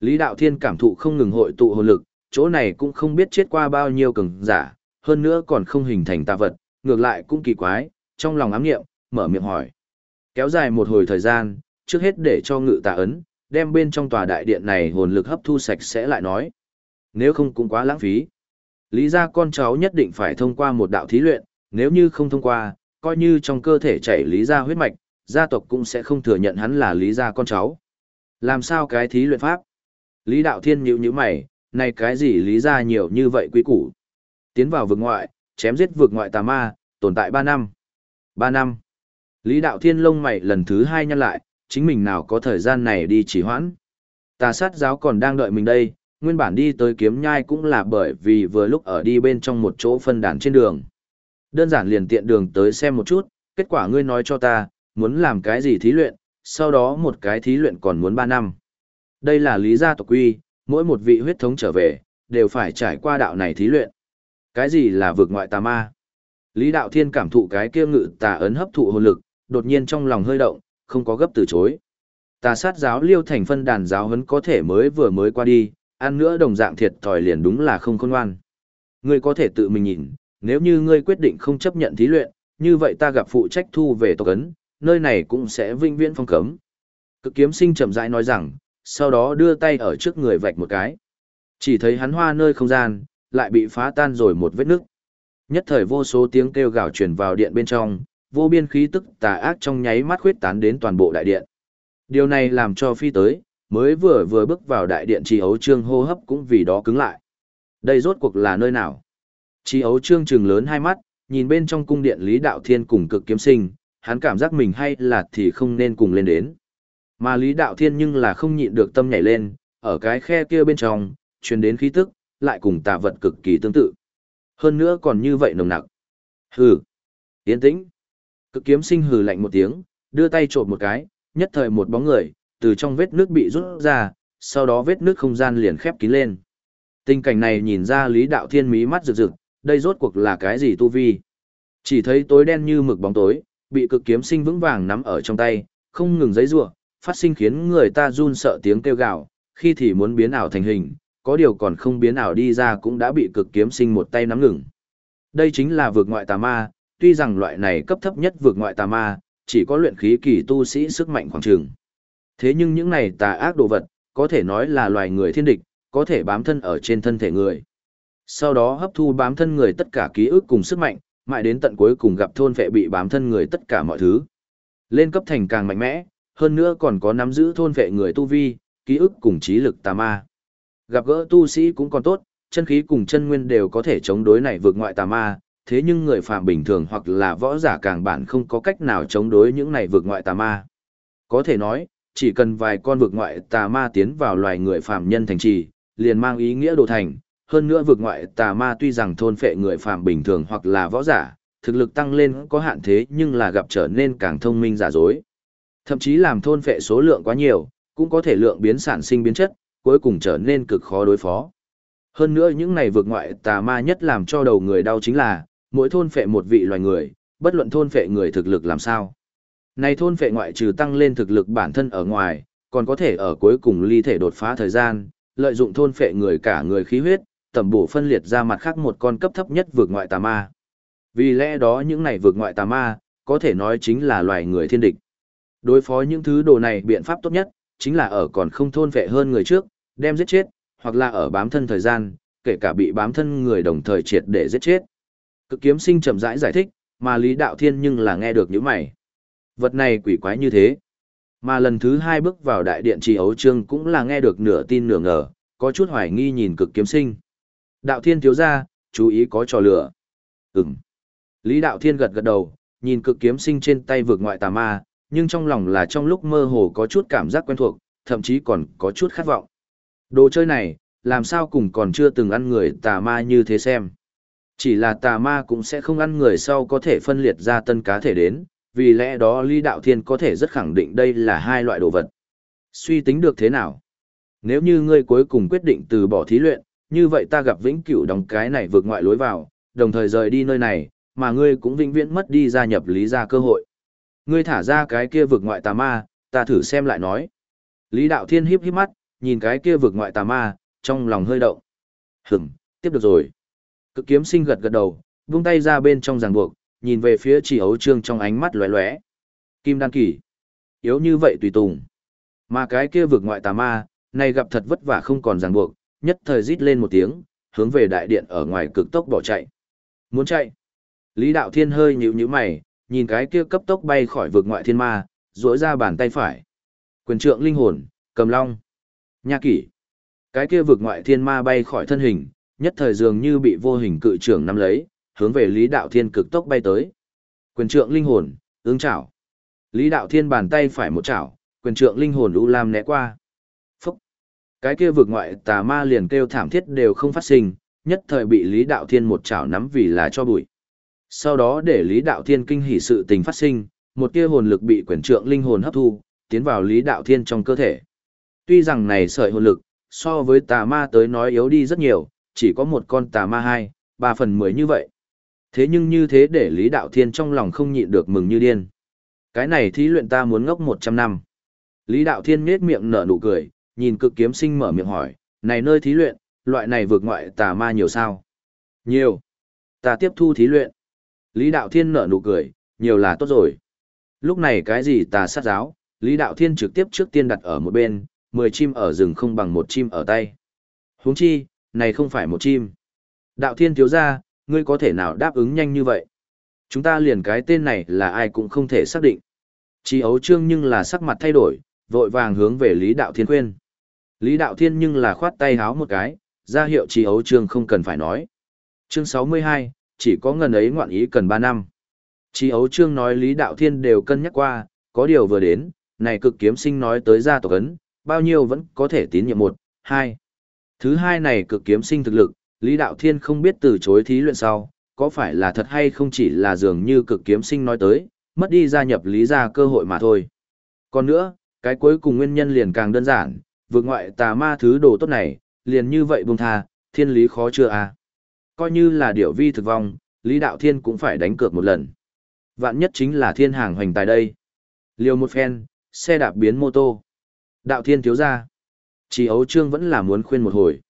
Lý Đạo Thiên cảm thụ không ngừng hội tụ hồn lực, chỗ này cũng không biết chết qua bao nhiêu cường giả, hơn nữa còn không hình thành tà vật, ngược lại cũng kỳ quái, trong lòng ám nghiệm, mở miệng hỏi. Kéo dài một hồi thời gian, trước hết để cho ngự tà ấn, đem bên trong tòa đại điện này hồn lực hấp thu sạch sẽ lại nói. Nếu không cũng quá lãng phí. Lý ra con cháu nhất định phải thông qua một đạo thí luyện, nếu như không thông qua, coi như trong cơ thể chảy lý ra huyết mạch, gia tộc cũng sẽ không thừa nhận hắn là lý ra con cháu. Làm sao cái thí luyện pháp? Lý đạo thiên nhíu nhíu mày, này cái gì lý ra nhiều như vậy quý củ. Tiến vào vực ngoại, chém giết vực ngoại tà ma, tồn tại 3 năm. 3 năm. Lý đạo thiên lông mày lần thứ hai nhăn lại, chính mình nào có thời gian này đi chỉ hoãn. Tà sát giáo còn đang đợi mình đây, nguyên bản đi tới kiếm nhai cũng là bởi vì vừa lúc ở đi bên trong một chỗ phân đàn trên đường. Đơn giản liền tiện đường tới xem một chút, kết quả ngươi nói cho ta, muốn làm cái gì thí luyện, sau đó một cái thí luyện còn muốn 3 năm. Đây là lý gia tộc quy, mỗi một vị huyết thống trở về, đều phải trải qua đạo này thí luyện. Cái gì là vượt ngoại tà ma? Lý đạo thiên cảm thụ cái kia ngự tà ấn hấp thụ hồn lực, đột nhiên trong lòng hơi động, không có gấp từ chối. Tà sát giáo liêu thành phân đàn giáo hấn có thể mới vừa mới qua đi, ăn nữa đồng dạng thiệt thòi liền đúng là không khôn ngoan. Ngươi có thể tự mình nhìn, nếu như ngươi quyết định không chấp nhận thí luyện, như vậy ta gặp phụ trách thu về tộc ấn, nơi này cũng sẽ vinh viễn phong cấm. Cực kiếm sinh chậm rãi nói rằng, sau đó đưa tay ở trước người vạch một cái. Chỉ thấy hắn hoa nơi không gian, lại bị phá tan rồi một vết nứt. Nhất thời vô số tiếng kêu gào truyền vào điện bên trong, vô biên khí tức tà ác trong nháy mắt khuyết tán đến toàn bộ đại điện. Điều này làm cho phi tới, mới vừa vừa bước vào đại điện trì ấu trương hô hấp cũng vì đó cứng lại. Đây rốt cuộc là nơi nào? Trì ấu trương trừng lớn hai mắt, nhìn bên trong cung điện Lý Đạo Thiên cùng cực kiếm sinh, hắn cảm giác mình hay là thì không nên cùng lên đến. Mà Lý Đạo Thiên nhưng là không nhịn được tâm nhảy lên, ở cái khe kia bên trong, truyền đến khí tức, lại cùng tà vật cực kỳ tương tự. Hơn nữa còn như vậy nồng nặc. Hừ. Yên tĩnh. Cực kiếm sinh hừ lạnh một tiếng, đưa tay trộm một cái, nhất thời một bóng người, từ trong vết nước bị rút ra, sau đó vết nước không gian liền khép kín lên. Tình cảnh này nhìn ra Lý Đạo Thiên mí mắt rực rực, đây rốt cuộc là cái gì tu vi? Chỉ thấy tối đen như mực bóng tối, bị cực kiếm sinh vững vàng nắm ở trong tay, không ngừng giấy rủa, phát sinh khiến người ta run sợ tiếng kêu gào, khi thì muốn biến ảo thành hình, có điều còn không biến ảo đi ra cũng đã bị cực kiếm sinh một tay nắm ngừng. Đây chính là vượt ngoại tà ma, tuy rằng loại này cấp thấp nhất vượt ngoại tà ma, chỉ có luyện khí kỳ tu sĩ sức mạnh khoảng trường. Thế nhưng những này tà ác đồ vật, có thể nói là loài người thiên địch, có thể bám thân ở trên thân thể người. Sau đó hấp thu bám thân người tất cả ký ức cùng sức mạnh, mãi đến tận cuối cùng gặp thôn vệ bị bám thân người tất cả mọi thứ. Lên cấp thành càng mạnh mẽ, hơn nữa còn có nắm giữ thôn vệ người tu vi, ký ức cùng trí lực tà ma. Gặp gỡ tu sĩ cũng còn tốt, chân khí cùng chân nguyên đều có thể chống đối này vượt ngoại tà ma, thế nhưng người phàm bình thường hoặc là võ giả càng bản không có cách nào chống đối những này vượt ngoại tà ma. Có thể nói, chỉ cần vài con vượt ngoại tà ma tiến vào loài người phàm nhân thành trì, liền mang ý nghĩa đồ thành, hơn nữa vượt ngoại tà ma tuy rằng thôn phệ người phàm bình thường hoặc là võ giả, thực lực tăng lên có hạn thế nhưng là gặp trở nên càng thông minh giả dối. Thậm chí làm thôn phệ số lượng quá nhiều, cũng có thể lượng biến sản sinh biến chất, cuối cùng trở nên cực khó đối phó. Hơn nữa những này vượt ngoại tà ma nhất làm cho đầu người đau chính là, mỗi thôn phệ một vị loài người, bất luận thôn phệ người thực lực làm sao. Này thôn phệ ngoại trừ tăng lên thực lực bản thân ở ngoài, còn có thể ở cuối cùng ly thể đột phá thời gian, lợi dụng thôn phệ người cả người khí huyết, tẩm bổ phân liệt ra mặt khác một con cấp thấp nhất vượt ngoại tà ma. Vì lẽ đó những này vượt ngoại tà ma, có thể nói chính là loài người thiên địch. Đối phó những thứ đồ này biện pháp tốt nhất, chính là ở còn không thôn vệ hơn người trước, đem giết chết, hoặc là ở bám thân thời gian, kể cả bị bám thân người đồng thời triệt để giết chết. Cực kiếm sinh chậm rãi giải, giải thích, mà Lý Đạo Thiên nhưng là nghe được những mày. Vật này quỷ quái như thế. Mà lần thứ hai bước vào đại điện trì ấu trương cũng là nghe được nửa tin nửa ngờ, có chút hoài nghi nhìn cực kiếm sinh. Đạo Thiên thiếu ra, chú ý có trò lửa. Ừm. Lý Đạo Thiên gật gật đầu, nhìn cực kiếm sinh trên tay vượt ngoại tà ma, nhưng trong lòng là trong lúc mơ hồ có chút cảm giác quen thuộc, thậm chí còn có chút khát vọng. Đồ chơi này, làm sao cùng còn chưa từng ăn người tà ma như thế xem. Chỉ là tà ma cũng sẽ không ăn người sau có thể phân liệt ra tân cá thể đến, vì lẽ đó Lý Đạo Thiên có thể rất khẳng định đây là hai loại đồ vật. Suy tính được thế nào? Nếu như ngươi cuối cùng quyết định từ bỏ thí luyện, như vậy ta gặp vĩnh cửu đóng cái này vượt ngoại lối vào, đồng thời rời đi nơi này, mà ngươi cũng vĩnh viễn mất đi gia nhập lý gia cơ hội. Ngươi thả ra cái kia vượt ngoại tà ma, ta thử xem lại nói. Lý Đạo Thiên híp híp mắt, nhìn cái kia vực ngoại tà ma, trong lòng hơi động. Hửm, tiếp được rồi. Cực kiếm sinh gật gật đầu, vung tay ra bên trong ràng buộc, nhìn về phía chỉ ấu trương trong ánh mắt lóe lóe. Kim đan kỳ. Yếu như vậy tùy tùng. Mà cái kia vực ngoại tà ma, này gặp thật vất vả không còn ràng buộc, nhất thời rít lên một tiếng, hướng về đại điện ở ngoài cực tốc bỏ chạy. Muốn chạy. Lý Đạo Thiên hơi nhíu nhíu mày, nhìn cái kia cấp tốc bay khỏi vực ngoại thiên ma, duỗi ra bàn tay phải. Quyền trượng linh hồn, cầm long. Nha kỷ. Cái kia vực ngoại thiên ma bay khỏi thân hình, nhất thời dường như bị vô hình cự trưởng nắm lấy, hướng về Lý Đạo Thiên cực tốc bay tới. Quyền trượng linh hồn, ứng chảo. Lý Đạo Thiên bàn tay phải một chảo, quyền trượng linh hồn u lam né qua. Phúc. Cái kia vực ngoại tà ma liền kêu thảm thiết đều không phát sinh, nhất thời bị Lý Đạo Thiên một chảo nắm vì là cho bụi. Sau đó để Lý Đạo Thiên kinh hỉ sự tình phát sinh, một tia hồn lực bị quyền trượng linh hồn hấp thu, tiến vào Lý Đạo Thiên trong cơ thể. Tuy rằng này sợi hồn lực, so với tà ma tới nói yếu đi rất nhiều, chỉ có một con tà ma hai, ba phần mười như vậy. Thế nhưng như thế để Lý Đạo Thiên trong lòng không nhịn được mừng như điên. Cái này thí luyện ta muốn ngốc một trăm năm. Lý Đạo Thiên nết miệng nở nụ cười, nhìn cực kiếm sinh mở miệng hỏi, này nơi thí luyện, loại này vượt ngoại tà ma nhiều sao? Nhiều. Ta tiếp thu thí luyện. Lý Đạo Thiên nở nụ cười, nhiều là tốt rồi. Lúc này cái gì tà sát giáo, Lý Đạo Thiên trực tiếp trước tiên đặt ở một bên, mười chim ở rừng không bằng một chim ở tay. Huống chi, này không phải một chim. Đạo Thiên thiếu ra, ngươi có thể nào đáp ứng nhanh như vậy? Chúng ta liền cái tên này là ai cũng không thể xác định. Chí ấu trương nhưng là sắc mặt thay đổi, vội vàng hướng về Lý Đạo Thiên khuyên. Lý Đạo Thiên nhưng là khoát tay háo một cái, ra hiệu chí ấu trương không cần phải nói. Chương 62, chỉ có ngần ấy ngoạn ý cần 3 năm. Chí ấu trương nói Lý Đạo Thiên đều cân nhắc qua, có điều vừa đến, này cực kiếm sinh nói tới gia tộc ấn, bao nhiêu vẫn có thể tín nhiệm một, hai. Thứ hai này cực kiếm sinh thực lực, Lý Đạo Thiên không biết từ chối thí luyện sau, có phải là thật hay không chỉ là dường như cực kiếm sinh nói tới, mất đi gia nhập lý gia cơ hội mà thôi. Còn nữa, cái cuối cùng nguyên nhân liền càng đơn giản, vượt ngoại tà ma thứ đồ tốt này, liền như vậy buông tha, thiên lý khó chưa à. Coi như là điểu vi thực vong, Lý Đạo Thiên cũng phải đánh cược một lần. Vạn nhất chính là thiên hàng hoành tài đây. Liều một phen, xe đạp biến mô tô. Đạo Thiên thiếu ra. Chỉ ấu trương vẫn là muốn khuyên một hồi.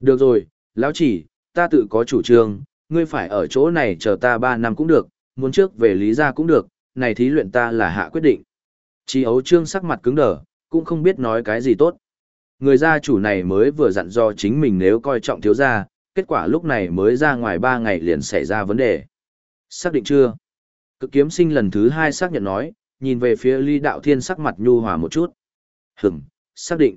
Được rồi, lão chỉ, ta tự có chủ trương, ngươi phải ở chỗ này chờ ta ba năm cũng được, muốn trước về lý gia cũng được, này thí luyện ta là hạ quyết định. Chỉ ấu trương sắc mặt cứng đờ, cũng không biết nói cái gì tốt. Người gia chủ này mới vừa dặn do chính mình nếu coi trọng thiếu gia, kết quả lúc này mới ra ngoài ba ngày liền xảy ra vấn đề. Xác định chưa? Cực kiếm sinh lần thứ hai xác nhận nói, nhìn về phía Lý Đạo Thiên sắc mặt nhu hòa một chút. Hửm, xác định.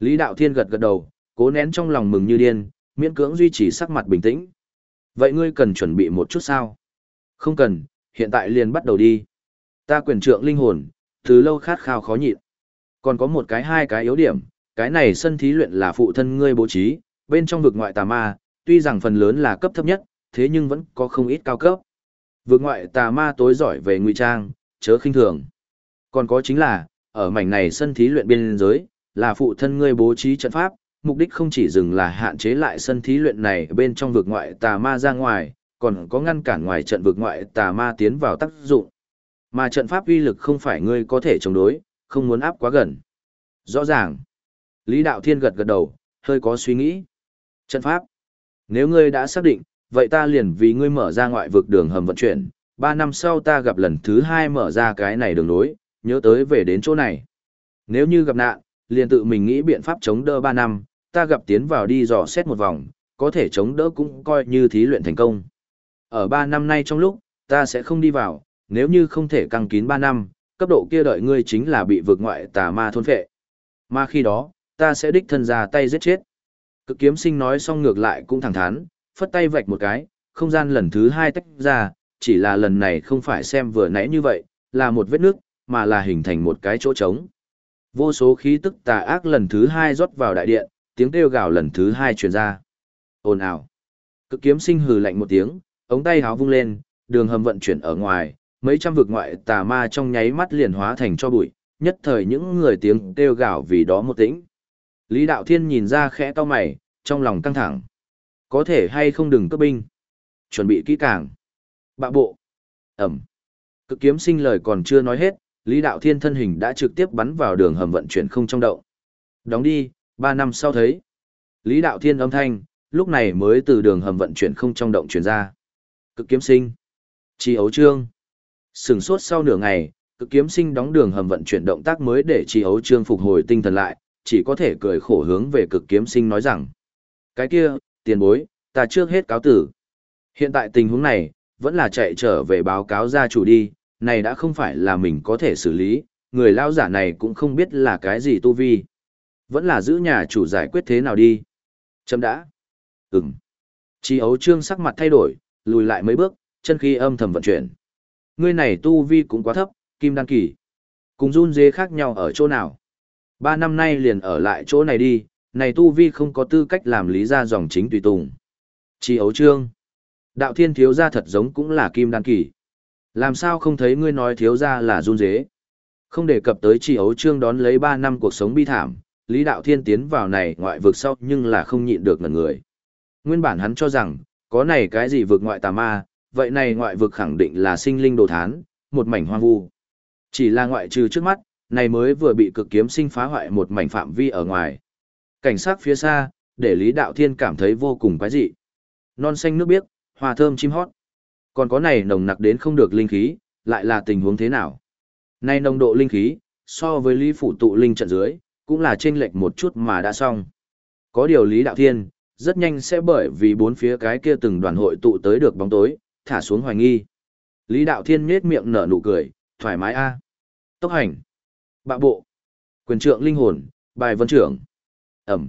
Lý Đạo Thiên gật gật đầu, cố nén trong lòng mừng như điên, miễn cưỡng duy trì sắc mặt bình tĩnh. Vậy ngươi cần chuẩn bị một chút sao? Không cần, hiện tại liền bắt đầu đi. Ta quyền trượng linh hồn, từ lâu khát khao khó nhịn. Còn có một cái hai cái yếu điểm, cái này sân thí luyện là phụ thân ngươi bố trí, bên trong vực ngoại tà ma, tuy rằng phần lớn là cấp thấp nhất, thế nhưng vẫn có không ít cao cấp. Vượt ngoại tà ma tối giỏi về ngụy trang, chớ khinh thường. Còn có chính là, ở mảnh này sân thí luyện biên giới, là phụ thân ngươi bố trí trận pháp, mục đích không chỉ dừng là hạn chế lại sân thí luyện này bên trong vực ngoại tà ma ra ngoài, còn có ngăn cản ngoài trận vực ngoại tà ma tiến vào tác dụng. Mà trận pháp uy lực không phải ngươi có thể chống đối, không muốn áp quá gần. Rõ ràng. Lý Đạo Thiên gật gật đầu, hơi có suy nghĩ. Trận pháp. Nếu ngươi đã xác định, vậy ta liền vì ngươi mở ra ngoại vực đường hầm vận chuyển, ba năm sau ta gặp lần thứ hai mở ra cái này đường nối, nhớ tới về đến chỗ này. Nếu như gặp nạn, liền tự mình nghĩ biện pháp chống đỡ ba năm, ta gặp tiến vào đi dò xét một vòng, có thể chống đỡ cũng coi như thí luyện thành công. Ở ba năm nay trong lúc, ta sẽ không đi vào, nếu như không thể căng kín ba năm, cấp độ kia đợi ngươi chính là bị vượt ngoại tà ma thôn phệ. Mà khi đó, ta sẽ đích thân ra tay giết chết. Cực kiếm sinh nói xong ngược lại cũng thẳng thắn, phất tay vạch một cái, không gian lần thứ hai tách ra, chỉ là lần này không phải xem vừa nãy như vậy, là một vết nước, mà là hình thành một cái chỗ trống. Vô số khí tức tà ác lần thứ hai rót vào đại điện, tiếng kêu gào lần thứ hai truyền ra. Ồn ào. Cực kiếm sinh hừ lạnh một tiếng, ống tay háo vung lên, đường hầm vận chuyển ở ngoài, mấy trăm vực ngoại tà ma trong nháy mắt liền hóa thành cho bụi, nhất thời những người tiếng kêu gào vì đó một tĩnh. Lý Đạo Thiên nhìn ra khẽ to mày, trong lòng căng thẳng. Có thể hay không đừng cấp binh. Chuẩn bị kỹ càng. Bạ bộ. Ẩm. Cực kiếm sinh lời còn chưa nói hết, Lý Đạo Thiên thân hình đã trực tiếp bắn vào đường hầm vận chuyển không trong động. Đóng đi, Ba năm sau thấy. Lý Đạo Thiên âm thanh, lúc này mới từ đường hầm vận chuyển không trong động chuyển ra. Cực kiếm sinh. Chi ấu trương. Sừng sốt sau nửa ngày, cực kiếm sinh đóng đường hầm vận chuyển động tác mới để chi ấu trương phục hồi tinh thần lại, chỉ có thể cười khổ hướng về cực kiếm sinh nói rằng. Cái kia, tiền bối, ta trước hết cáo tử. Hiện tại tình huống này, vẫn là chạy trở về báo cáo gia chủ đi, này đã không phải là mình có thể xử lý, người lao giả này cũng không biết là cái gì tu vi. Vẫn là giữ nhà chủ giải quyết thế nào đi. Chấm đã. Ừm. Chi ấu trương sắc mặt thay đổi, lùi lại mấy bước, chân khí âm thầm vận chuyển. Ngươi này tu vi cũng quá thấp, kim đan kỳ. Cùng run dê khác nhau ở chỗ nào? Ba năm nay liền ở lại chỗ này đi, này tu vi không có tư cách làm lý ra dòng chính tùy tùng. Chi ấu trương. Đạo thiên thiếu gia thật giống cũng là kim đan kỳ. Làm sao không thấy ngươi nói thiếu gia là run dế? Không đề cập tới chi ấu trương đón lấy ba năm cuộc sống bi thảm, Lý Đạo Thiên tiến vào này ngoại vực sau nhưng là không nhịn được ngần người. Nguyên bản hắn cho rằng, có này cái gì vực ngoại tà ma, vậy này ngoại vực khẳng định là sinh linh đồ thán, một mảnh hoang vu. Chỉ là ngoại trừ trước mắt, này mới vừa bị cực kiếm sinh phá hoại một mảnh phạm vi ở ngoài. Cảnh sát phía xa, để Lý Đạo Thiên cảm thấy vô cùng quái dị. Non xanh nước biếc, hoa thơm chim hót. Còn có này nồng nặc đến không được linh khí, lại là tình huống thế nào? Này nồng độ linh khí, so với Lý Phụ tụ linh trận dưới, cũng là chênh lệch một chút mà đã xong. Có điều Lý Đạo Thiên, rất nhanh sẽ bởi vì bốn phía cái kia từng đoàn hội tụ tới được bóng tối, thả xuống hoài nghi. Lý Đạo Thiên nhếch miệng nở nụ cười, thoải mái a. Tốc hành, bạo bộ, quyền trượng linh hồn, bài vân trưởng. Ẩm.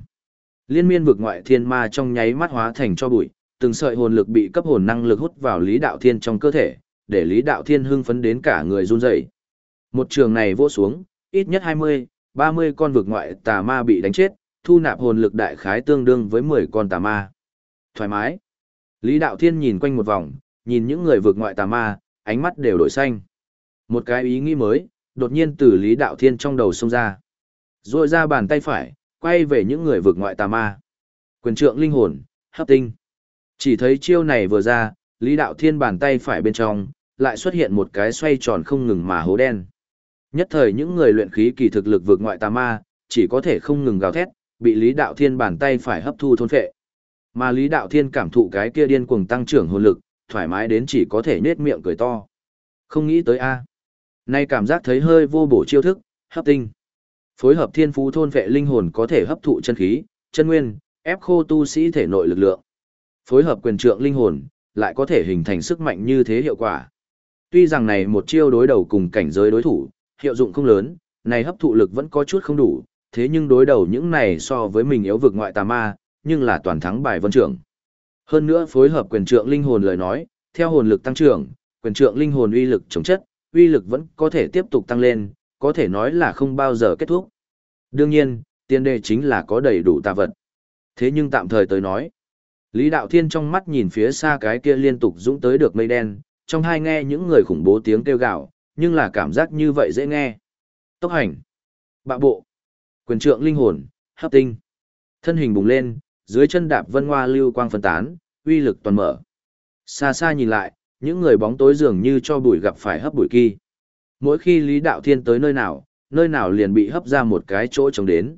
Liên miên vực ngoại thiên ma trong nháy mắt hóa thành cho bụi, từng sợi hồn lực bị cấp hồn năng lực hút vào Lý Đạo Thiên trong cơ thể, để Lý Đạo Thiên hưng phấn đến cả người run rẩy. Một trường này vỗ xuống, ít nhất 20, 30 con vực ngoại tà ma bị đánh chết, thu nạp hồn lực đại khái tương đương với 10 con tà ma. Thoải mái. Lý Đạo Thiên nhìn quanh một vòng, nhìn những người vực ngoại tà ma, ánh mắt đều đổi xanh. Một cái ý nghĩ mới, đột nhiên từ Lý Đạo Thiên trong đầu xông ra. Rồi ra bàn tay phải, quay về những người vực ngoại tà ma. Quyền trượng linh hồn, hấp tinh. Chỉ thấy chiêu này vừa ra, Lý Đạo Thiên bàn tay phải bên trong, lại xuất hiện một cái xoay tròn không ngừng mà hố đen. Nhất thời những người luyện khí kỳ thực lực vượt ngoại tà ma, chỉ có thể không ngừng gào thét, bị Lý Đạo Thiên bàn tay phải hấp thu thôn phệ. Mà Lý Đạo Thiên cảm thụ cái kia điên cuồng tăng trưởng hồn lực, thoải mái đến chỉ có thể nết miệng cười to. Không nghĩ tới a. Nay cảm giác thấy hơi vô bổ chiêu thức, hấp tinh. Phối hợp thiên phú thôn vệ linh hồn có thể hấp thụ chân khí, chân nguyên, ép khô tu sĩ thể nội lực lượng. Phối hợp quyền trượng linh hồn, lại có thể hình thành sức mạnh như thế hiệu quả. Tuy rằng này một chiêu đối đầu cùng cảnh giới đối thủ, hiệu dụng không lớn, này hấp thụ lực vẫn có chút không đủ, thế nhưng đối đầu những này so với mình yếu vực ngoại tà ma, nhưng là toàn thắng bài vân trưởng. Hơn nữa phối hợp quyền trượng linh hồn lời nói, theo hồn lực tăng trưởng, quyền trượng linh hồn uy lực chống chất, uy lực vẫn có thể tiếp tục tăng lên, có thể nói là không bao giờ kết thúc. Đương nhiên, tiên đề chính là có đầy đủ tà vật. Thế nhưng tạm thời tới nói, Lý Đạo Thiên trong mắt nhìn phía xa cái kia liên tục dũng tới được mây đen, trong hai nghe những người khủng bố tiếng kêu gào, nhưng là cảm giác như vậy dễ nghe. Tốc hành, bạo bộ, quyền trượng linh hồn, hấp tinh. Thân hình bùng lên, dưới chân đạp vân hoa lưu quang phân tán, uy lực toàn mở. Xa xa nhìn lại, những người bóng tối dường như cho bụi gặp phải hấp bụi kỳ. Mỗi khi Lý Đạo Thiên tới nơi nào, nơi nào liền bị hấp ra một cái chỗ trống đến.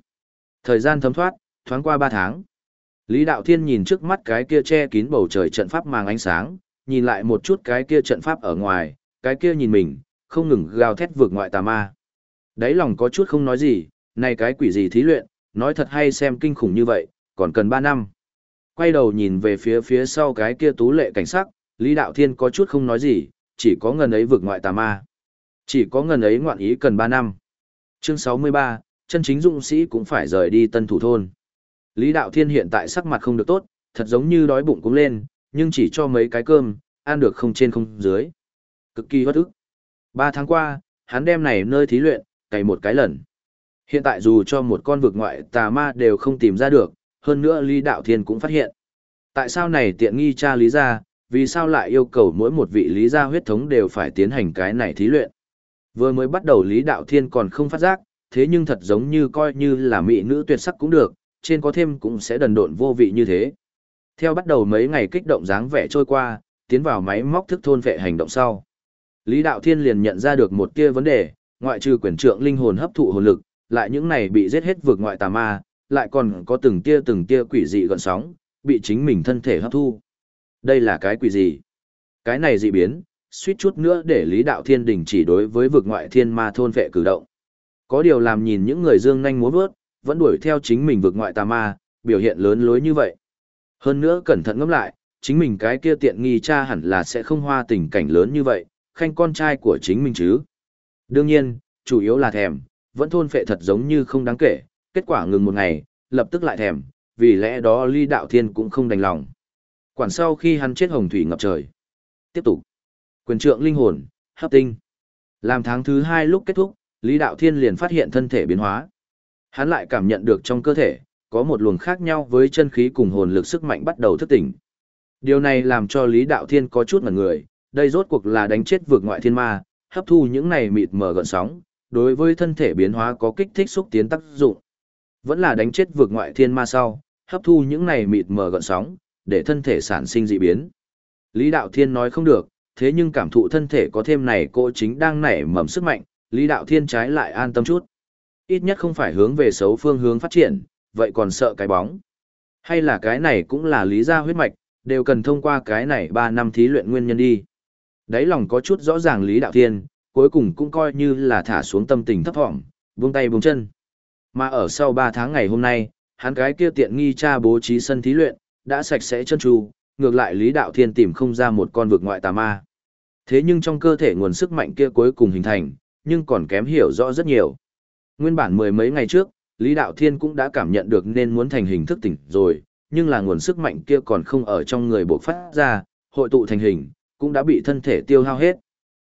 Thời gian thấm thoát, thoáng qua ba tháng. Lý Đạo Thiên nhìn trước mắt cái kia che kín bầu trời trận pháp mang ánh sáng, nhìn lại một chút cái kia trận pháp ở ngoài, cái kia nhìn mình, không ngừng gào thét vượt ngoại tà ma. Đấy lòng có chút không nói gì, này cái quỷ gì thí luyện, nói thật hay xem kinh khủng như vậy, còn cần 3 năm. Quay đầu nhìn về phía phía sau cái kia tú lệ cảnh sắc, Lý Đạo Thiên có chút không nói gì, chỉ có ngần ấy vượt ngoại tà ma. Chỉ có ngần ấy ngoạn ý cần 3 năm. Chương 63, chân chính dụng sĩ cũng phải rời đi tân thủ thôn. Lý Đạo Thiên hiện tại sắc mặt không được tốt, thật giống như đói bụng cũng lên, nhưng chỉ cho mấy cái cơm, ăn được không trên không dưới. Cực kỳ bất ức. Ba tháng qua, hắn đem này nơi thí luyện, cày một cái lần. Hiện tại dù cho một con vực ngoại tà ma đều không tìm ra được, hơn nữa Lý Đạo Thiên cũng phát hiện. Tại sao này tiện nghi cha Lý gia, vì sao lại yêu cầu mỗi một vị Lý gia huyết thống đều phải tiến hành cái này thí luyện. Vừa mới bắt đầu Lý Đạo Thiên còn không phát giác, thế nhưng thật giống như coi như là mỹ nữ tuyệt sắc cũng được, trên có thêm cũng sẽ đần độn vô vị như thế. Theo bắt đầu mấy ngày kích động dáng vẻ trôi qua, tiến vào máy móc thức thôn vệ hành động sau. Lý Đạo Thiên liền nhận ra được một kia vấn đề, ngoại trừ quyền trượng linh hồn hấp thụ hồn lực, lại những này bị giết hết vượt ngoại tà ma, lại còn có từng tia từng tia quỷ dị gọn sóng, bị chính mình thân thể hấp thu. Đây là cái quỷ gì? Cái này dị biến, suýt chút nữa để Lý Đạo Thiên đình chỉ đối với vực ngoại thiên ma thôn vệ cử động. Có điều làm nhìn những người dương nhanh múa vớt, vẫn đuổi theo chính mình vực ngoại tà ma, biểu hiện lớn lối như vậy. Hơn nữa cẩn thận ngẫm lại, chính mình cái kia tiện nghi cha hẳn là sẽ không hoa tình cảnh lớn như vậy, khanh con trai của chính mình chứ. Đương nhiên, chủ yếu là thèm, vẫn thôn phệ thật giống như không đáng kể, kết quả ngừng một ngày, lập tức lại thèm, vì lẽ đó ly đạo thiên cũng không đành lòng. Quản sau khi hắn chết hồng thủy ngập trời. Tiếp tục. Quyền trượng linh hồn, hấp tinh. Làm tháng thứ hai lúc kết thúc, Lý Đạo Thiên liền phát hiện thân thể biến hóa. Hắn lại cảm nhận được trong cơ thể, có một luồng khác nhau với chân khí cùng hồn lực sức mạnh bắt đầu thức tỉnh. Điều này làm cho Lý Đạo Thiên có chút ngẩn người, đây rốt cuộc là đánh chết vượt ngoại thiên ma, hấp thu những này mịt mờ gợn sóng, đối với thân thể biến hóa có kích thích xúc tiến tác dụng. Vẫn là đánh chết vượt ngoại thiên ma sau, hấp thu những này mịt mờ gợn sóng, để thân thể sản sinh dị biến. Lý Đạo Thiên nói không được, thế nhưng cảm thụ thân thể có thêm này cô chính đang nảy mầm sức mạnh, Lý Đạo Thiên trái lại an tâm chút. Ít nhất không phải hướng về xấu phương hướng phát triển, vậy còn sợ cái bóng. Hay là cái này cũng là lý gia huyết mạch, đều cần thông qua cái này 3 năm thí luyện nguyên nhân đi. Đấy lòng có chút rõ ràng Lý Đạo Thiên, cuối cùng cũng coi như là thả xuống tâm tình thấp thỏm, buông tay buông chân. Mà ở sau 3 tháng ngày hôm nay, hắn cái kia tiện nghi cha bố trí sân thí luyện, đã sạch sẽ chân tru, ngược lại Lý Đạo Thiên tìm không ra một con vực ngoại tà ma. Thế nhưng trong cơ thể nguồn sức mạnh kia cuối cùng hình thành, nhưng còn kém hiểu rõ rất nhiều. Nguyên bản mười mấy ngày trước, Lý Đạo Thiên cũng đã cảm nhận được nên muốn thành hình thức tỉnh rồi, nhưng là nguồn sức mạnh kia còn không ở trong người bộc phát ra, hội tụ thành hình, cũng đã bị thân thể tiêu hao hết.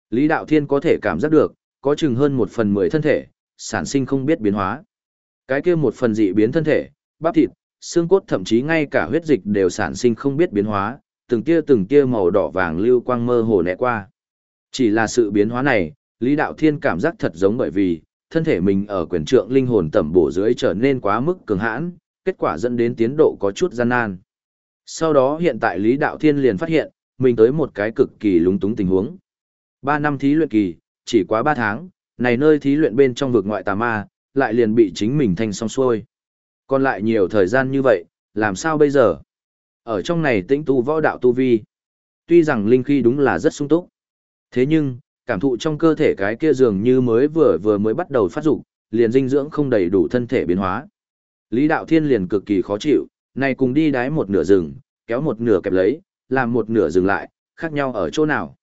Lý Đạo Thiên có thể cảm giác được, có chừng hơn một phần mười thân thể, sản sinh không biết biến hóa. Cái kia một phần dị biến thân thể, bắp thịt, xương cốt thậm chí ngay cả huyết dịch đều sản sinh không biết biến hóa, từng tia từng tia màu đỏ vàng lưu quang mơ hồ nẹ qua. Chỉ là sự biến hóa này, Lý Đạo Thiên cảm giác thật giống bởi vì, thân thể mình ở quyền trượng linh hồn tẩm bổ dưới trở nên quá mức cường hãn, kết quả dẫn đến tiến độ có chút gian nan. Sau đó hiện tại Lý Đạo Thiên liền phát hiện, mình tới một cái cực kỳ lúng túng tình huống. Ba năm thí luyện kỳ, chỉ quá ba tháng, này nơi thí luyện bên trong vực ngoại tà ma, lại liền bị chính mình thành xong xuôi. Còn lại nhiều thời gian như vậy, làm sao bây giờ? Ở trong này tĩnh tu võ đạo tu vi. Tuy rằng linh khí đúng là rất sung túc. Thế nhưng, cảm thụ trong cơ thể cái kia dường như mới vừa vừa mới bắt đầu phát dục, liền dinh dưỡng không đầy đủ thân thể biến hóa. Lý Đạo Thiên liền cực kỳ khó chịu, này cùng đi đái một nửa rừng, kéo một nửa kẹp lấy, làm một nửa dừng lại, khác nhau ở chỗ nào.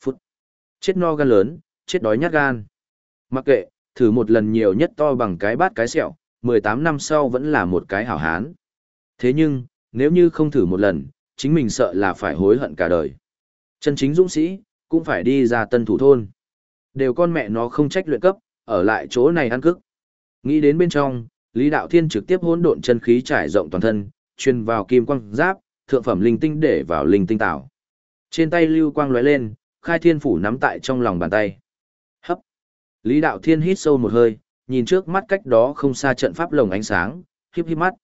Phút. Chết no gan lớn, chết đói nhát gan. Mặc kệ, thử một lần nhiều nhất to bằng cái bát cái sẹo, 18 năm sau vẫn là một cái hảo hán. Thế nhưng, nếu như không thử một lần, chính mình sợ là phải hối hận cả đời. Chân chính dũng sĩ, cũng phải đi ra tân thủ thôn. Đều con mẹ nó không trách luyện cấp, ở lại chỗ này ăn cức. Nghĩ đến bên trong, Lý Đạo Thiên trực tiếp hỗn độn chân khí trải rộng toàn thân, truyền vào kim quang giáp, thượng phẩm linh tinh để vào linh tinh tạo. Trên tay lưu quang lóe lên, khai thiên phủ nắm tại trong lòng bàn tay. Hấp. Lý Đạo Thiên hít sâu một hơi, nhìn trước mắt cách đó không xa trận pháp lồng ánh sáng, híp híp mắt.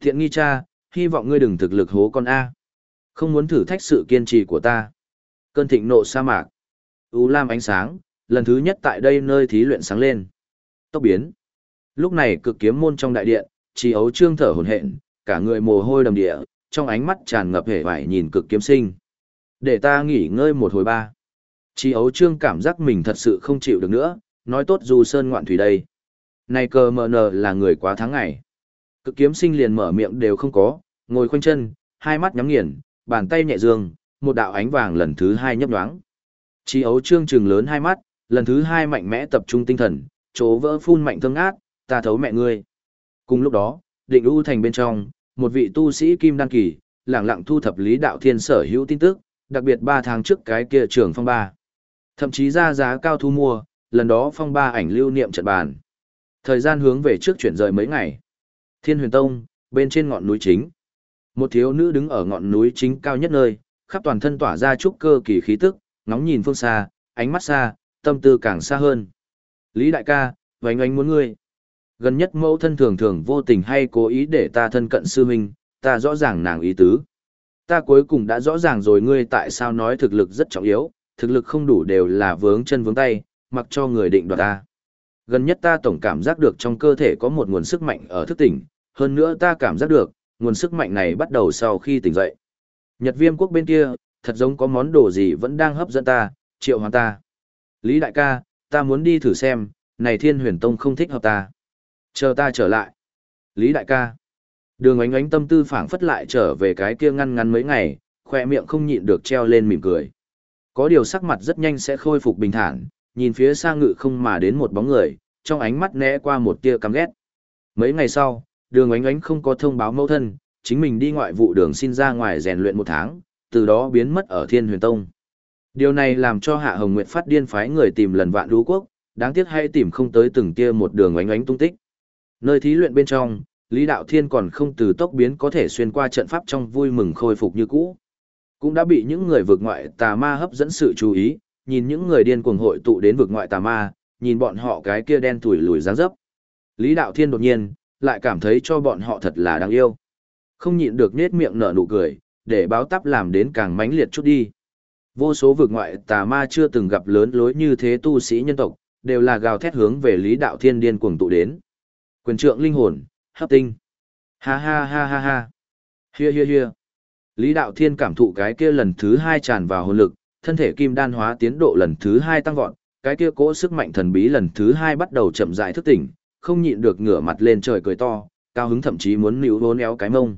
Thiện nghi cha, hy vọng ngươi đừng thực lực hố con A. Không muốn thử thách sự kiên trì của ta. Cơn thịnh nộ sa mạc. U lam ánh sáng, lần thứ nhất tại đây nơi thí luyện sáng lên. Tốc biến. Lúc này cực kiếm môn trong đại điện, chỉ ấu trương thở hổn hển, cả người mồ hôi đầm địa, trong ánh mắt tràn ngập hề vải nhìn cực kiếm sinh. Để ta nghỉ ngơi một hồi ba. Chỉ ấu trương cảm giác mình thật sự không chịu được nữa, nói tốt dù sơn ngoạn thủy đây. Này cờ mờ nờ là người quá tháng ngày. Cực kiếm sinh liền mở miệng đều không có, ngồi khoanh chân, hai mắt nhắm nghiền, bàn tay nhẹ dương, một đạo ánh vàng lần thứ hai nhấp nhoáng. Chi ấu trương trừng lớn hai mắt, lần thứ hai mạnh mẽ tập trung tinh thần, chỗ vỡ phun mạnh thương ác, ta thấu mẹ ngươi. Cùng lúc đó, định u thành bên trong, một vị tu sĩ kim đan kỳ, lẳng lặng thu thập lý đạo thiên sở hữu tin tức, đặc biệt ba tháng trước cái kia trường phong ba. Thậm chí ra giá cao thu mua, lần đó phong ba ảnh lưu niệm trận bàn. Thời gian hướng về trước chuyển rời mấy ngày. Thiên huyền tông, bên trên ngọn núi chính. Một thiếu nữ đứng ở ngọn núi chính cao nhất nơi, khắp toàn thân tỏa ra chút cơ kỳ khí tức, ngóng nhìn phương xa, ánh mắt xa, tâm tư càng xa hơn. Lý đại ca, vánh ánh muốn ngươi. Gần nhất mẫu thân thường thường vô tình hay cố ý để ta thân cận sư huynh, ta rõ ràng nàng ý tứ. Ta cuối cùng đã rõ ràng rồi ngươi tại sao nói thực lực rất trọng yếu, thực lực không đủ đều là vướng chân vướng tay, mặc cho người định đoạt ta. Gần nhất ta tổng cảm giác được trong cơ thể có một nguồn sức mạnh ở thức tỉnh, hơn nữa ta cảm giác được, nguồn sức mạnh này bắt đầu sau khi tỉnh dậy. Nhật viêm quốc bên kia, thật giống có món đồ gì vẫn đang hấp dẫn ta, triệu hoàng ta. Lý đại ca, ta muốn đi thử xem, này thiên huyền tông không thích hợp ta. Chờ ta trở lại. Lý đại ca. Đường ánh ánh tâm tư phảng phất lại trở về cái kia ngăn ngắn mấy ngày, khoe miệng không nhịn được treo lên mỉm cười. Có điều sắc mặt rất nhanh sẽ khôi phục bình thản, nhìn phía xa ngự không mà đến một bóng người, trong ánh mắt né qua một tia căm ghét. Mấy ngày sau, đường ánh ánh không có thông báo mẫu thân, chính mình đi ngoại vụ đường xin ra ngoài rèn luyện một tháng, từ đó biến mất ở thiên huyền tông. Điều này làm cho Hạ Hồng Nguyệt phát điên phái người tìm lần vạn đú quốc, đáng tiếc hay tìm không tới từng tia một đường ánh ánh tung tích. Nơi thí luyện bên trong, Lý Đạo Thiên còn không từ tốc biến có thể xuyên qua trận pháp trong vui mừng khôi phục như cũ. Cũng đã bị những người vượt ngoại tà ma hấp dẫn sự chú ý, nhìn những người điên cuồng hội tụ đến vượt ngoại tà ma, nhìn bọn họ cái kia đen tuổi lùi dáng dấp. Lý Đạo Thiên đột nhiên, lại cảm thấy cho bọn họ thật là đáng yêu. Không nhịn được nết miệng nở nụ cười, để báo tắp làm đến càng mãnh liệt chút đi. Vô số vực ngoại tà ma chưa từng gặp lớn lối như thế tu sĩ nhân tộc, đều là gào thét hướng về Lý Đạo Thiên điên cuồng tụ đến. Quyền trượng linh hồn, hấp tinh. Ha ha ha ha ha. Hia hia hia. Lý Đạo Thiên cảm thụ cái kia lần thứ hai tràn vào hồn lực, thân thể kim đan hóa tiến độ lần thứ hai tăng vọt, cái kia cỗ sức mạnh thần bí lần thứ hai bắt đầu chậm rãi thức tỉnh, không nhịn được ngửa mặt lên trời cười to, cao hứng thậm chí muốn níu vốn éo cái mông.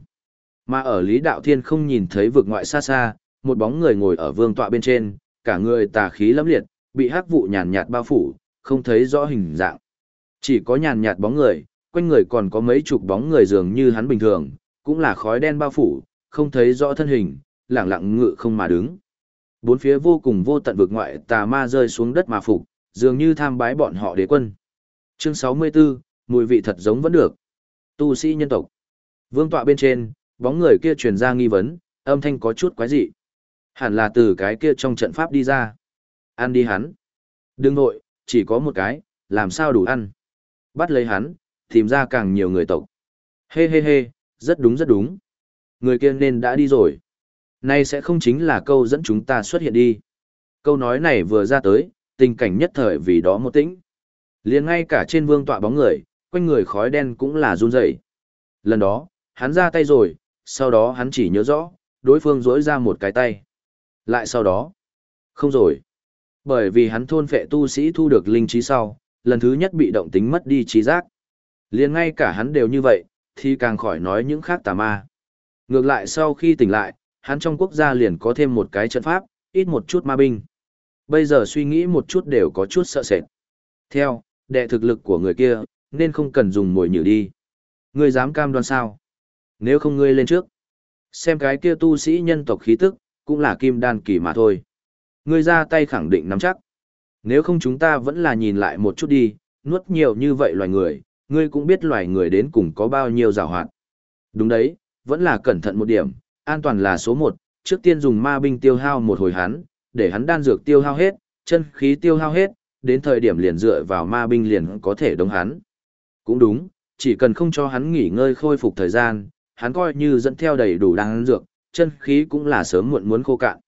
Mà ở Lý Đạo Thiên không nhìn thấy vực ngoại xa xa, một bóng người ngồi ở vương tọa bên trên, cả người tà khí lẫm liệt, bị hắc vụ nhàn nhạt bao phủ, không thấy rõ hình dạng. Chỉ có nhàn nhạt bóng người, quanh người còn có mấy chục bóng người dường như hắn bình thường, cũng là khói đen bao phủ, không thấy rõ thân hình, lẳng lặng ngự không mà đứng. Bốn phía vô cùng vô tận vực ngoại tà ma rơi xuống đất mà phục, dường như tham bái bọn họ đế quân. Chương 64, mùi vị thật giống vẫn được. Tu sĩ nhân tộc. Vương tọa bên trên, bóng người kia truyền ra nghi vấn, âm thanh có chút quái dị. Hẳn là từ cái kia trong trận pháp đi ra. Ăn đi hắn. Đừng nội, chỉ có một cái, làm sao đủ ăn. Bắt lấy hắn, tìm ra càng nhiều người tộc. Hê hê hê, rất đúng rất đúng. Người kia nên đã đi rồi. Nay sẽ không chính là câu dẫn chúng ta xuất hiện đi. Câu nói này vừa ra tới, tình cảnh nhất thời vì đó một tĩnh. liền ngay cả trên vương tọa bóng người, quanh người khói đen cũng là run rẩy. Lần đó, hắn ra tay rồi, sau đó hắn chỉ nhớ rõ, đối phương rỗi ra một cái tay. Lại sau đó, không rồi. Bởi vì hắn thôn phệ tu sĩ thu được linh trí sau, lần thứ nhất bị động tính mất đi trí giác. liền ngay cả hắn đều như vậy, thì càng khỏi nói những khác tà ma. Ngược lại sau khi tỉnh lại, hắn trong quốc gia liền có thêm một cái trận pháp, ít một chút ma binh. Bây giờ suy nghĩ một chút đều có chút sợ sệt. Theo, đệ thực lực của người kia, nên không cần dùng mồi nhử đi. Ngươi dám cam đoan sao? Nếu không ngươi lên trước. Xem cái kia tu sĩ nhân tộc khí tức, cũng là kim đan kỳ mà thôi. Ngươi ra tay khẳng định nắm chắc. Nếu không chúng ta vẫn là nhìn lại một chút đi, nuốt nhiều như vậy loài người, ngươi cũng biết loài người đến cùng có bao nhiêu rào hoạt. Đúng đấy, vẫn là cẩn thận một điểm, an toàn là số một, trước tiên dùng ma binh tiêu hao một hồi hắn, để hắn đan dược tiêu hao hết, chân khí tiêu hao hết, đến thời điểm liền dựa vào ma binh liền có thể đống hắn. Cũng đúng, chỉ cần không cho hắn nghỉ ngơi khôi phục thời gian, hắn coi như dẫn theo đầy đủ đan dược, chân khí cũng là sớm muộn muốn khô cạn.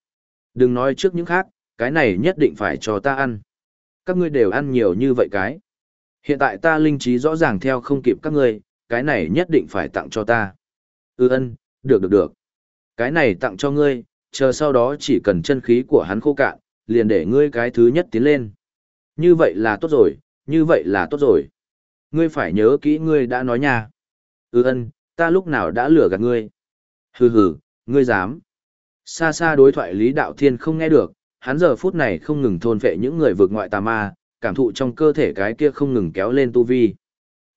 Đừng nói trước những khác, cái này nhất định phải cho ta ăn. Các ngươi đều ăn nhiều như vậy cái. Hiện tại ta linh trí rõ ràng theo không kịp các ngươi, cái này nhất định phải tặng cho ta. Ừ ân, được được được. Cái này tặng cho ngươi, chờ sau đó chỉ cần chân khí của hắn khô cạn, liền để ngươi cái thứ nhất tiến lên. Như vậy là tốt rồi, như vậy là tốt rồi. Ngươi phải nhớ kỹ ngươi đã nói nha. Ừ ân, ta lúc nào đã lừa gạt ngươi. Hừ hừ, ngươi dám. Xa xa đối thoại Lý Đạo Thiên không nghe được, hắn giờ phút này không ngừng thôn vệ những người vượt ngoại tà ma, cảm thụ trong cơ thể cái kia không ngừng kéo lên tu vi.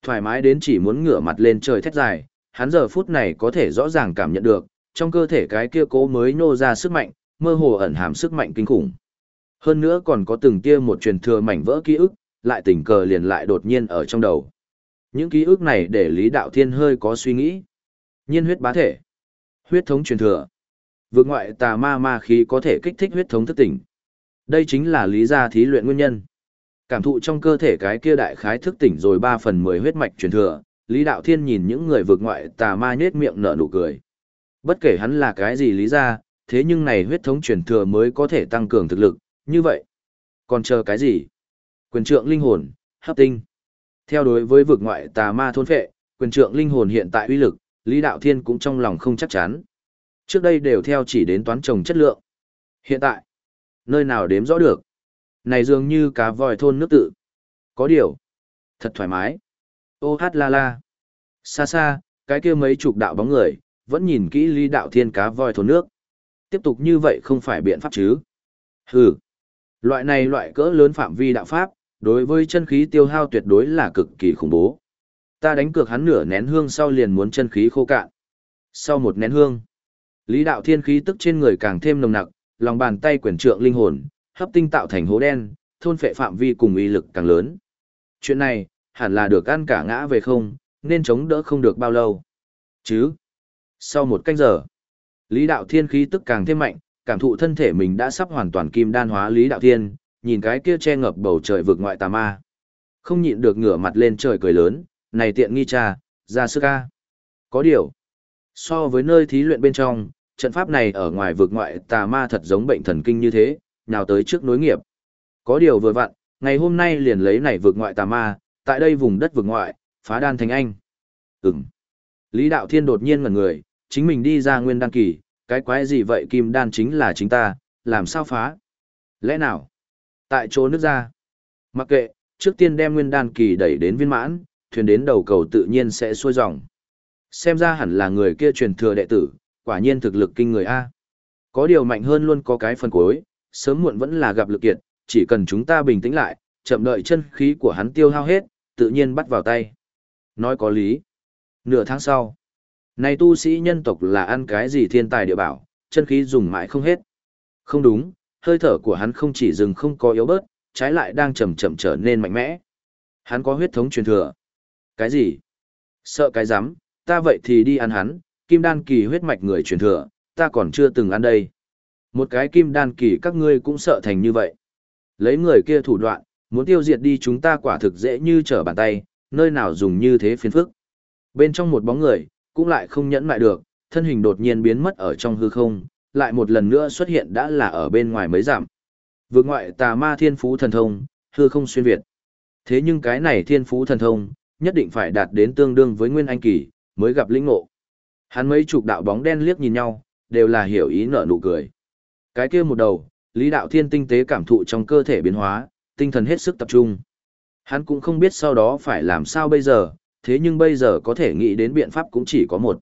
Thoải mái đến chỉ muốn ngửa mặt lên trời thét dài, hắn giờ phút này có thể rõ ràng cảm nhận được, trong cơ thể cái kia cố mới nô ra sức mạnh, mơ hồ ẩn hàm sức mạnh kinh khủng. Hơn nữa còn có từng kia một truyền thừa mảnh vỡ ký ức, lại tình cờ liền lại đột nhiên ở trong đầu. Những ký ức này để Lý Đạo Thiên hơi có suy nghĩ. Nhiên huyết bá thể. Huyết thống truyền thừa. Vượt ngoại tà ma ma khí có thể kích thích huyết thống thức tỉnh. Đây chính là lý gia thí luyện nguyên nhân. Cảm thụ trong cơ thể cái kia đại khái thức tỉnh rồi 3 phần 10 huyết mạch truyền thừa, Lý Đạo Thiên nhìn những người vượt ngoại tà ma nhếch miệng nở nụ cười. Bất kể hắn là cái gì lý ra, thế nhưng này huyết thống truyền thừa mới có thể tăng cường thực lực, như vậy. Còn chờ cái gì? Quyền trượng linh hồn, hấp tinh. Theo đối với vực ngoại tà ma thôn phệ, quyền trượng linh hồn hiện tại uy lực, Lý Đạo Thiên cũng trong lòng không chắc chắn. Trước đây đều theo chỉ đến toán trồng chất lượng. Hiện tại, nơi nào đếm rõ được. Này dường như cá vòi thôn nước tự. Có điều, thật thoải mái. Ô hát la la. Xa xa, cái kia mấy chục đạo bóng người, vẫn nhìn kỹ Lý Đạo Thiên cá voi thổ nước. Tiếp tục như vậy không phải biện pháp chứ. Hừ. Loại này loại cỡ lớn phạm vi đạo pháp, đối với chân khí tiêu hao tuyệt đối là cực kỳ khủng bố. Ta đánh cược hắn nửa nén hương sau liền muốn chân khí khô cạn. Sau một nén hương, Lý đạo thiên khí tức trên người càng thêm nồng nặc, lòng bàn tay quyển trượng linh hồn, hấp tinh tạo thành hố đen, thôn phệ phạm vi cùng uy lực càng lớn. Chuyện này, hẳn là được ăn cả ngã về không, nên chống đỡ không được bao lâu. Chứ? Sau một canh giờ, Lý đạo thiên khí tức càng thêm mạnh, cảm thụ thân thể mình đã sắp hoàn toàn kim đan hóa Lý đạo thiên, nhìn cái kia che ngập bầu trời vực ngoại tà ma. Không nhịn được ngửa mặt lên trời cười lớn, này tiện nghi cha, ra sức ca. Có điều, so với nơi thí luyện bên trong, trận pháp này ở ngoài vực ngoại tà ma thật giống bệnh thần kinh như thế, nào tới trước nối nghiệp. Có điều vừa vặn, ngày hôm nay liền lấy này vực ngoại tà ma, tại đây vùng đất vực ngoại, phá đan thành anh. Ừm. Lý Đạo Thiên đột nhiên ngẩn người, chính mình đi ra nguyên đan kỳ, cái quái gì vậy kim đan chính là chính ta, làm sao phá? Lẽ nào? Tại chỗ nước ra. Mặc kệ, trước tiên đem nguyên đan kỳ đẩy đến viên mãn, thuyền đến đầu cầu tự nhiên sẽ xuôi dòng. Xem ra hẳn là người kia truyền thừa đệ tử, quả nhiên thực lực kinh người A. Có điều mạnh hơn luôn có cái phần cuối, sớm muộn vẫn là gặp lực kiệt, chỉ cần chúng ta bình tĩnh lại, chậm đợi chân khí của hắn tiêu hao hết, tự nhiên bắt vào tay. Nói có lý. Nửa tháng sau, này tu sĩ nhân tộc là ăn cái gì thiên tài địa bảo, chân khí dùng mãi không hết. Không đúng, hơi thở của hắn không chỉ dừng không có yếu bớt, trái lại đang chậm chậm trở nên mạnh mẽ. Hắn có huyết thống truyền thừa. Cái gì? Sợ cái rắm ta vậy thì đi ăn hắn, kim đan kỳ huyết mạch người truyền thừa, ta còn chưa từng ăn đây. Một cái kim đan kỳ các ngươi cũng sợ thành như vậy. Lấy người kia thủ đoạn, muốn tiêu diệt đi chúng ta quả thực dễ như trở bàn tay, nơi nào dùng như thế phiền phức. Bên trong một bóng người, cũng lại không nhẫn lại được, thân hình đột nhiên biến mất ở trong hư không, lại một lần nữa xuất hiện đã là ở bên ngoài mấy giảm. Vượt ngoại tà ma thiên phú thần thông, hư không xuyên Việt. Thế nhưng cái này thiên phú thần thông, nhất định phải đạt đến tương đương với nguyên anh kỳ, mới gặp lĩnh ngộ. Hắn mấy chục đạo bóng đen liếc nhìn nhau, đều là hiểu ý nở nụ cười. Cái kia một đầu, Lý Đạo Thiên tinh tế cảm thụ trong cơ thể biến hóa, tinh thần hết sức tập trung. Hắn cũng không biết sau đó phải làm sao bây giờ, thế nhưng bây giờ có thể nghĩ đến biện pháp cũng chỉ có một.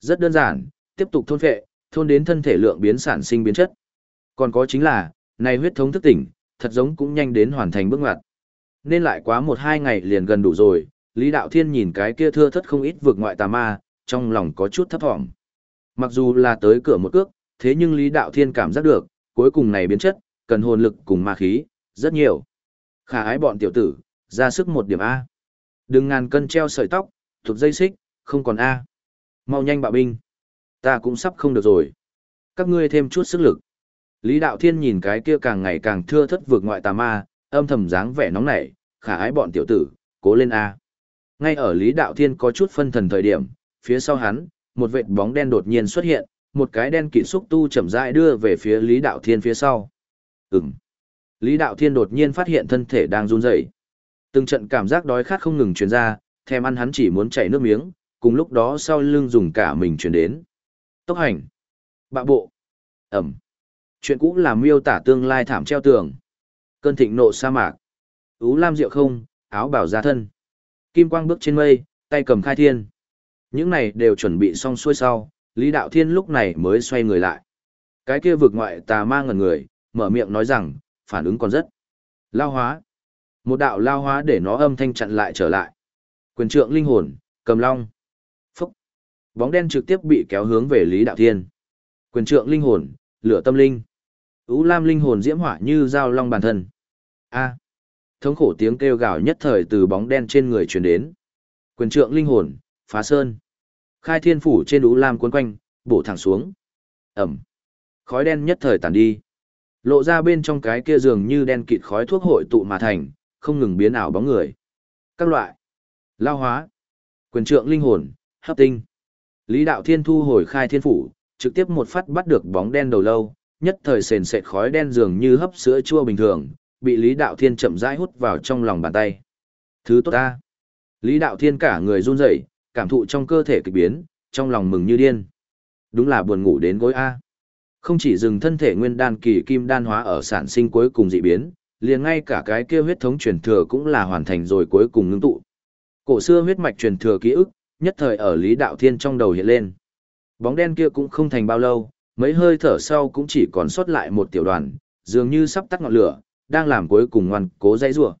Rất đơn giản, tiếp tục thôn phệ, thôn đến thân thể lượng biến sản sinh biến chất. Còn có chính là, này huyết thống thức tỉnh, thật giống cũng nhanh đến hoàn thành bước ngoặt. Nên lại quá một hai ngày liền gần đủ rồi, Lý Đạo Thiên nhìn cái kia thưa thất không ít vượt ngoại tà ma, trong lòng có chút thấp thỏm. Mặc dù là tới cửa một cước, thế nhưng Lý Đạo Thiên cảm giác được, cuối cùng này biến chất, cần hồn lực cùng ma khí, rất nhiều. Khả ái bọn tiểu tử, ra sức một điểm A. Đừng ngàn cân treo sợi tóc, thuộc dây xích, không còn A. Mau nhanh bạo binh. Ta cũng sắp không được rồi. Các ngươi thêm chút sức lực. Lý Đạo Thiên nhìn cái kia càng ngày càng thưa thất vượt ngoại tà ma, âm thầm dáng vẻ nóng nảy, khả ái bọn tiểu tử, cố lên A. Ngay ở Lý Đạo Thiên có chút phân thần thời điểm, phía sau hắn, một vệt bóng đen đột nhiên xuất hiện, một cái đen kỵ xúc tu chậm rãi đưa về phía Lý Đạo Thiên phía sau. Ừm. Lý Đạo Thiên đột nhiên phát hiện thân thể đang run rẩy. Từng trận cảm giác đói khát không ngừng truyền ra, thèm ăn hắn chỉ muốn chảy nước miếng, cùng lúc đó sau lưng dùng cả mình truyền đến. Tốc hành. Bạ bộ. Ẩm. Chuyện cũ làm miêu tả tương lai thảm treo tường. Cơn thịnh nộ sa mạc. Ú lam rượu không, áo bảo ra thân. Kim quang bước trên mây, tay cầm khai thiên. Những này đều chuẩn bị xong xuôi sau, Lý Đạo Thiên lúc này mới xoay người lại. Cái kia vực ngoại tà ma ngẩn người, mở miệng nói rằng, phản ứng còn rất. Lao hóa. Một đạo lao hóa để nó âm thanh chặn lại trở lại. Quyền trượng linh hồn, cầm long. Phúc. Bóng đen trực tiếp bị kéo hướng về Lý Đạo Thiên. Quyền trượng linh hồn, lửa tâm linh. Ú lam linh hồn diễm hỏa như dao long bản thân. A. Thống khổ tiếng kêu gào nhất thời từ bóng đen trên người truyền đến. Quyền trượng linh hồn, phá sơn. Khai thiên phủ trên ú lam cuốn quanh, bổ thẳng xuống. Ẩm. Khói đen nhất thời tàn đi. Lộ ra bên trong cái kia dường như đen kịt khói thuốc hội tụ mà thành, không ngừng biến ảo bóng người. Các loại. Lao hóa. Quyền trượng linh hồn, hấp tinh. Lý đạo thiên thu hồi khai thiên phủ, trực tiếp một phát bắt được bóng đen đầu lâu, nhất thời sền sệt khói đen dường như hấp sữa chua bình thường, bị Lý đạo thiên chậm rãi hút vào trong lòng bàn tay. Thứ tốt ta. Lý đạo thiên cả người run rẩy, cảm thụ trong cơ thể kịch biến, trong lòng mừng như điên. Đúng là buồn ngủ đến gối A. Không chỉ dừng thân thể nguyên đan kỳ kim đan hóa ở sản sinh cuối cùng dị biến, liền ngay cả cái kia huyết thống truyền thừa cũng là hoàn thành rồi cuối cùng ngưng tụ. Cổ xưa huyết mạch truyền thừa ký ức, nhất thời ở Lý Đạo Thiên trong đầu hiện lên. Bóng đen kia cũng không thành bao lâu, mấy hơi thở sau cũng chỉ còn sót lại một tiểu đoàn, dường như sắp tắt ngọn lửa, đang làm cuối cùng ngoan cố dãy rủa.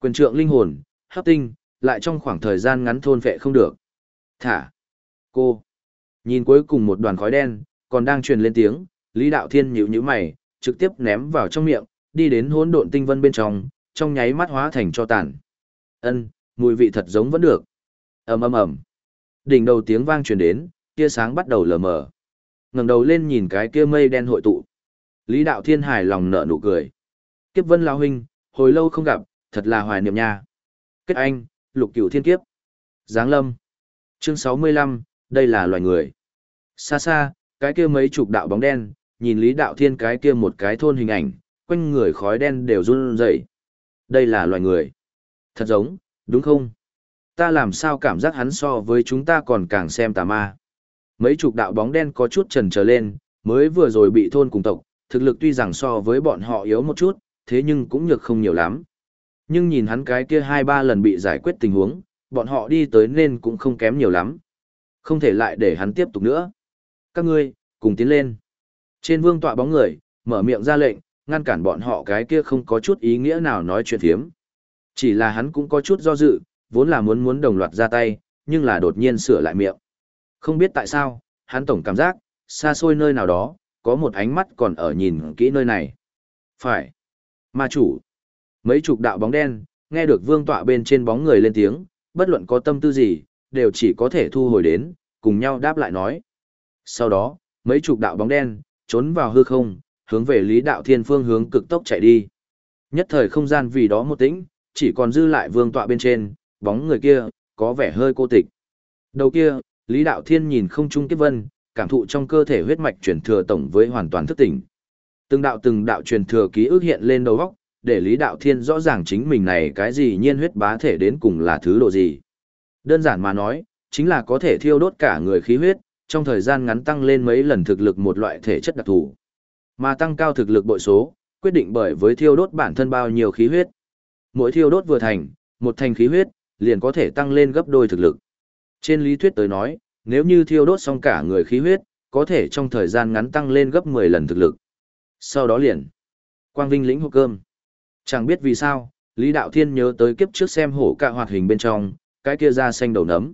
Quyền trượng linh hồn, hấp tinh, lại trong khoảng thời gian ngắn thôn vệ không được. Thả. Cô. Nhìn cuối cùng một đoàn khói đen, còn đang truyền lên tiếng, Lý Đạo Thiên nhíu nhíu mày, trực tiếp ném vào trong miệng, đi đến hỗn độn tinh vân bên trong, trong nháy mắt hóa thành cho tàn. Ân, mùi vị thật giống vẫn được. Ầm ầm ầm. Đỉnh đầu tiếng vang truyền đến, tia sáng bắt đầu lờ mờ. Ngẩng đầu lên nhìn cái kia mây đen hội tụ. Lý Đạo Thiên hài lòng nở nụ cười. Kiếp Vân lão huynh, hồi lâu không gặp, thật là hoài niệm nha. Kết anh, Lục Cửu Thiên kiếp. Giáng Lâm. Chương 65, đây là loài người. Xa xa, cái kia mấy chục đạo bóng đen, nhìn Lý Đạo Thiên cái kia một cái thôn hình ảnh, quanh người khói đen đều run rẩy. Đây là loài người. Thật giống, đúng không? Ta làm sao cảm giác hắn so với chúng ta còn càng xem tà ma. Mấy chục đạo bóng đen có chút trần trở lên, mới vừa rồi bị thôn cùng tộc, thực lực tuy rằng so với bọn họ yếu một chút, thế nhưng cũng nhược không nhiều lắm. Nhưng nhìn hắn cái kia hai ba lần bị giải quyết tình huống, bọn họ đi tới nên cũng không kém nhiều lắm. Không thể lại để hắn tiếp tục nữa. Các ngươi, cùng tiến lên. Trên vương tọa bóng người, mở miệng ra lệnh, ngăn cản bọn họ cái kia không có chút ý nghĩa nào nói chuyện thiếm. Chỉ là hắn cũng có chút do dự, vốn là muốn muốn đồng loạt ra tay, nhưng là đột nhiên sửa lại miệng. Không biết tại sao, hắn tổng cảm giác, xa xôi nơi nào đó, có một ánh mắt còn ở nhìn kỹ nơi này. Phải. Ma chủ. Mấy chục đạo bóng đen, nghe được vương tọa bên trên bóng người lên tiếng, bất luận có tâm tư gì, đều chỉ có thể thu hồi đến, cùng nhau đáp lại nói. Sau đó, mấy chục đạo bóng đen, trốn vào hư không, hướng về Lý Đạo Thiên phương hướng cực tốc chạy đi. Nhất thời không gian vì đó một tĩnh, chỉ còn dư lại vương tọa bên trên, bóng người kia, có vẻ hơi cô tịch. Đầu kia, Lý Đạo Thiên nhìn không trung kiếp vân, cảm thụ trong cơ thể huyết mạch truyền thừa tổng với hoàn toàn thức tỉnh. Từng đạo từng đạo truyền thừa ký ức hiện lên đầu óc, để Lý Đạo Thiên rõ ràng chính mình này cái gì nhiên huyết bá thể đến cùng là thứ độ gì. Đơn giản mà nói, chính là có thể thiêu đốt cả người khí huyết, trong thời gian ngắn tăng lên mấy lần thực lực một loại thể chất đặc thù. Mà tăng cao thực lực bội số, quyết định bởi với thiêu đốt bản thân bao nhiêu khí huyết. Mỗi thiêu đốt vừa thành, một thành khí huyết, liền có thể tăng lên gấp đôi thực lực. Trên lý thuyết tới nói, nếu như thiêu đốt xong cả người khí huyết, có thể trong thời gian ngắn tăng lên gấp 10 lần thực lực. Sau đó liền, Quang Vinh lĩnh hộp cơm. Chẳng biết vì sao, Lý Đạo Thiên nhớ tới kiếp trước xem hổ cạ hoạt hình bên trong, cái kia da xanh đầu nấm.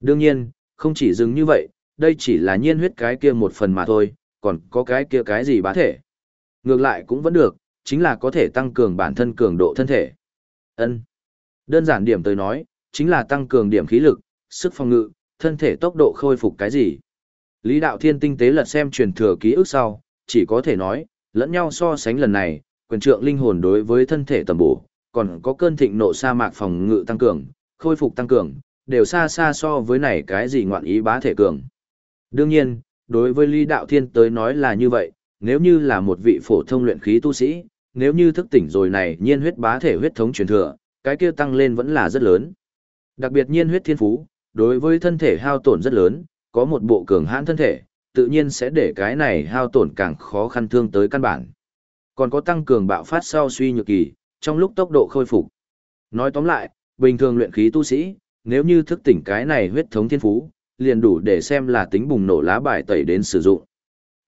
Đương nhiên, không chỉ dừng như vậy, đây chỉ là nhiên huyết cái kia một phần mà thôi, còn có cái kia cái gì bá thể. Ngược lại cũng vẫn được, chính là có thể tăng cường bản thân cường độ thân thể. Ân. Đơn giản điểm tới nói, chính là tăng cường điểm khí lực, sức phòng ngự, thân thể tốc độ khôi phục cái gì. Lý Đạo Thiên tinh tế lật xem truyền thừa ký ức sau, chỉ có thể nói, lẫn nhau so sánh lần này, quyền trượng linh hồn đối với thân thể tầm bổ, còn có cơn thịnh nộ sa mạc phòng ngự tăng cường, khôi phục tăng cường, đều xa xa so với này cái gì ngoạn ý bá thể cường. Đương nhiên, đối với Lý Đạo Thiên tới nói là như vậy, nếu như là một vị phổ thông luyện khí tu sĩ, nếu như thức tỉnh rồi này nhiên huyết bá thể huyết thống truyền thừa, cái kia tăng lên vẫn là rất lớn. Đặc biệt nhiên huyết thiên phú, đối với thân thể hao tổn rất lớn, có một bộ cường hãn thân thể, tự nhiên sẽ để cái này hao tổn càng khó khăn thương tới căn bản. Còn có tăng cường bạo phát sau suy nhược kỳ, trong lúc tốc độ khôi phục. Nói tóm lại, bình thường luyện khí tu sĩ, nếu như thức tỉnh cái này huyết thống thiên phú, liền đủ để xem là tính bùng nổ lá bài tẩy đến sử dụng.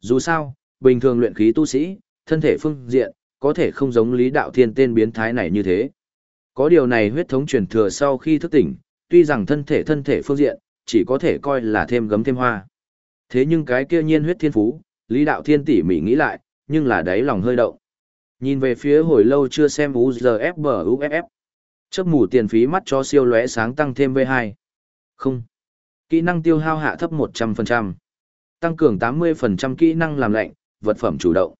Dù sao, bình thường luyện khí tu sĩ, thân thể phương diện, có thể không giống lý đạo thiên tên biến thái này như thế. Có điều này huyết thống truyền thừa sau khi thức tỉnh, tuy rằng thân thể thân thể phương diện, chỉ có thể coi là thêm gấm thêm hoa. Thế nhưng cái kia nhiên huyết thiên phú, lý đạo thiên tỉ mỉ nghĩ lại, nhưng là đáy lòng hơi động. Nhìn về phía hồi lâu chưa xem UZFBUFF. Chấp mù tiền phí mắt cho siêu lóe sáng tăng thêm V2. Không. Kỹ năng tiêu hao hạ thấp 100%. Tăng cường 80% kỹ năng làm lạnh, vật phẩm chủ động.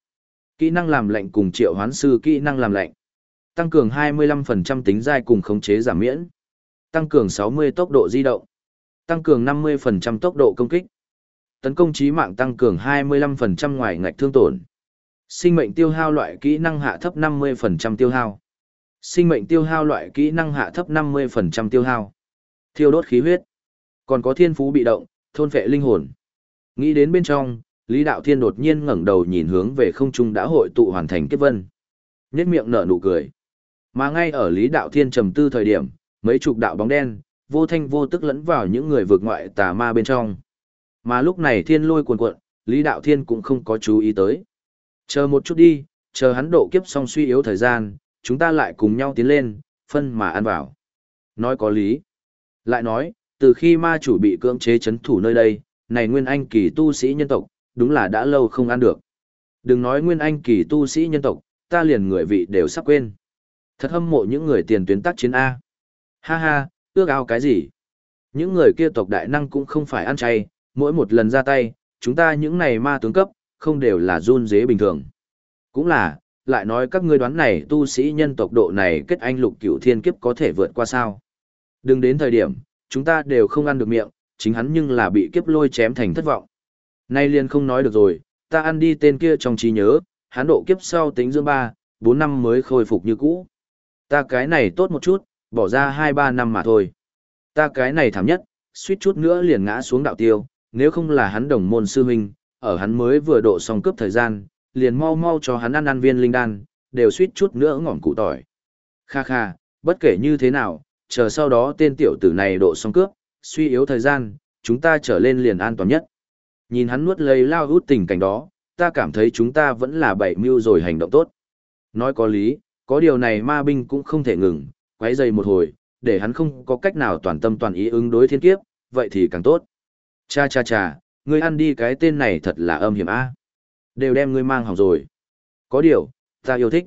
Kỹ năng làm lạnh cùng triệu hoán sư kỹ năng làm lạnh. Tăng cường 25% tính dai cùng khống chế giảm miễn. Tăng cường 60 tốc độ di động. Tăng cường 50% tốc độ công kích. Tấn công trí mạng tăng cường 25% ngoài ngạch thương tổn. Sinh mệnh tiêu hao loại kỹ năng hạ thấp 50% tiêu hao. Sinh mệnh tiêu hao loại kỹ năng hạ thấp 50% tiêu hao. Thiêu đốt khí huyết. Còn có thiên phú bị động, thôn phệ linh hồn. Nghĩ đến bên trong, Lý Đạo Thiên đột nhiên ngẩng đầu nhìn hướng về không trung đã hội tụ hoàn thành kiếp vân. Nhếch miệng nở nụ cười. Mà ngay ở Lý Đạo Thiên trầm tư thời điểm, mấy chục đạo bóng đen, vô thanh vô tức lẫn vào những người vượt ngoại tà ma bên trong. Mà lúc này thiên lôi cuồn cuộn, Lý Đạo Thiên cũng không có chú ý tới. Chờ một chút đi, chờ hắn độ kiếp xong suy yếu thời gian, chúng ta lại cùng nhau tiến lên, phân mà ăn vào. Nói có lý. Lại nói, từ khi ma chủ bị cưỡng chế chấn thủ nơi đây, này nguyên anh kỳ tu sĩ nhân tộc, đúng là đã lâu không ăn được. Đừng nói nguyên anh kỳ tu sĩ nhân tộc, ta liền người vị đều sắp quên. Thật hâm mộ những người tiền tuyến tác chiến A. Ha ha, ước ao cái gì? Những người kia tộc đại năng cũng không phải ăn chay, mỗi một lần ra tay, chúng ta những này ma tướng cấp, không đều là run dế bình thường. Cũng là, lại nói các ngươi đoán này tu sĩ nhân tộc độ này kết anh lục cửu thiên kiếp có thể vượt qua sao. Đừng đến thời điểm, chúng ta đều không ăn được miệng, chính hắn nhưng là bị kiếp lôi chém thành thất vọng. Nay liền không nói được rồi, ta ăn đi tên kia trong trí nhớ, hắn độ kiếp sau tính dưỡng 3, 4 năm mới khôi phục như cũ. Ta cái này tốt một chút, bỏ ra 2-3 năm mà thôi. Ta cái này thảm nhất, suýt chút nữa liền ngã xuống đạo tiêu, nếu không là hắn đồng môn sư huynh, ở hắn mới vừa độ xong cướp thời gian, liền mau mau cho hắn ăn ăn viên linh đan, đều suýt chút nữa ngọn cụ tỏi. Kha kha, bất kể như thế nào, chờ sau đó tên tiểu tử này độ xong cướp, suy yếu thời gian, chúng ta trở lên liền an toàn nhất. Nhìn hắn nuốt lấy lao hút tình cảnh đó, ta cảm thấy chúng ta vẫn là bảy mưu rồi hành động tốt. Nói có lý, có điều này ma binh cũng không thể ngừng, quấy dày một hồi, để hắn không có cách nào toàn tâm toàn ý ứng đối thiên kiếp, vậy thì càng tốt. Cha cha cha, ngươi ăn đi cái tên này thật là âm hiểm a. Đều đem ngươi mang hỏng rồi. Có điều, ta yêu thích.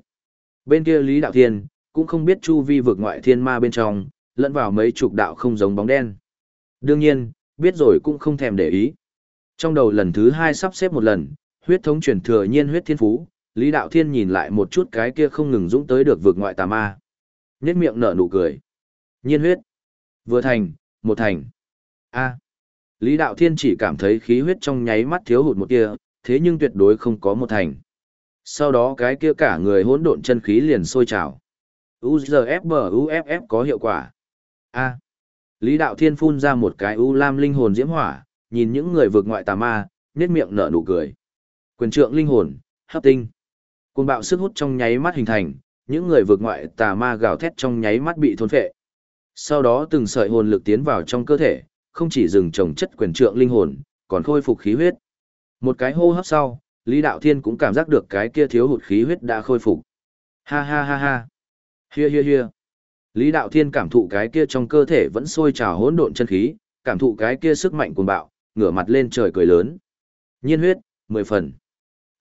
Bên kia Lý Đạo Thiên, cũng không biết chu vi vực ngoại thiên ma bên trong, lẫn vào mấy chục đạo không giống bóng đen. Đương nhiên, biết rồi cũng không thèm để ý. Trong đầu lần thứ hai sắp xếp một lần, huyết thống truyền thừa nhiên huyết thiên phú, Lý Đạo Thiên nhìn lại một chút cái kia không ngừng dũng tới được vực ngoại tà ma. Nhét miệng nở nụ cười. Nhiên huyết. Vừa thành, một thành. A. Lý Đạo Thiên chỉ cảm thấy khí huyết trong nháy mắt thiếu hụt một tia, thế nhưng tuyệt đối không có một thành. Sau đó cái kia cả người hỗn độn chân khí liền sôi trào. UZFBUFF có hiệu quả. A. Lý Đạo Thiên phun ra một cái U Lam linh hồn diễm hỏa, nhìn những người vượt ngoại tà ma, nhếch miệng nở nụ cười. Quyền trượng linh hồn, hấp tinh. Cuồng bạo sức hút trong nháy mắt hình thành, những người vượt ngoại tà ma gào thét trong nháy mắt bị thôn phệ. Sau đó từng sợi hồn lực tiến vào trong cơ thể, không chỉ dừng trồng chất quyền trượng linh hồn, còn khôi phục khí huyết. Một cái hô hấp sau, Lý Đạo Thiên cũng cảm giác được cái kia thiếu hụt khí huyết đã khôi phục. Ha ha ha ha. Hia hia hia. Lý Đạo Thiên cảm thụ cái kia trong cơ thể vẫn sôi trào hỗn độn chân khí, cảm thụ cái kia sức mạnh cuồng bạo, ngửa mặt lên trời cười lớn. Nhiên huyết, mười phần.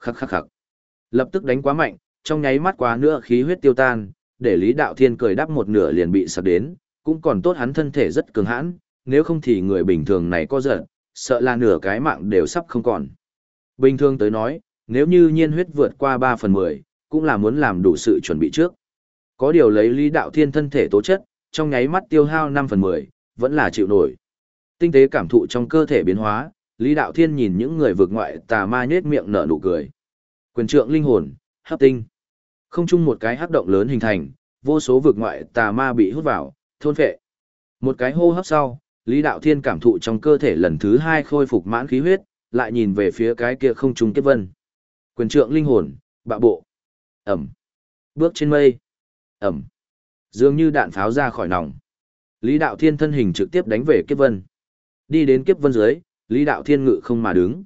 Khắc khắc khắc. Lập tức đánh quá mạnh, trong nháy mắt quá nữa khí huyết tiêu tan, để Lý Đạo Thiên cười đắp một nửa liền bị sập đến, cũng còn tốt hắn thân thể rất cường hãn, nếu không thì người bình thường này có giận, sợ là nửa cái mạng đều sắp không còn. Bình thường tới nói, nếu như nhiên huyết vượt qua 3 phần 10, cũng là muốn làm đủ sự chuẩn bị trước. Có điều lấy Lý Đạo Thiên thân thể tố chất, trong nháy mắt tiêu hao 5 phần 10, vẫn là chịu nổi. Tinh tế cảm thụ trong cơ thể biến hóa, Lý Đạo Thiên nhìn những người vượt ngoại tà ma nhết miệng nở nụ cười. Quyền trượng linh hồn, hấp tinh. Không chung một cái hấp động lớn hình thành, vô số vượt ngoại tà ma bị hút vào, thôn phệ. Một cái hô hấp sau, Lý Đạo Thiên cảm thụ trong cơ thể lần thứ hai khôi phục mãn khí huyết, lại nhìn về phía cái kia không trung kết vân. Quyền trượng linh hồn, bạ bộ. Ẩm. Bước trên mây. Ẩm. Dường như đạn pháo ra khỏi nòng. Lý Đạo Thiên thân hình trực tiếp đánh về kiếp vân. Đi đến kiếp vân dưới, Lý Đạo Thiên ngự không mà đứng.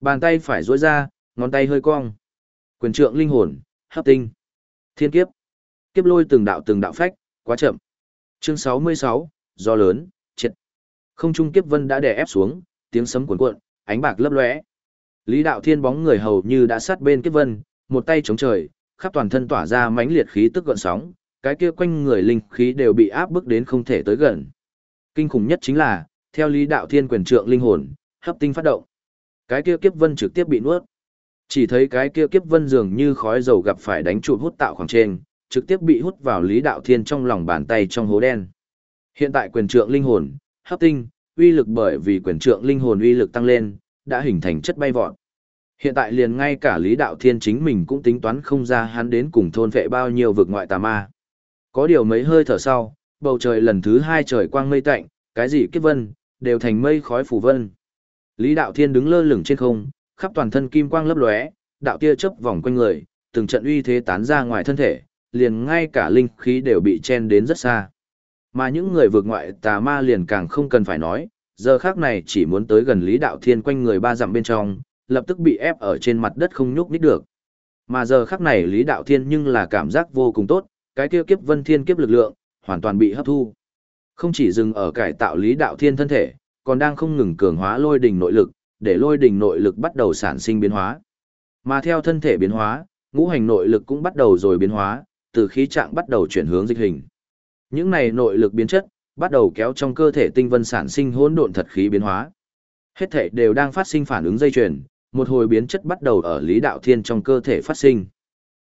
Bàn tay phải duỗi ra, ngón tay hơi cong. Quyền trượng linh hồn, hấp tinh. Thiên kiếp. Kiếp lôi từng đạo từng đạo phách, quá chậm. Chương 66, do lớn, triệt. Không trung kiếp vân đã đè ép xuống, tiếng sấm cuồn cuộn, ánh bạc lấp lóe. Lý Đạo Thiên bóng người hầu như đã sát bên kiếp vân, một tay chống trời, khắp toàn thân tỏa ra mãnh liệt khí tức gợn sóng, cái kia quanh người linh khí đều bị áp bức đến không thể tới gần. Kinh khủng nhất chính là, theo Lý Đạo Thiên quyền trượng linh hồn, hấp tinh phát động. Cái kia kiếp vân trực tiếp bị nuốt. Chỉ thấy cái kia kiếp vân dường như khói dầu gặp phải đánh trụ hút tạo khoảng trên, trực tiếp bị hút vào Lý Đạo Thiên trong lòng bàn tay trong hố đen. Hiện tại quyền trượng linh hồn, hấp tinh, uy lực bởi vì quyền trượng linh hồn uy lực tăng lên, đã hình thành chất bay vọt. Hiện tại liền ngay cả Lý Đạo Thiên chính mình cũng tính toán không ra hắn đến cùng thôn vệ bao nhiêu vực ngoại tà ma. Có điều mấy hơi thở sau, bầu trời lần thứ hai trời quang mây tạnh, cái gì kiếp vân, đều thành mây khói phủ vân. Lý Đạo Thiên đứng lơ lửng trên không, khắp toàn thân kim quang lấp lóe, đạo tia chớp vòng quanh người, từng trận uy thế tán ra ngoài thân thể, liền ngay cả linh khí đều bị chen đến rất xa. Mà những người vượt ngoại tà ma liền càng không cần phải nói, giờ khác này chỉ muốn tới gần Lý Đạo Thiên quanh người ba dặm bên trong, lập tức bị ép ở trên mặt đất không nhúc nhích được. Mà giờ khắc này Lý Đạo Thiên nhưng là cảm giác vô cùng tốt, cái kia kiếp vân thiên kiếp lực lượng, hoàn toàn bị hấp thu. Không chỉ dừng ở cải tạo Lý Đạo Thiên thân thể, còn đang không ngừng cường hóa lôi đình nội lực, để lôi đình nội lực bắt đầu sản sinh biến hóa. Mà theo thân thể biến hóa, ngũ hành nội lực cũng bắt đầu rồi biến hóa, từ khí trạng bắt đầu chuyển hướng dịch hình. Những này nội lực biến chất, bắt đầu kéo trong cơ thể tinh vân sản sinh hỗn độn thật khí biến hóa. Hết thể đều đang phát sinh phản ứng dây chuyền, một hồi biến chất bắt đầu ở Lý Đạo Thiên trong cơ thể phát sinh.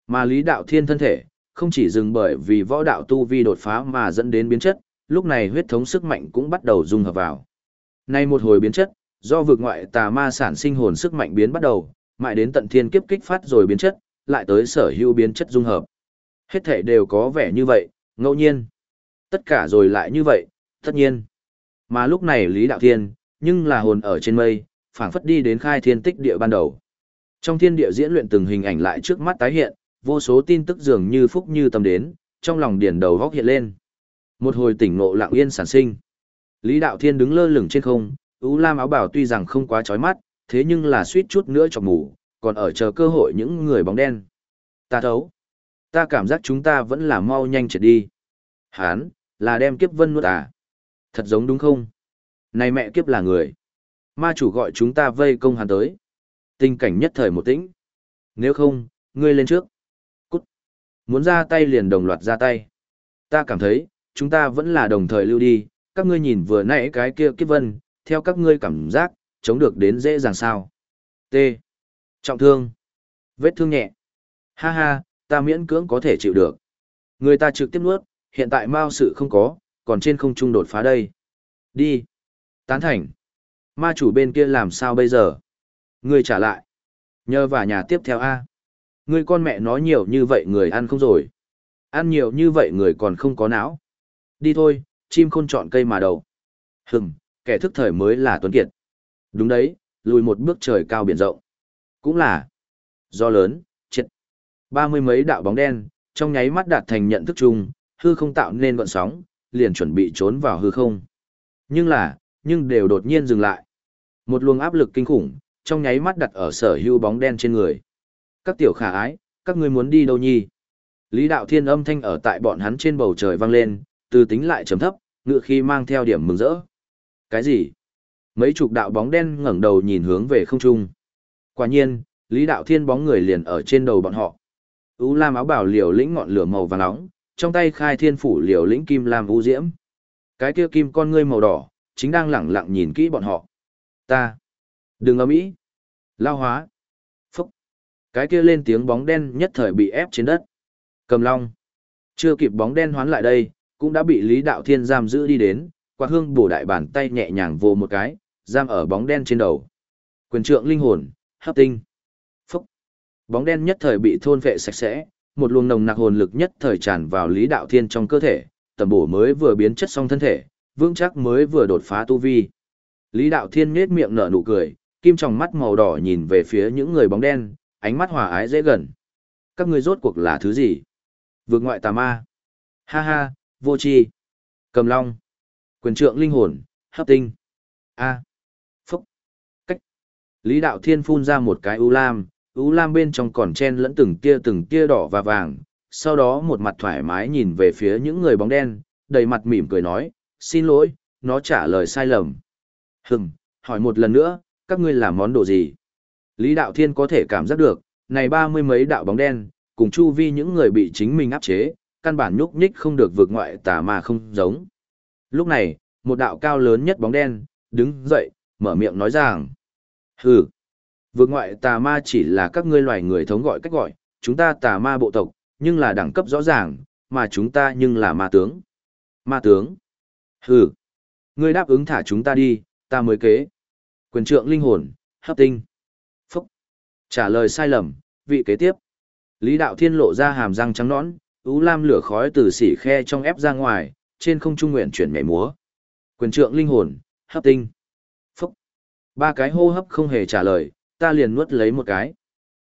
Mà Lý Đạo Thiên thân thể, không chỉ dừng bởi vì võ đạo tu vi đột phá mà dẫn đến biến chất, lúc này huyết thống sức mạnh cũng bắt đầu dung hợp vào. Nay một hồi biến chất, do vực ngoại tà ma sản sinh hồn sức mạnh biến bắt đầu, mãi đến tận thiên kiếp kích phát rồi biến chất, lại tới sở hữu biến chất dung hợp. Hết thể đều có vẻ như vậy, ngẫu nhiên. Tất cả rồi lại như vậy, tất nhiên. Mà lúc này Lý Đạo Thiên, nhưng là hồn ở trên mây, phảng phất đi đến khai thiên tích địa ban đầu. Trong thiên địa diễn luyện từng hình ảnh lại trước mắt tái hiện, vô số tin tức dường như phúc như tâm đến, trong lòng điển đầu góc hiện lên. Một hồi tỉnh ngộ lặng yên sản sinh. Lý Đạo Thiên đứng lơ lửng trên không, ưu lam áo bảo tuy rằng không quá chói mắt, thế nhưng là suýt chút nữa chọc ngủ, còn ở chờ cơ hội những người bóng đen. Ta thấu. Ta cảm giác chúng ta vẫn là mau nhanh trượt đi. Hán, là đem kiếp vân nuốt à? Thật giống đúng không? Này mẹ kiếp là người. Ma chủ gọi chúng ta vây công hắn tới. Tình cảnh nhất thời một tĩnh. Nếu không, ngươi lên trước. Cút. Muốn ra tay liền đồng loạt ra tay. Ta cảm thấy, chúng ta vẫn là đồng thời lưu đi. Các ngươi nhìn vừa nãy cái kia kiếp vân, theo các ngươi cảm giác, chống được đến dễ dàng sao. T. Trọng thương. Vết thương nhẹ. Ha ha, ta miễn cưỡng có thể chịu được. Người ta trực tiếp nuốt, hiện tại mao sự không có, còn trên không trung đột phá đây. Đi. Tán thành. Ma chủ bên kia làm sao bây giờ? Ngươi trả lại. Nhờ vào nhà tiếp theo A. Ngươi con mẹ nói nhiều như vậy người ăn không rồi. Ăn nhiều như vậy người còn không có não. Đi thôi, chim khôn chọn cây mà đầu. Hừm, kẻ thức thời mới là tuấn kiệt. Đúng đấy, lùi một bước trời cao biển rộng. Cũng là do lớn, chết. Ba mươi mấy đạo bóng đen, trong nháy mắt đạt thành nhận thức chung, hư không tạo nên gọn sóng, liền chuẩn bị trốn vào hư không. Nhưng là, nhưng đều đột nhiên dừng lại. Một luồng áp lực kinh khủng, trong nháy mắt đặt ở sở hữu bóng đen trên người. Các tiểu khả ái, các ngươi muốn đi đâu nhi? Lý đạo thiên âm thanh ở tại bọn hắn trên bầu trời vang lên, từ tính lại trầm thấp, ngựa khi mang theo điểm mừng rỡ. Cái gì? Mấy chục đạo bóng đen ngẩng đầu nhìn hướng về không trung. Quả nhiên, Lý đạo thiên bóng người liền ở trên đầu bọn họ. U Lam áo bảo liều lĩnh ngọn lửa màu vàng nóng, trong tay khai thiên phủ liều lĩnh kim lam u diễm. Cái kia kim con ngươi màu đỏ, chính đang lẳng lặng nhìn kỹ bọn họ. Ta. Đừng ấm ý. Lao hóa. Phúc. Cái kia lên tiếng bóng đen nhất thời bị ép trên đất. Cầm long. Chưa kịp bóng đen hoán lại đây, cũng đã bị Lý Đạo Thiên giam giữ đi đến, quạt hương bổ đại bàn tay nhẹ nhàng vô một cái, giam ở bóng đen trên đầu. Quyền trượng linh hồn, hấp tinh. Phúc. Bóng đen nhất thời bị thôn vệ sạch sẽ, một luồng nồng nặc hồn lực nhất thời tràn vào Lý Đạo Thiên trong cơ thể, tầm bổ mới vừa biến chất xong thân thể, vững chắc mới vừa đột phá tu vi. Lý Đạo Thiên nhếch miệng nở nụ cười, kim trong mắt màu đỏ nhìn về phía những người bóng đen, ánh mắt hòa ái dễ gần. Các ngươi rốt cuộc là thứ gì? Vượt ngoại tà ma. Ha ha, vô tri. Cầm long. Quyền trượng linh hồn, hấp tinh. A. Phúc. Cách. Lý Đạo Thiên phun ra một cái u lam, u lam bên trong còn chen lẫn từng tia từng tia đỏ và vàng. Sau đó một mặt thoải mái nhìn về phía những người bóng đen, đầy mặt mỉm cười nói, xin lỗi, nó trả lời sai lầm. Hừm, hỏi một lần nữa, các ngươi làm món đồ gì? Lý Đạo Thiên có thể cảm giác được, này ba mươi mấy đạo bóng đen, cùng chu vi những người bị chính mình áp chế, căn bản nhúc nhích không được vượt ngoại tà mà không giống. Lúc này, một đạo cao lớn nhất bóng đen, đứng dậy, mở miệng nói rằng, hừ, vượt ngoại tà ma chỉ là các ngươi loài người thống gọi cách gọi, chúng ta tà ma bộ tộc, nhưng là đẳng cấp rõ ràng, mà chúng ta nhưng là ma tướng. Ma tướng. Hừ, ngươi đáp ứng thả chúng ta đi, ta mới kế. Quyền trượng linh hồn, hấp tinh. Phúc. Trả lời sai lầm, vị kế tiếp. Lý đạo thiên lộ ra hàm răng trắng nõn, ú lam lửa khói từ xỉ khe trong ép ra ngoài, trên không trung nguyện chuyển nhảy múa. Quyền trượng linh hồn, hấp tinh. Phúc. Ba cái hô hấp không hề trả lời, ta liền nuốt lấy một cái.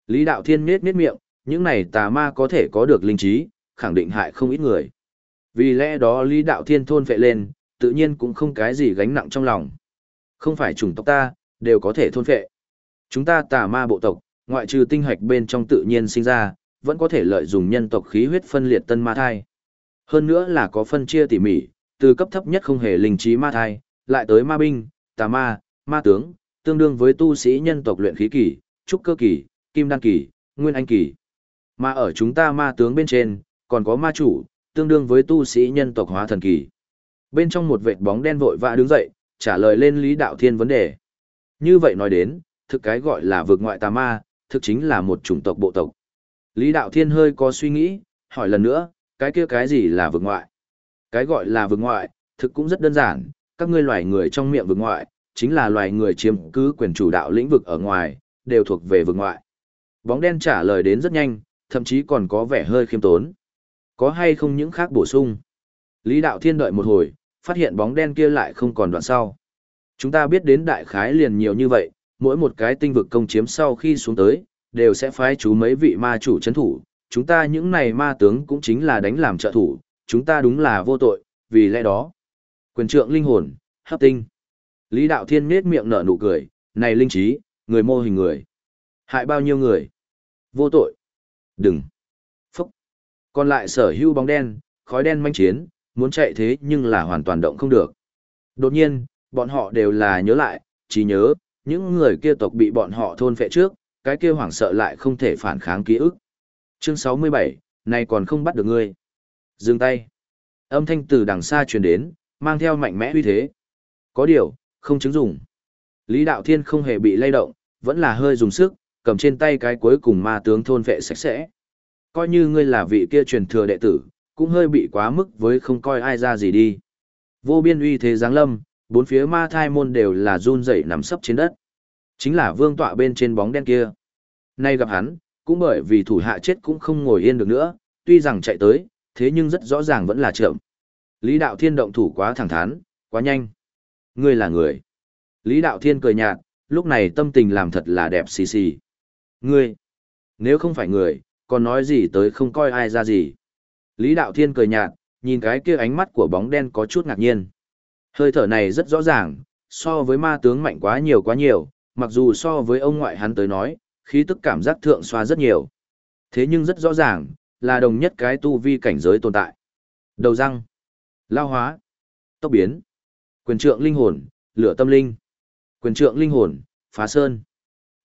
Lý đạo thiên nết nết miệng, những này tà ma có thể có được linh trí, khẳng định hại không ít người. Vì lẽ đó Lý đạo thiên thôn phệ lên, tự nhiên cũng không cái gì gánh nặng trong lòng. Không phải chủng tộc ta, đều có thể thôn phệ. Chúng ta tà ma bộ tộc, ngoại trừ tinh hạch bên trong tự nhiên sinh ra, vẫn có thể lợi dụng nhân tộc khí huyết phân liệt tân ma thai. Hơn nữa là có phân chia tỉ mỉ, từ cấp thấp nhất không hề linh trí ma thai, lại tới ma binh, tà ma, ma tướng, tương đương với tu sĩ nhân tộc luyện khí kỳ, trúc cơ kỳ, kim đan kỳ, nguyên anh kỳ. Mà ở chúng ta ma tướng bên trên, còn có ma chủ, tương đương với tu sĩ nhân tộc hóa thần kỳ. Bên trong một vệt bóng đen vội vã đứng dậy, trả lời lên Lý Đạo Thiên vấn đề. Như vậy nói đến, thực cái gọi là vực ngoại tà ma, thực chính là một chủng tộc bộ tộc. Lý Đạo Thiên hơi có suy nghĩ, hỏi lần nữa, cái kia cái gì là vực ngoại? Cái gọi là vực ngoại, thực cũng rất đơn giản, các ngươi loài người trong miệng vực ngoại, chính là loài người chiếm cứ quyền chủ đạo lĩnh vực ở ngoài, đều thuộc về vực ngoại. Bóng đen trả lời đến rất nhanh, thậm chí còn có vẻ hơi khiêm tốn. Có hay không những khác bổ sung? Lý Đạo Thiên đợi một hồi, phát hiện bóng đen kia lại không còn đoạn sau. Chúng ta biết đến đại khái liền nhiều như vậy, mỗi một cái tinh vực công chiếm sau khi xuống tới, đều sẽ phái chú mấy vị ma chủ chấn thủ, chúng ta những này ma tướng cũng chính là đánh làm trợ thủ, chúng ta đúng là vô tội, vì lẽ đó. Quyền trượng linh hồn, hấp tinh. Lý Đạo Thiên nết miệng nở nụ cười, này linh trí, người mô hình người. Hại bao nhiêu người? Vô tội. Đừng. Phúc. Còn lại sở hưu bóng đen, khói đen manh chiến, muốn chạy thế nhưng là hoàn toàn động không được. Đột nhiên, bọn họ đều là nhớ lại, chỉ nhớ, những người kia tộc bị bọn họ thôn phệ trước, cái kia hoảng sợ lại không thể phản kháng ký ức. Chương 67, này còn không bắt được ngươi. Dừng tay. Âm thanh từ đằng xa truyền đến, mang theo mạnh mẽ uy thế. Có điều, không chứng dùng. Lý Đạo Thiên không hề bị lay động, vẫn là hơi dùng sức, cầm trên tay cái cuối cùng ma tướng thôn vệ sạch sẽ. Coi như ngươi là vị kia truyền thừa đệ tử, cũng hơi bị quá mức với không coi ai ra gì đi. Vô biên uy thế giáng lâm, bốn phía ma thai môn đều là run rẩy nằm sấp trên đất. Chính là vương tọa bên trên bóng đen kia. Nay gặp hắn, cũng bởi vì thủ hạ chết cũng không ngồi yên được nữa, tuy rằng chạy tới, thế nhưng rất rõ ràng vẫn là chậm. Lý Đạo Thiên động thủ quá thẳng thắn, quá nhanh. Ngươi là người. Lý Đạo Thiên cười nhạt, lúc này tâm tình làm thật là đẹp xì xì. Ngươi, nếu không phải người, còn nói gì tới không coi ai ra gì. Lý Đạo Thiên cười nhạt, nhìn cái kia ánh mắt của bóng đen có chút ngạc nhiên. Hơi thở này rất rõ ràng, so với ma tướng mạnh quá nhiều quá nhiều, mặc dù so với ông ngoại hắn tới nói, khí tức cảm giác thượng xoa rất nhiều. Thế nhưng rất rõ ràng, là đồng nhất cái tu vi cảnh giới tồn tại. Đầu răng, lao hóa, tốc biến, quyền trượng linh hồn, lửa tâm linh, quyền trượng linh hồn, phá sơn.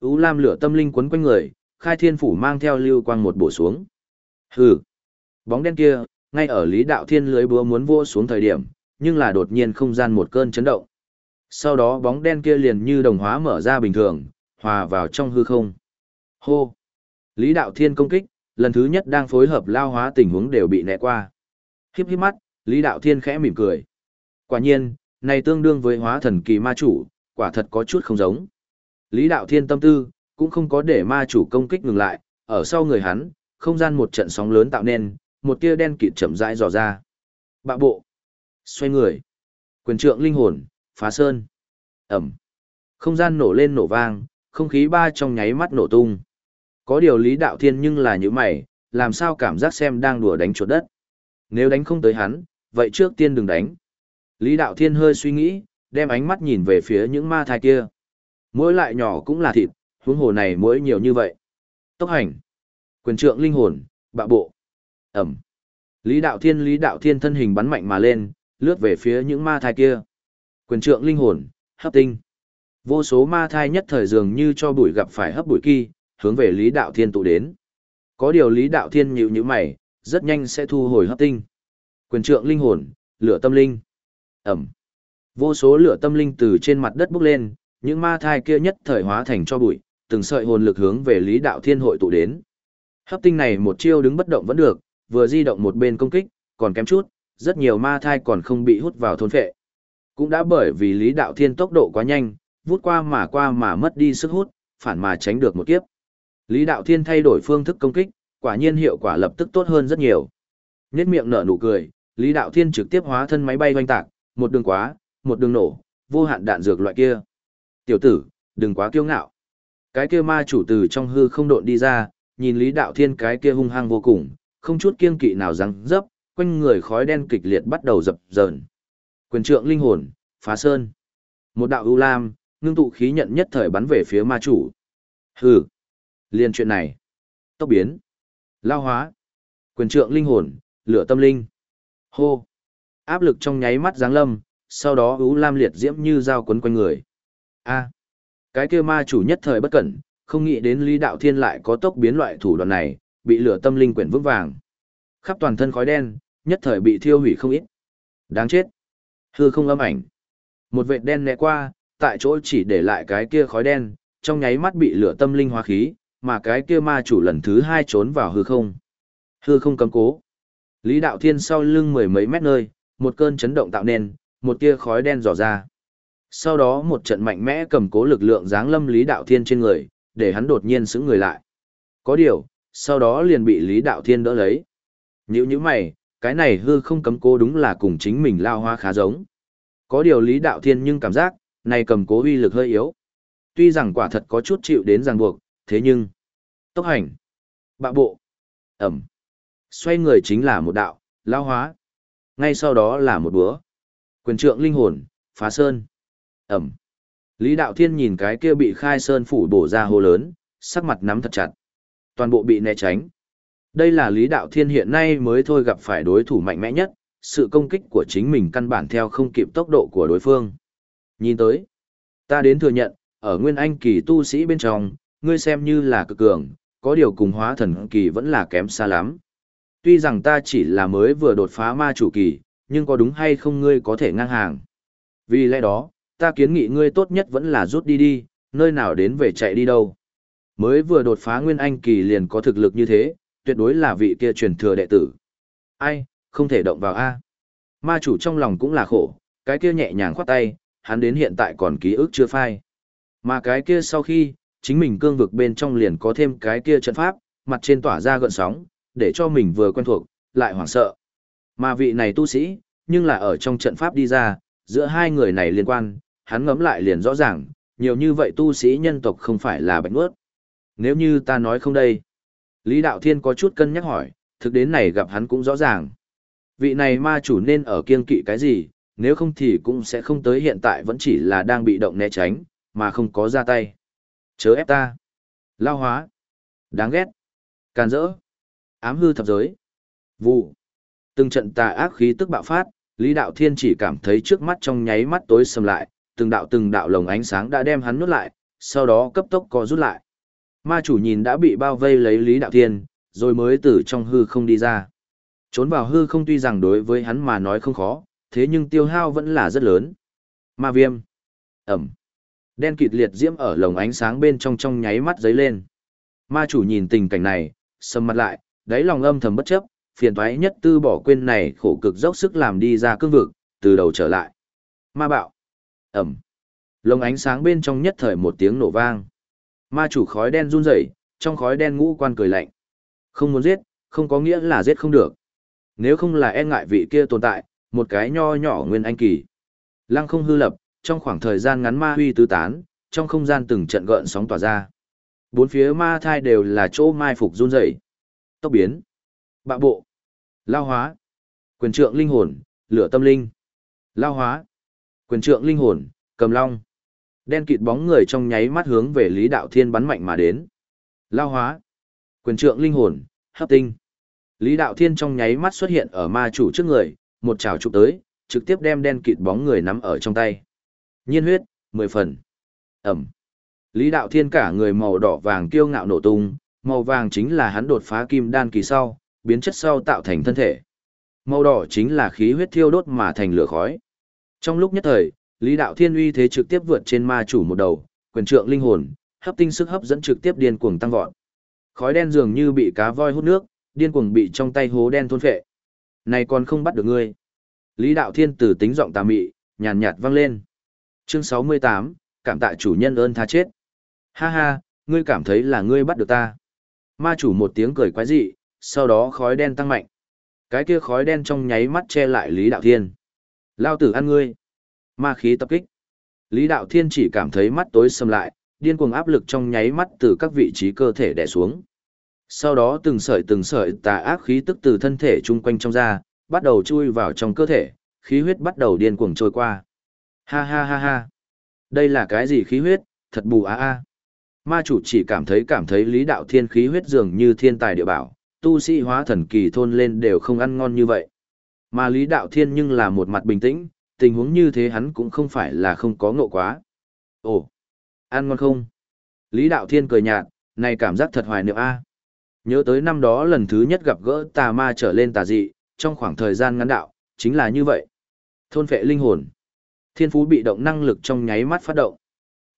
Ú lam lửa tâm linh quấn quanh người, khai thiên phủ mang theo lưu quang một bổ xuống. Hừ, bóng đen kia, ngay ở lý đạo thiên lưới búa muốn vô xuống thời điểm, nhưng là đột nhiên không gian một cơn chấn động. Sau đó bóng đen kia liền như đồng hóa mở ra bình thường, hòa vào trong hư không. Hô! Lý đạo thiên công kích, lần thứ nhất đang phối hợp lao hóa tình huống đều bị né qua. Hiếp hiếp mắt, Lý đạo thiên khẽ mỉm cười. Quả nhiên, này tương đương với hóa thần kỳ ma chủ, quả thật có chút không giống. Lý đạo thiên tâm tư, cũng không có để ma chủ công kích ngừng lại, ở sau người hắn, không gian một trận sóng lớn tạo nên, một tia đen kịt chậm rãi dò ra. Bạo bộ, xoay người, quyền trượng linh hồn, phá sơn, ẩm. Không gian nổ lên nổ vang, không khí ba trong nháy mắt nổ tung. Có điều lý đạo thiên nhưng là như mày, làm sao cảm giác xem đang đùa đánh chuột đất. Nếu đánh không tới hắn, vậy trước tiên đừng đánh. Lý đạo thiên hơi suy nghĩ, đem ánh mắt nhìn về phía những ma thai kia. Mỗi lại nhỏ cũng là thịt, huống hồ này mỗi nhiều như vậy. Tốc hành, quyền trượng linh hồn, bạo bộ, ẩm. Lý đạo thiên lý đạo thiên thân hình bắn mạnh mà lên, lướt về phía những ma thai kia. Quyền trượng linh hồn, hấp tinh. Vô số ma thai nhất thời dường như cho bụi gặp phải hấp bụi kỳ, hướng về Lý Đạo Thiên tụ đến. Có điều Lý Đạo Thiên nhịu như mày, rất nhanh sẽ thu hồi hấp tinh. Quyền trượng linh hồn, lửa tâm linh. Ẩm. Vô số lửa tâm linh từ trên mặt đất bốc lên, những ma thai kia nhất thời hóa thành cho bụi, từng sợi hồn lực hướng về Lý Đạo Thiên hội tụ đến. Hấp tinh này một chiêu đứng bất động vẫn được, vừa di động một bên công kích, còn kém chút, rất nhiều ma thai còn không bị hút vào thôn phệ. Cũng đã bởi vì Lý Đạo Thiên tốc độ quá nhanh, vút qua mà qua mà mất đi sức hút, phản mà tránh được một kiếp. Lý Đạo Thiên thay đổi phương thức công kích, quả nhiên hiệu quả lập tức tốt hơn rất nhiều. Nhất miệng nở nụ cười, Lý Đạo Thiên trực tiếp hóa thân máy bay hoành tạc, một đường quá, một đường nổ, vô hạn đạn dược loại kia. Tiểu tử, đừng quá kiêu ngạo. Cái kia ma chủ từ trong hư không độn đi ra, nhìn Lý Đạo Thiên cái kia hung hăng vô cùng, không chút kiêng kỵ nào răng dấp, quanh người khói đen kịch liệt bắt đầu dập dờn. Quyền trượng linh hồn, phá sơn. Một đạo ưu lam, ngưng tụ khí nhận nhất thời bắn về phía ma chủ. Hừ. Liên chuyện này. Tốc biến. Lao hóa. Quyền trượng linh hồn, lửa tâm linh. Hô. Áp lực trong nháy mắt giáng lâm, sau đó ưu lam liệt diễm như dao quấn quanh người. A. Cái kia ma chủ nhất thời bất cẩn, không nghĩ đến Lý Đạo Thiên lại có tốc biến loại thủ đoạn này, bị lửa tâm linh quyển vững vàng. Khắp toàn thân khói đen, nhất thời bị thiêu hủy không ít. Đáng chết. Hư không âm ảnh. Một vệt đen lẹ qua, tại chỗ chỉ để lại cái kia khói đen, trong nháy mắt bị lửa tâm linh hóa khí, mà cái kia ma chủ lần thứ hai trốn vào hư không. Hư không cấm cố. Lý Đạo Thiên sau lưng mười mấy mét nơi, một cơn chấn động tạo nên, một tia khói đen dò ra. Sau đó một trận mạnh mẽ cầm cố lực lượng giáng lâm Lý Đạo Thiên trên người, để hắn đột nhiên sững người lại. Có điều, sau đó liền bị Lý Đạo Thiên đỡ lấy. Nhữ như mày, cái này hư không cấm cố đúng là cùng chính mình lao hoa khá giống. Có điều Lý Đạo Thiên nhưng cảm giác, này cầm cố uy lực hơi yếu. Tuy rằng quả thật có chút chịu đến ràng buộc, thế nhưng... Tốc hành. Bạ bộ. Ẩm. Xoay người chính là một đạo, lao hóa. Ngay sau đó là một búa. Quyền trượng linh hồn, phá sơn. Ẩm. Lý Đạo Thiên nhìn cái kia bị khai sơn phủ bổ ra hồ lớn, sắc mặt nắm thật chặt. Toàn bộ bị né tránh. Đây là Lý Đạo Thiên hiện nay mới thôi gặp phải đối thủ mạnh mẽ nhất, sự công kích của chính mình căn bản theo không kịp tốc độ của đối phương. Nhìn tới, ta đến thừa nhận, ở Nguyên Anh kỳ tu sĩ bên trong, ngươi xem như là cực cường, có điều cùng hóa thần kỳ vẫn là kém xa lắm. Tuy rằng ta chỉ là mới vừa đột phá ma chủ kỳ, nhưng có đúng hay không ngươi có thể ngang hàng. Vì lẽ đó, ta kiến nghị ngươi tốt nhất vẫn là rút đi đi, nơi nào đến về chạy đi đâu. Mới vừa đột phá Nguyên Anh kỳ liền có thực lực như thế, tuyệt đối là vị kia truyền thừa đệ tử. Ai, không thể động vào A. Ma chủ trong lòng cũng là khổ, cái kia nhẹ nhàng khoát tay, hắn đến hiện tại còn ký ức chưa phai. Mà cái kia sau khi, chính mình cương vực bên trong liền có thêm cái kia trận pháp, mặt trên tỏa ra gợn sóng, để cho mình vừa quen thuộc, lại hoảng sợ. Mà vị này tu sĩ, nhưng là ở trong trận pháp đi ra, giữa hai người này liên quan, hắn ngấm lại liền rõ ràng, nhiều như vậy tu sĩ nhân tộc không phải là bệnh ướt. Nếu như ta nói không đây, Lý Đạo Thiên có chút cân nhắc hỏi, thực đến này gặp hắn cũng rõ ràng. Vị này ma chủ nên ở kiên kỵ cái gì, nếu không thì cũng sẽ không tới hiện tại vẫn chỉ là đang bị động né tránh, mà không có ra tay. Chớ ép ta. Lao hóa. Đáng ghét. Càn rỡ. Ám hư thập giới. Vụ. Từng trận tà ác khí tức bạo phát, Lý Đạo Thiên chỉ cảm thấy trước mắt trong nháy mắt tối sầm lại, từng đạo từng đạo lồng ánh sáng đã đem hắn nuốt lại, sau đó cấp tốc co rút lại. Ma chủ nhìn đã bị bao vây lấy Lý Đạo Thiên, rồi mới từ trong hư không đi ra. Trốn vào hư không tuy rằng đối với hắn mà nói không khó, thế nhưng tiêu hao vẫn là rất lớn. Ma viêm. Ẩm. Đen kịt liệt diễm ở lồng ánh sáng bên trong trong nháy mắt giấy lên. Ma chủ nhìn tình cảnh này, sầm mặt lại, đáy lòng âm thầm bất chấp, phiền toái nhất tư bỏ quên này khổ cực dốc sức làm đi ra cương vực, từ đầu trở lại. Ma bạo. Ẩm. Lồng ánh sáng bên trong nhất thời một tiếng nổ vang. Ma chủ khói đen run rẩy, trong khói đen ngũ quan cười lạnh. Không muốn giết, không có nghĩa là giết không được. Nếu không là e ngại vị kia tồn tại, một cái nho nhỏ nguyên anh kỳ. Lăng không hư lập, trong khoảng thời gian ngắn ma huy tứ tán, trong không gian từng trận gợn sóng tỏa ra. Bốn phía ma thai đều là chỗ mai phục run rẩy. Tốc biến, bạo bộ, lao hóa, quyền trượng linh hồn, lửa tâm linh, lao hóa, quyền trượng linh hồn, cầm long. Đen kịt bóng người trong nháy mắt hướng về Lý Đạo Thiên bắn mạnh mà đến. Lao hóa, quyền trượng linh hồn, hấp tinh. Lý Đạo Thiên trong nháy mắt xuất hiện ở ma chủ trước người, một chảo chụp tới, trực tiếp đem đen kịt bóng người nắm ở trong tay. Nhiên huyết, mười phần. Ẩm. Lý Đạo Thiên cả người màu đỏ vàng kiêu ngạo nổ tung, màu vàng chính là hắn đột phá kim đan kỳ sau, biến chất sau tạo thành thân thể. Màu đỏ chính là khí huyết thiêu đốt mà thành lửa khói. Trong lúc nhất thời, Lý Đạo Thiên uy thế trực tiếp vượt trên ma chủ một đầu, quyền trượng linh hồn, hấp tinh sức hấp dẫn trực tiếp điên cuồng tăng vọt. Khói đen dường như bị cá voi hút nước, điên cuồng bị trong tay hố đen thôn phệ. Này còn không bắt được ngươi. Lý Đạo Thiên từ tính giọng tà mị, nhàn nhạt vang lên. Chương 68, cảm tạ chủ nhân ơn tha chết. Ha ha, ngươi cảm thấy là ngươi bắt được ta. Ma chủ một tiếng cười quái dị, sau đó khói đen tăng mạnh. Cái kia khói đen trong nháy mắt che lại Lý Đạo Thiên. Lao tử ăn ngươi. Ma khí tập kích. Lý Đạo Thiên chỉ cảm thấy mắt tối sầm lại, điên cuồng áp lực trong nháy mắt từ các vị trí cơ thể đè xuống. Sau đó từng sợi từng sợi tà ác khí tức từ thân thể chung quanh trong ra, bắt đầu chui vào trong cơ thể, khí huyết bắt đầu điên cuồng trôi qua. Ha ha ha ha. Đây là cái gì khí huyết, thật bù a a. Ma chủ chỉ cảm thấy cảm thấy lý đạo thiên khí huyết dường như thiên tài địa bảo, tu sĩ hóa thần kỳ thôn lên đều không ăn ngon như vậy. Mà lý đạo thiên nhưng là một mặt bình tĩnh, tình huống như thế hắn cũng không phải là không có ngộ quá. Ồ, ăn ngon không? Lý đạo thiên cười nhạt, này cảm giác thật hoài niệm a. Nhớ tới năm đó lần thứ nhất gặp gỡ tà ma trở lên tà dị, trong khoảng thời gian ngắn đạo, chính là như vậy. Thôn phệ linh hồn. Thiên phú bị động năng lực trong nháy mắt phát động.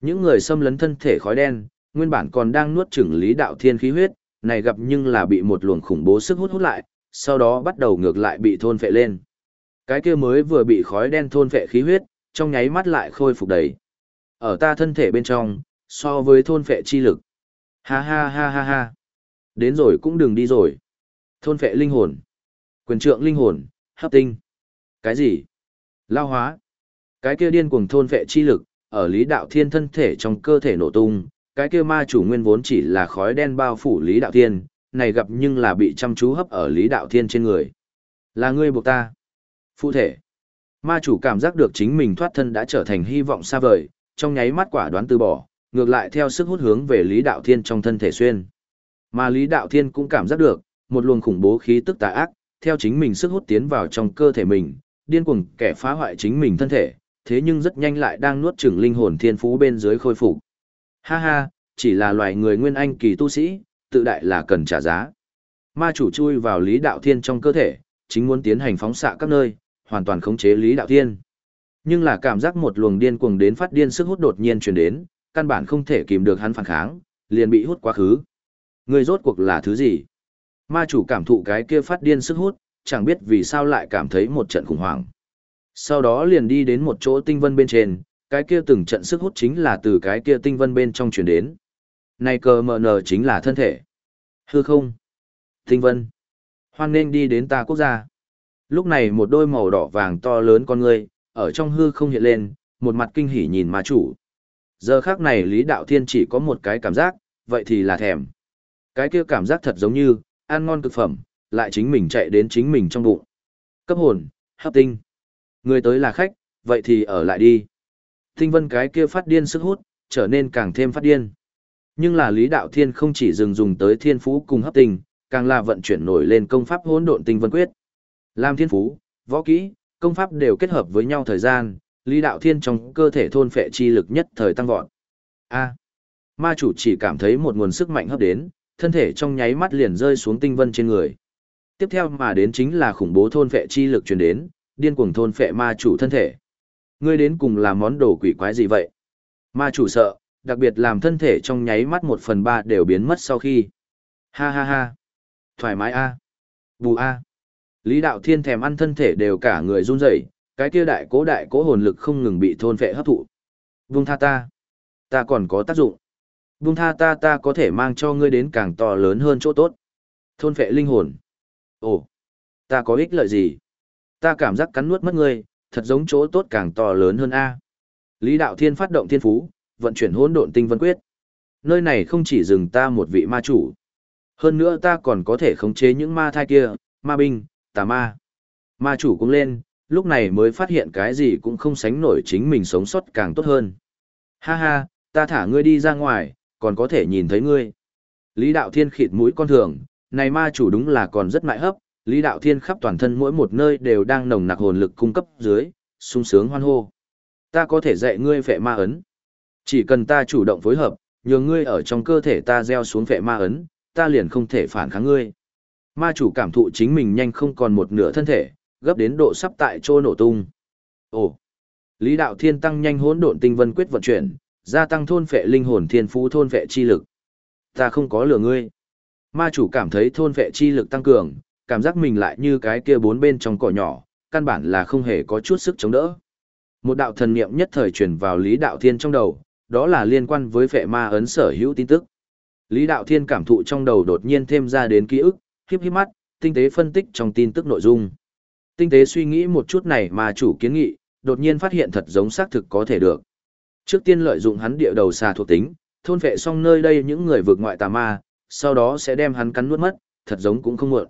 Những người xâm lấn thân thể khói đen, nguyên bản còn đang nuốt chửng lý đạo thiên khí huyết, này gặp nhưng là bị một luồng khủng bố sức hút hút lại, sau đó bắt đầu ngược lại bị thôn phệ lên. Cái kia mới vừa bị khói đen thôn phệ khí huyết, trong nháy mắt lại khôi phục đầy. Ở ta thân thể bên trong, so với thôn phệ chi lực. Ha ha ha ha ha. Đến rồi cũng đừng đi rồi. Thôn phệ linh hồn. Quyền trượng linh hồn, hấp tinh. Cái gì? Lao hóa. Cái kia điên cuồng thôn phệ chi lực, ở lý đạo thiên thân thể trong cơ thể nổ tung, cái kia ma chủ nguyên vốn chỉ là khói đen bao phủ lý đạo thiên, này gặp nhưng là bị chăm chú hấp ở lý đạo thiên trên người. Là ngươi buộc ta. Phụ thể. Ma chủ cảm giác được chính mình thoát thân đã trở thành hy vọng xa vời, trong nháy mắt quả đoán từ bỏ, ngược lại theo sức hút hướng về Lý Đạo Thiên trong thân thể xuyên. Mà Lý Đạo Thiên cũng cảm giác được, một luồng khủng bố khí tức tà ác, theo chính mình sức hút tiến vào trong cơ thể mình, điên cuồng kẻ phá hoại chính mình thân thể, thế nhưng rất nhanh lại đang nuốt chửng linh hồn thiên phú bên dưới khôi phục. Ha ha, chỉ là loài người nguyên anh kỳ tu sĩ, tự đại là cần trả giá. Ma chủ chui vào Lý Đạo Thiên trong cơ thể, chính muốn tiến hành phóng xạ các nơi, hoàn toàn khống chế Lý Đạo Thiên. Nhưng là cảm giác một luồng điên cuồng đến phát điên sức hút đột nhiên truyền đến, căn bản không thể kìm được hắn phản kháng, liền bị hút quá khứ. Người rốt cuộc là thứ gì? Ma chủ cảm thụ cái kia phát điên sức hút, chẳng biết vì sao lại cảm thấy một trận khủng hoảng. Sau đó liền đi đến một chỗ tinh vân bên trên, cái kia từng trận sức hút chính là từ cái kia tinh vân bên trong truyền đến. Này cờ mờ nờ chính là thân thể. Hư không? Tinh vân. Hoan nên đi đến ta quốc gia. Lúc này một đôi màu đỏ vàng to lớn con ngươi, ở trong hư không hiện lên, một mặt kinh hỉ nhìn ma chủ. Giờ khác này Lý Đạo Thiên chỉ có một cái cảm giác, vậy thì là thèm. Cái kia cảm giác thật giống như, ăn ngon cực phẩm, lại chính mình chạy đến chính mình trong bụng. Cấp hồn, hấp tinh. Người tới là khách, vậy thì ở lại đi. Tinh vân cái kia phát điên sức hút, trở nên càng thêm phát điên. Nhưng là Lý Đạo Thiên không chỉ dừng dùng tới thiên phú cùng hấp tinh, càng là vận chuyển nổi lên công pháp hỗn độn tinh vân quyết. Làm thiên phú, võ kỹ, công pháp đều kết hợp với nhau thời gian, Lý Đạo Thiên trong cơ thể thôn phệ chi lực nhất thời tăng vọt. A. ma chủ chỉ cảm thấy một nguồn sức mạnh hấp đến, thân thể trong nháy mắt liền rơi xuống tinh vân trên người. Tiếp theo mà đến chính là khủng bố thôn phệ chi lực truyền đến, điên cuồng thôn phệ ma chủ thân thể. Ngươi đến cùng là món đồ quỷ quái gì vậy? Ma chủ sợ, đặc biệt làm thân thể trong nháy mắt một phần ba đều biến mất sau khi. Ha ha ha. Thoải mái a. Bù a. Lý Đạo Thiên thèm ăn thân thể đều cả người run rẩy, cái kia đại cố đại cố hồn lực không ngừng bị thôn phệ hấp thụ. Vung tha ta. Ta còn có tác dụng. Vung tha ta ta có thể mang cho ngươi đến càng to lớn hơn chỗ tốt. Thôn phệ linh hồn. Ồ, ta có ích lợi gì? Ta cảm giác cắn nuốt mất ngươi, thật giống chỗ tốt càng to lớn hơn a. Lý Đạo Thiên phát động thiên phú, vận chuyển hỗn độn tinh vân quyết. Nơi này không chỉ dừng ta một vị ma chủ. Hơn nữa ta còn có thể khống chế những ma thai kia, ma binh, tà ma. Ma chủ cũng lên, lúc này mới phát hiện cái gì cũng không sánh nổi chính mình sống sót càng tốt hơn. Ha ha, ta thả ngươi đi ra ngoài, còn có thể nhìn thấy ngươi. Lý Đạo Thiên khịt mũi con thường, này ma chủ đúng là còn rất mại hấp, Lý Đạo Thiên khắp toàn thân mỗi một nơi đều đang nồng nặc hồn lực cung cấp dưới, sung sướng hoan hô. Ta có thể dạy ngươi phệ ma ấn. Chỉ cần ta chủ động phối hợp, nhường ngươi ở trong cơ thể ta gieo xuống phệ ma ấn, ta liền không thể phản kháng ngươi. Ma chủ cảm thụ chính mình nhanh không còn một nửa thân thể, gấp đến độ sắp tại chỗ nổ tung. Ồ! Lý đạo thiên tăng nhanh hỗn độn tinh vân quyết vận chuyển, gia tăng thôn phệ linh hồn thiên phú thôn phệ chi lực. Ta không có lừa ngươi. Ma chủ cảm thấy thôn phệ chi lực tăng cường, cảm giác mình lại như cái kia bốn bên trong cỏ nhỏ, căn bản là không hề có chút sức chống đỡ. Một đạo thần niệm nhất thời truyền vào Lý Đạo Thiên trong đầu, đó là liên quan với phệ ma ấn sở hữu tin tức. Lý Đạo Thiên cảm thụ trong đầu đột nhiên thêm ra đến ký ức, híp híp mắt, tinh tế phân tích trong tin tức nội dung. Tinh tế suy nghĩ một chút này mà chủ kiến nghị, đột nhiên phát hiện thật giống xác thực có thể được. Trước tiên lợi dụng hắn địa đầu xà thuộc tính, thôn vệ xong nơi đây những người vượt ngoại tà ma, sau đó sẽ đem hắn cắn nuốt mất, thật giống cũng không muộn.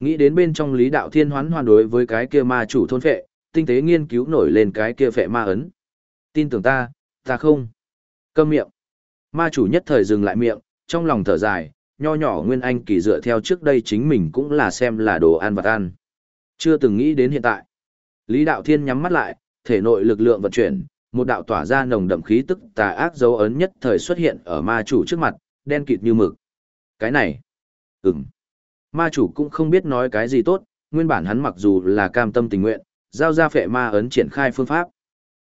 Nghĩ đến bên trong lý đạo thiên hoán hoàn đối với cái kia ma chủ thôn vệ, tinh tế nghiên cứu nổi lên cái kia vệ ma ấn. Tin tưởng ta, ta không. Câm miệng. Ma chủ nhất thời dừng lại miệng, trong lòng thở dài, nho nhỏ Nguyên Anh kỳ dựa theo trước đây chính mình cũng là xem là đồ ăn vật ăn. Chưa từng nghĩ đến hiện tại. Lý Đạo Thiên nhắm mắt lại, thể nội lực lượng vận chuyển, một đạo tỏa ra nồng đậm khí tức tà ác dấu ấn nhất thời xuất hiện ở ma chủ trước mặt, đen kịt như mực. Cái này, ừm. Ma chủ cũng không biết nói cái gì tốt, nguyên bản hắn mặc dù là cam tâm tình nguyện, giao ra phệ ma ấn triển khai phương pháp.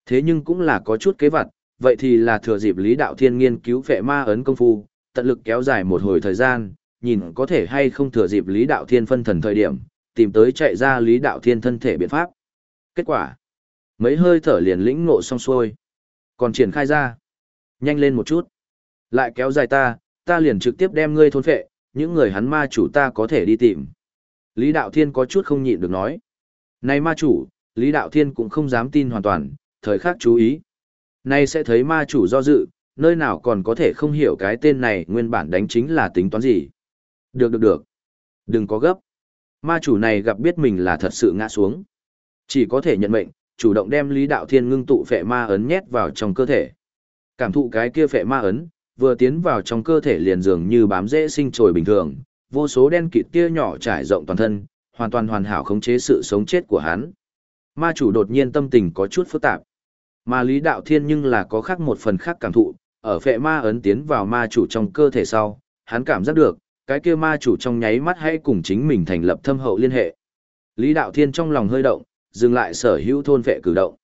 Thế nhưng cũng là có chút kế vật, vậy thì là thừa dịp Lý Đạo Thiên nghiên cứu phệ ma ấn công phu, tận lực kéo dài một hồi thời gian, nhìn có thể hay không thừa dịp Lý Đạo Thiên phân thần thời điểm, tìm tới chạy ra Lý Đạo Thiên thân thể biện pháp. Kết quả, mấy hơi thở liền lĩnh ngộ xong xuôi. Còn triển khai ra, nhanh lên một chút. Lại kéo dài ta, ta liền trực tiếp đem ngươi thôn phệ, những người hắn ma chủ ta có thể đi tìm. Lý Đạo Thiên có chút không nhịn được nói. Này ma chủ, Lý Đạo Thiên cũng không dám tin hoàn toàn, thời khắc chú ý. Nay sẽ thấy ma chủ do dự, nơi nào còn có thể không hiểu cái tên này nguyên bản đánh chính là tính toán gì. Được được được. Đừng có gấp. Ma chủ này gặp biết mình là thật sự ngã xuống. Chỉ có thể nhận mệnh, chủ động đem Lý Đạo Thiên ngưng tụ phệ ma ấn nhét vào trong cơ thể. Cảm thụ cái kia phệ ma ấn, vừa tiến vào trong cơ thể liền dường như bám dễ sinh trồi bình thường, vô số đen kịt tia nhỏ trải rộng toàn thân, hoàn toàn hoàn hảo khống chế sự sống chết của hắn. Ma chủ đột nhiên tâm tình có chút phức tạp. Mà Lý Đạo Thiên nhưng là có khác một phần khác cảm thụ, ở phệ ma ấn tiến vào ma chủ trong cơ thể sau, hắn cảm giác được, cái kia ma chủ trong nháy mắt hãy cùng chính mình thành lập thâm hậu liên hệ. Lý Đạo Thiên trong lòng hơi động, dừng lại sở hữu thôn phệ cử động.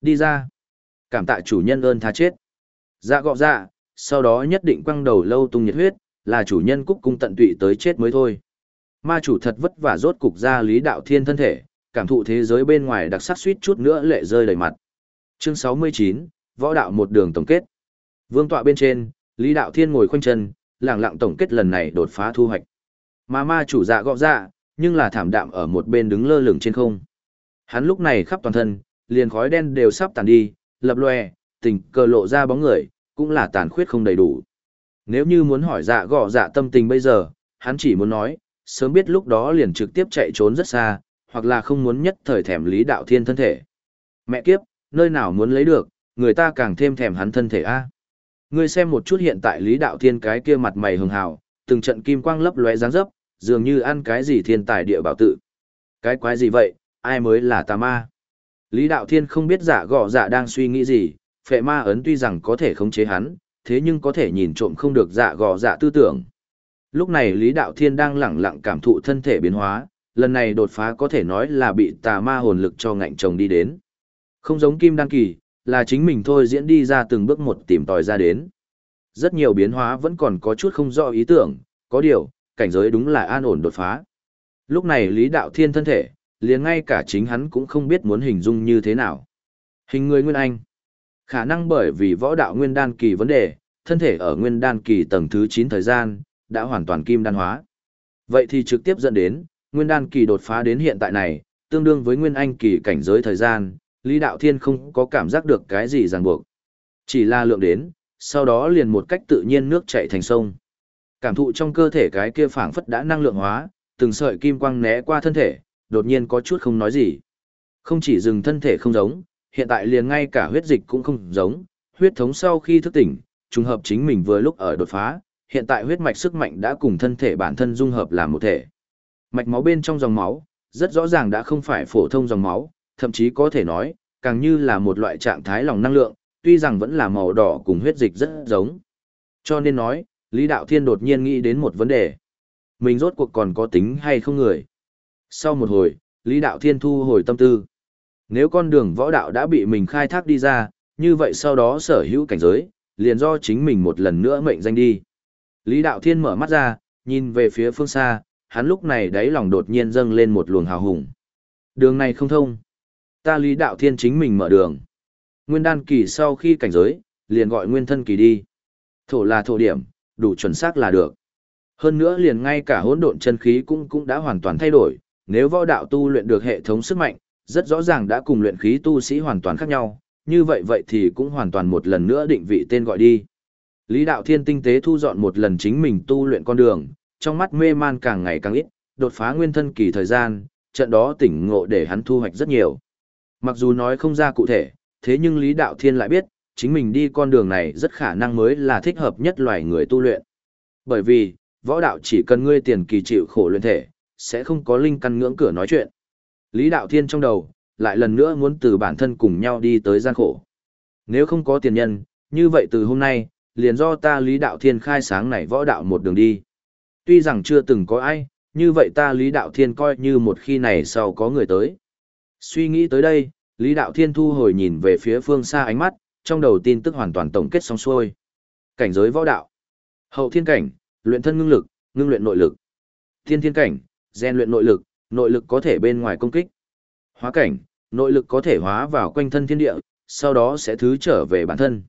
Đi ra. Cảm tạ chủ nhân ơn tha chết. Dạ gọ dạ, sau đó nhất định quăng đầu lâu tung nhiệt huyết, là chủ nhân cúc cung tận tụy tới chết mới thôi. Ma chủ thật vất vả rốt cục ra Lý Đạo Thiên thân thể, cảm thụ thế giới bên ngoài đặc sắc suýt chút nữa lệ rơi đầy mặt. Chương 69, Võ đạo một đường tổng kết. Vương tọa bên trên, Lý Đạo Thiên ngồi khoanh chân, lặng lặng tổng kết lần này đột phá thu hoạch. Mà ma chủ dạ gọ dạ, nhưng là thảm đạm ở một bên đứng lơ lửng trên không. Hắn lúc này khắp toàn thân, liền khói đen đều sắp tàn đi, lập lòe, tình cờ lộ ra bóng người, cũng là tàn khuyết không đầy đủ. Nếu như muốn hỏi dạ gọ dạ tâm tình bây giờ, hắn chỉ muốn nói, sớm biết lúc đó liền trực tiếp chạy trốn rất xa, hoặc là không muốn nhất thời thèm Lý Đạo Thiên thân thể. Mẹ kiếp, nơi nào muốn lấy được, người ta càng thêm thèm hắn thân thể a. Ngươi xem một chút hiện tại Lý Đạo Thiên cái kia mặt mày hường hào, từng trận kim quang lấp lóe dáng dấp, dường như ăn cái gì thiên tài địa bảo tự. Cái quái gì vậy, ai mới là tà ma? Lý Đạo Thiên không biết giả gọ dạ đang suy nghĩ gì, phệ ma ấn tuy rằng có thể khống chế hắn, thế nhưng có thể nhìn trộm không được dạ gọ dạ tư tưởng. Lúc này Lý Đạo Thiên đang lẳng lặng cảm thụ thân thể biến hóa, lần này đột phá có thể nói là bị tà ma hồn lực cho ngạnh chồng đi đến. Không giống Kim Đăng Kỳ, là chính mình thôi diễn đi ra từng bước một tìm tòi ra đến. Rất nhiều biến hóa vẫn còn có chút không rõ ý tưởng, có điều, cảnh giới đúng là an ổn đột phá. Lúc này Lý Đạo Thiên thân thể, liền ngay cả chính hắn cũng không biết muốn hình dung như thế nào. Hình người Nguyên Anh. Khả năng bởi vì võ đạo Nguyên Đan Kỳ vấn đề, thân thể ở Nguyên Đan Kỳ tầng thứ 9 thời gian, đã hoàn toàn kim đan hóa. Vậy thì trực tiếp dẫn đến, Nguyên Đan Kỳ đột phá đến hiện tại này, tương đương với Nguyên Anh Kỳ cảnh giới thời gian, Lý Đạo Thiên không có cảm giác được cái gì ràng buộc. Chỉ là lượng đến, sau đó liền một cách tự nhiên nước chảy thành sông. Cảm thụ trong cơ thể cái kia phảng phất đã năng lượng hóa, từng sợi kim quang né qua thân thể, đột nhiên có chút không nói gì. Không chỉ dừng thân thể không giống, hiện tại liền ngay cả huyết dịch cũng không giống, huyết thống sau khi thức tỉnh, trùng hợp chính mình vừa lúc ở đột phá, hiện tại huyết mạch sức mạnh đã cùng thân thể bản thân dung hợp làm một thể. Mạch máu bên trong dòng máu, rất rõ ràng đã không phải phổ thông dòng máu, thậm chí có thể nói, càng như là một loại trạng thái lòng năng lượng, tuy rằng vẫn là màu đỏ cùng huyết dịch rất giống. Cho nên nói, Lý Đạo Thiên đột nhiên nghĩ đến một vấn đề. Mình rốt cuộc còn có tính hay không người? Sau một hồi, Lý Đạo Thiên thu hồi tâm tư. Nếu con đường võ đạo đã bị mình khai thác đi ra, như vậy sau đó sở hữu cảnh giới, liền do chính mình một lần nữa mệnh danh đi. Lý Đạo Thiên mở mắt ra, nhìn về phía phương xa, hắn lúc này đáy lòng đột nhiên dâng lên một luồng hào hùng. Đường này không thông. Ta Lý Đạo Thiên chính mình mở đường. Nguyên đan kỳ sau khi cảnh giới, liền gọi nguyên thân kỳ đi. Thổ là thổ điểm, đủ chuẩn xác là được. Hơn nữa liền ngay cả hỗn độn chân khí cũng cũng đã hoàn toàn thay đổi, nếu võ đạo tu luyện được hệ thống sức mạnh, rất rõ ràng đã cùng luyện khí tu sĩ hoàn toàn khác nhau, như vậy vậy thì cũng hoàn toàn một lần nữa định vị tên gọi đi. Lý Đạo Thiên tinh tế thu dọn một lần chính mình tu luyện con đường, trong mắt mê man càng ngày càng ít, đột phá nguyên thân kỳ thời gian, trận đó tỉnh ngộ để hắn thu hoạch rất nhiều. Mặc dù nói không ra cụ thể, thế nhưng Lý Đạo Thiên lại biết, chính mình đi con đường này rất khả năng mới là thích hợp nhất loài người tu luyện. Bởi vì, võ đạo chỉ cần ngươi tiền kỳ chịu khổ luyện thể, sẽ không có linh căn ngưỡng cửa nói chuyện. Lý Đạo Thiên trong đầu, lại lần nữa muốn từ bản thân cùng nhau đi tới gian khổ. Nếu không có tiền nhân, như vậy từ hôm nay, liền do ta Lý Đạo Thiên khai sáng này võ đạo một đường đi. Tuy rằng chưa từng có ai, như vậy ta Lý Đạo Thiên coi như một khi này sau có người tới. Suy nghĩ tới đây, Lý Đạo Thiên thu hồi nhìn về phía phương xa ánh mắt, trong đầu tin tức hoàn toàn tổng kết xong xuôi. Cảnh giới võ đạo. Hậu thiên cảnh, luyện thân ngưng lực, ngưng luyện nội lực. Thiên thiên cảnh, gen luyện nội lực, nội lực có thể bên ngoài công kích. Hóa cảnh, nội lực có thể hóa vào quanh thân thiên địa, sau đó sẽ thứ trở về bản thân.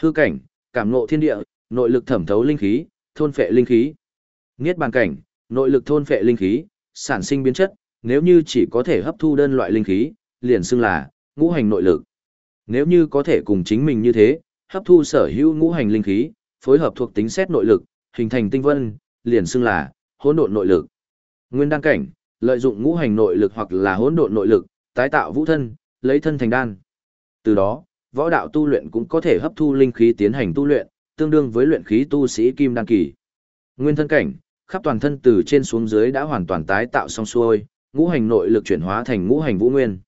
Hư cảnh, cảm ngộ thiên địa, nội lực thẩm thấu linh khí, thôn phệ linh khí. Niết bàn cảnh, nội lực thôn phệ linh khí, sản sinh biến chất, nếu như chỉ có thể hấp thu đơn loại linh khí, liền xưng là ngũ hành nội lực. Nếu như có thể cùng chính mình như thế, hấp thu sở hữu ngũ hành linh khí, phối hợp thuộc tính xét nội lực, hình thành tinh vân, liền xưng là hỗn độn nội lực. Nguyên đăng cảnh, lợi dụng ngũ hành nội lực hoặc là hỗn độn nội lực, tái tạo vũ thân, lấy thân thành đan. Từ đó, võ đạo tu luyện cũng có thể hấp thu linh khí tiến hành tu luyện, tương đương với luyện khí tu sĩ kim đan kỳ. Nguyên thân cảnh, khắp toàn thân từ trên xuống dưới đã hoàn toàn tái tạo xong xuôi, ngũ hành nội lực chuyển hóa thành ngũ hành vũ nguyên.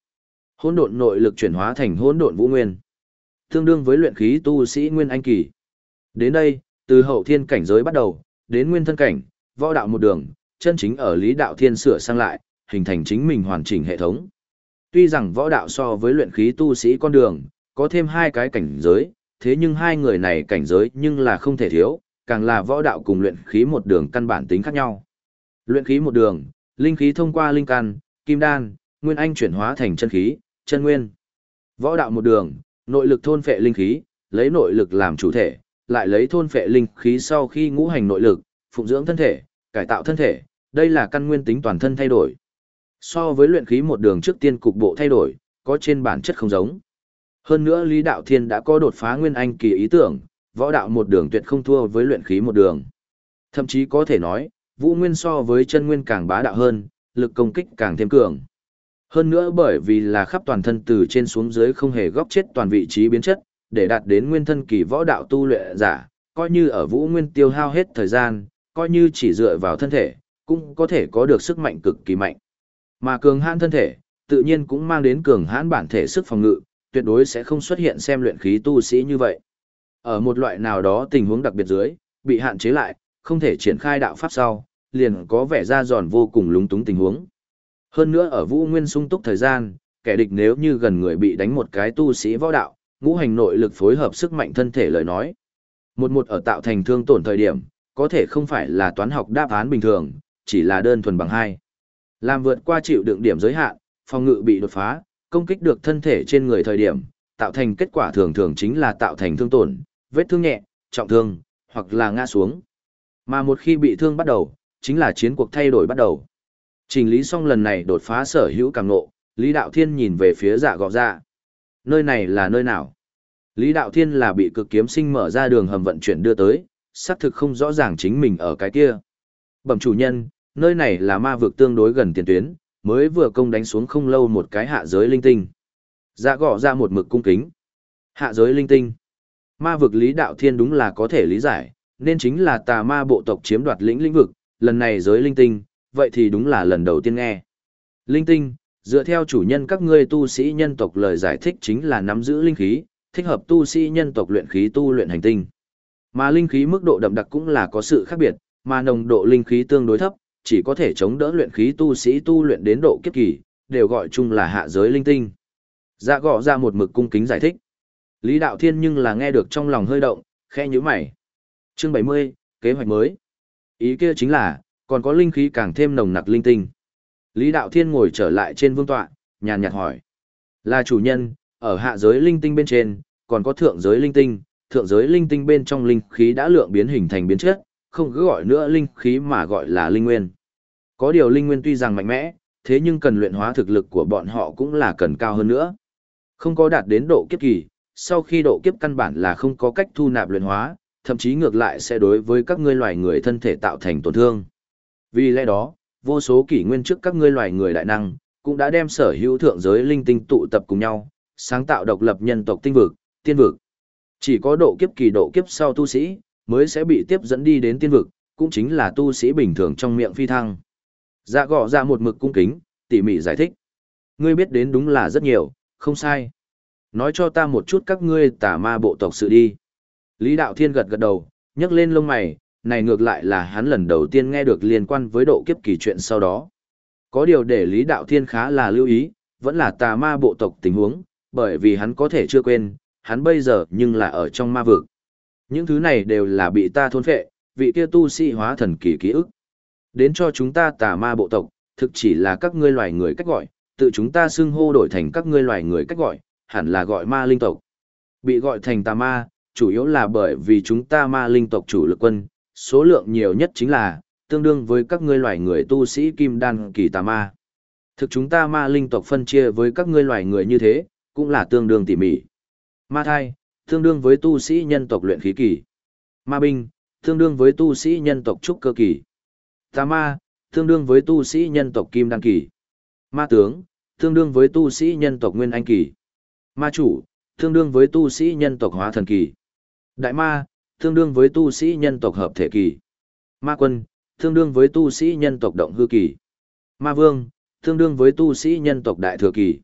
Hỗn độn nội lực chuyển hóa thành hỗn độn vũ nguyên. Tương đương với luyện khí tu sĩ nguyên anh kỳ. Đến đây, từ hậu thiên cảnh giới bắt đầu, đến nguyên thân cảnh, võ đạo một đường, chân chính ở lý đạo thiên sửa sang lại, hình thành chính mình hoàn chỉnh hệ thống. Tuy rằng võ đạo so với luyện khí tu sĩ con đường, có thêm hai cái cảnh giới, thế nhưng hai người này cảnh giới nhưng là không thể thiếu, càng là võ đạo cùng luyện khí một đường căn bản tính khác nhau. Luyện khí một đường, linh khí thông qua linh căn, kim đan, nguyên anh chuyển hóa thành chân khí, chân nguyên. Võ đạo một đường, nội lực thôn phệ linh khí, lấy nội lực làm chủ thể, lại lấy thôn phệ linh khí sau khi ngũ hành nội lực, phụng dưỡng thân thể, cải tạo thân thể, đây là căn nguyên tính toàn thân thay đổi. So với luyện khí một đường trước tiên cục bộ thay đổi, có trên bản chất không giống. Hơn nữa Lý Đạo Thiên đã có đột phá nguyên anh kỳ ý tưởng, võ đạo một đường tuyệt không thua với luyện khí một đường. Thậm chí có thể nói, vũ nguyên so với chân nguyên càng bá đạo hơn, lực công kích càng thêm cường. Hơn nữa bởi vì là khắp toàn thân từ trên xuống dưới không hề góc chết toàn vị trí biến chất, để đạt đến nguyên thân kỳ võ đạo tu luyện giả, coi như ở vũ nguyên tiêu hao hết thời gian, coi như chỉ dựa vào thân thể, cũng có thể có được sức mạnh cực kỳ mạnh. Mà cường hãn thân thể, tự nhiên cũng mang đến cường hãn bản thể sức phòng ngự, tuyệt đối sẽ không xuất hiện xem luyện khí tu sĩ như vậy. Ở một loại nào đó tình huống đặc biệt dưới, bị hạn chế lại, không thể triển khai đạo pháp sau, liền có vẻ ra giòn vô cùng lúng túng tình huống. Hơn nữa ở Vũ Nguyên sung túc thời gian, kẻ địch nếu như gần người bị đánh một cái tu sĩ võ đạo, ngũ hành nội lực phối hợp sức mạnh thân thể lời nói. Một một ở tạo thành thương tổn thời điểm, có thể không phải là toán học đáp án bình thường, chỉ là đơn thuần bằng hai. Làm vượt qua chịu đựng điểm giới hạn, phòng ngự bị đột phá, công kích được thân thể trên người thời điểm, tạo thành kết quả thường thường chính là tạo thành thương tổn, vết thương nhẹ, trọng thương, hoặc là ngã xuống. Mà một khi bị thương bắt đầu, chính là chiến cuộc thay đổi bắt đầu. Trình lý xong lần này đột phá sở hữu càng ngộ, Lý Đạo Thiên nhìn về phía dạ gọ dạ. Nơi này là nơi nào? Lý Đạo Thiên là bị cực kiếm sinh mở ra đường hầm vận chuyển đưa tới, xác thực không rõ ràng chính mình ở cái kia. Bẩm chủ nhân, nơi này là ma vực tương đối gần tiền tuyến, mới vừa công đánh xuống không lâu một cái hạ giới linh tinh. Dạ gọ ra một mực cung kính. Hạ giới linh tinh. Ma vực Lý Đạo Thiên đúng là có thể lý giải, nên chính là tà ma bộ tộc chiếm đoạt lĩnh lĩnh vực, lần này giới linh tinh, vậy thì đúng là lần đầu tiên nghe. Linh tinh, dựa theo chủ nhân các ngươi tu sĩ nhân tộc lời giải thích chính là nắm giữ linh khí, thích hợp tu sĩ nhân tộc luyện khí tu luyện hành tinh. Mà linh khí mức độ đậm đặc cũng là có sự khác biệt, mà nồng độ linh khí tương đối thấp, chỉ có thể chống đỡ luyện khí tu sĩ tu luyện đến độ kiếp kỳ, đều gọi chung là hạ giới linh tinh. Dạ gõ ra một mực cung kính giải thích. Lý Đạo Thiên nhưng là nghe được trong lòng hơi động, khẽ nhíu mày. Chương 70, kế hoạch mới. Ý kia chính là, còn có linh khí càng thêm nồng nặc linh tinh. Lý Đạo Thiên ngồi trở lại trên vương tọa, nhàn nhạt hỏi. Là chủ nhân, ở hạ giới linh tinh bên trên, còn có thượng giới linh tinh, thượng giới linh tinh bên trong linh khí đã lượng biến hình thành biến chất, không cứ gọi nữa linh khí mà gọi là linh nguyên. Có điều linh nguyên tuy rằng mạnh mẽ, thế nhưng cần luyện hóa thực lực của bọn họ cũng là cần cao hơn nữa. Không có đạt đến độ kiếp kỳ, sau khi độ kiếp căn bản là không có cách thu nạp luyện hóa, thậm chí ngược lại sẽ đối với các ngươi loài người thân thể tạo thành tổn thương. Vì lẽ đó, vô số kỷ nguyên trước các ngươi loài người đại năng, cũng đã đem sở hữu thượng giới linh tinh tụ tập cùng nhau, sáng tạo độc lập nhân tộc tinh vực, tiên vực. Chỉ có độ kiếp kỳ độ kiếp sau tu sĩ, mới sẽ bị tiếp dẫn đi đến tiên vực, cũng chính là tu sĩ bình thường trong miệng phi thăng. Dạ gọ ra một mực cung kính, tỉ mỉ giải thích. Ngươi biết đến đúng là rất nhiều, không sai. Nói cho ta một chút các ngươi tà ma bộ tộc sự đi. Lý Đạo Thiên gật gật đầu, nhấc lên lông mày, này ngược lại là hắn lần đầu tiên nghe được liên quan với độ kiếp kỳ chuyện sau đó. Có điều để Lý Đạo Thiên khá là lưu ý, vẫn là tà ma bộ tộc tình huống, bởi vì hắn có thể chưa quên, hắn bây giờ nhưng là ở trong ma vực. Những thứ này đều là bị ta thôn phệ, vị kia tu sĩ hóa thần kỳ ký ức. Đến cho chúng ta tà ma bộ tộc, thực chỉ là các ngươi loài người cách gọi, tự chúng ta xưng hô đổi thành các ngươi loài người cách gọi, hẳn là gọi ma linh tộc. Bị gọi thành tà ma, chủ yếu là bởi vì chúng ta ma linh tộc chủ lực quân, số lượng nhiều nhất chính là, tương đương với các ngươi loài người tu sĩ kim đan kỳ tà ma. Thực chúng ta ma linh tộc phân chia với các ngươi loài người như thế, cũng là tương đương tỉ mỉ. Ma thai, tương đương với tu sĩ nhân tộc luyện khí kỳ. Ma binh, tương đương với tu sĩ nhân tộc trúc cơ kỳ. Tà ma, tương đương với tu sĩ nhân tộc kim đan kỳ. Ma tướng, tương đương với tu sĩ nhân tộc nguyên anh kỳ. Ma chủ, tương đương với tu sĩ nhân tộc hóa thần kỳ. Đại ma, tương đương với tu sĩ nhân tộc hợp thể kỳ. Ma quân, tương đương với tu sĩ nhân tộc động hư kỳ. Ma vương, tương đương với tu sĩ nhân tộc đại thừa kỳ.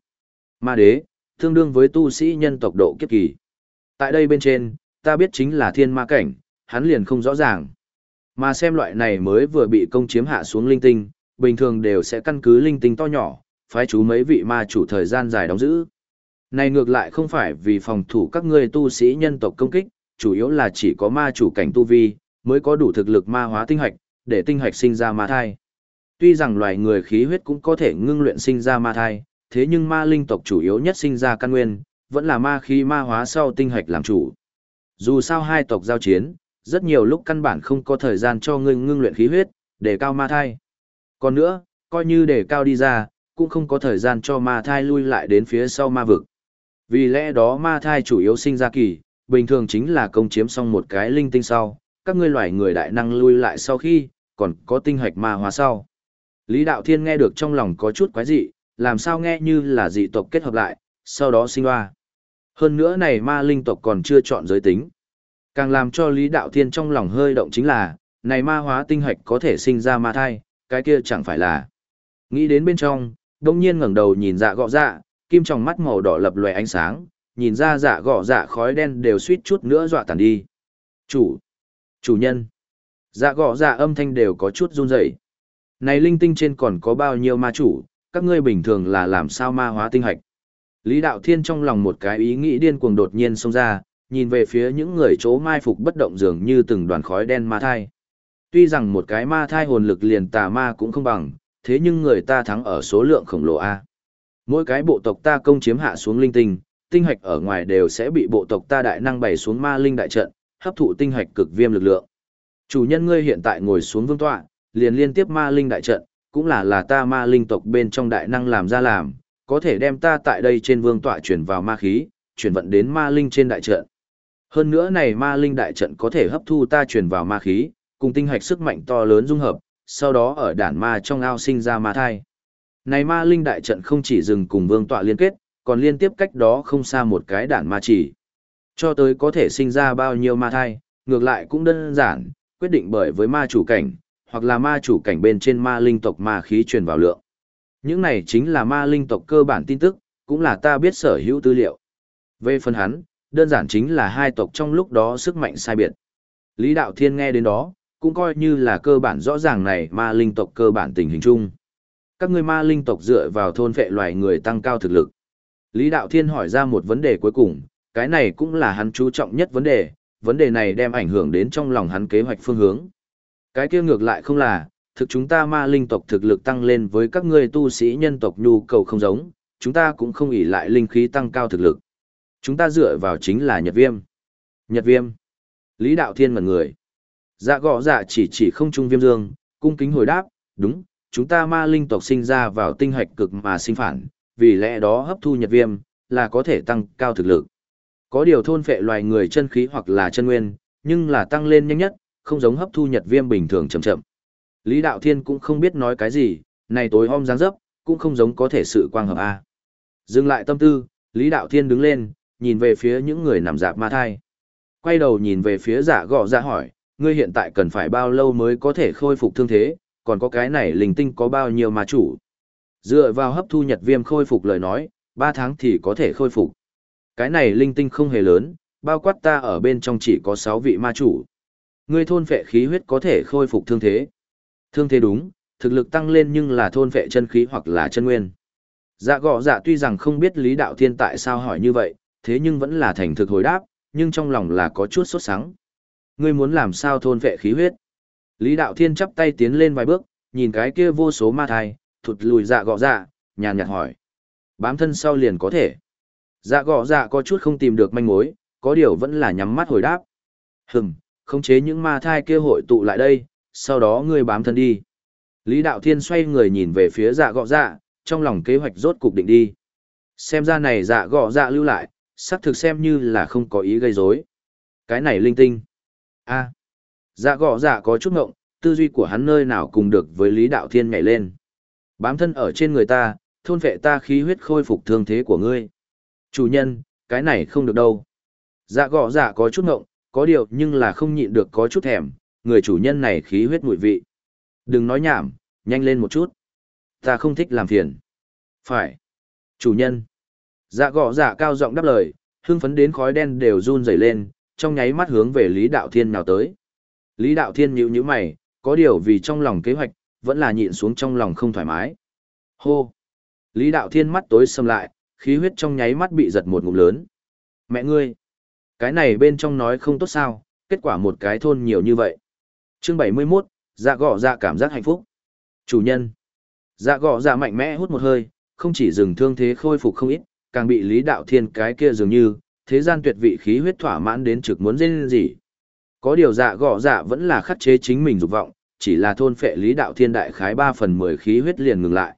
Ma đế, tương đương với tu sĩ nhân tộc độ kiếp kỳ. Tại đây bên trên, ta biết chính là thiên ma cảnh, hắn liền không rõ ràng. Mà xem loại này mới vừa bị công chiếm hạ xuống linh tinh, bình thường đều sẽ căn cứ linh tinh to nhỏ, phái chú mấy vị ma chủ thời gian dài đóng giữ. Này ngược lại không phải vì phòng thủ các ngươi tu sĩ nhân tộc công kích, chủ yếu là chỉ có ma chủ cảnh tu vi, mới có đủ thực lực ma hóa tinh hạch, để tinh hạch sinh ra ma thai. Tuy rằng loài người khí huyết cũng có thể ngưng luyện sinh ra ma thai, thế nhưng ma linh tộc chủ yếu nhất sinh ra căn nguyên, vẫn là ma khí ma hóa sau tinh hạch làm chủ. Dù sao hai tộc giao chiến, rất nhiều lúc căn bản không có thời gian cho ngươi ngưng luyện khí huyết, để cao ma thai. Còn nữa, coi như để cao đi ra, cũng không có thời gian cho ma thai lui lại đến phía sau ma vực. Vì lẽ đó ma thai chủ yếu sinh ra kỳ, bình thường chính là công chiếm xong một cái linh tinh sau, các ngươi loài người đại năng lui lại sau khi, còn có tinh hạch ma hóa sau. Lý Đạo Thiên nghe được trong lòng có chút quái dị, làm sao nghe như là dị tộc kết hợp lại, sau đó sinh hoa. Hơn nữa này ma linh tộc còn chưa chọn giới tính. Càng làm cho Lý Đạo Thiên trong lòng hơi động chính là, này ma hóa tinh hạch có thể sinh ra ma thai, cái kia chẳng phải là. Nghĩ đến bên trong, đông nhiên ngẩng đầu nhìn dạ gọ dạ, kim trong mắt màu đỏ lập lòe ánh sáng, nhìn ra dạ gọ dạ khói đen đều suýt chút nữa dọa tàn đi. Chủ, chủ nhân, dạ gọ dạ âm thanh đều có chút run rẩy. Này linh tinh trên còn có bao nhiêu ma chủ, các ngươi bình thường là làm sao ma hóa tinh hạch. Lý Đạo Thiên trong lòng một cái ý nghĩ điên cuồng đột nhiên xông ra, nhìn về phía những người chỗ mai phục bất động dường như từng đoàn khói đen ma thai. Tuy rằng một cái ma thai hồn lực liền tà ma cũng không bằng, thế nhưng người ta thắng ở số lượng khổng lồ A. Mỗi cái bộ tộc ta công chiếm hạ xuống linh tinh, tinh hạch ở ngoài đều sẽ bị bộ tộc ta đại năng bày xuống ma linh đại trận, hấp thụ tinh hạch cực viêm lực lượng. Chủ nhân ngươi hiện tại ngồi xuống vương tọa, liền liên tiếp ma linh đại trận, cũng là là ta ma linh tộc bên trong đại năng làm ra làm, có thể đem ta tại đây trên vương tọa chuyển vào ma khí, chuyển vận đến ma linh trên đại trận. Hơn nữa này ma linh đại trận có thể hấp thu ta chuyển vào ma khí, cùng tinh hạch sức mạnh to lớn dung hợp, sau đó ở đản ma trong ao sinh ra ma thai. Này ma linh đại trận không chỉ dừng cùng vương tọa liên kết, còn liên tiếp cách đó không xa một cái đản ma chỉ. Cho tới có thể sinh ra bao nhiêu ma thai, ngược lại cũng đơn giản, quyết định bởi với ma chủ cảnh, hoặc là ma chủ cảnh bên trên ma linh tộc ma khí truyền vào lượng. Những này chính là ma linh tộc cơ bản tin tức, cũng là ta biết sở hữu tư liệu. Về phần hắn, đơn giản chính là hai tộc trong lúc đó sức mạnh sai biệt. Lý Đạo Thiên nghe đến đó, cũng coi như là cơ bản rõ ràng này ma linh tộc cơ bản tình hình chung. Các ngươi ma linh tộc dựa vào thôn vệ loài người tăng cao thực lực. Lý Đạo Thiên hỏi ra một vấn đề cuối cùng, cái này cũng là hắn chú trọng nhất vấn đề, vấn đề này đem ảnh hưởng đến trong lòng hắn kế hoạch phương hướng. Cái kia ngược lại không là, thực chúng ta ma linh tộc thực lực tăng lên với các ngươi tu sĩ nhân tộc nhu cầu không giống, chúng ta cũng không ỷ lại linh khí tăng cao thực lực. Chúng ta dựa vào chính là Nhật Viêm. Nhật Viêm. Lý Đạo Thiên ngẩn người. Dạ gõ dạ chỉ chỉ không trung viêm dương, cung kính hồi đáp, đúng, chúng ta ma linh tộc sinh ra vào tinh hạch cực mà sinh phản, vì lẽ đó hấp thu Nhật Viêm, là có thể tăng cao thực lực. Có điều thôn phệ loài người chân khí hoặc là chân nguyên, nhưng là tăng lên nhanh nhất, không giống hấp thu nhật viêm bình thường chậm chậm. Lý Đạo Thiên cũng không biết nói cái gì, này tối om dáng dấp, cũng không giống có thể sự quang hợp A. Dừng lại tâm tư, Lý Đạo Thiên đứng lên, nhìn về phía những người nằm dạp ma thai. Quay đầu nhìn về phía giả gọ ra hỏi, ngươi hiện tại cần phải bao lâu mới có thể khôi phục thương thế, còn có cái này linh tinh có bao nhiêu mà chủ. Dựa vào hấp thu nhật viêm khôi phục lời nói, 3 tháng thì có thể khôi phục. Cái này linh tinh không hề lớn, bao quát ta ở bên trong chỉ có 6 vị ma chủ. Ngươi thôn phệ khí huyết có thể khôi phục thương thế. Thương thế đúng, thực lực tăng lên nhưng là thôn phệ chân khí hoặc là chân nguyên. Dạ gọ dạ tuy rằng không biết Lý Đạo Thiên tại sao hỏi như vậy, thế nhưng vẫn là thành thực hồi đáp, nhưng trong lòng là có chút sốt sắng. Ngươi muốn làm sao thôn phệ khí huyết? Lý Đạo Thiên chắp tay tiến lên vài bước, nhìn cái kia vô số ma thai, thụt lùi dạ gọ dạ, nhàn nhạt hỏi. Bám thân sau liền có thể. Dạ gọ dạ có chút không tìm được manh mối, có điều vẫn là nhắm mắt hồi đáp. Hừm, khống chế những ma thai kia hội tụ lại đây, sau đó ngươi bám thân đi. Lý Đạo Thiên xoay người nhìn về phía dạ gọ dạ, trong lòng kế hoạch rốt cục định đi. Xem ra này dạ gọ dạ lưu lại, xác thực xem như là không có ý gây rối. Cái này linh tinh. a dạ gọ dạ có chút ngộng, tư duy của hắn nơi nào cùng được với Lý Đạo Thiên nhảy lên. Bám thân ở trên người ta, thôn vệ ta khí huyết khôi phục thương thế của ngươi. Chủ nhân, cái này không được đâu. Dạ gọ dạ có chút ngộng, có điều nhưng là không nhịn được có chút thèm, người chủ nhân này khí huyết mùi vị. Đừng nói nhảm, nhanh lên một chút. Ta không thích làm phiền. Phải. Chủ nhân. Dạ gọ dạ cao giọng đáp lời, hưng phấn đến khói đen đều run rẩy lên, trong nháy mắt hướng về Lý Đạo Thiên nào tới. Lý Đạo Thiên nhíu nhíu mày, có điều vì trong lòng kế hoạch, vẫn là nhịn xuống trong lòng không thoải mái. Hô! Lý Đạo Thiên mắt tối sầm lại, khí huyết trong nháy mắt bị giật một ngụm lớn. Mẹ ngươi! Cái này bên trong nói không tốt sao, kết quả một cái thôn nhiều như vậy. Chương 71, dạ Gõ dạ cảm giác hạnh phúc. Chủ nhân! Dạ Gõ dạ mạnh mẽ hút một hơi, không chỉ dừng thương thế khôi phục không ít, càng bị Lý Đạo Thiên cái kia dường như, thế gian tuyệt vị khí huyết thỏa mãn đến trực muốn dên gì. Có điều dạ Gõ dạ vẫn là khắc chế chính mình dục vọng, chỉ là thôn phệ Lý Đạo Thiên đại khái 3 phần 10 khí huyết liền ngừng lại.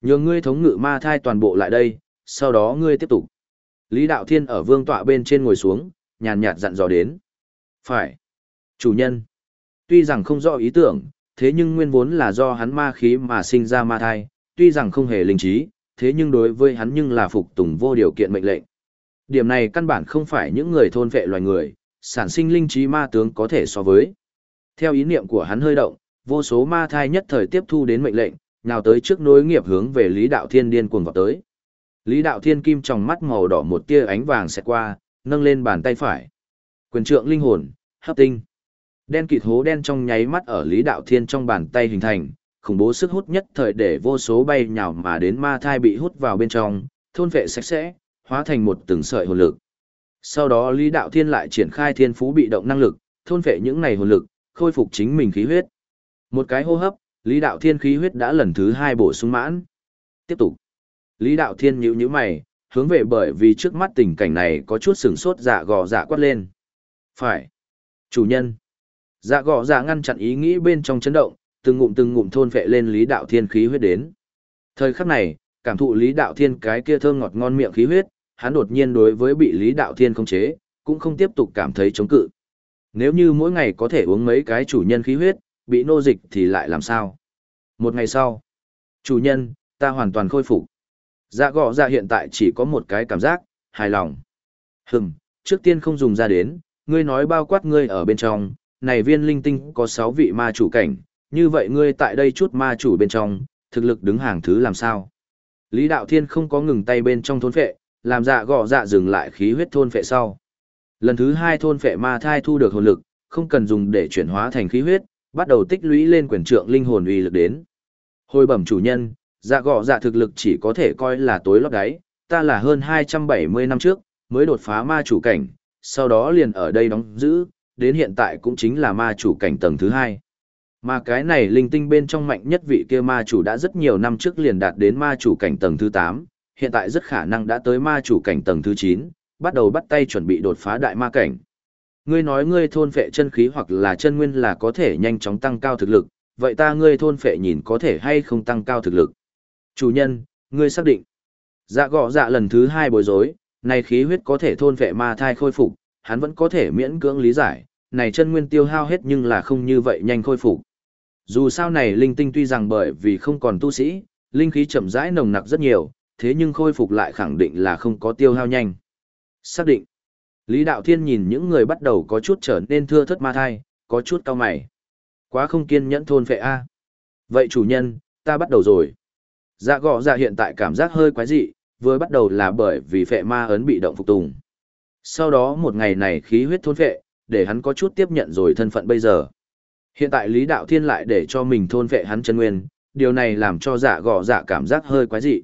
Nhường ngươi thống ngự ma thai toàn bộ lại đây, sau đó ngươi tiếp tục. Lý Đạo Thiên ở vương tọa bên trên ngồi xuống, nhàn nhạt dặn dò đến. Phải. Chủ nhân. Tuy rằng không rõ ý tưởng, thế nhưng nguyên vốn là do hắn ma khí mà sinh ra ma thai, tuy rằng không hề linh trí, thế nhưng đối với hắn nhưng là phục tùng vô điều kiện mệnh lệnh. Điểm này căn bản không phải những người thôn vệ loài người, sản sinh linh trí ma tướng có thể so với. Theo ý niệm của hắn hơi động, vô số ma thai nhất thời tiếp thu đến mệnh lệnh, nào tới trước nối nghiệp hướng về Lý Đạo Thiên điên cuồng vào tới. Lý Đạo Thiên kim trong mắt màu đỏ một tia ánh vàng xẹt qua, nâng lên bàn tay phải. Quyền trượng linh hồn, hấp tinh. Đen kịt hố đen trong nháy mắt ở Lý Đạo Thiên trong bàn tay hình thành, khủng bố sức hút nhất thời để vô số bay nhào mà đến ma thai bị hút vào bên trong, thôn vệ sạch sẽ, hóa thành một từng sợi hồn lực. Sau đó Lý Đạo Thiên lại triển khai thiên phú bị động năng lực, thôn vệ những này hồn lực, khôi phục chính mình khí huyết. Một cái hô hấp, Lý Đạo Thiên khí huyết đã lần thứ hai bổ sung mãn. Tiếp tục. Lý Đạo Thiên nhíu nhíu mày, hướng về bởi vì trước mắt tình cảnh này có chút sừng sốt dạ gò dạ quát lên. Phải. Chủ nhân. Dạ gò dạ ngăn chặn ý nghĩ bên trong chấn động, từng ngụm từng ngụm thôn vệ lên Lý Đạo Thiên khí huyết đến. Thời khắc này, cảm thụ Lý Đạo Thiên cái kia thơm ngọt ngon miệng khí huyết, hắn đột nhiên đối với bị Lý Đạo Thiên khống chế, cũng không tiếp tục cảm thấy chống cự. Nếu như mỗi ngày có thể uống mấy cái chủ nhân khí huyết, bị nô dịch thì lại làm sao? Một ngày sau, chủ nhân, ta hoàn toàn khôi phục. Dạ gọ dạ hiện tại chỉ có một cái cảm giác, hài lòng. Hừm, trước tiên không dùng ra đến, ngươi nói bao quát ngươi ở bên trong, này viên linh tinh có 6 vị ma chủ cảnh, như vậy ngươi tại đây chút ma chủ bên trong, thực lực đứng hàng thứ làm sao? Lý Đạo Thiên không có ngừng tay bên trong thôn phệ, làm dạ gọ dạ dừng lại khí huyết thôn phệ sau. Lần thứ hai thôn phệ ma thai thu được hồn lực, không cần dùng để chuyển hóa thành khí huyết, bắt đầu tích lũy lên quyền trượng linh hồn uy lực đến. Hồi bẩm chủ nhân, dạ gọ dạ thực lực chỉ có thể coi là tối lót đáy, ta là hơn 270 năm trước, mới đột phá ma chủ cảnh, sau đó liền ở đây đóng giữ, đến hiện tại cũng chính là ma chủ cảnh tầng thứ hai. Mà cái này linh tinh bên trong mạnh nhất vị kia ma chủ đã rất nhiều năm trước liền đạt đến ma chủ cảnh tầng thứ 8, hiện tại rất khả năng đã tới ma chủ cảnh tầng thứ 9, bắt đầu bắt tay chuẩn bị đột phá đại ma cảnh. Ngươi nói ngươi thôn phệ chân khí hoặc là chân nguyên là có thể nhanh chóng tăng cao thực lực, vậy ta ngươi thôn phệ nhìn có thể hay không tăng cao thực lực. Chủ nhân, ngươi xác định. Dạ gọ dạ lần thứ hai bối rối, này khí huyết có thể thôn phệ ma thai khôi phục, hắn vẫn có thể miễn cưỡng lý giải, này chân nguyên tiêu hao hết nhưng là không như vậy nhanh khôi phục. Dù sao này linh tinh tuy rằng bởi vì không còn tu sĩ, linh khí chậm rãi nồng nặc rất nhiều, thế nhưng khôi phục lại khẳng định là không có tiêu hao nhanh. Xác định. Lý Đạo Thiên nhìn những người bắt đầu có chút trở nên thưa thất ma thai, có chút cao mày. Quá không kiên nhẫn thôn phệ A. Vậy chủ nhân, ta bắt đầu rồi. Dạ gọ dạ hiện tại cảm giác hơi quái dị, vừa bắt đầu là bởi vì phệ ma ấn bị động phục tùng. Sau đó một ngày này khí huyết thôn phệ, để hắn có chút tiếp nhận rồi thân phận bây giờ. Hiện tại Lý Đạo Thiên lại để cho mình thôn phệ hắn chân nguyên, điều này làm cho dạ gọ dạ cảm giác hơi quái dị.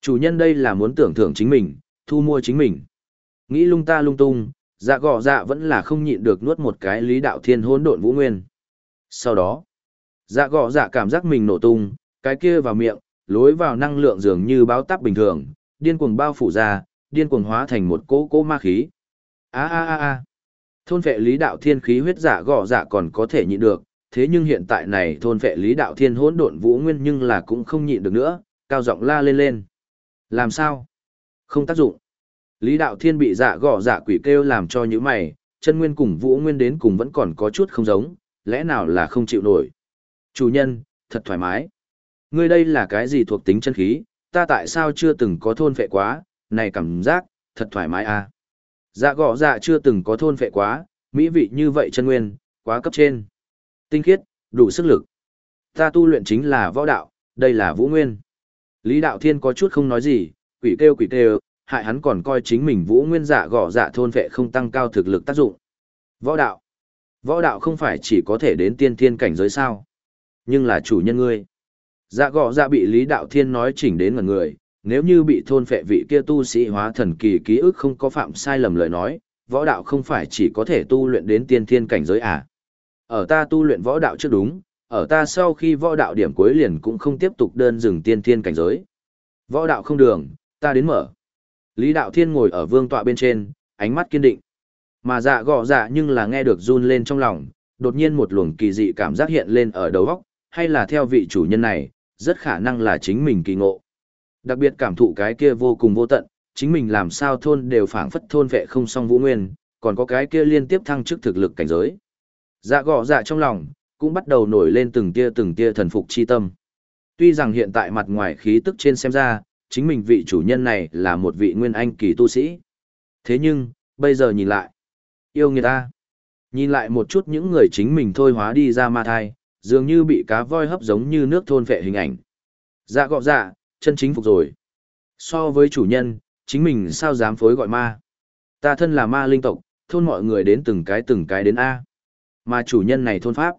Chủ nhân đây là muốn tưởng thưởng chính mình, thu mua chính mình. Nghĩ lung ta lung tung, dạ gọ dạ vẫn là không nhịn được nuốt một cái Lý Đạo Thiên hỗn độn vũ nguyên. Sau đó, dạ gọ dạ cảm giác mình nổ tung, cái kia vào miệng, lối vào năng lượng dường như báo táp bình thường, điên cuồng bao phủ ra, điên cuồng hóa thành một cỗ cỗ ma khí. A a a a. Thôn vệ lý đạo thiên khí huyết giả gọ dạ còn có thể nhịn được, thế nhưng hiện tại này thôn vệ lý đạo thiên hỗn độn vũ nguyên nhưng là cũng không nhịn được nữa, cao giọng la lên lên. Làm sao? Không tác dụng. Lý đạo thiên bị dạ gõ dạ quỷ kêu làm cho những mày, chân nguyên cùng vũ nguyên đến cùng vẫn còn có chút không giống, lẽ nào là không chịu nổi. Chủ nhân, thật thoải mái. Ngươi đây là cái gì thuộc tính chân khí, ta tại sao chưa từng có thôn phệ quá, này cảm giác, thật thoải mái à. Dạ gõ dạ chưa từng có thôn phệ quá, mỹ vị như vậy chân nguyên, quá cấp trên. Tinh khiết, đủ sức lực. Ta tu luyện chính là võ đạo, đây là vũ nguyên. Lý đạo thiên có chút không nói gì, quỷ kêu quỷ kêu, hại hắn còn coi chính mình vũ nguyên dạ gõ dạ thôn vệ không tăng cao thực lực tác dụng. Võ đạo. Võ đạo không phải chỉ có thể đến tiên thiên cảnh giới sao. Nhưng là chủ nhân ngươi. Dạ gõ dạ bị Lý Đạo Thiên nói chỉnh đến ngần người, nếu như bị thôn phệ vị kia tu sĩ hóa thần kỳ ký ức không có phạm sai lầm lời nói, võ đạo không phải chỉ có thể tu luyện đến tiên thiên cảnh giới à. Ở ta tu luyện võ đạo trước đúng, ở ta sau khi võ đạo điểm cuối liền cũng không tiếp tục đơn dừng tiên thiên cảnh giới. Võ đạo không đường, ta đến mở. Lý Đạo Thiên ngồi ở vương tọa bên trên, ánh mắt kiên định. Mà dạ gọ dạ nhưng là nghe được run lên trong lòng, đột nhiên một luồng kỳ dị cảm giác hiện lên ở đầu óc, hay là theo vị chủ nhân này, rất khả năng là chính mình kỳ ngộ. Đặc biệt cảm thụ cái kia vô cùng vô tận, chính mình làm sao thôn đều phảng phất thôn vệ không song vũ nguyên, còn có cái kia liên tiếp thăng chức thực lực cảnh giới. Dạ gọ dạ trong lòng, cũng bắt đầu nổi lên từng tia từng tia thần phục chi tâm. Tuy rằng hiện tại mặt ngoài khí tức trên xem ra, chính mình vị chủ nhân này là một vị nguyên anh kỳ tu sĩ. Thế nhưng, bây giờ nhìn lại, yêu người ta. Nhìn lại một chút những người chính mình thôi hóa đi ra ma thai, dường như bị cá voi hấp giống như nước thôn vệ hình ảnh. Dạ gọ dạ, chân chính phục rồi. So với chủ nhân, chính mình sao dám phối gọi ma. Ta thân là ma linh tộc, thôn mọi người đến từng cái từng cái đến A. Mà chủ nhân này thôn pháp.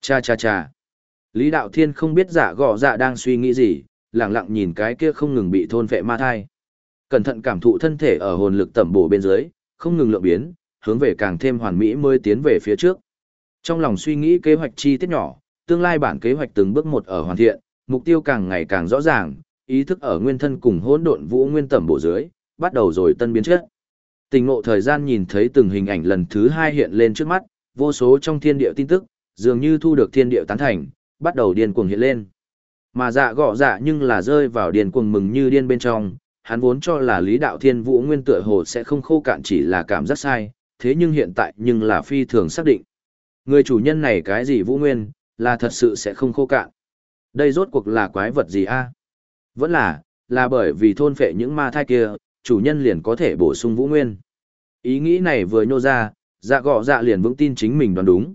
Cha cha cha. Lý Đạo Thiên không biết dạ gọ dạ đang suy nghĩ gì, lặng lặng nhìn cái kia không ngừng bị thôn vệ ma thai. Cẩn thận cảm thụ thân thể ở hồn lực tẩm bổ bên dưới, không ngừng lượng biến, hướng về càng thêm hoàn mỹ mới tiến về phía trước. Trong lòng suy nghĩ kế hoạch chi tiết nhỏ, tương lai bản kế hoạch từng bước một ở hoàn thiện, mục tiêu càng ngày càng rõ ràng, ý thức ở nguyên thân cùng hỗn độn vũ nguyên tẩm bổ dưới, bắt đầu rồi tân biến chất. Tình ngộ thời gian nhìn thấy từng hình ảnh lần thứ hai hiện lên trước mắt, vô số trong thiên địa tin tức, dường như thu được thiên địa tán thành, bắt đầu điên cuồng hiện lên. Mà dạ gọ dạ nhưng là rơi vào điên cuồng mừng như điên bên trong, hắn vốn cho là lý đạo thiên vũ nguyên tựa hồ sẽ không khô cạn chỉ là cảm giác sai, thế nhưng hiện tại nhưng là phi thường xác định. Người chủ nhân này cái gì vũ nguyên, là thật sự sẽ không khô cạn. Đây rốt cuộc là quái vật gì a? Vẫn là, là bởi vì thôn phệ những ma thai kia, chủ nhân liền có thể bổ sung vũ nguyên. Ý nghĩ này vừa nhô ra, dạ gọ dạ liền vững tin chính mình đoán đúng.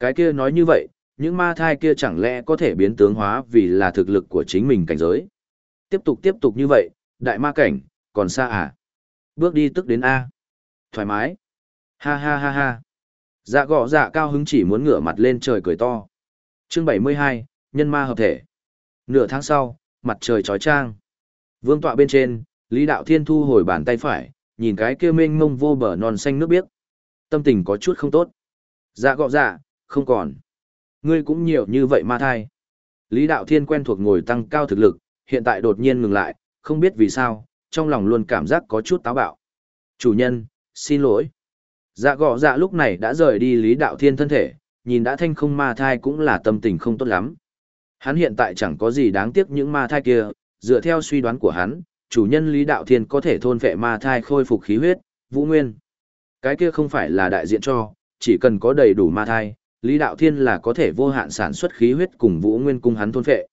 Cái kia nói như vậy, những ma thai kia chẳng lẽ có thể biến tướng hóa vì là thực lực của chính mình cảnh giới. Tiếp tục tiếp tục như vậy, đại ma cảnh, còn xa à? Bước đi tức đến A. Thoải mái. Ha ha ha ha. Dạ gọ dạ cao hứng chỉ muốn ngửa mặt lên trời cười to. Chương 72, nhân ma hợp thể. Nửa tháng sau, mặt trời trói trang. Vương tọa bên trên, Lý Đạo Thiên thu hồi bàn tay phải, nhìn cái kia mênh mông vô bờ non xanh nước biếc. Tâm tình có chút không tốt. Dạ gọ dạ, không còn. Ngươi cũng nhiều như vậy ma thai. Lý Đạo Thiên quen thuộc ngồi tăng cao thực lực, hiện tại đột nhiên ngừng lại, không biết vì sao, trong lòng luôn cảm giác có chút táo bạo. Chủ nhân, xin lỗi. Dạ gọ dạ lúc này đã rời đi Lý Đạo Thiên thân thể, nhìn đã thanh không ma thai cũng là tâm tình không tốt lắm. Hắn hiện tại chẳng có gì đáng tiếc những ma thai kia, dựa theo suy đoán của hắn, chủ nhân Lý Đạo Thiên có thể thôn vệ ma thai khôi phục khí huyết, vũ nguyên. Cái kia không phải là đại diện cho, chỉ cần có đầy đủ ma thai, Lý Đạo Thiên là có thể vô hạn sản xuất khí huyết cùng vũ nguyên cung hắn thôn phệ.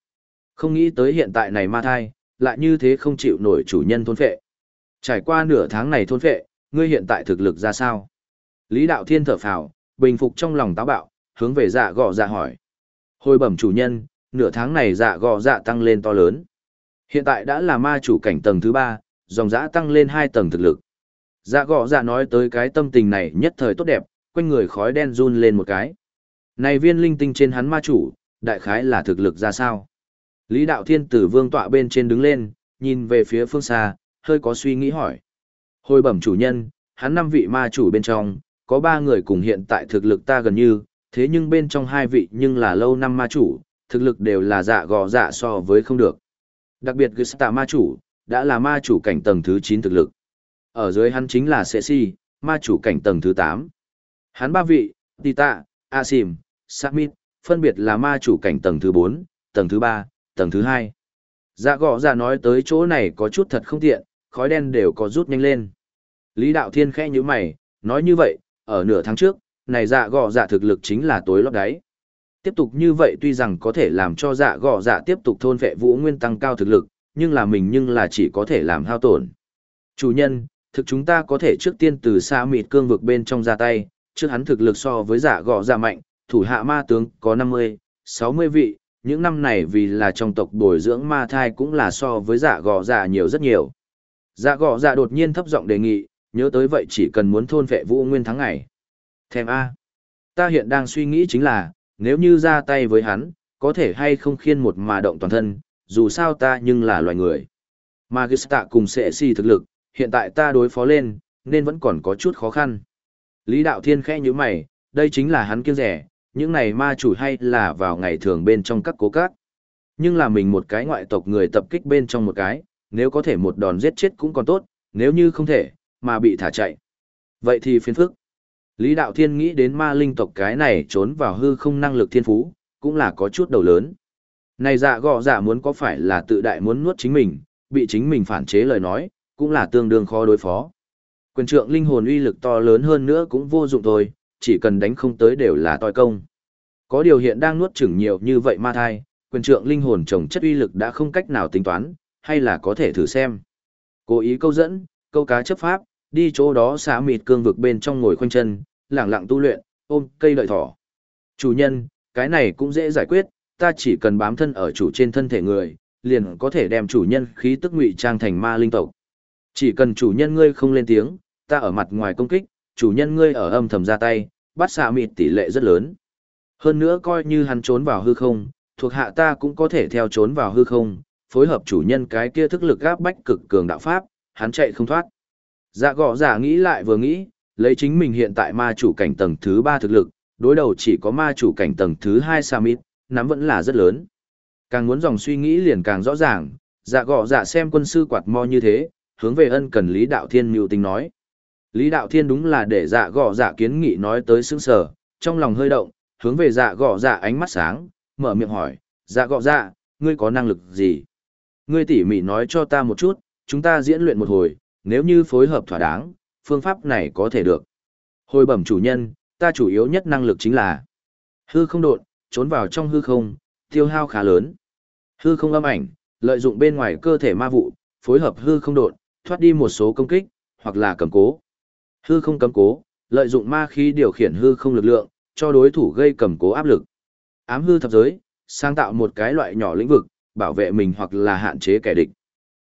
Không nghĩ tới hiện tại này ma thai, lại như thế không chịu nổi chủ nhân thôn phệ. Trải qua nửa tháng này thôn phệ, ngươi hiện tại thực lực ra sao? Lý Đạo Thiên thở phào, bình phục trong lòng táo bạo, hướng về dạ Gò dạ hỏi. Hồi bẩm chủ nhân, nửa tháng này dạ Gò dạ tăng lên to lớn. Hiện tại đã là ma chủ cảnh tầng thứ ba, dòng dã tăng lên hai tầng thực lực. Dạ Gò dạ nói tới cái tâm tình này nhất thời tốt đẹp, quanh người khói đen run lên một cái. Này viên linh tinh trên hắn ma chủ, đại khái là thực lực ra sao? Lý đạo thiên tử vương tọa bên trên đứng lên, nhìn về phía phương xa, hơi có suy nghĩ hỏi. Hồi bẩm chủ nhân, hắn năm vị ma chủ bên trong, có ba người cùng hiện tại thực lực ta gần như, thế nhưng bên trong hai vị nhưng là lâu năm ma chủ, thực lực đều là dạ gò dạ so với không được. Đặc biệt Gusta ma chủ, đã là ma chủ cảnh tầng thứ 9 thực lực. Ở dưới hắn chính là Sesi, ma chủ cảnh tầng thứ 8. Hắn ba vị, Tita, Asim, Samit, phân biệt là ma chủ cảnh tầng thứ 4, tầng thứ 3, tầng thứ 2. Dạ Gõ dạ nói tới chỗ này có chút thật không tiện, khói đen đều có rút nhanh lên. Lý đạo thiên khẽ như mày, nói như vậy, ở nửa tháng trước, này dạ Gõ dạ thực lực chính là tối lót đáy. Tiếp tục như vậy tuy rằng có thể làm cho dạ Gõ dạ tiếp tục thôn vệ vũ nguyên tăng cao thực lực, nhưng là mình nhưng là chỉ có thể làm hao tổn. Chủ nhân, thực chúng ta có thể trước tiên từ xa mịt cương vực bên trong ra tay, trước hắn thực lực so với dạ Gõ dạ mạnh, thủ hạ ma tướng có 50, 60 vị, những năm này vì là trong tộc bồi dưỡng ma thai cũng là so với giả gò giả nhiều rất nhiều. Giả gò giả đột nhiên thấp giọng đề nghị, nhớ tới vậy chỉ cần muốn thôn vệ vũ nguyên tháng ngày. Thèm A. Ta hiện đang suy nghĩ chính là, nếu như ra tay với hắn, có thể hay không khiên một mà động toàn thân, dù sao ta nhưng là loài người. Mà Gista cùng sẽ si thực lực, hiện tại ta đối phó lên, nên vẫn còn có chút khó khăn. Lý Đạo Thiên khẽ như mày, đây chính là hắn kiêng rẻ, những này ma chủ hay là vào ngày thường bên trong các cố cát. Nhưng là mình một cái ngoại tộc người tập kích bên trong một cái, nếu có thể một đòn giết chết cũng còn tốt, nếu như không thể, mà bị thả chạy. Vậy thì phiền phức. Lý Đạo Thiên nghĩ đến ma linh tộc cái này trốn vào hư không năng lực thiên phú, cũng là có chút đầu lớn. Này dạ gọ dạ muốn có phải là tự đại muốn nuốt chính mình, bị chính mình phản chế lời nói, cũng là tương đương khó đối phó. Quyền trượng linh hồn uy lực to lớn hơn nữa cũng vô dụng thôi, chỉ cần đánh không tới đều là toi công. Có điều hiện đang nuốt chửng nhiều như vậy ma thai, quyền trượng linh hồn trồng chất uy lực đã không cách nào tính toán, hay là có thể thử xem. Cố ý câu dẫn, câu cá chấp pháp, đi chỗ đó xả mịt cương vực bên trong ngồi khoanh chân, lẳng lặng tu luyện, ôm cây lợi thỏ. Chủ nhân, cái này cũng dễ giải quyết, ta chỉ cần bám thân ở chủ trên thân thể người, liền có thể đem chủ nhân khí tức ngụy trang thành ma linh tộc. Chỉ cần chủ nhân ngươi không lên tiếng, ta ở mặt ngoài công kích, chủ nhân ngươi ở âm thầm ra tay, bắt xạ mịt tỷ lệ rất lớn. Hơn nữa coi như hắn trốn vào hư không, thuộc hạ ta cũng có thể theo trốn vào hư không, phối hợp chủ nhân cái kia thức lực gáp bách cực cường đạo pháp, hắn chạy không thoát. Dạ gõ giả nghĩ lại vừa nghĩ, lấy chính mình hiện tại ma chủ cảnh tầng thứ 3 thực lực, đối đầu chỉ có ma chủ cảnh tầng thứ 2 Samit, nắm vẫn là rất lớn. Càng muốn dòng suy nghĩ liền càng rõ ràng, dạ gõ dạ xem quân sư quạt mo như thế, hướng về ân cần Lý Đạo Thiên mưu tình nói. Lý Đạo Thiên đúng là để dạ gõ dạ kiến nghị nói tới sững sở, trong lòng hơi động, hướng về dạ gõ dạ ánh mắt sáng, mở miệng hỏi, dạ gõ dạ, ngươi có năng lực gì? Ngươi tỉ mỉ nói cho ta một chút, chúng ta diễn luyện một hồi, nếu như phối hợp thỏa đáng, phương pháp này có thể được. Hồi bẩm chủ nhân, ta chủ yếu nhất năng lực chính là hư không đột trốn vào trong hư không, tiêu hao khá lớn. Hư không âm ảnh, lợi dụng bên ngoài cơ thể ma vụ, phối hợp hư không đột thoát đi một số công kích, hoặc là cầm cố. Hư không cấm cố, lợi dụng ma khí điều khiển hư không lực lượng, cho đối thủ gây cầm cố áp lực. Ám hư thập giới, sáng tạo một cái loại nhỏ lĩnh vực, bảo vệ mình hoặc là hạn chế kẻ địch.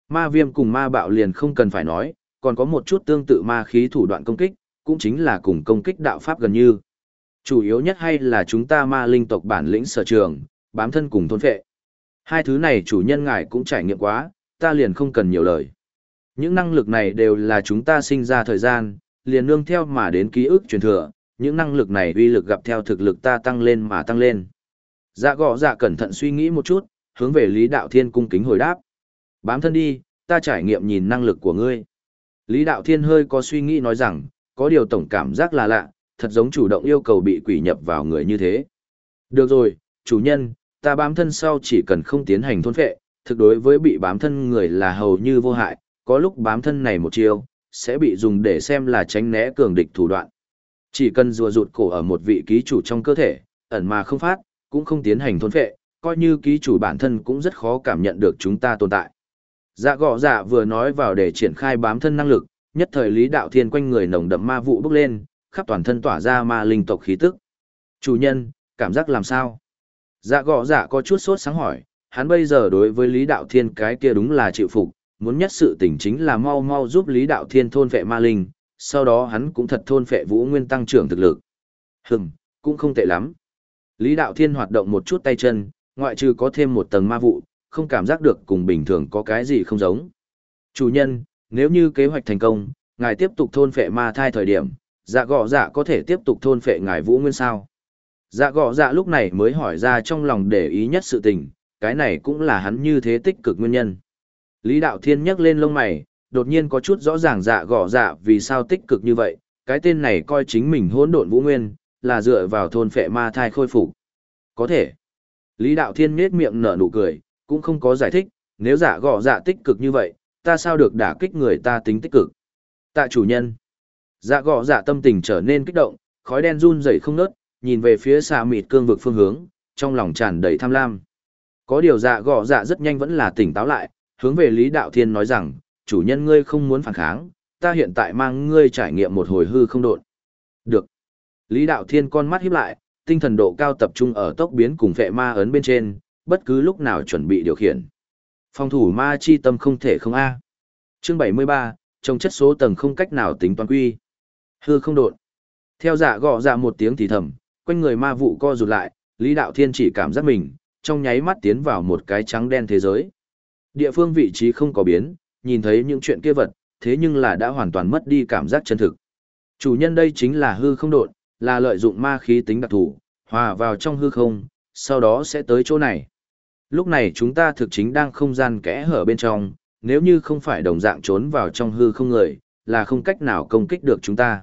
Ma viêm cùng ma bạo liền không cần phải nói, còn có một chút tương tự ma khí thủ đoạn công kích, cũng chính là cùng công kích đạo pháp gần như. Chủ yếu nhất hay là chúng ta ma linh tộc bản lĩnh sở trường, bám thân cùng thôn phệ. Hai thứ này chủ nhân ngài cũng trải nghiệm quá, ta liền không cần nhiều lời. Những năng lực này đều là chúng ta sinh ra thời gian, liền nương theo mà đến ký ức truyền thừa, những năng lực này uy lực gặp theo thực lực ta tăng lên mà tăng lên. Dạ gõ dạ cẩn thận suy nghĩ một chút, hướng về Lý Đạo Thiên cung kính hồi đáp. Bám thân đi, ta trải nghiệm nhìn năng lực của ngươi. Lý Đạo Thiên hơi có suy nghĩ nói rằng, có điều tổng cảm giác là lạ, thật giống chủ động yêu cầu bị quỷ nhập vào người như thế. Được rồi, chủ nhân, ta bám thân sau chỉ cần không tiến hành thôn phệ, thực đối với bị bám thân người là hầu như vô hại, có lúc bám thân này một chiều, sẽ bị dùng để xem là tránh né cường địch thủ đoạn. Chỉ cần rùa rụt cổ ở một vị ký chủ trong cơ thể, ẩn mà không phát, cũng không tiến hành thôn phệ, coi như ký chủ bản thân cũng rất khó cảm nhận được chúng ta tồn tại. Dạ gõ dạ vừa nói vào để triển khai bám thân năng lực, nhất thời lý đạo thiên quanh người nồng đậm ma vụ bốc lên, khắp toàn thân tỏa ra ma linh tộc khí tức. Chủ nhân, cảm giác làm sao? Dạ gõ dạ có chút sốt sáng hỏi, hắn bây giờ đối với lý đạo thiên cái kia đúng là chịu phục, muốn nhất sự tình chính là mau mau giúp lý đạo thiên thôn vệ ma linh, sau đó hắn cũng thật thôn vệ vũ nguyên tăng trưởng thực lực. Hừm, cũng không tệ lắm. Lý đạo thiên hoạt động một chút tay chân, ngoại trừ có thêm một tầng ma vụ, không cảm giác được cùng bình thường có cái gì không giống. Chủ nhân, nếu như kế hoạch thành công, ngài tiếp tục thôn phệ ma thai thời điểm, dạ gọ dạ có thể tiếp tục thôn phệ ngài vũ nguyên sao. Dạ gọ dạ lúc này mới hỏi ra trong lòng để ý nhất sự tình, cái này cũng là hắn như thế tích cực nguyên nhân. Lý đạo thiên nhấc lên lông mày, đột nhiên có chút rõ ràng dạ gõ dạ vì sao tích cực như vậy, cái tên này coi chính mình hỗn độn vũ nguyên, là dựa vào thôn phệ ma thai khôi phục. Có thể. Lý đạo thiên nhếch miệng nở nụ cười, cũng không có giải thích, nếu dạ gõ dạ tích cực như vậy, ta sao được đả kích người ta tính tích cực. Tạ chủ nhân. Dạ gõ dạ tâm tình trở nên kích động, khói đen run rẩy không ngớt, nhìn về phía xa mịt cương vực phương hướng, trong lòng tràn đầy tham lam. Có điều dạ gõ dạ rất nhanh vẫn là tỉnh táo lại, hướng về Lý Đạo Thiên nói rằng, chủ nhân ngươi không muốn phản kháng, ta hiện tại mang ngươi trải nghiệm một hồi hư không độn. Được. Lý Đạo Thiên con mắt híp lại, tinh thần độ cao tập trung ở tốc biến cùng vệ ma ấn bên trên, bất cứ lúc nào chuẩn bị điều khiển. Phòng thủ ma chi tâm không thể không A. Chương 73, trong chất số tầng không cách nào tính toán quy. Hư không đột. Theo dạ gọ dạ một tiếng thì thầm, quanh người ma vụ co rụt lại, Lý Đạo Thiên chỉ cảm giác mình, trong nháy mắt tiến vào một cái trắng đen thế giới. Địa phương vị trí không có biến, nhìn thấy những chuyện kia vật, thế nhưng là đã hoàn toàn mất đi cảm giác chân thực. Chủ nhân đây chính là hư không đột, là lợi dụng ma khí tính đặc thù, hòa vào trong hư không, sau đó sẽ tới chỗ này. Lúc này chúng ta thực chính đang không gian kẽ hở bên trong, nếu như không phải đồng dạng trốn vào trong hư không người, là không cách nào công kích được chúng ta.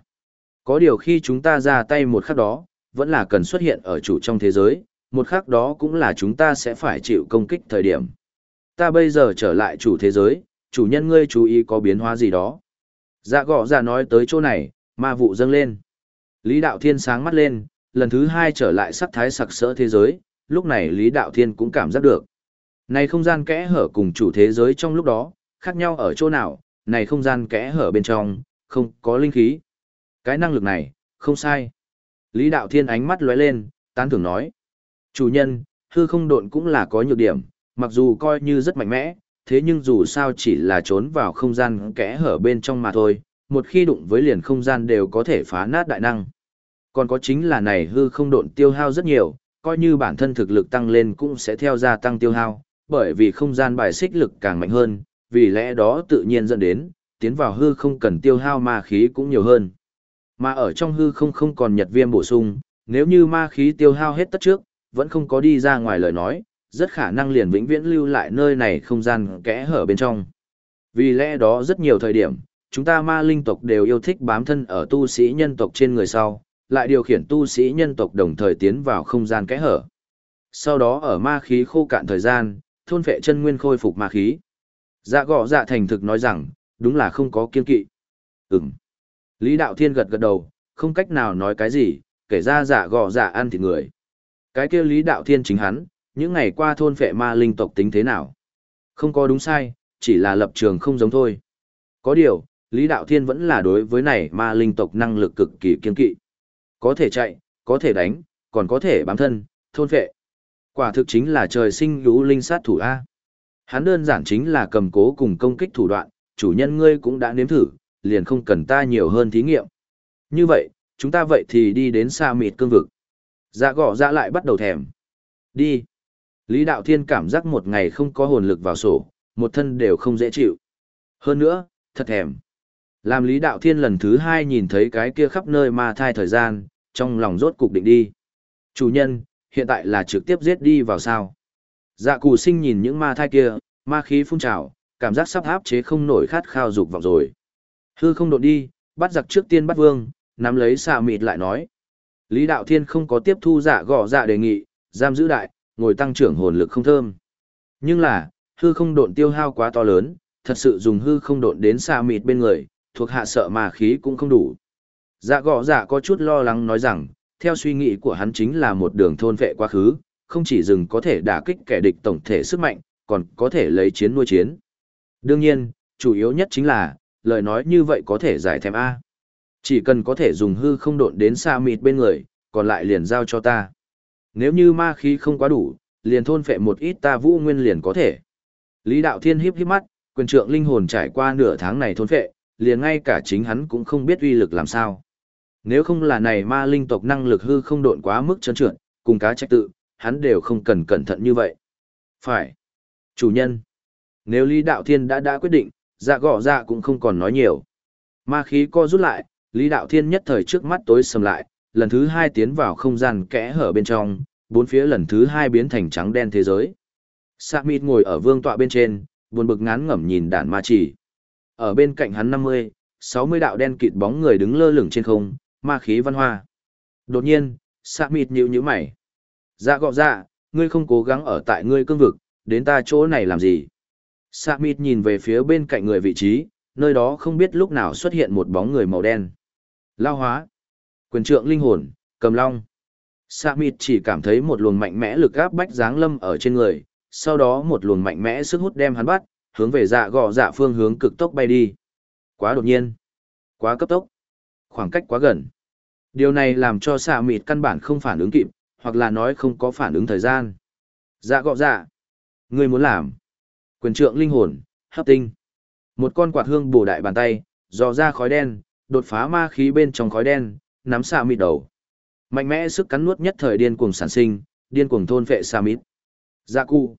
Có điều khi chúng ta ra tay một khắc đó, vẫn là cần xuất hiện ở chủ trong thế giới, một khắc đó cũng là chúng ta sẽ phải chịu công kích thời điểm. Ta bây giờ trở lại chủ thế giới, chủ nhân ngươi chú ý có biến hóa gì đó. Dạ gõ ra dạ nói tới chỗ này, ma vụ dâng lên. Lý Đạo Thiên sáng mắt lên, lần thứ hai trở lại sắc thái sặc sỡ thế giới, lúc này Lý Đạo Thiên cũng cảm giác được. Này không gian kẽ hở cùng chủ thế giới trong lúc đó, khác nhau ở chỗ nào, này không gian kẽ hở bên trong, không có linh khí. Cái năng lực này, không sai. Lý Đạo Thiên ánh mắt lóe lên, tán thưởng nói. Chủ nhân, hư không độn cũng là có nhược điểm, mặc dù coi như rất mạnh mẽ, thế nhưng dù sao chỉ là trốn vào không gian kẽ hở bên trong mà thôi, một khi đụng với liền không gian đều có thể phá nát đại năng. Còn có chính là này hư không độn tiêu hao rất nhiều, coi như bản thân thực lực tăng lên cũng sẽ theo gia tăng tiêu hao, bởi vì không gian bài xích lực càng mạnh hơn, vì lẽ đó tự nhiên dẫn đến, tiến vào hư không cần tiêu hao ma khí cũng nhiều hơn. Mà ở trong hư không không còn nhật viêm bổ sung, nếu như ma khí tiêu hao hết tất trước, vẫn không có đi ra ngoài lời nói, rất khả năng liền vĩnh viễn lưu lại nơi này không gian kẽ hở bên trong. Vì lẽ đó rất nhiều thời điểm, chúng ta ma linh tộc đều yêu thích bám thân ở tu sĩ nhân tộc trên người sau, lại điều khiển tu sĩ nhân tộc đồng thời tiến vào không gian kẽ hở. Sau đó ở ma khí khô cạn thời gian, thôn phệ chân nguyên khôi phục ma khí. Dạ gọ dạ thành thực nói rằng, đúng là không có kiên kỵ. Ừm. Lý Đạo Thiên gật gật đầu, không cách nào nói cái gì, kể ra dạ gọ dạ ăn thịt người. Cái kia Lý Đạo Thiên chính hắn, những ngày qua thôn phệ ma linh tộc tính thế nào? Không có đúng sai, chỉ là lập trường không giống thôi. Có điều, Lý Đạo Thiên vẫn là đối với này ma linh tộc năng lực cực kỳ kiên kỵ. Có thể chạy, có thể đánh, còn có thể bám thân, thôn phệ. Quả thực chính là trời sinh lũ linh sát thủ A. Hắn đơn giản chính là cầm cố cùng công kích thủ đoạn, chủ nhân ngươi cũng đã nếm thử, liền không cần ta nhiều hơn thí nghiệm. Như vậy, chúng ta vậy thì đi đến xa mịt cương vực. Dạ gõ dạ lại bắt đầu thèm. Đi. Lý Đạo Thiên cảm giác một ngày không có hồn lực vào sổ, một thân đều không dễ chịu. Hơn nữa, thật thèm. Làm Lý Đạo Thiên lần thứ hai nhìn thấy cái kia khắp nơi ma thai thời gian, trong lòng rốt cục định đi. Chủ nhân, hiện tại là trực tiếp giết đi vào sao. Dạ cù sinh nhìn những ma thai kia, ma khí phun trào, cảm giác sắp áp chế không nổi khát khao dục vọng rồi. Hư không đột đi, bắt giặc trước tiên bắt vương, nắm lấy xạ mịt lại nói. Lý Đạo Thiên không có tiếp thu dạ gõ dạ đề nghị, giam giữ đại, ngồi tăng trưởng hồn lực không thơm. Nhưng là, hư không độn tiêu hao quá to lớn, thật sự dùng hư không độn đến xa mịt bên người, thuộc hạ sợ mà khí cũng không đủ. Dạ gõ dạ có chút lo lắng nói rằng, theo suy nghĩ của hắn chính là một đường thôn vệ quá khứ, không chỉ dừng có thể đả kích kẻ địch tổng thể sức mạnh, còn có thể lấy chiến nuôi chiến. Đương nhiên, chủ yếu nhất chính là, lời nói như vậy có thể giải thèm A. Chỉ cần có thể dùng hư không độn đến xa mịt bên người, còn lại liền giao cho ta. Nếu như ma khí không quá đủ, liền thôn phệ một ít ta vũ nguyên liền có thể. Lý Đạo Thiên híp híp mắt, quyền trượng linh hồn trải qua nửa tháng này thôn phệ, liền ngay cả chính hắn cũng không biết uy lực làm sao. Nếu không là này ma linh tộc năng lực hư không độn quá mức trơn trượt, cùng cá trách tự, hắn đều không cần cẩn thận như vậy. Phải. Chủ nhân. Nếu Lý Đạo Thiên đã đã quyết định, dạ gõ dạ cũng không còn nói nhiều. Ma khí co rút lại, Lý Đạo Thiên nhất thời trước mắt tối sầm lại, lần thứ hai tiến vào không gian kẽ hở bên trong, bốn phía lần thứ hai biến thành trắng đen thế giới. Sạ mịt ngồi ở vương tọa bên trên, buồn bực ngán ngẩm nhìn đàn ma chỉ. Ở bên cạnh hắn 50, 60 đạo đen kịt bóng người đứng lơ lửng trên không, ma khí văn hoa. Đột nhiên, Sạ mịt nhíu nhíu mày. Dạ gọ dạ, ngươi không cố gắng ở tại ngươi cương vực, đến ta chỗ này làm gì? Sạ mịt nhìn về phía bên cạnh người vị trí, nơi đó không biết lúc nào xuất hiện một bóng người màu đen. Lao hóa. Quyền trượng linh hồn, cầm long. Sạ mịt chỉ cảm thấy một luồng mạnh mẽ lực áp bách giáng lâm ở trên người, sau đó một luồng mạnh mẽ sức hút đem hắn bắt, hướng về dạ Gò dạ phương hướng cực tốc bay đi. Quá đột nhiên. Quá cấp tốc. Khoảng cách quá gần. Điều này làm cho Sạ mịt căn bản không phản ứng kịp, hoặc là nói không có phản ứng thời gian. Dạ gọ dạ. Ngươi muốn làm. Quyền trượng linh hồn, hấp tinh. Một con quạt hương bổ đại bàn tay, dò ra khói đen, đột phá ma khí bên trong khói đen, nắm Sạ mịt đầu. Mạnh mẽ sức cắn nuốt nhất thời điên cuồng sản sinh, điên cuồng thôn phệ sa mít. Gia dạ cụ.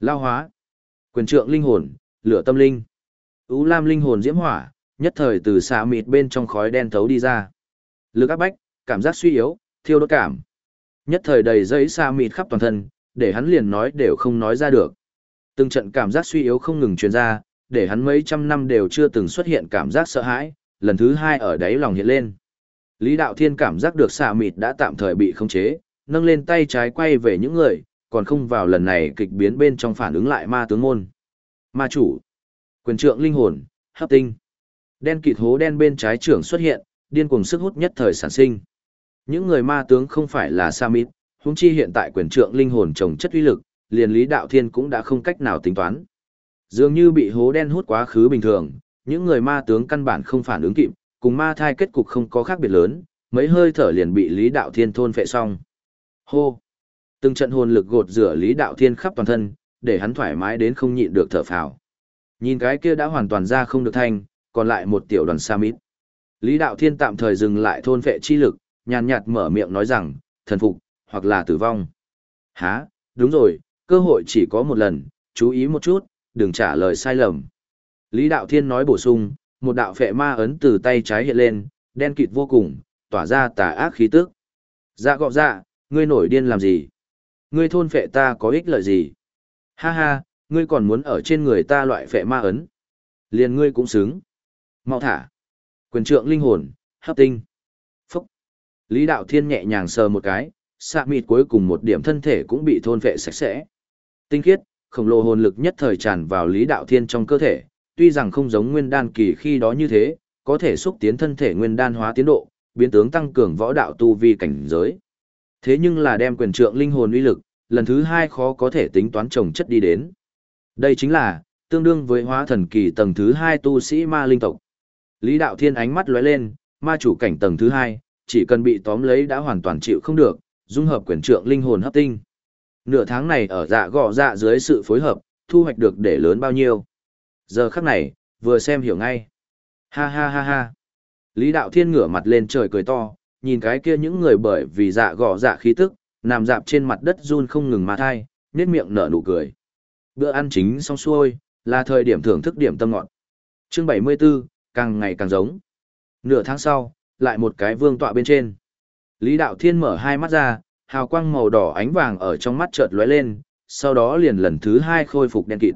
Lao hóa. Quyền trượng linh hồn, lửa tâm linh. Ú lam linh hồn diễm hỏa, nhất thời từ xạ mịt bên trong khói đen thấu đi ra. Lực áp bách, cảm giác suy yếu, thiêu đốt cảm. Nhất thời đầy giấy xạ mịt khắp toàn thân, để hắn liền nói đều không nói ra được. Từng trận cảm giác suy yếu không ngừng truyền ra, để hắn mấy trăm năm đều chưa từng xuất hiện cảm giác sợ hãi, lần thứ hai ở đáy lòng hiện lên. Lý Đạo Thiên cảm giác được xạ mịt đã tạm thời bị khống chế, nâng lên tay trái quay về những người, còn không vào lần này kịch biến bên trong phản ứng lại ma tướng môn. Ma chủ, quyền trượng linh hồn, hấp tinh. Đen kịt hố đen bên trái trưởng xuất hiện, điên cuồng sức hút nhất thời sản sinh. Những người ma tướng không phải là sa mịt, huống chi hiện tại quyền trượng linh hồn trồng chất uy lực, liền Lý Đạo Thiên cũng đã không cách nào tính toán. Dường như bị hố đen hút quá khứ bình thường, những người ma tướng căn bản không phản ứng kịp, cùng ma thai kết cục không có khác biệt lớn, mấy hơi thở liền bị Lý Đạo Thiên thôn phệ xong. Hô! Từng trận hồn lực gột rửa Lý Đạo Thiên khắp toàn thân, để hắn thoải mái đến không nhịn được thở phào. Nhìn cái kia đã hoàn toàn ra không được thanh, còn lại một tiểu đoàn sa mít. Lý Đạo Thiên tạm thời dừng lại thôn phệ chi lực, nhàn nhạt mở miệng nói rằng, thần phục, hoặc là tử vong. Hả, đúng rồi, cơ hội chỉ có một lần, chú ý một chút, đừng trả lời sai lầm. Lý Đạo Thiên nói bổ sung, một đạo phệ ma ấn từ tay trái hiện lên, đen kịt vô cùng, tỏa ra tà ác khí tức. Dạ gọ dạ, ngươi nổi điên làm gì? Ngươi thôn phệ ta có ích lợi gì? Ha ha, ngươi còn muốn ở trên người ta loại phệ ma ấn. Liền ngươi cũng xứng. Mau thả. Quyền trượng linh hồn, hấp tinh. Phúc. Lý Đạo Thiên nhẹ nhàng sờ một cái, xạ mịt cuối cùng một điểm thân thể cũng bị thôn phệ sạch sẽ. Tinh khiết, khổng lồ hồn lực nhất thời tràn vào Lý Đạo Thiên trong cơ thể, tuy rằng không giống nguyên đan kỳ khi đó như thế, có thể xúc tiến thân thể nguyên đan hóa tiến độ, biến tướng tăng cường võ đạo tu vi cảnh giới. Thế nhưng là đem quyền trượng linh hồn uy lực, lần thứ hai khó có thể tính toán trồng chất đi đến. Đây chính là, tương đương với hóa thần kỳ tầng thứ hai tu sĩ ma linh tộc. Lý Đạo Thiên ánh mắt lóe lên, ma chủ cảnh tầng thứ hai, chỉ cần bị tóm lấy đã hoàn toàn chịu không được, dung hợp quyền trượng linh hồn hấp tinh. Nửa tháng này ở dạ gọ dạ dưới sự phối hợp, thu hoạch được để lớn bao nhiêu. Giờ khắc này, vừa xem hiểu ngay. Ha ha ha ha. Lý Đạo Thiên ngửa mặt lên trời cười to, nhìn cái kia những người bởi vì dạ gò dạ khí tức, nằm dạp trên mặt đất run không ngừng mà thai, nét miệng nở nụ cười. Bữa ăn chính xong xuôi, là thời điểm thưởng thức điểm tâm ngọt. Chương 74, càng ngày càng giống. Nửa tháng sau, lại một cái vương tọa bên trên. Lý Đạo Thiên mở hai mắt ra, hào quang màu đỏ ánh vàng ở trong mắt chợt lóe lên, sau đó liền lần thứ hai khôi phục đen kịt.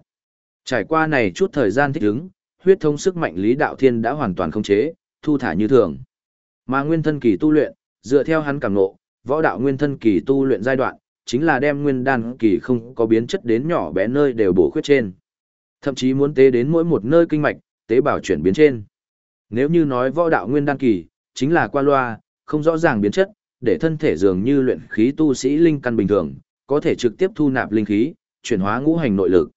Trải qua này chút thời gian thích ứng, huyết thông sức mạnh Lý Đạo Thiên đã hoàn toàn khống chế, thu thả như thường. Mà nguyên thân kỳ tu luyện, dựa theo hắn cảm ngộ, võ đạo nguyên thân kỳ tu luyện giai đoạn, chính là đem nguyên đan kỳ không có biến chất đến nhỏ bé nơi đều bổ khuyết trên. Thậm chí muốn tế đến mỗi một nơi kinh mạch, tế bào chuyển biến trên. Nếu như nói võ đạo nguyên đan kỳ, chính là qua loa, không rõ ràng biến chất, để thân thể dường như luyện khí tu sĩ linh căn bình thường, có thể trực tiếp thu nạp linh khí, chuyển hóa ngũ hành nội lực.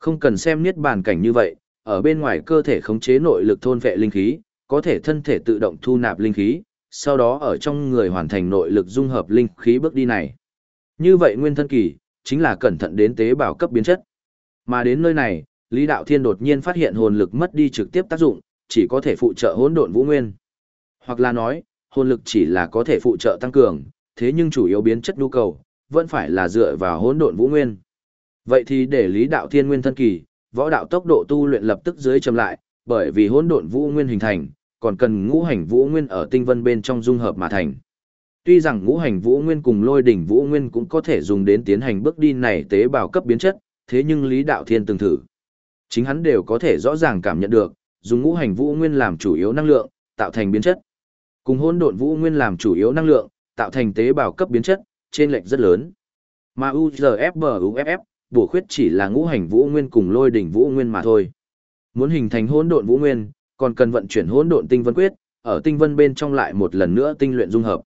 Không cần xem niết bàn cảnh như vậy, ở bên ngoài cơ thể khống chế nội lực thôn vệ linh khí, có thể thân thể tự động thu nạp linh khí, sau đó ở trong người hoàn thành nội lực dung hợp linh khí bước đi này. Như vậy nguyên thân kỳ, chính là cẩn thận đến tế bào cấp biến chất. Mà đến nơi này, Lý Đạo Thiên đột nhiên phát hiện hồn lực mất đi trực tiếp tác dụng, chỉ có thể phụ trợ hỗn độn vũ nguyên. Hoặc là nói, hồn lực chỉ là có thể phụ trợ tăng cường, thế nhưng chủ yếu biến chất nhu cầu, vẫn phải là dựa vào hỗn độn vũ nguyên. Vậy thì để Lý Đạo Thiên nguyên thân kỳ, võ đạo tốc độ tu luyện lập tức dưới chậm lại, bởi vì hỗn độn vũ nguyên hình thành, còn cần ngũ hành vũ nguyên ở tinh vân bên trong dung hợp mà thành. Tuy rằng ngũ hành vũ nguyên cùng lôi đỉnh vũ nguyên cũng có thể dùng đến tiến hành bước đi này tế bào cấp biến chất, thế nhưng Lý Đạo Thiên từng thử. Chính hắn đều có thể rõ ràng cảm nhận được, dùng ngũ hành vũ nguyên làm chủ yếu năng lượng, tạo thành biến chất. Cùng hỗn độn vũ nguyên làm chủ yếu năng lượng, tạo thành tế bào cấp biến chất, trên lệch rất lớn. Mà UZFBUFF, bổ khuyết chỉ là ngũ hành vũ nguyên cùng lôi đỉnh vũ nguyên mà thôi. Muốn hình thành hỗn độn vũ nguyên, còn cần vận chuyển hỗn độn tinh vân quyết, ở tinh vân bên trong lại một lần nữa tinh luyện dung hợp.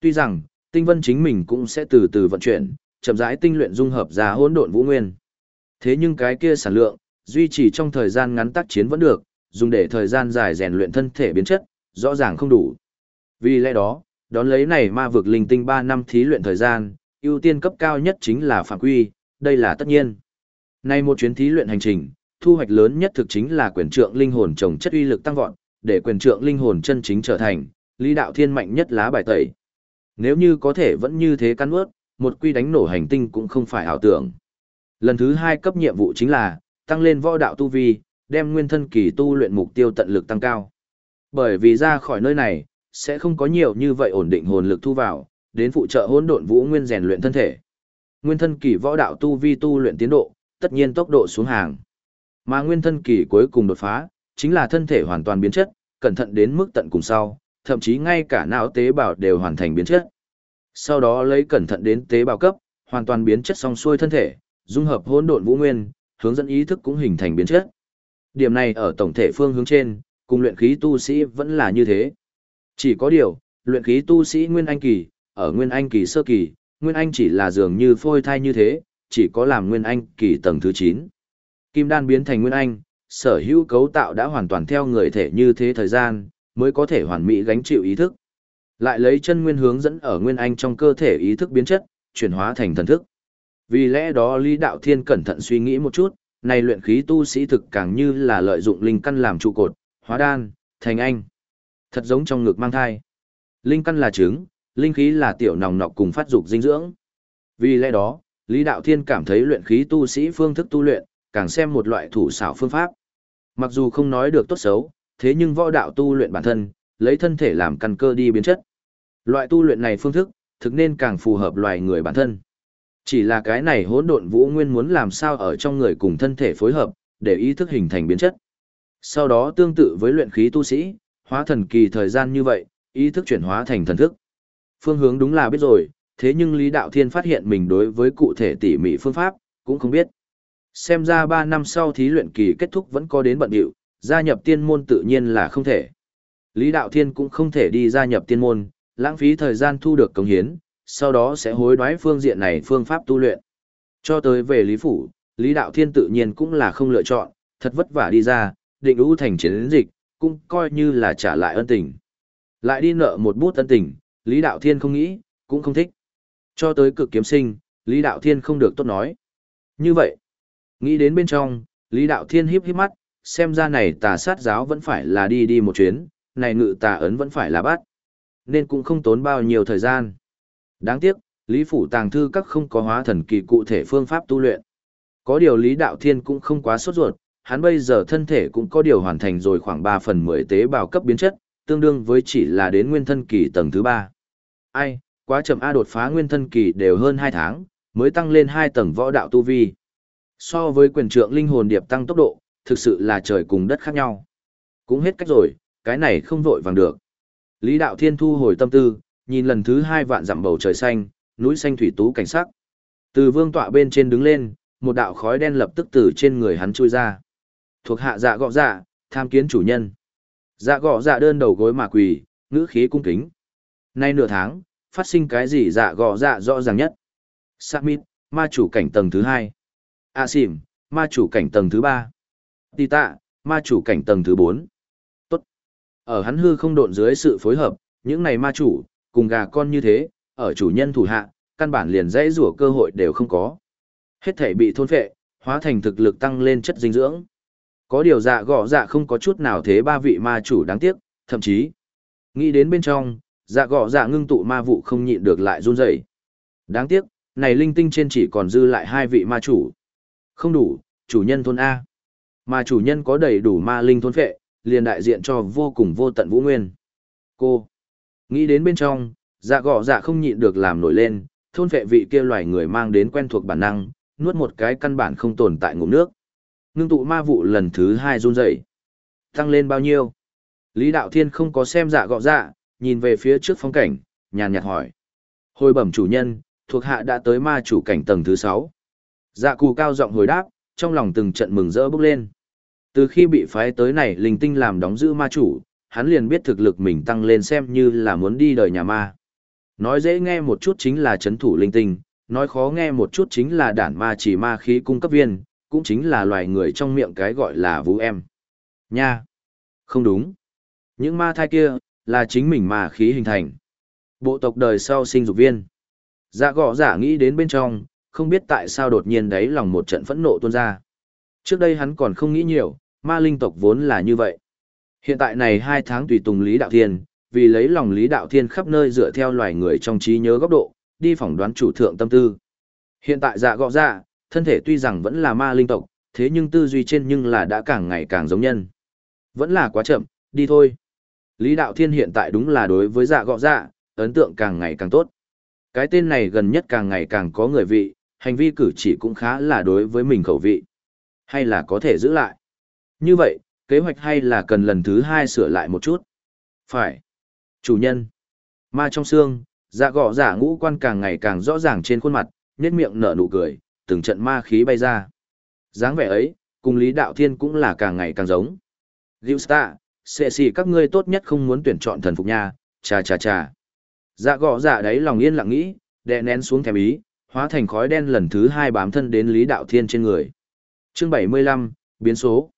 Tuy rằng, tinh vân chính mình cũng sẽ từ từ vận chuyển, chậm rãi tinh luyện dung hợp ra hỗn độn vũ nguyên. Thế nhưng cái kia sản lượng, duy trì trong thời gian ngắn tác chiến vẫn được, dùng để thời gian dài rèn luyện thân thể biến chất, rõ ràng không đủ. Vì lẽ đó, đón lấy này ma vực linh tinh 3 năm thí luyện thời gian, ưu tiên cấp cao nhất chính là phạm quy, đây là tất nhiên. Nay một chuyến thí luyện hành trình, thu hoạch lớn nhất thực chính là quyền trượng linh hồn trồng chất uy lực tăng vọt, để quyền trượng linh hồn chân chính trở thành lý đạo thiên mạnh nhất lá bài tẩy. Nếu như có thể vẫn như thế căn ướt, một quy đánh nổ hành tinh cũng không phải ảo tưởng. Lần thứ hai cấp nhiệm vụ chính là tăng lên võ đạo tu vi, đem nguyên thân kỳ tu luyện mục tiêu tận lực tăng cao. Bởi vì ra khỏi nơi này, sẽ không có nhiều như vậy ổn định hồn lực thu vào, đến phụ trợ hỗn độn vũ nguyên rèn luyện thân thể. Nguyên thân kỳ võ đạo tu vi tu luyện tiến độ, tất nhiên tốc độ xuống hàng. Mà nguyên thân kỳ cuối cùng đột phá, chính là thân thể hoàn toàn biến chất, cẩn thận đến mức tận cùng sau, thậm chí ngay cả não tế bào đều hoàn thành biến chất. Sau đó lấy cẩn thận đến tế bào cấp, hoàn toàn biến chất xong xuôi thân thể, dung hợp hỗn độn vũ nguyên, hướng dẫn ý thức cũng hình thành biến chất. Điểm này ở tổng thể phương hướng trên, cùng luyện khí tu sĩ vẫn là như thế. Chỉ có điều, luyện khí tu sĩ Nguyên Anh kỳ, ở Nguyên Anh kỳ sơ kỳ, Nguyên Anh chỉ là dường như phôi thai như thế, chỉ có làm Nguyên Anh kỳ tầng thứ 9. Kim đan biến thành Nguyên Anh, sở hữu cấu tạo đã hoàn toàn theo người thể như thế thời gian, mới có thể hoàn mỹ gánh chịu ý thức. Lại lấy chân nguyên hướng dẫn ở Nguyên Anh trong cơ thể ý thức biến chất, chuyển hóa thành thần thức. Vì lẽ đó Lý Đạo Thiên cẩn thận suy nghĩ một chút, này luyện khí tu sĩ thực càng như là lợi dụng linh căn làm trụ cột, hóa đan, thành anh. Thật giống trong ngực mang thai. Linh căn là trứng, linh khí là tiểu nòng nọc cùng phát dục dinh dưỡng. Vì lẽ đó, Lý Đạo Thiên cảm thấy luyện khí tu sĩ phương thức tu luyện, càng xem một loại thủ xảo phương pháp. Mặc dù không nói được tốt xấu, thế nhưng võ đạo tu luyện bản thân, lấy thân thể làm căn cơ đi biến chất. Loại tu luyện này phương thức, thực nên càng phù hợp loài người bản thân. Chỉ là cái này hỗn độn vũ nguyên muốn làm sao ở trong người cùng thân thể phối hợp, để ý thức hình thành biến chất. Sau đó tương tự với luyện khí tu sĩ, hóa thần kỳ thời gian như vậy, ý thức chuyển hóa thành thần thức. Phương hướng đúng là biết rồi, thế nhưng Lý Đạo Thiên phát hiện mình đối với cụ thể tỉ mỉ phương pháp, cũng không biết. Xem ra 3 năm sau thí luyện kỳ kết thúc vẫn có đến bận điệu, gia nhập tiên môn tự nhiên là không thể. Lý Đạo Thiên cũng không thể đi gia nhập tiên môn, lãng phí thời gian thu được công hiến, sau đó sẽ hối đoái phương diện này phương pháp tu luyện. Cho tới về Lý Phủ, Lý Đạo Thiên tự nhiên cũng là không lựa chọn, thật vất vả đi ra, định ưu thành chiến dịch, cũng coi như là trả lại ân tình. Lại đi nợ một bút ân tình, Lý Đạo Thiên không nghĩ, cũng không thích. Cho tới cực kiếm sinh, Lý Đạo Thiên không được tốt nói. Như vậy, nghĩ đến bên trong, Lý Đạo Thiên híp híp mắt, xem ra này tà sát giáo vẫn phải là đi đi một chuyến, này ngự tà ấn vẫn phải là bắt. Nên cũng không tốn bao nhiêu thời gian. Đáng tiếc, Lý Phủ Tàng Thư các không có hóa thần kỳ cụ thể phương pháp tu luyện. Có điều Lý Đạo Thiên cũng không quá sốt ruột, hắn bây giờ thân thể cũng có điều hoàn thành rồi khoảng 3 phần 10 tế bào cấp biến chất, tương đương với chỉ là đến nguyên thân kỳ tầng thứ 3. Ai, quá chậm A đột phá nguyên thân kỳ đều hơn 2 tháng, mới tăng lên 2 tầng võ đạo tu vi. So với quyền trượng linh hồn điệp tăng tốc độ, thực sự là trời cùng đất khác nhau. Cũng hết cách rồi, cái này không vội vàng được. Lý Đạo Thiên thu hồi tâm tư, nhìn lần thứ hai vạn dặm bầu trời xanh, núi xanh thủy tú cảnh sắc. Từ vương tọa bên trên đứng lên, một đạo khói đen lập tức từ trên người hắn chui ra. Thuộc hạ dạ gọ dạ, tham kiến chủ nhân. Dạ gọ dạ đơn đầu gối mà quỳ, ngữ khí cung kính. Nay nửa tháng, phát sinh cái gì dạ gọ dạ rõ ràng nhất. Samit, ma chủ cảnh tầng thứ hai. Xỉm, ma chủ cảnh tầng thứ ba. Tita, ma chủ cảnh tầng thứ bốn. Tốt. Ở hắn hư không độn dưới sự phối hợp, những này ma chủ, cùng gà con như thế, ở chủ nhân thủ hạ, căn bản liền dãy rủa cơ hội đều không có. Hết thể bị thôn phệ, hóa thành thực lực tăng lên chất dinh dưỡng. Có điều dạ gõ dạ không có chút nào thế ba vị ma chủ đáng tiếc, thậm chí. Nghĩ đến bên trong, dạ gõ dạ ngưng tụ ma vụ không nhịn được lại run rẩy. Đáng tiếc, này linh tinh trên chỉ còn dư lại hai vị ma chủ. Không đủ, chủ nhân thôn A. Mà chủ nhân có đầy đủ ma linh thôn phệ, liền đại diện cho vô cùng vô tận vũ nguyên. Cô. Nghĩ đến bên trong, dạ gõ dạ không nhịn được làm nổi lên, thôn phệ vị kia loài người mang đến quen thuộc bản năng, nuốt một cái căn bản không tồn tại ngụm nước. Ngưng tụ ma vụ lần thứ hai run rẩy. Tăng lên bao nhiêu? Lý Đạo Thiên không có xem dạ gọ dạ, nhìn về phía trước phong cảnh, nhàn nhạt hỏi. Hồi bẩm chủ nhân, thuộc hạ đã tới ma chủ cảnh tầng thứ 6. Dạ cù cao giọng hồi đáp, trong lòng từng trận mừng rỡ bước lên. Từ khi bị phái tới này linh tinh làm đóng giữ ma chủ, hắn liền biết thực lực mình tăng lên xem như là muốn đi đời nhà ma. Nói dễ nghe một chút chính là chấn thủ linh tinh, nói khó nghe một chút chính là đản ma chỉ ma khí cung cấp viên, cũng chính là loài người trong miệng cái gọi là vũ em. Nha! Không đúng. Những ma thai kia, là chính mình mà khí hình thành. Bộ tộc đời sau sinh dục viên. Dạ gõ giả nghĩ đến bên trong, không biết tại sao đột nhiên đấy lòng một trận phẫn nộ tuôn ra. Trước đây hắn còn không nghĩ nhiều, ma linh tộc vốn là như vậy. Hiện tại này hai tháng tùy tùng Lý Đạo Thiên, vì lấy lòng Lý Đạo Thiên khắp nơi dựa theo loài người trong trí nhớ góc độ, đi phỏng đoán chủ thượng tâm tư. Hiện tại dạ gõ dạ, thân thể tuy rằng vẫn là ma linh tộc, thế nhưng tư duy trên nhưng là đã càng ngày càng giống nhân. Vẫn là quá chậm, đi thôi. Lý Đạo Thiên hiện tại đúng là đối với dạ gõ dạ, ấn tượng càng ngày càng tốt. Cái tên này gần nhất càng ngày càng có người vị, hành vi cử chỉ cũng khá là đối với mình khẩu vị. Hay là có thể giữ lại. Như vậy, kế hoạch hay là cần lần thứ hai sửa lại một chút. Phải. Chủ nhân. Ma trong xương, dạ gõ dạ ngũ quan càng ngày càng rõ ràng trên khuôn mặt, nhếch miệng nở nụ cười, từng trận ma khí bay ra. dáng vẻ ấy, cùng Lý Đạo Thiên cũng là càng ngày càng giống. Diệu xệ sẽ xì các ngươi tốt nhất không muốn tuyển chọn thần phục nha, cha cha cha. Dạ gõ dạ đấy lòng yên lặng nghĩ, đè nén xuống thèm ý, hóa thành khói đen lần thứ hai bám thân đến Lý Đạo Thiên trên người. Chương 75, biến số.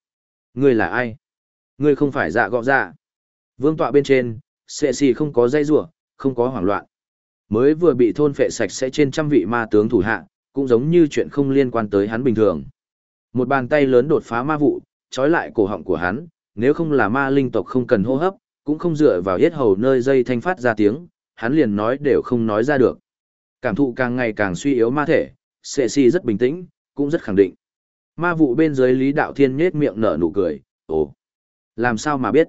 Ngươi là ai? Ngươi không phải dạ gõ dạ. Vương tọa bên trên, sẽ xì không có dây rủa không có hoảng loạn. Mới vừa bị thôn phệ sạch sẽ trên trăm vị ma tướng thủ hạ, cũng giống như chuyện không liên quan tới hắn bình thường. Một bàn tay lớn đột phá ma vụ, trói lại cổ họng của hắn, nếu không là ma linh tộc không cần hô hấp, cũng không dựa vào yết hầu nơi dây thanh phát ra tiếng, hắn liền nói đều không nói ra được. Cảm thụ càng ngày càng suy yếu ma thể, Sệ Si rất bình tĩnh, cũng rất khẳng định. Ma vụ bên dưới Lý Đạo Thiên nhếch miệng nở nụ cười, ồ, làm sao mà biết?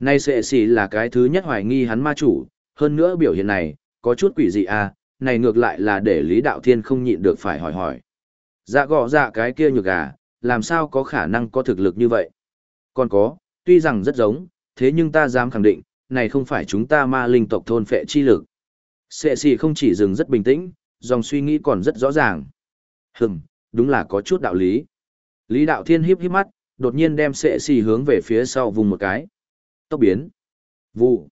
Nay Sệ Si là cái thứ nhất hoài nghi hắn ma chủ, hơn nữa biểu hiện này, có chút quỷ dị à, này ngược lại là để Lý Đạo Thiên không nhịn được phải hỏi hỏi. Dạ gọ dạ cái kia nhược à, làm sao có khả năng có thực lực như vậy? Còn có, tuy rằng rất giống, thế nhưng ta dám khẳng định, này không phải chúng ta ma linh tộc thôn phệ chi lực. Sệ xì không chỉ dừng rất bình tĩnh, dòng suy nghĩ còn rất rõ ràng. Hừm, đúng là có chút đạo lý. Lý đạo thiên híp híp mắt, đột nhiên đem sệ xì hướng về phía sau vùng một cái. Tốc biến. Vụ.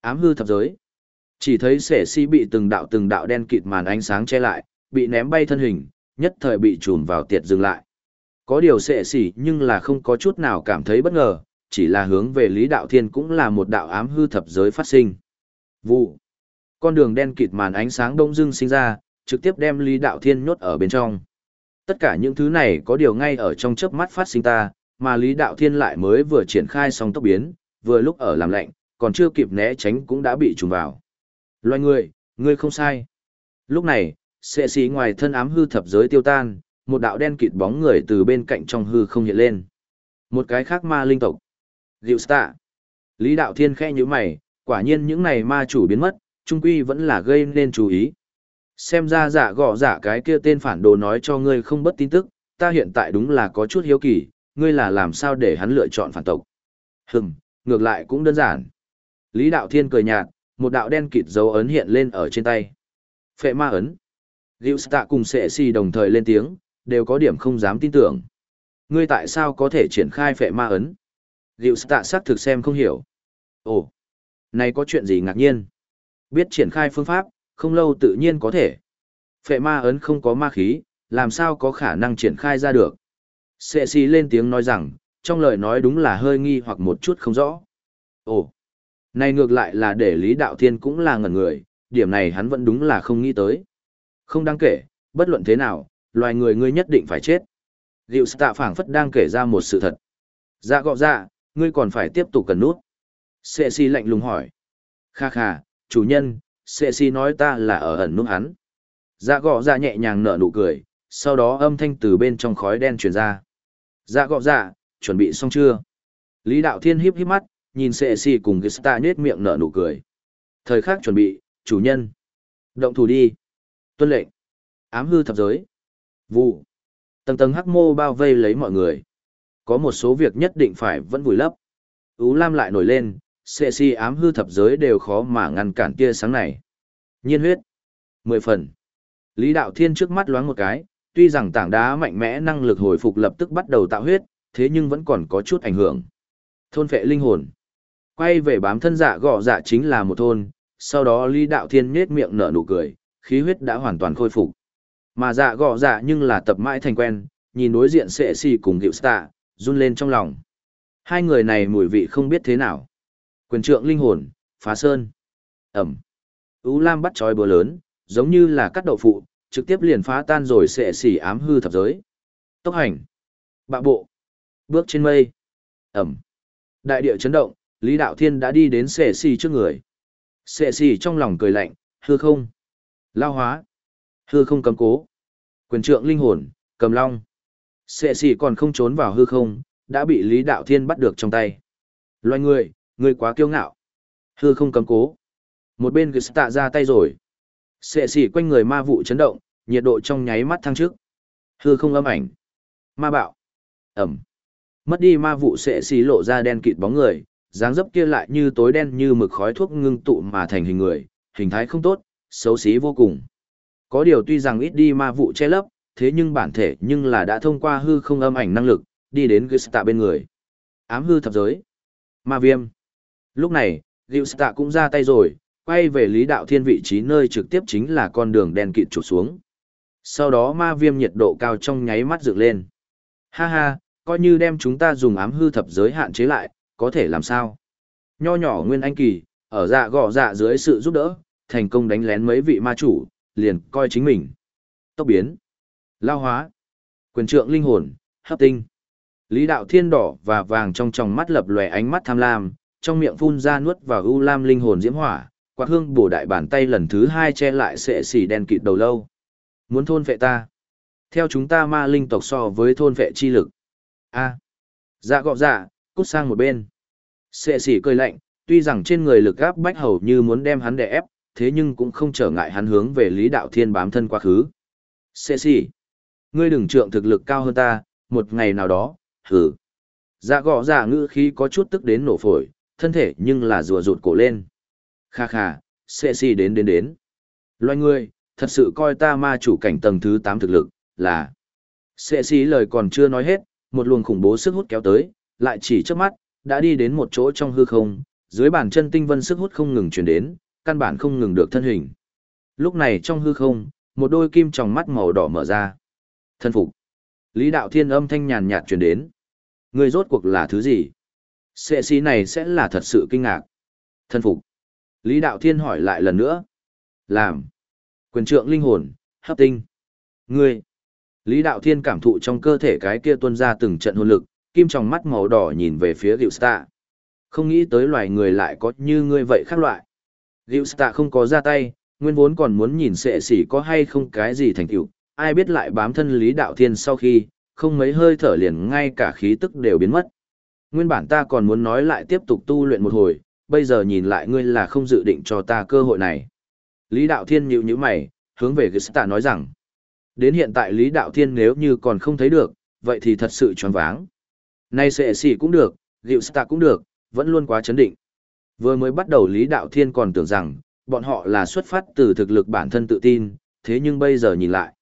Ám hư thập giới. Chỉ thấy sệ xì bị từng đạo từng đạo đen kịt màn ánh sáng che lại, bị ném bay thân hình, nhất thời bị trùm vào tiệt dừng lại. Có điều sệ sỉ nhưng là không có chút nào cảm thấy bất ngờ, chỉ là hướng về Lý Đạo Thiên cũng là một đạo ám hư thập giới phát sinh. Vụ. Con đường đen kịt màn ánh sáng đông dưng sinh ra, trực tiếp đem Lý Đạo Thiên nhốt ở bên trong. Tất cả những thứ này có điều ngay ở trong chớp mắt phát sinh ta, mà Lý Đạo Thiên lại mới vừa triển khai xong tốc biến, vừa lúc ở làm lạnh, còn chưa kịp né tránh cũng đã bị trùng vào. Loài người, ngươi không sai. Lúc này, sệ sĩ ngoài thân ám hư thập giới tiêu tan, một đạo đen kịt bóng người từ bên cạnh trong hư không hiện lên. Một cái khác ma linh tộc. Diệu Stạ. Lý Đạo Thiên khẽ như mày, quả nhiên những này ma chủ biến mất, trung quy vẫn là gây nên chú ý. Xem ra giả gõ giả cái kia tên phản đồ nói cho ngươi không bất tin tức, ta hiện tại đúng là có chút hiếu kỳ, ngươi là làm sao để hắn lựa chọn phản tộc. Hừm, ngược lại cũng đơn giản. Lý Đạo Thiên cười nhạt, một đạo đen kịt dấu ấn hiện lên ở trên tay. Phệ ma ấn. Diệu Stạ cùng sệ si đồng thời lên tiếng, đều có điểm không dám tin tưởng. Ngươi tại sao có thể triển khai phệ ma ấn? Diệu tạ sắc thực xem không hiểu. Ồ, này có chuyện gì ngạc nhiên? Biết triển khai phương pháp, không lâu tự nhiên có thể. Phệ ma ấn không có ma khí, làm sao có khả năng triển khai ra được? Sệ xì lên tiếng nói rằng, trong lời nói đúng là hơi nghi hoặc một chút không rõ. Ồ, này ngược lại là để Lý Đạo Thiên cũng là ngẩn người, điểm này hắn vẫn đúng là không nghĩ tới. Không đáng kể, bất luận thế nào, loài người ngươi nhất định phải chết. Diệu tạ phảng phất đang kể ra một sự thật. Dạ gọ dạ, ngươi còn phải tiếp tục cần nút. Sệ si lạnh lùng hỏi. Kha kha, chủ nhân, sệ si nói ta là ở ẩn nút hắn. Dạ gọ dạ nhẹ nhàng nở nụ cười, sau đó âm thanh từ bên trong khói đen truyền ra. Dạ gọ dạ, chuẩn bị xong chưa? Lý đạo thiên híp híp mắt, nhìn sệ si cùng Gista nhết miệng nở nụ cười. Thời khắc chuẩn bị, chủ nhân. Động thủ đi. Tuân lệnh. Ám hư thập giới. Vụ. Tầng tầng hắc mô bao vây lấy mọi người. Có một số việc nhất định phải vẫn vùi lấp. Ú Lam lại nổi lên, sệ si ám hư thập giới đều khó mà ngăn cản tia sáng này. Nhiên huyết. Mười phần. Lý Đạo Thiên trước mắt loáng một cái, tuy rằng tảng đá mạnh mẽ năng lực hồi phục lập tức bắt đầu tạo huyết, thế nhưng vẫn còn có chút ảnh hưởng. Thôn phệ linh hồn. Quay về bám thân dạ gọ dạ chính là một thôn, sau đó Lý Đạo Thiên nhết miệng nở nụ cười, khí huyết đã hoàn toàn khôi phục. Mà dạ gọ dạ nhưng là tập mãi thành quen, nhìn đối diện sệ xì cùng hiệu Stạ, run lên trong lòng. Hai người này mùi vị không biết thế nào. Quyền trượng linh hồn, phá sơn. Ẩm. Ú Lam bắt trói bờ lớn, giống như là cắt đậu phụ, trực tiếp liền phá tan rồi sệ xỉ ám hư thập giới. Tốc hành. Bạo bộ. Bước trên mây. Ẩm. Đại địa chấn động, Lý Đạo Thiên đã đi đến sệ xỉ trước người. Sệ xỉ trong lòng cười lạnh, hư không. Lao hóa. Hư không cấm cố. Quyền trượng linh hồn, cầm long. Sệ xỉ còn không trốn vào hư không, đã bị Lý Đạo Thiên bắt được trong tay. Loài người, người quá kiêu ngạo. Hư không cấm cố. Một bên tạ ra tay rồi. Sệ xỉ quanh người ma vụ chấn động, nhiệt độ trong nháy mắt thăng trước. Hư không âm ảnh. Ma bạo. Ẩm. Mất đi ma vụ sệ xỉ lộ ra đen kịt bóng người, dáng dấp kia lại như tối đen như mực khói thuốc ngưng tụ mà thành hình người, hình thái không tốt, xấu xí vô cùng. Có điều tuy rằng ít đi ma vụ che lấp, thế nhưng bản thể nhưng là đã thông qua hư không âm ảnh năng lực, đi đến Gista bên người. Ám hư thập giới. Ma viêm. Lúc này, Gista cũng ra tay rồi, quay về lý đạo thiên vị trí nơi trực tiếp chính là con đường đen kịt trụt xuống. Sau đó ma viêm nhiệt độ cao trong nháy mắt dựng lên. Ha ha, coi như đem chúng ta dùng ám hư thập giới hạn chế lại, có thể làm sao? Nho nhỏ Nguyên Anh Kỳ, ở dạ gò dạ dưới sự giúp đỡ, thành công đánh lén mấy vị ma chủ, liền coi chính mình. Tốc biến, lao hóa, quyền trượng linh hồn, hấp tinh. Lý đạo thiên đỏ và vàng trong tròng mắt lập lòe ánh mắt tham lam, trong miệng phun ra nuốt vào u lam linh hồn diễm hỏa, quạt hương bổ đại bàn tay lần thứ hai che lại sệ xỉ đen kịt đầu lâu. Muốn thôn vệ ta. Theo chúng ta ma linh tộc so với thôn vệ chi lực. a Dạ gọ dạ, cút sang một bên. Sệ xỉ cười lạnh, tuy rằng trên người lực gáp bách hầu như muốn đem hắn đè ép, thế nhưng cũng không trở ngại hắn hướng về Lý Đạo Thiên bám thân quá khứ. Xê xì. ngươi đừng trượng thực lực cao hơn ta, một ngày nào đó, hử. Dạ gõ dạ ngữ khí có chút tức đến nổ phổi, thân thể nhưng là rùa rụt cổ lên. Kha kha, xê xì đến đến đến. Loài ngươi, thật sự coi ta ma chủ cảnh tầng thứ 8 thực lực, là. Xê xì lời còn chưa nói hết, một luồng khủng bố sức hút kéo tới, lại chỉ trước mắt, đã đi đến một chỗ trong hư không, dưới bàn chân tinh vân sức hút không ngừng chuyển đến, căn bản không ngừng được thân hình. Lúc này trong hư không, một đôi kim trong mắt màu đỏ mở ra. Thân phục. Lý đạo thiên âm thanh nhàn nhạt truyền đến. Người rốt cuộc là thứ gì? Sệ sĩ này sẽ là thật sự kinh ngạc. Thân phục. Lý đạo thiên hỏi lại lần nữa. Làm. Quyền trượng linh hồn, hấp tinh. Ngươi. Lý đạo thiên cảm thụ trong cơ thể cái kia tuôn ra từng trận hồn lực, kim trong mắt màu đỏ nhìn về phía Diệu Stạ. Không nghĩ tới loài người lại có như ngươi vậy khác loại. Liễu Tạ không có ra tay, nguyên vốn còn muốn nhìn sệ sỉ có hay không cái gì thành tựu, ai biết lại bám thân Lý Đạo Thiên sau khi, không mấy hơi thở liền ngay cả khí tức đều biến mất. Nguyên bản ta còn muốn nói lại tiếp tục tu luyện một hồi, bây giờ nhìn lại ngươi là không dự định cho ta cơ hội này. Lý Đạo Thiên nhíu nhíu mày, hướng về Gista nói rằng, đến hiện tại Lý Đạo Thiên nếu như còn không thấy được, vậy thì thật sự choáng váng. Nay sệ xỉ cũng được, Liễu Tạ cũng được, vẫn luôn quá chấn định. Vừa mới bắt đầu Lý Đạo Thiên còn tưởng rằng, bọn họ là xuất phát từ thực lực bản thân tự tin, thế nhưng bây giờ nhìn lại.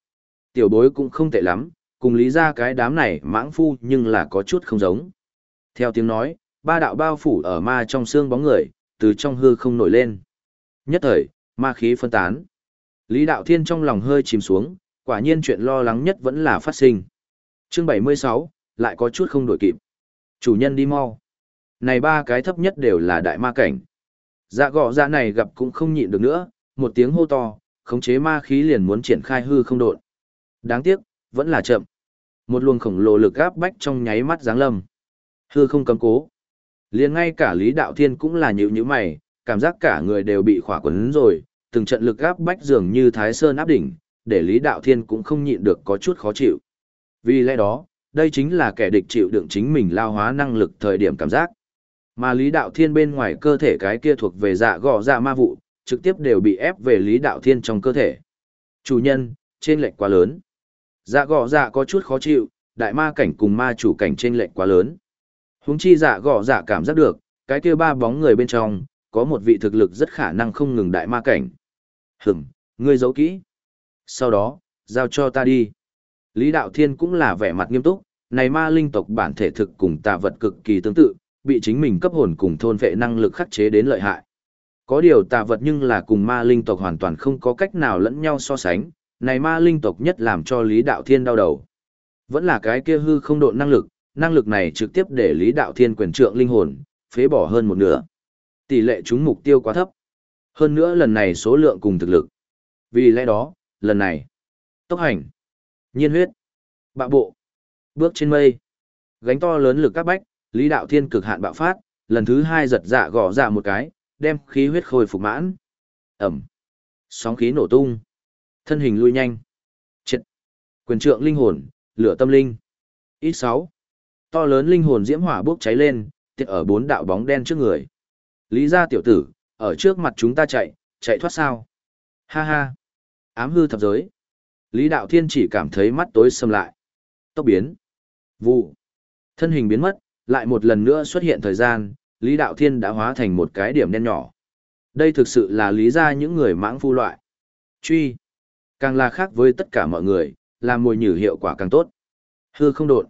Tiểu bối cũng không tệ lắm, cùng lý ra cái đám này mãng phu nhưng là có chút không giống. Theo tiếng nói, ba đạo bao phủ ở ma trong xương bóng người, từ trong hư không nổi lên. Nhất thời, ma khí phân tán. Lý Đạo Thiên trong lòng hơi chìm xuống, quả nhiên chuyện lo lắng nhất vẫn là phát sinh. Chương 76, lại có chút không đổi kịp. Chủ nhân đi mau. Này ba cái thấp nhất đều là đại ma cảnh. Dạ gọ dạ này gặp cũng không nhịn được nữa, một tiếng hô to, khống chế ma khí liền muốn triển khai hư không đột. Đáng tiếc, vẫn là chậm. Một luồng khổng lồ lực áp bách trong nháy mắt giáng lâm. Hư không cấm cố. Liền ngay cả Lý Đạo Thiên cũng là nhíu nhíu mày, cảm giác cả người đều bị khỏa quấn rồi, từng trận lực áp bách dường như Thái Sơn áp đỉnh, để Lý Đạo Thiên cũng không nhịn được có chút khó chịu. Vì lẽ đó, đây chính là kẻ địch chịu đựng chính mình lao hóa năng lực thời điểm cảm giác. Mà Lý Đạo Thiên bên ngoài cơ thể cái kia thuộc về dạ gò dạ ma vụ, trực tiếp đều bị ép về Lý Đạo Thiên trong cơ thể. Chủ nhân, trên lệch quá lớn. Dạ gò dạ có chút khó chịu, đại ma cảnh cùng ma chủ cảnh trên lệch quá lớn. Huống chi dạ gò dạ cảm giác được, cái kia ba bóng người bên trong, có một vị thực lực rất khả năng không ngừng đại ma cảnh. Hửm, ngươi giấu kỹ. Sau đó, giao cho ta đi. Lý Đạo Thiên cũng là vẻ mặt nghiêm túc, này ma linh tộc bản thể thực cùng tà vật cực kỳ tương tự, bị chính mình cấp hồn cùng thôn vệ năng lực khắc chế đến lợi hại. Có điều tà vật nhưng là cùng ma linh tộc hoàn toàn không có cách nào lẫn nhau so sánh, này ma linh tộc nhất làm cho Lý Đạo Thiên đau đầu. Vẫn là cái kia hư không độ năng lực, năng lực này trực tiếp để Lý Đạo Thiên quyền trượng linh hồn, phế bỏ hơn một nửa. Tỷ lệ trúng mục tiêu quá thấp. Hơn nữa lần này số lượng cùng thực lực. Vì lẽ đó, lần này, tốc hành, nhiên huyết, bạo bộ, bước trên mây, gánh to lớn lực các bách, Lý Đạo Thiên cực hạn bạo phát, lần thứ hai giật dạ gõ dạ một cái, đem khí huyết khôi phục mãn. Ẩm. Sóng khí nổ tung. Thân hình lui nhanh. Chết. Quyền trượng linh hồn, lửa tâm linh. Ít sáu. To lớn linh hồn diễm hỏa bốc cháy lên, tiệt ở bốn đạo bóng đen trước người. Lý gia tiểu tử, ở trước mặt chúng ta chạy, chạy thoát sao? Ha ha. Ám hư thập giới. Lý đạo thiên chỉ cảm thấy mắt tối sầm lại. Tốc biến. Vụ. Thân hình biến mất, lại một lần nữa xuất hiện thời gian, Lý đạo thiên đã hóa thành một cái điểm đen nhỏ. Đây thực sự là lý ra những người mãng phu loại. Truy. Càng là khác với tất cả mọi người, làm mồi nhử hiệu quả càng tốt. Hư không đột.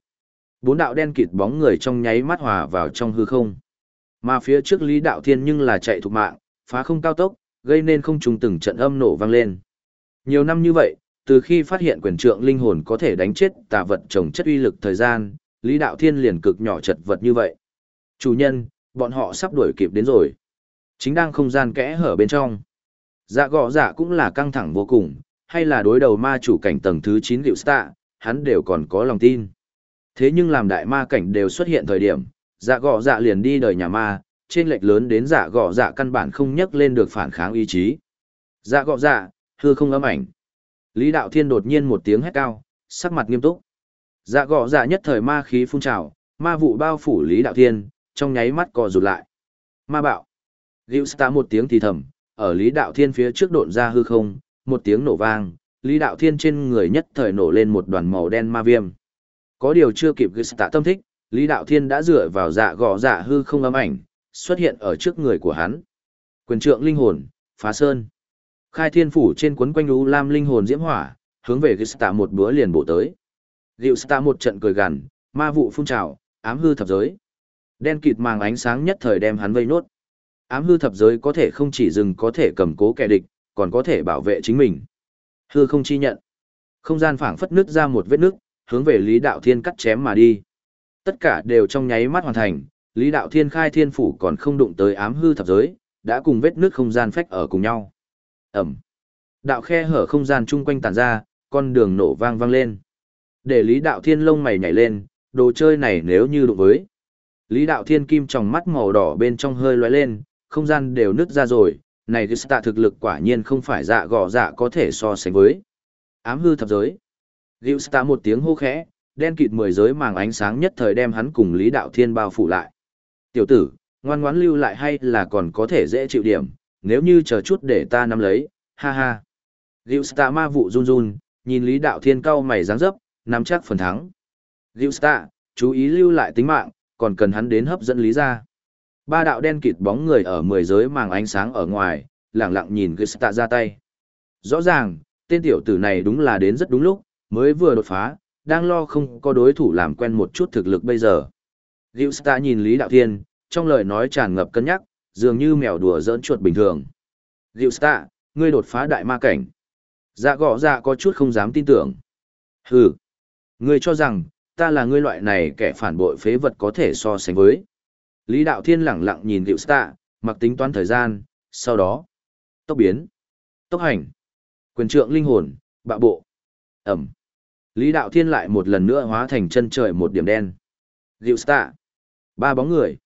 Bốn đạo đen kịt bóng người trong nháy mắt hòa vào trong hư không. Mà phía trước Lý Đạo Thiên nhưng là chạy thục mạng, phá không cao tốc, gây nên không trùng từng trận âm nổ vang lên. Nhiều năm như vậy, từ khi phát hiện quyền trượng linh hồn có thể đánh chết tà vật trồng chất uy lực thời gian, Lý Đạo Thiên liền cực nhỏ chật vật như vậy. Chủ nhân, bọn họ sắp đuổi kịp đến rồi. Chính đang không gian kẽ hở bên trong. Dạ gõ dạ cũng là căng thẳng vô cùng, hay là đối đầu ma chủ cảnh tầng thứ 9 liệu stạ, hắn đều còn có lòng tin. Thế nhưng làm đại ma cảnh đều xuất hiện thời điểm, dạ gọ dạ liền đi đời nhà ma, trên lệch lớn đến dạ gọ dạ căn bản không nhắc lên được phản kháng ý chí. Dạ gọ dạ, hư không ấm ảnh. Lý Đạo Thiên đột nhiên một tiếng hét cao, sắc mặt nghiêm túc. Dạ gọ dạ nhất thời ma khí phun trào, ma vụ bao phủ Lý Đạo Thiên, trong nháy mắt co rụt lại. Ma bạo. Gữu Star một tiếng thì thầm, ở Lý Đạo Thiên phía trước độn ra hư không, một tiếng nổ vang, Lý Đạo Thiên trên người nhất thời nổ lên một đoàn màu đen ma viêm. Có điều chưa kịp Gữu Star tâm thích, Lý Đạo Thiên đã dựa vào dạ gò dạ hư không ấm ảnh, xuất hiện ở trước người của hắn. Quyền trượng linh hồn, phá sơn. Khai thiên phủ trên cuốn quanh u lam linh hồn diễm hỏa, hướng về Gista một bữa liền bổ tới. Diệu Star một trận cười gằn, ma vụ phun trào, ám hư thập giới. Đen kịt màng ánh sáng nhất thời đem hắn vây nốt. Ám hư thập giới có thể không chỉ dừng có thể cầm cố kẻ địch, còn có thể bảo vệ chính mình. Hư không chi nhận. Không gian phảng phất nứt ra một vết nứt, hướng về Lý Đạo Thiên cắt chém mà đi. Tất cả đều trong nháy mắt hoàn thành, Lý Đạo Thiên khai thiên phủ còn không đụng tới ám hư thập giới, đã cùng vết nước không gian phách ở cùng nhau. Ẩm. Đạo khe hở không gian chung quanh tàn ra, con đường nổ vang vang lên. Để Lý Đạo Thiên lông mày nhảy lên, đồ chơi này nếu như đụng với. Lý Đạo Thiên kim trong mắt màu đỏ bên trong hơi lóe lên, không gian đều nứt ra rồi, này cái tạ thực lực quả nhiên không phải dạ gò dạ có thể so sánh với. Ám hư thập giới. Gilsta một tiếng hô khẽ, đen kịt mười giới màng ánh sáng nhất thời đem hắn cùng Lý Đạo Thiên bao phủ lại. Tiểu tử, ngoan ngoãn lưu lại hay là còn có thể dễ chịu điểm, nếu như chờ chút để ta nắm lấy, ha ha. Gilsta ma vụ run run, nhìn Lý Đạo Thiên cao mày dáng dấp, nắm chắc phần thắng. Gilsta, chú ý lưu lại tính mạng, còn cần hắn đến hấp dẫn Lý ra. Ba đạo đen kịt bóng người ở mười giới màng ánh sáng ở ngoài, lặng lặng nhìn Gilsta ra tay. Rõ ràng, tên tiểu tử này đúng là đến rất đúng lúc, mới vừa đột phá, đang lo không có đối thủ làm quen một chút thực lực bây giờ. Diệu nhìn Lý Đạo Thiên, trong lời nói tràn ngập cân nhắc, dường như mèo đùa giỡn chuột bình thường. Diệu ngươi đột phá đại ma cảnh. Dạ gõ dạ có chút không dám tin tưởng. Hừ, ngươi cho rằng, ta là ngươi loại này kẻ phản bội phế vật có thể so sánh với. Lý Đạo Thiên lẳng lặng nhìn Diệu Star, mặc tính toán thời gian, sau đó. Tốc biến. Tốc hành. Quyền trượng linh hồn, bạo bộ. Ẩm. Lý Đạo Thiên lại một lần nữa hóa thành chân trời một điểm đen. Diệu Star. Ba bóng người.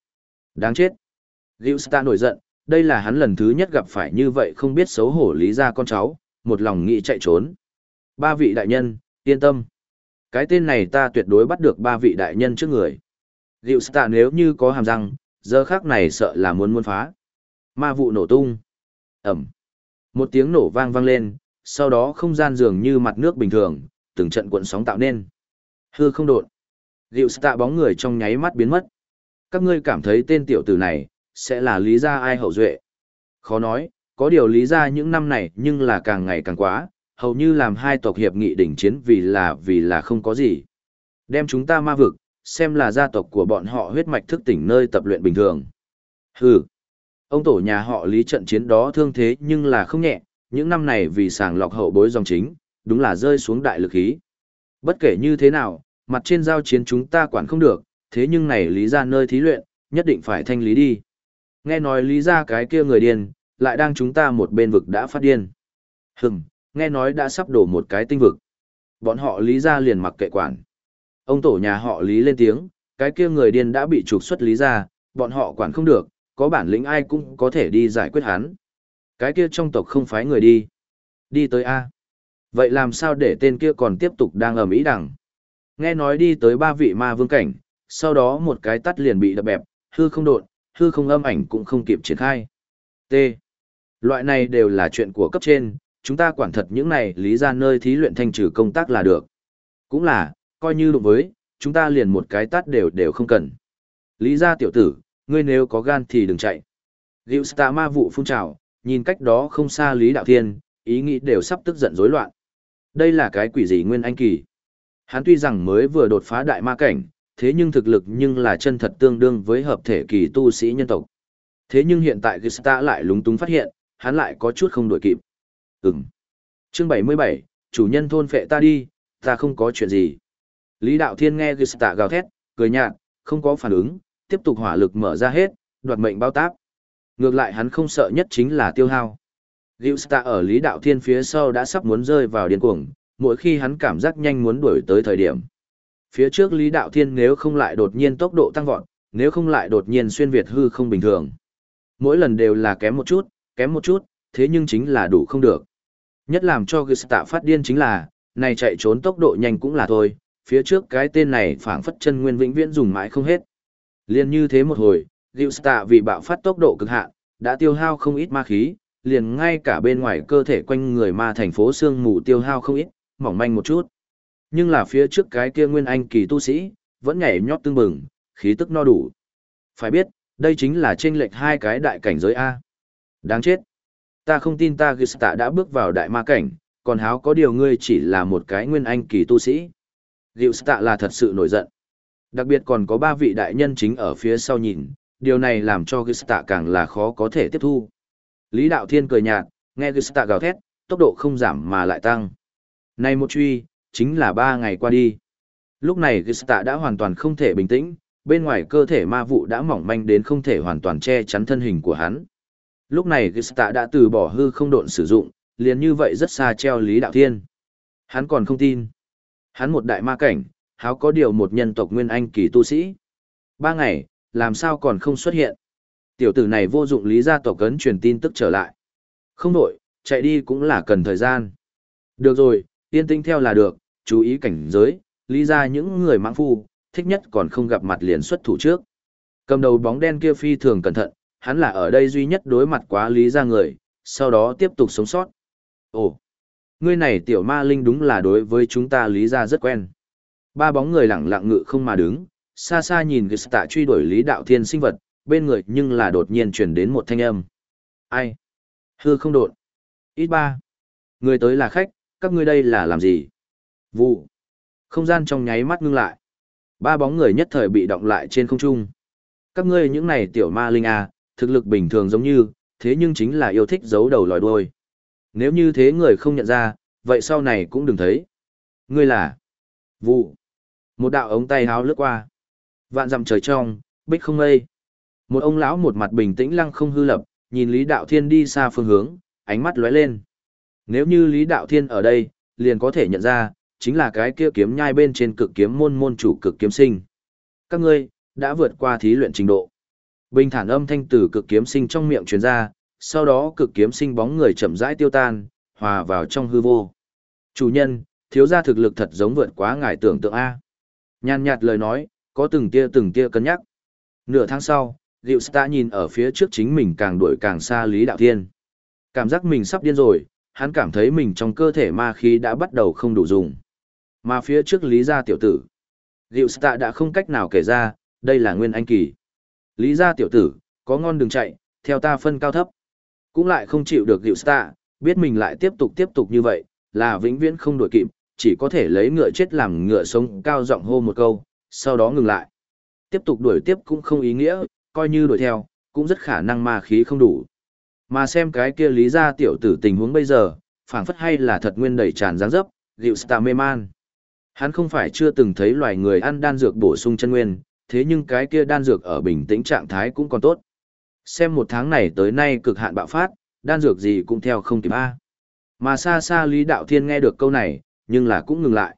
Đáng chết. Diệu Star nổi giận, đây là hắn lần thứ nhất gặp phải như vậy không biết xấu hổ lý ra con cháu, một lòng nghĩ chạy trốn. Ba vị đại nhân, yên tâm. Cái tên này ta tuyệt đối bắt được ba vị đại nhân trước người. Diệu Star nếu như có hàm răng, giờ khác này sợ là muốn muốn phá. Ma vụ nổ tung. Ẩm. Một tiếng nổ vang vang lên, sau đó không gian dường như mặt nước bình thường, từng trận cuộn sóng tạo nên. Hư không đột. Diệu Star bóng người trong nháy mắt biến mất. Các ngươi cảm thấy tên tiểu tử này, sẽ là lý gia ai hậu duệ. Khó nói, có điều lý gia những năm này nhưng là càng ngày càng quá, hầu như làm hai tộc hiệp nghị đỉnh chiến vì là vì là không có gì. Đem chúng ta ma vực, xem là gia tộc của bọn họ huyết mạch thức tỉnh nơi tập luyện bình thường. Hừ, ông tổ nhà họ lý trận chiến đó thương thế nhưng là không nhẹ, những năm này vì sàng lọc hậu bối dòng chính, đúng là rơi xuống đại lực khí. Bất kể như thế nào, mặt trên giao chiến chúng ta quản không được, thế nhưng này lý ra nơi thí luyện, nhất định phải thanh lý đi. Nghe nói lý ra cái kia người điên, lại đang chúng ta một bên vực đã phát điên. Hừm, nghe nói đã sắp đổ một cái tinh vực. Bọn họ lý ra liền mặc kệ quản. Ông tổ nhà họ lý lên tiếng, cái kia người điên đã bị trục xuất lý ra, bọn họ quản không được, có bản lĩnh ai cũng có thể đi giải quyết hắn. Cái kia trong tộc không phái người đi. Đi tới A. Vậy làm sao để tên kia còn tiếp tục đang ở Mỹ đằng? Nghe nói đi tới ba vị ma vương cảnh, sau đó một cái tắt liền bị đập bẹp, hư không đột, hư không âm ảnh cũng không kịp triển khai. T. Loại này đều là chuyện của cấp trên, chúng ta quản thật những này lý ra nơi thí luyện thanh trừ công tác là được. Cũng là, coi như đụng với, chúng ta liền một cái tắt đều đều không cần. Lý ra tiểu tử, ngươi nếu có gan thì đừng chạy. Diệu Star ma vụ phun trào, nhìn cách đó không xa Lý Đạo Thiên, ý nghĩ đều sắp tức giận rối loạn. Đây là cái quỷ gì nguyên anh kỳ? Hắn tuy rằng mới vừa đột phá đại ma cảnh, thế nhưng thực lực nhưng là chân thật tương đương với hợp thể kỳ tu sĩ nhân tộc. Thế nhưng hiện tại Gista lại lúng túng phát hiện, hắn lại có chút không đuổi kịp. Ừm. Chương 77, chủ nhân thôn phệ ta đi, ta không có chuyện gì. Lý Đạo Thiên nghe Gista gào thét, cười nhạt, không có phản ứng, tiếp tục hỏa lực mở ra hết, đoạt mệnh bao táp. Ngược lại hắn không sợ nhất chính là tiêu hao. Gilsta ở Lý Đạo Thiên phía sau đã sắp muốn rơi vào điên cuồng, mỗi khi hắn cảm giác nhanh muốn đuổi tới thời điểm. Phía trước Lý Đạo Thiên nếu không lại đột nhiên tốc độ tăng vọt, nếu không lại đột nhiên xuyên Việt hư không bình thường. Mỗi lần đều là kém một chút, kém một chút, thế nhưng chính là đủ không được. Nhất làm cho Gusta phát điên chính là, này chạy trốn tốc độ nhanh cũng là thôi, phía trước cái tên này phảng phất chân nguyên vĩnh viễn dùng mãi không hết. Liên như thế một hồi, Gusta vì bạo phát tốc độ cực hạn, đã tiêu hao không ít ma khí, liền ngay cả bên ngoài cơ thể quanh người ma thành phố xương mù tiêu hao không ít, mỏng manh một chút. Nhưng là phía trước cái kia nguyên anh kỳ tu sĩ, vẫn nhảy nhót tương bừng, khí tức no đủ. Phải biết, đây chính là chênh lệch hai cái đại cảnh giới A. Đáng chết. Ta không tin ta Gista đã bước vào đại ma cảnh, còn háo có điều ngươi chỉ là một cái nguyên anh kỳ tu sĩ. Gista là thật sự nổi giận. Đặc biệt còn có ba vị đại nhân chính ở phía sau nhìn, điều này làm cho Gista càng là khó có thể tiếp thu. Lý Đạo Thiên cười nhạt, nghe Gista gào thét, tốc độ không giảm mà lại tăng. Này một truy, chính là ba ngày qua đi. Lúc này Gista đã hoàn toàn không thể bình tĩnh, bên ngoài cơ thể ma vụ đã mỏng manh đến không thể hoàn toàn che chắn thân hình của hắn. Lúc này Gista đã từ bỏ hư không độn sử dụng, liền như vậy rất xa treo Lý Đạo Thiên. Hắn còn không tin. Hắn một đại ma cảnh, háo có điều một nhân tộc nguyên anh kỳ tu sĩ. Ba ngày, làm sao còn không xuất hiện. Tiểu tử này vô dụng lý gia tộc cấn truyền tin tức trở lại. Không đổi, chạy đi cũng là cần thời gian. Được rồi, yên tĩnh theo là được, chú ý cảnh giới, lý ra những người mãng phu, thích nhất còn không gặp mặt liền xuất thủ trước. Cầm đầu bóng đen kia phi thường cẩn thận, hắn là ở đây duy nhất đối mặt quá lý ra người, sau đó tiếp tục sống sót. Ồ, ngươi này tiểu ma linh đúng là đối với chúng ta lý ra rất quen. Ba bóng người lặng lặng ngự không mà đứng, xa xa nhìn Gista truy đuổi lý đạo thiên sinh vật, bên người nhưng là đột nhiên truyền đến một thanh âm. Ai? Hư không đột. Ít ba. Người tới là khách, các ngươi đây là làm gì? Vụ. Không gian trong nháy mắt ngưng lại. Ba bóng người nhất thời bị động lại trên không trung. Các ngươi những này tiểu ma linh à, thực lực bình thường giống như, thế nhưng chính là yêu thích giấu đầu lòi đuôi. Nếu như thế người không nhận ra, vậy sau này cũng đừng thấy. Ngươi là Vụ. Một đạo ống tay háo lướt qua. Vạn dặm trời trong, bích không mây. Một ông lão một mặt bình tĩnh lăng không hư lập, nhìn Lý Đạo Thiên đi xa phương hướng, ánh mắt lóe lên. Nếu như Lý Đạo Thiên ở đây, liền có thể nhận ra, chính là cái kia kiếm nhai bên trên cực kiếm môn môn chủ cực kiếm sinh. Các ngươi, đã vượt qua thí luyện trình độ. Bình thản âm thanh từ cực kiếm sinh trong miệng truyền ra, sau đó cực kiếm sinh bóng người chậm rãi tiêu tan, hòa vào trong hư vô. Chủ nhân, thiếu gia thực lực thật giống vượt quá ngài tưởng tượng A. Nhàn nhạt lời nói, có từng tia từng tia cân nhắc. Nửa tháng sau, Diệu Sta nhìn ở phía trước chính mình càng đuổi càng xa Lý Đạo Thiên. Cảm giác mình sắp điên rồi, hắn cảm thấy mình trong cơ thể ma khí đã bắt đầu không đủ dùng. Mà phía trước Lý gia tiểu tử. Diệu Sta đã không cách nào kể ra, đây là nguyên anh kỳ. Lý gia tiểu tử, có ngon đừng chạy, theo ta phân cao thấp. Cũng lại không chịu được Diệu Star, biết mình lại tiếp tục tiếp tục như vậy, là vĩnh viễn không đuổi kịp, chỉ có thể lấy ngựa chết làm ngựa sống cao giọng hô một câu, sau đó ngừng lại. Tiếp tục đuổi tiếp cũng không ý nghĩa, coi như đuổi theo, cũng rất khả năng ma khí không đủ. Mà xem cái kia lý ra tiểu tử tình huống bây giờ, phảng phất hay là thật nguyên đầy tràn dáng dấp, dịu sta mê man. Hắn không phải chưa từng thấy loài người ăn đan dược bổ sung chân nguyên, thế nhưng cái kia đan dược ở bình tĩnh trạng thái cũng còn tốt. Xem một tháng này tới nay cực hạn bạo phát, đan dược gì cũng theo không kịp A. Mà xa xa Lý Đạo Thiên nghe được câu này, nhưng là cũng ngừng lại.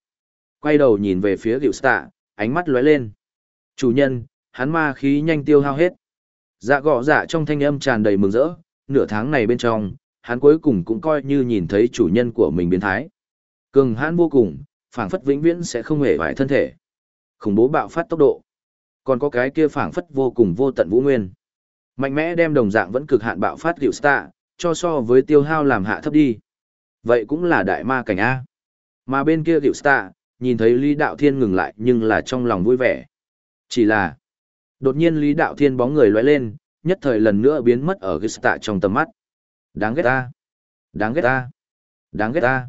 Quay đầu nhìn về phía Diệu Stạ, ánh mắt lóe lên. Chủ nhân, hắn ma khí nhanh tiêu hao hết. Dạ gọ dạ trong thanh âm tràn đầy mừng rỡ, nửa tháng này bên trong, hắn cuối cùng cũng coi như nhìn thấy chủ nhân của mình biến thái. Cường hãn vô cùng, phảng phất vĩnh viễn sẽ không hề vải thân thể. Khủng bố bạo phát tốc độ. Còn có cái kia phảng phất vô cùng vô tận vũ nguyên. Mạnh mẽ đem đồng dạng vẫn cực hạn bạo phát Diệu Stạ, cho so với tiêu hao làm hạ thấp đi. Vậy cũng là đại ma cảnh A. Mà bên kia Diệu Star, nhìn thấy Lý Đạo Thiên ngừng lại nhưng là trong lòng vui vẻ. Chỉ là, đột nhiên Lý Đạo Thiên bóng người lóe lên, nhất thời lần nữa biến mất ở Gista trong tầm mắt. Đáng ghét ta! Đáng ghét ta! Đáng ghét ta!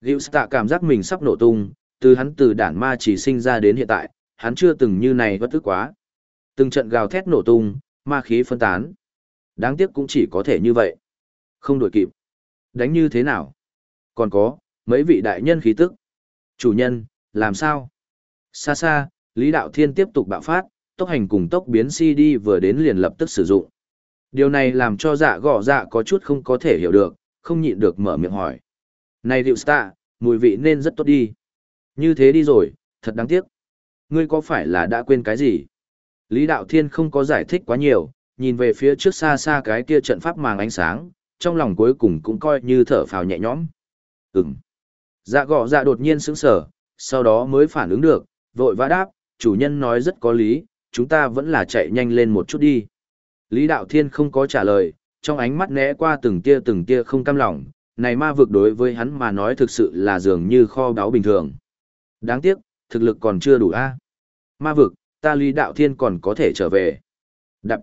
Gista cảm giác mình sắp nổ tung, từ hắn từ đản ma chỉ sinh ra đến hiện tại, hắn chưa từng như này bất tức quá. Từng trận gào thét nổ tung, ma khí phân tán. Đáng tiếc cũng chỉ có thể như vậy. Không đuổi kịp. Đánh như thế nào? Còn có, mấy vị đại nhân khí tức. Chủ nhân, làm sao? Xa xa, Lý Đạo Thiên tiếp tục bạo phát, tốc hành cùng tốc biến CD vừa đến liền lập tức sử dụng. Điều này làm cho dạ gõ dạ có chút không có thể hiểu được, không nhịn được mở miệng hỏi. Này Diệu Star, mùi vị nên rất tốt đi. Như thế đi rồi, thật đáng tiếc. Ngươi có phải là đã quên cái gì? Lý Đạo Thiên không có giải thích quá nhiều, nhìn về phía trước xa xa cái kia trận pháp màng ánh sáng, trong lòng cuối cùng cũng coi như thở phào nhẹ nhõm. Ừm. Dạ gọ dạ đột nhiên sững sờ, sau đó mới phản ứng được, vội vã đáp, chủ nhân nói rất có lý, chúng ta vẫn là chạy nhanh lên một chút đi. Lý Đạo Thiên không có trả lời, trong ánh mắt né qua từng tia từng tia không cam lòng, này ma vực đối với hắn mà nói thực sự là dường như kho báu bình thường. Đáng tiếc, thực lực còn chưa đủ a. Ma vực, ta Lý Đạo Thiên còn có thể trở về. Đạp.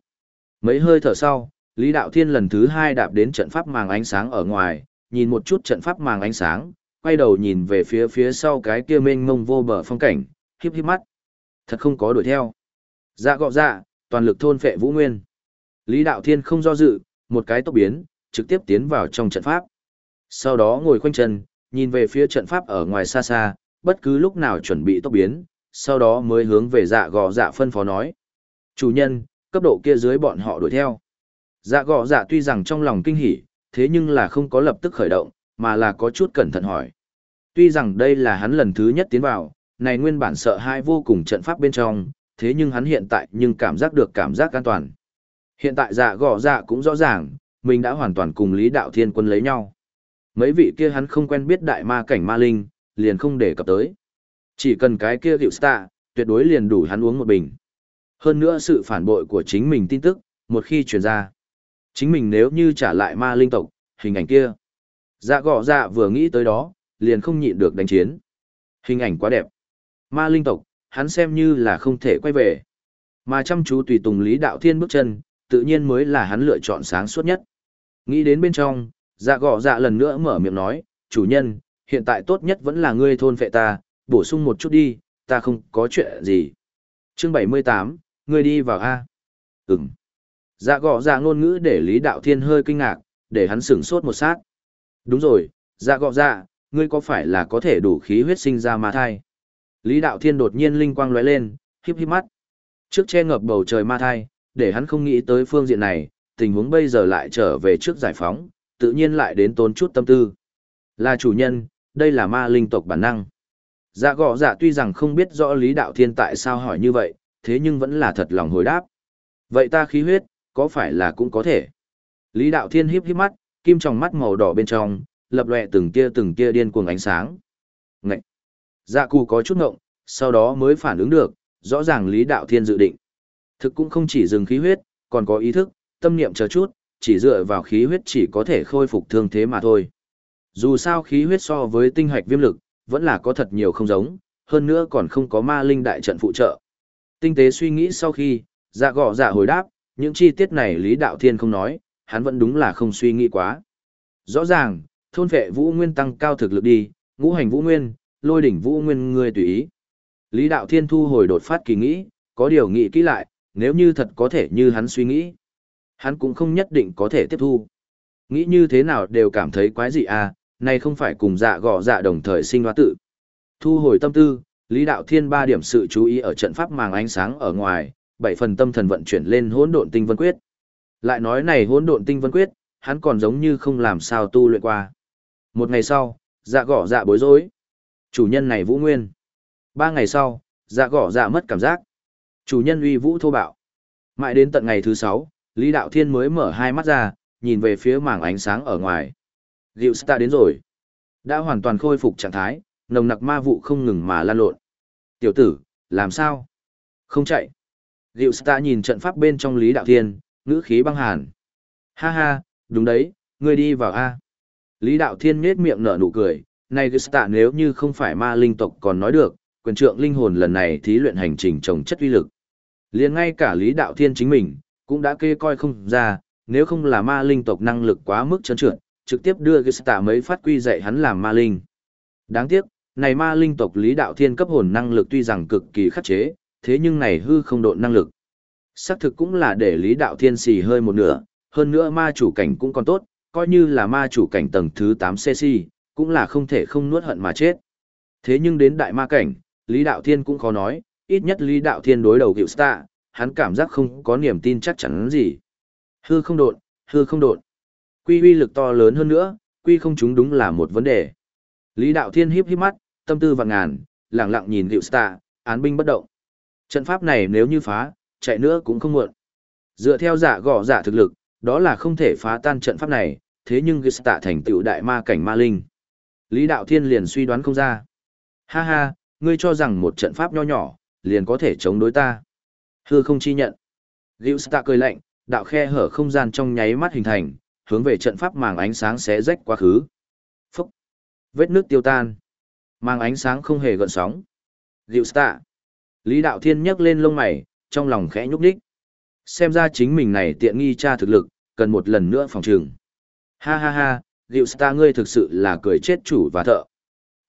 Mấy hơi thở sau, Lý Đạo Thiên lần thứ hai đạp đến trận pháp màng ánh sáng ở ngoài, nhìn một chút trận pháp màng ánh sáng, quay đầu nhìn về phía phía sau cái kia mênh mông vô bờ phong cảnh, híp híp mắt. Thật không có đuổi theo. Dạ gọ dạ, toàn lực thôn phệ Vũ Nguyên. Lý Đạo Thiên không do dự, một cái tốc biến, trực tiếp tiến vào trong trận pháp. Sau đó ngồi khoanh chân, nhìn về phía trận pháp ở ngoài xa xa, bất cứ lúc nào chuẩn bị tốc biến, sau đó mới hướng về dạ Gò dạ phân phó nói. Chủ nhân, cấp độ kia dưới bọn họ đuổi theo. Dạ Gò dạ tuy rằng trong lòng kinh hỉ, thế nhưng là không có lập tức khởi động, mà là có chút cẩn thận hỏi. Tuy rằng đây là hắn lần thứ nhất tiến vào, này nguyên bản sợ hai vô cùng trận pháp bên trong, thế nhưng hắn hiện tại nhưng cảm giác được cảm giác an toàn. Hiện tại dạ Gò dạ cũng rõ ràng, mình đã hoàn toàn cùng Lý Đạo Thiên quân lấy nhau. Mấy vị kia hắn không quen biết đại ma cảnh ma linh, liền không để cập tới. Chỉ cần cái kia hiệu star, tuyệt đối liền đủ hắn uống một bình. Hơn nữa sự phản bội của chính mình tin tức, một khi truyền ra. Chính mình nếu như trả lại ma linh tộc, hình ảnh kia. Dạ gõ dạ vừa nghĩ tới đó, liền không nhịn được đánh chiến. Hình ảnh quá đẹp. Ma linh tộc, hắn xem như là không thể quay về. Mà chăm chú tùy tùng Lý Đạo Thiên bước chân, tự nhiên mới là hắn lựa chọn sáng suốt nhất. Nghĩ đến bên trong, dạ gõ dạ lần nữa mở miệng nói, chủ nhân, hiện tại tốt nhất vẫn là ngươi thôn phệ ta, bổ sung một chút đi, ta không có chuyện gì. Chương 78, ngươi đi vào A. Ừm. Dạ gõ dạ ngôn ngữ để Lý Đạo Thiên hơi kinh ngạc, để hắn sửng sốt một sát. Đúng rồi, dạ gõ dạ, ngươi có phải là có thể đủ khí huyết sinh ra ma thai? Lý Đạo Thiên đột nhiên linh quang lóe lên, híp híp mắt. Trước che ngập bầu trời ma thai, để hắn không nghĩ tới phương diện này, tình huống bây giờ lại trở về trước giải phóng, tự nhiên lại đến tốn chút tâm tư. Là chủ nhân, đây là ma linh tộc bản năng. Dạ gõ dạ tuy rằng không biết rõ Lý Đạo Thiên tại sao hỏi như vậy, thế nhưng vẫn là thật lòng hồi đáp. Vậy ta khí huyết, có phải là cũng có thể? Lý Đạo Thiên híp híp mắt, kim trong mắt màu đỏ bên trong, lập lòe từng kia từng kia điên cuồng ánh sáng. Ngậy! Dạ cụ có chút ngộng, sau đó mới phản ứng được, rõ ràng Lý Đạo Thiên dự định. Thực cũng không chỉ dừng khí huyết, còn có ý thức, tâm niệm chờ chút, chỉ dựa vào khí huyết chỉ có thể khôi phục thương thế mà thôi. Dù sao khí huyết so với tinh hạch viêm lực, vẫn là có thật nhiều không giống, hơn nữa còn không có ma linh đại trận phụ trợ. Tinh tế suy nghĩ sau khi, dạ gọ dạ hồi đáp, những chi tiết này Lý Đạo Thiên không nói, hắn vẫn đúng là không suy nghĩ quá. Rõ ràng, thôn vệ vũ nguyên tăng cao thực lực đi, ngũ hành vũ nguyên, lôi đỉnh vũ nguyên ngươi tùy ý. Lý Đạo Thiên thu hồi đột phát kỳ nghĩ, có điều nghĩ kỹ lại, nếu như thật có thể như hắn suy nghĩ, hắn cũng không nhất định có thể tiếp thu. Nghĩ như thế nào đều cảm thấy quái dị à, này không phải cùng dạ gò dạ đồng thời sinh hóa tự. Thu hồi tâm tư, Lý Đạo Thiên ba điểm sự chú ý ở trận pháp màng ánh sáng ở ngoài, bảy phần tâm thần vận chuyển lên hỗn độn tinh vân quyết. Lại nói này hỗn độn tinh vân quyết, hắn còn giống như không làm sao tu luyện qua. Một ngày sau, dạ gõ dạ bối rối. Chủ nhân này Vũ Nguyên. Ba ngày sau, dạ gõ dạ mất cảm giác. Chủ nhân uy vũ thô bạo. Mãi đến tận ngày thứ sáu, Lý Đạo Thiên mới mở hai mắt ra, nhìn về phía mảng ánh sáng ở ngoài. Diệu ta đến rồi. Đã hoàn toàn khôi phục trạng thái, nồng nặc ma vụ không ngừng mà lan lộn. Tiểu tử, làm sao? Không chạy. Diệu ta nhìn trận pháp bên trong Lý Đạo Thiên, ngữ khí băng hàn. Ha ha, đúng đấy, ngươi đi vào A. Lý Đạo Thiên nết miệng nở nụ cười, này ta nếu như không phải ma linh tộc còn nói được, quyền trượng linh hồn lần này thí luyện hành trình trồng chất uy lực. liền ngay cả Lý Đạo Thiên chính mình, cũng đã kê coi không ra, nếu không là ma linh tộc năng lực quá mức trơn trượt, trực tiếp đưa Gesta mấy phát quy dạy hắn làm ma linh. Đáng tiếc, này ma linh tộc Lý Đạo Thiên cấp hồn năng lực tuy rằng cực kỳ khắc chế, thế nhưng này hư không độn năng lực. Xác thực cũng là để Lý Đạo Thiên xì hơi một nửa, hơn nữa ma chủ cảnh cũng còn tốt, coi như là ma chủ cảnh tầng thứ 8 CC, cũng là không thể không nuốt hận mà chết. Thế nhưng đến đại ma cảnh, Lý Đạo Thiên cũng khó nói, ít nhất Lý Đạo Thiên đối đầu Gesta, hắn cảm giác không có niềm tin chắc chắn gì. Hư không độn, hư không độn. Quy uy lực to lớn hơn nữa, quy không chúng đúng là một vấn đề. Lý Đạo Thiên híp híp mắt, tâm tư vạn ngàn, lặng lặng nhìn Diệu Star, án binh bất động. Trận pháp này nếu như phá, chạy nữa cũng không muộn. Dựa theo giả gõ giả thực lực, đó là không thể phá tan trận pháp này, thế nhưng Gista thành tựu đại ma cảnh ma linh. Lý Đạo Thiên liền suy đoán không ra. Ha ha, ngươi cho rằng một trận pháp nho nhỏ, liền có thể chống đối ta. Hư không chi nhận. Gista cười lạnh, đạo khe hở không gian trong nháy mắt hình thành, hướng về trận pháp màng ánh sáng xé rách quá khứ. Phúc. Vết nước tiêu tan. Màng ánh sáng không hề gợn sóng. Gista. Lý Đạo Thiên nhấc lên lông mày, trong lòng khẽ nhúc đích. Xem ra chính mình này tiện nghi tra thực lực, cần một lần nữa phòng trường Ha ha ha, Gilsta ngươi thực sự là cười chết chủ và thợ.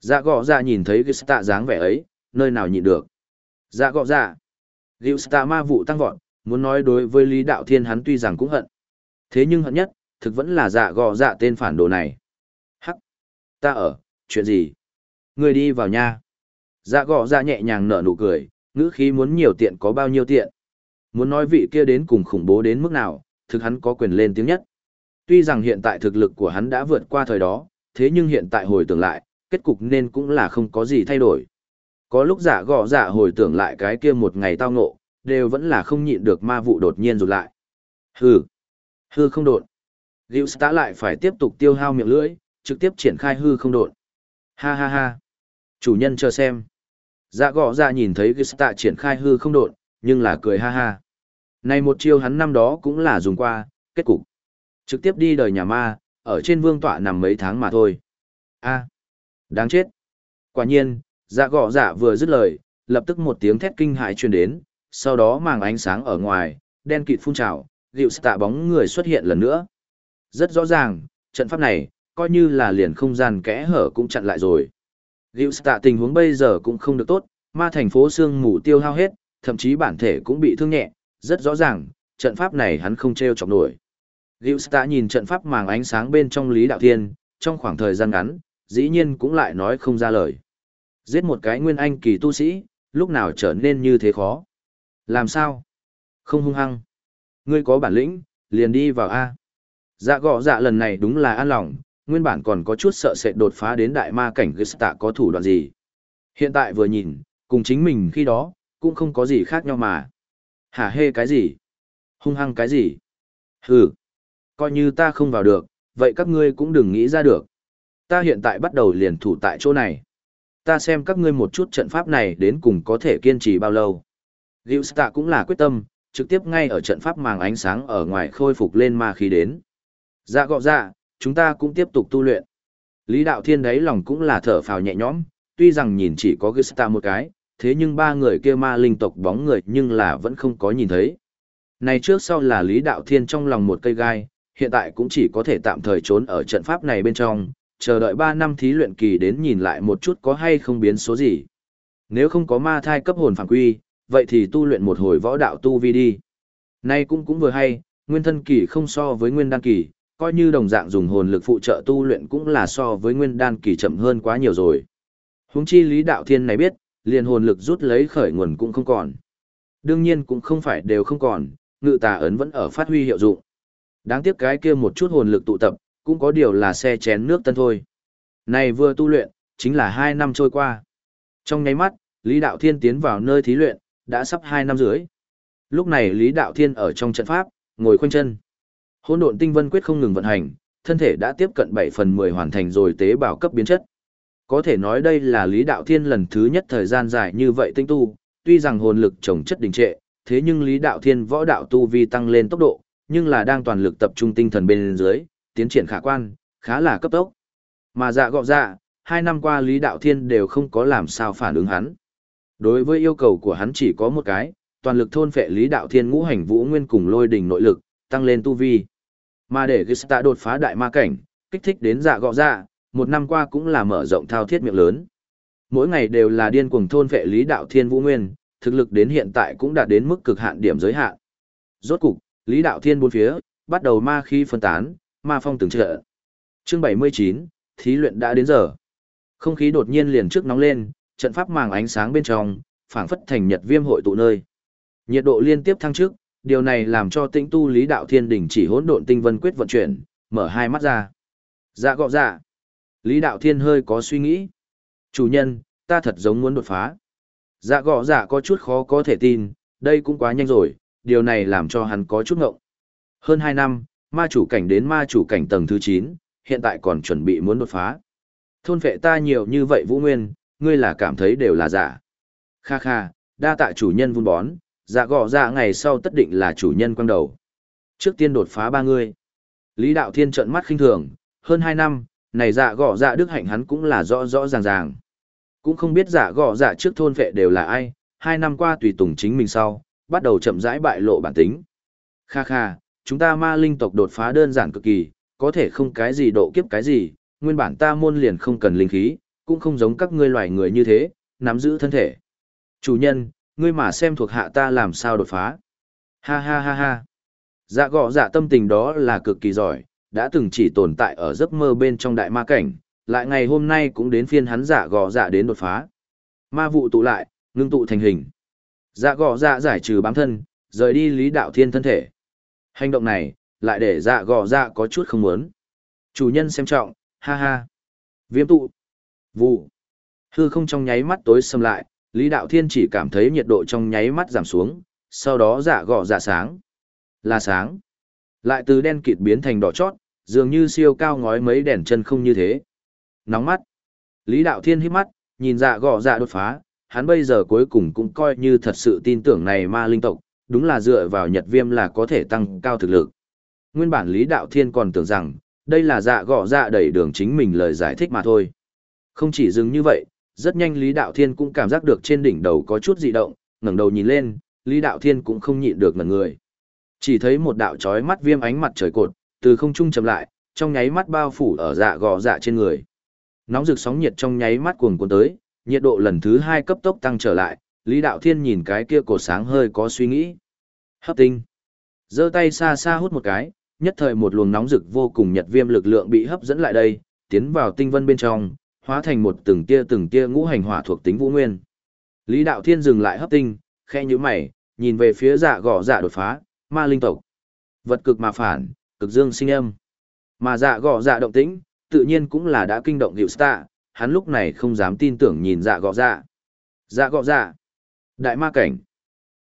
Dạ gọ dạ nhìn thấy Gilsta dáng vẻ ấy, nơi nào nhịn được. Dạ gọ dạ. Stạ ma vụ tăng vọt, muốn nói đối với Lý Đạo Thiên hắn tuy rằng cũng hận. Thế nhưng hận nhất, thực vẫn là dạ gò dạ tên phản đồ này. Hắc. Ta ở, chuyện gì? người đi vào nha. Dạ gò dạ nhẹ nhàng nở nụ cười, ngữ khí muốn nhiều tiện có bao nhiêu tiện. Muốn nói vị kia đến cùng khủng bố đến mức nào, thực hắn có quyền lên tiếng nhất. Tuy rằng hiện tại thực lực của hắn đã vượt qua thời đó, thế nhưng hiện tại hồi tưởng lại, kết cục nên cũng là không có gì thay đổi. Có lúc giả gò giả hồi tưởng lại cái kia một ngày tao ngộ, đều vẫn là không nhịn được ma vụ đột nhiên rụt lại. Hừ, hư không đột. Liễu Tạ lại phải tiếp tục tiêu hao miệng lưỡi, trực tiếp triển khai hư không đột. Ha ha ha. Chủ nhân chờ xem. Dạ gõ ra nhìn thấy Gista triển khai hư không đột, nhưng là cười ha ha. Này một chiêu hắn năm đó cũng là dùng qua, kết cục. Trực tiếp đi đời nhà ma, ở trên vương tọa nằm mấy tháng mà thôi. a đáng chết. Quả nhiên, dạ gõ dạ vừa dứt lời, lập tức một tiếng thét kinh hãi truyền đến, sau đó màng ánh sáng ở ngoài, đen kịt phun trào, Liễu tạ bóng người xuất hiện lần nữa. Rất rõ ràng, trận pháp này, coi như là liền không gian kẽ hở cũng chặn lại rồi. Gilles tạ tình huống bây giờ cũng không được tốt, ma thành phố xương mù tiêu hao hết, thậm chí bản thể cũng bị thương nhẹ, rất rõ ràng, trận pháp này hắn không treo chọc nổi. Gilles tạ nhìn trận pháp màng ánh sáng bên trong Lý Đạo Thiên, trong khoảng thời gian ngắn, dĩ nhiên cũng lại nói không ra lời. Giết một cái nguyên anh kỳ tu sĩ, lúc nào trở nên như thế khó. Làm sao? Không hung hăng. Ngươi có bản lĩnh, liền đi vào A. Dạ gọ dạ lần này đúng là an lòng, nguyên bản còn có chút sợ sẽ đột phá đến đại ma cảnh Gusta có thủ đoạn gì. Hiện tại vừa nhìn, cùng chính mình khi đó, cũng không có gì khác nhau mà. Hả hê cái gì? Hung hăng cái gì? Hừ, coi như ta không vào được, vậy các ngươi cũng đừng nghĩ ra được. Ta hiện tại bắt đầu liền thủ tại chỗ này. Ta xem các ngươi một chút trận pháp này đến cùng có thể kiên trì bao lâu. Gilsta cũng là quyết tâm, trực tiếp ngay ở trận pháp màng ánh sáng ở ngoài khôi phục lên ma khí đến. Dạ gọ dạ, chúng ta cũng tiếp tục tu luyện. Lý Đạo Thiên đấy lòng cũng là thở phào nhẹ nhõm, tuy rằng nhìn chỉ có Gusta một cái, thế nhưng ba người kia ma linh tộc bóng người nhưng là vẫn không có nhìn thấy. Này trước sau là Lý Đạo Thiên trong lòng một cây gai, hiện tại cũng chỉ có thể tạm thời trốn ở trận pháp này bên trong, chờ đợi 3 năm thí luyện kỳ đến nhìn lại một chút có hay không biến số gì. Nếu không có ma thai cấp hồn phản quy, vậy thì tu luyện một hồi võ đạo tu vi đi. Nay cũng cũng vừa hay, nguyên thân kỳ không so với nguyên đan kỳ, coi như đồng dạng dùng hồn lực phụ trợ tu luyện cũng là so với nguyên đan kỳ chậm hơn quá nhiều rồi. Huống chi Lý Đạo Thiên này biết, liền hồn lực rút lấy khởi nguồn cũng không còn. Đương nhiên cũng không phải đều không còn, ngự tà ấn vẫn ở phát huy hiệu dụng. Đáng tiếc cái kia một chút hồn lực tụ tập, cũng có điều là xe chén nước tân thôi. Này vừa tu luyện, chính là hai năm trôi qua. Trong nháy mắt, Lý Đạo Thiên tiến vào nơi thí luyện, đã sắp hai năm rưỡi. Lúc này Lý Đạo Thiên ở trong trận pháp, ngồi khoanh chân. Hỗn độn tinh vân quyết không ngừng vận hành, thân thể đã tiếp cận 7 phần 10 hoàn thành rồi tế bào cấp biến chất. Có thể nói đây là Lý Đạo Thiên lần thứ nhất thời gian dài như vậy tinh tu, tuy rằng hồn lực trồng chất đình trệ, thế nhưng Lý Đạo Thiên võ đạo tu vi tăng lên tốc độ, nhưng là đang toàn lực tập trung tinh thần bên dưới, tiến triển khả quan, khá là cấp tốc. Mà dạ gọ dạ, hai năm qua Lý Đạo Thiên đều không có làm sao phản ứng hắn. Đối với yêu cầu của hắn chỉ có một cái, toàn lực thôn phệ Lý Đạo Thiên ngũ hành vũ nguyên cùng lôi đỉnh nội lực, tăng lên tu vi. Mà để Gista đột phá đại ma cảnh, kích thích đến dạ gọ dạ, một năm qua cũng là mở rộng thao thiết miệng lớn. Mỗi ngày đều là điên cuồng thôn vệ Lý Đạo Thiên Vũ Nguyên, thực lực đến hiện tại cũng đạt đến mức cực hạn điểm giới hạn. Rốt cục, Lý Đạo Thiên bốn phía, bắt đầu ma khí phân tán, ma phong từng trợ. Chương 79, thí luyện đã đến giờ. Không khí đột nhiên liền trước nóng lên, trận pháp màng ánh sáng bên trong, phảng phất thành nhật viêm hội tụ nơi. Nhiệt độ liên tiếp thăng trước, điều này làm cho tĩnh tu lý đạo thiên đỉnh chỉ hỗn độn tinh vân quyết vận chuyển, mở hai mắt ra. Dạ gọ dạ. Lý đạo thiên hơi có suy nghĩ. Chủ nhân, ta thật giống muốn đột phá. Dạ gọ dạ có chút khó có thể tin, đây cũng quá nhanh rồi, điều này làm cho hắn có chút ngộng. Hơn hai năm, ma chủ cảnh đến ma chủ cảnh tầng thứ chín, hiện tại còn chuẩn bị muốn đột phá. Thôn vệ ta nhiều như vậy Vũ Nguyên, ngươi là cảm thấy đều là giả. Kha kha, đa tạ chủ nhân vun bón, dạ gọ dạ ngày sau tất định là chủ nhân quang đầu. Trước tiên đột phá ba người. Lý Đạo Thiên trợn mắt khinh thường, hơn hai năm, này dạ gọ dạ đức hạnh hắn cũng là rõ rõ ràng ràng. Cũng không biết dạ gọ dạ trước thôn vệ đều là ai, hai năm qua tùy tùng chính mình sau, bắt đầu chậm rãi bại lộ bản tính. Kha kha, chúng ta ma linh tộc đột phá đơn giản cực kỳ, có thể không cái gì độ kiếp cái gì, nguyên bản ta môn liền không cần linh khí, cũng không giống các ngươi loài người như thế, nắm giữ thân thể. Chủ nhân, ngươi mà xem thuộc hạ ta làm sao đột phá. Ha ha ha ha. Dạ gọ dạ tâm tình đó là cực kỳ giỏi, đã từng chỉ tồn tại ở giấc mơ bên trong đại ma cảnh, lại ngày hôm nay cũng đến phiên hắn dạ gọ dạ đến đột phá. Ma vụ tụ lại, ngưng tụ thành hình. Dạ gọ dạ giải trừ bám thân, rời đi lý đạo thiên thân thể. Hành động này, lại để dạ gọ dạ có chút không muốn. Chủ nhân xem trọng, ha ha. Viêm tụ. Vụ. Hư không trong nháy mắt tối xâm lại, Lý Đạo Thiên chỉ cảm thấy nhiệt độ trong nháy mắt giảm xuống, sau đó dạ gọ dạ sáng. Là sáng. Lại từ đen kịt biến thành đỏ chót, dường như siêu cao ngói mấy đèn chân không như thế. Nóng mắt. Lý Đạo Thiên hít mắt, nhìn dạ gọ dạ đột phá, hắn bây giờ cuối cùng cũng coi như thật sự tin tưởng này ma linh tộc, đúng là dựa vào nhật viêm là có thể tăng cao thực lực. Nguyên bản Lý Đạo Thiên còn tưởng rằng, đây là dạ gọ dạ đẩy đường chính mình lời giải thích mà thôi. Không chỉ dừng như vậy, rất nhanh Lý Đạo Thiên cũng cảm giác được trên đỉnh đầu có chút dị động, ngẩng đầu nhìn lên, Lý Đạo Thiên cũng không nhịn được ngẩn người. Chỉ thấy một đạo chói mắt viêm ánh mặt trời cột, từ không trung chậm lại, trong nháy mắt bao phủ ở dạ gò dạ trên người. Nóng rực sóng nhiệt trong nháy mắt cuồng cuốn tới, nhiệt độ lần thứ hai cấp tốc tăng trở lại, Lý Đạo Thiên nhìn cái kia cổ sáng hơi có suy nghĩ. Hấp tinh. giơ tay xa xa hút một cái, nhất thời một luồng nóng rực vô cùng nhật viêm lực lượng bị hấp dẫn lại đây, tiến vào tinh vân bên trong, hóa thành một từng tia từng tia ngũ hành hỏa thuộc tính vũ nguyên. Lý Đạo Thiên dừng lại hấp tinh, khe nhíu mày, nhìn về phía dạ gò dạ đột phá, ma linh tộc. Vật cực mà phản, cực dương sinh âm. Mà dạ gò dạ động tĩnh, tự nhiên cũng là đã kinh động hiệu stạ, hắn lúc này không dám tin tưởng nhìn dạ gò dạ. Dạ gò dạ. Đại ma cảnh.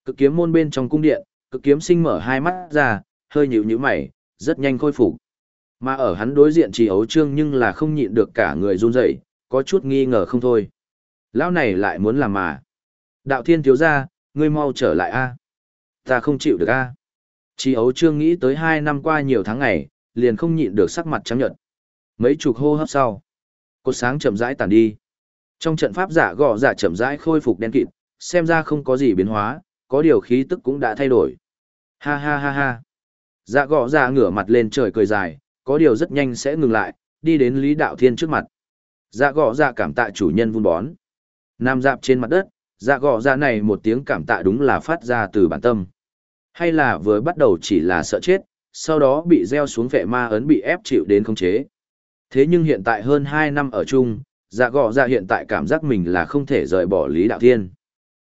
Cực kiếm môn bên trong cung điện, cực kiếm sinh mở hai mắt ra, hơi nhíu nhíu mày, rất nhanh khôi phục. Mà ở hắn đối diện chỉ ấu trương nhưng là không nhịn được cả người run rẩy, có chút nghi ngờ không thôi. Lão này lại muốn làm mà. Đạo thiên thiếu gia, ngươi mau trở lại a. Ta không chịu được a. chi ấu trương nghĩ tới hai năm qua nhiều tháng ngày, liền không nhịn được sắc mặt trắng nhợt. Mấy chục hô hấp sau, cột sáng chậm rãi tàn đi. Trong trận pháp giả gọ giả chậm rãi khôi phục đen kịt, xem ra không có gì biến hóa, có điều khí tức cũng đã thay đổi. Ha ha ha ha. Dạ gọ giả ngửa mặt lên trời cười dài, có điều rất nhanh sẽ ngừng lại, đi đến Lý Đạo Thiên trước mặt. Dạ gõ dạ cảm tạ chủ nhân vun bón. Nam dạp trên mặt đất, dạ gõ dạ này một tiếng cảm tạ đúng là phát ra từ bản tâm. Hay là vừa bắt đầu chỉ là sợ chết, sau đó bị gieo xuống vệ ma ấn bị ép chịu đến khống chế. Thế nhưng hiện tại hơn hai năm ở chung, dạ gõ dạ hiện tại cảm giác mình là không thể rời bỏ Lý Đạo Thiên.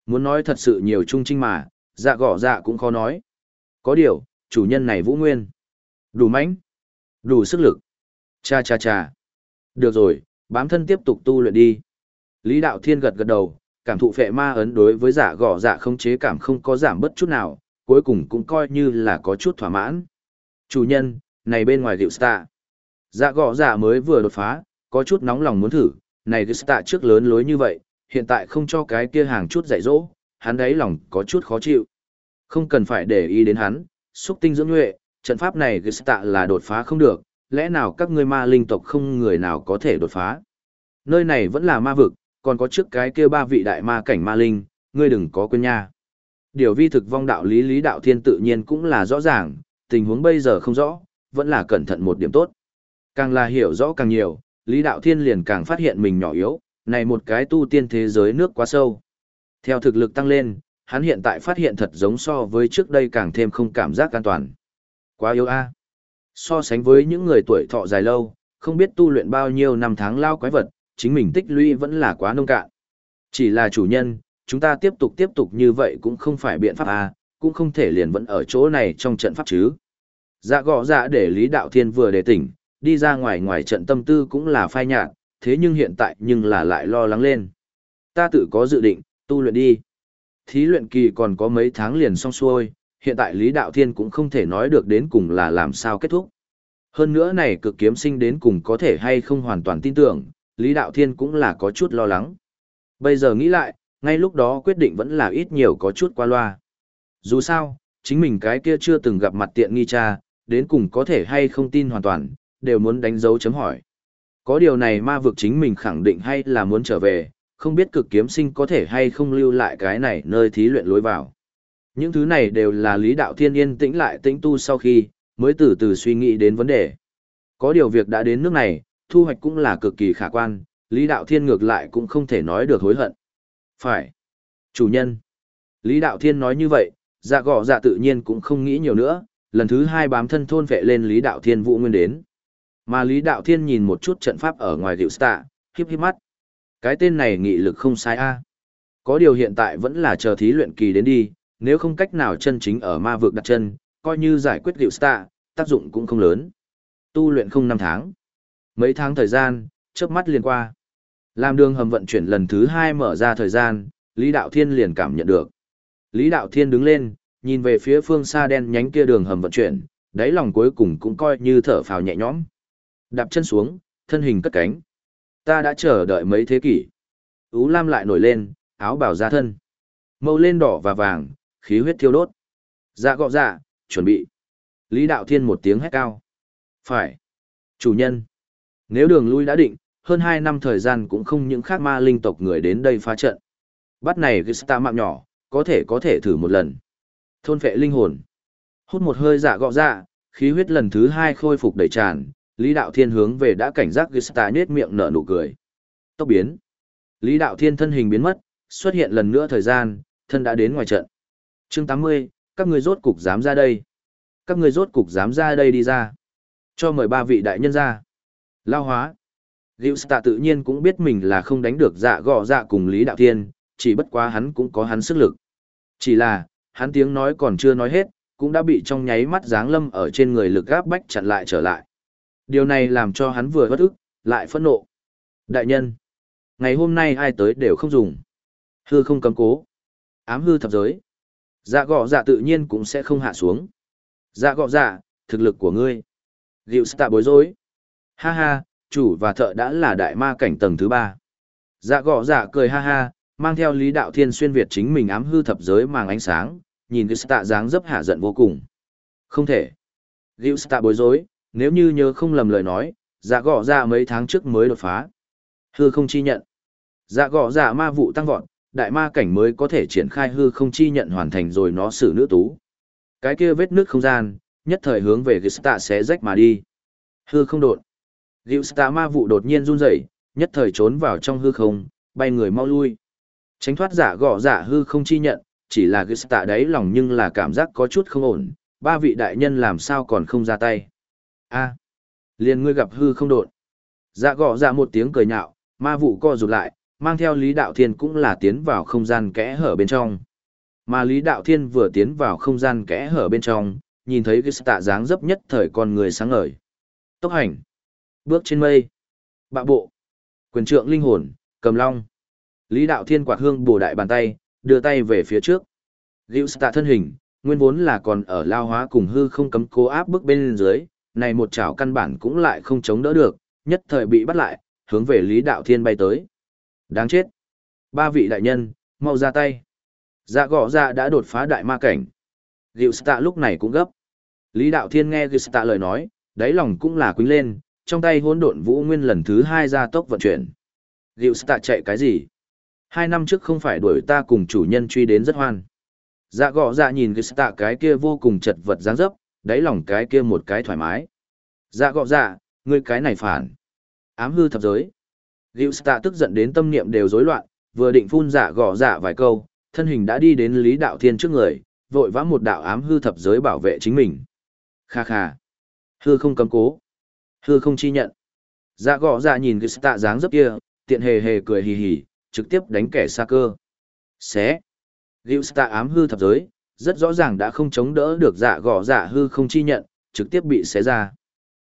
Muốn nói thật sự nhiều trung trinh mà, dạ gõ dạ cũng khó nói. Có điều, chủ nhân này vũ nguyên. Đủ mãnh đủ sức lực. Cha cha cha. Được rồi, bám thân tiếp tục tu luyện đi. Lý Đạo Thiên gật gật đầu, cảm thụ phệ ma ấn đối với giả gõ dạ không chế cảm không có giảm bất chút nào, cuối cùng cũng coi như là có chút thỏa mãn. Chủ nhân, này bên ngoài Diệu stạ. Dạ gõ dạ mới vừa đột phá, có chút nóng lòng muốn thử, này Diệu stạ trước lớn lối như vậy, hiện tại không cho cái kia hàng chút dạy dỗ, hắn đấy lòng có chút khó chịu. Không cần phải để ý đến hắn, xúc tinh dưỡng nhuệ, trận pháp này Gesta là đột phá không được, lẽ nào các ngươi ma linh tộc không người nào có thể đột phá? Nơi này vẫn là ma vực, còn có trước cái kia ba vị đại ma cảnh ma linh, ngươi đừng có quên nha. Điều vi thực vong đạo lý lý đạo thiên tự nhiên cũng là rõ ràng, tình huống bây giờ không rõ, vẫn là cẩn thận một điểm tốt. Càng là hiểu rõ càng nhiều, lý đạo thiên liền càng phát hiện mình nhỏ yếu, này một cái tu tiên thế giới nước quá sâu. Theo thực lực tăng lên, hắn hiện tại phát hiện thật giống so với trước đây càng thêm không cảm giác an toàn. Quá yếu a. So sánh với những người tuổi thọ dài lâu, không biết tu luyện bao nhiêu năm tháng lao quái vật, chính mình tích lũy vẫn là quá nông cạn. Chỉ là chủ nhân, chúng ta tiếp tục tiếp tục như vậy cũng không phải biện pháp à? cũng không thể liền vẫn ở chỗ này trong trận pháp chứ. Dạ gõ dạ để Lý Đạo Thiên vừa để tỉnh, đi ra ngoài ngoài trận tâm tư cũng là phai nhạt, thế nhưng hiện tại nhưng là lại lo lắng lên. Ta tự có dự định, tu luyện đi. Thí luyện kỳ còn có mấy tháng liền xong xuôi, hiện tại Lý Đạo Thiên cũng không thể nói được đến cùng là làm sao kết thúc. Hơn nữa này cực kiếm sinh đến cùng có thể hay không hoàn toàn tin tưởng, Lý Đạo Thiên cũng là có chút lo lắng. Bây giờ nghĩ lại, ngay lúc đó quyết định vẫn là ít nhiều có chút qua loa. Dù sao, chính mình cái kia chưa từng gặp mặt tiện nghi cha, đến cùng có thể hay không tin hoàn toàn, đều muốn đánh dấu chấm hỏi. Có điều này ma vực chính mình khẳng định hay là muốn trở về, không biết cực kiếm sinh có thể hay không lưu lại cái này nơi thí luyện lối vào. Những thứ này đều là Lý Đạo Thiên yên tĩnh lại tĩnh tu sau khi, mới từ từ suy nghĩ đến vấn đề. Có điều việc đã đến nước này, thu hoạch cũng là cực kỳ khả quan, Lý Đạo Thiên ngược lại cũng không thể nói được hối hận. Phải. Chủ nhân. Lý Đạo Thiên nói như vậy, dạ gọ dạ tự nhiên cũng không nghĩ nhiều nữa, lần thứ hai bám thân thôn vệ lên Lý Đạo Thiên vụ nguyên đến. Mà Lý Đạo Thiên nhìn một chút trận pháp ở ngoài điệu stạ, hiếp hiếp mắt. Cái tên này nghị lực không sai a. Có điều hiện tại vẫn là chờ thí luyện kỳ đến đi, nếu không cách nào chân chính ở ma vực đặt chân, coi như giải quyết liệu sta, tác dụng cũng không lớn. Tu luyện không năm tháng. Mấy tháng thời gian, chớp mắt liền qua. Làm đường hầm vận chuyển lần thứ hai mở ra thời gian, Lý Đạo Thiên liền cảm nhận được. Lý Đạo Thiên đứng lên, nhìn về phía phương xa đen nhánh kia đường hầm vận chuyển, đáy lòng cuối cùng cũng coi như thở phào nhẹ nhõm. Đạp chân xuống, thân hình cất cánh. Ta đã chờ đợi mấy thế kỷ. Ú Lam lại nổi lên, áo bào ra thân. Màu lên đỏ và vàng, khí huyết thiêu đốt. Dạ gọ dạ, chuẩn bị. Lý Đạo Thiên một tiếng hét cao. Phải. Chủ nhân. Nếu đường lui đã định, hơn 2 năm thời gian cũng không những khác ma linh tộc người đến đây phá trận. Bắt này Gista mạng nhỏ, có thể có thể thử một lần. Thôn phệ linh hồn. Hút một hơi dạ gọ dạ, khí huyết lần thứ hai khôi phục đầy tràn, Lý Đạo Thiên hướng về đã cảnh giác Gista nhết miệng nở nụ cười. Tốc biến. Lý Đạo Thiên thân hình biến mất, xuất hiện lần nữa thời gian, thân đã đến ngoài trận. Chương 80, các người rốt cục dám ra đây. Các người rốt cục dám ra đây đi ra. Cho mời ba vị đại nhân ra. Lao hóa. Diệu Tạ tự nhiên cũng biết mình là không đánh được dạ gọ dạ cùng Lý Đạo Thiên, chỉ bất quá hắn cũng có hắn sức lực. Chỉ là, hắn tiếng nói còn chưa nói hết, cũng đã bị trong nháy mắt giáng lâm ở trên người lực gáp bách chặn lại trở lại. Điều này làm cho hắn vừa bất ức, lại phẫn nộ. Đại nhân, ngày hôm nay ai tới đều không dùng. Hư không cấm cố. Ám hư thập giới. Dạ gọ dạ tự nhiên cũng sẽ không hạ xuống. Dạ gọ dạ, thực lực của ngươi. Diệu Tạ bối rối. Ha ha, chủ và thợ đã là đại ma cảnh tầng thứ ba. Dạ gọ dạ cười ha ha, mang theo lý đạo thiên xuyên Việt chính mình ám hư thập giới mang ánh sáng, nhìn cái tạ dáng dấp hạ giận vô cùng. Không thể. Gil tạ bối rối, nếu như nhớ không lầm lời nói, dạ gọ dạ mấy tháng trước mới đột phá. Hư không chi nhận. Dạ gọ dạ ma vụ tăng vọt, đại ma cảnh mới có thể triển khai hư không chi nhận hoàn thành rồi nó xử nữ tú. Cái kia vết nước không gian, nhất thời hướng về Gista sẽ rách mà đi. Hư không đột. Gista ma vụ đột nhiên run rẩy, nhất thời trốn vào trong hư không, bay người mau lui. Tránh thoát giả gõ giả hư không chi nhận, chỉ là Gista đấy lòng nhưng là cảm giác có chút không ổn, ba vị đại nhân làm sao còn không ra tay. a liền ngươi gặp hư không đột. Dạ gõ dạ một tiếng cười nhạo, ma vụ co rụt lại, mang theo Lý Đạo Thiên cũng là tiến vào không gian kẽ hở bên trong. Mà Lý Đạo Thiên vừa tiến vào không gian kẽ hở bên trong, nhìn thấy cái tạ dáng dấp nhất thời con người sáng ngời. Tốc hành. Bước trên mây. Bạ bộ. Quyền trượng linh hồn, cầm long. Lý Đạo Thiên quạt hương bổ đại bàn tay, đưa tay về phía trước. Liễu tạ thân hình, nguyên vốn là còn ở lao hóa cùng hư không cấm cố áp bước bên dưới, này một chảo căn bản cũng lại không chống đỡ được, nhất thời bị bắt lại, hướng về Lý Đạo Thiên bay tới. Đáng chết. Ba vị đại nhân, mau ra tay. Dạ gõ dạ đã đột phá đại ma cảnh. Gịu Stạ lúc này cũng gấp. Lý Đạo Thiên nghe Gịu Stạ lời nói, đáy lòng cũng là quính lên, trong tay hỗn độn vũ nguyên lần thứ hai ra tốc vận chuyển. Gịu Stạ chạy cái gì? Hai năm trước không phải đuổi ta cùng chủ nhân truy đến rất hoan. Dạ gõ dạ nhìn Gịu Stạ cái kia vô cùng chật vật dáng dấp, đáy lòng cái kia một cái thoải mái. Dạ gõ dạ, ngươi cái này phản. Ám hư thập giới. Liễu Stạ tức giận đến tâm niệm đều rối loạn, vừa định phun giả gõ giả vài câu, thân hình đã đi đến Lý Đạo Thiên trước người, vội vã một đạo ám hư thập giới bảo vệ chính mình. Kha kha. Hư không cấm cố. Hư không chi nhận. Dạ gõ dạ nhìn cái tạ dáng dấp kia, tiện hề hề cười hì hì, trực tiếp đánh kẻ xa cơ. Xé. Liễu tạ ám hư thập giới, rất rõ ràng đã không chống đỡ được dạ gõ dạ hư không chi nhận, trực tiếp bị xé ra.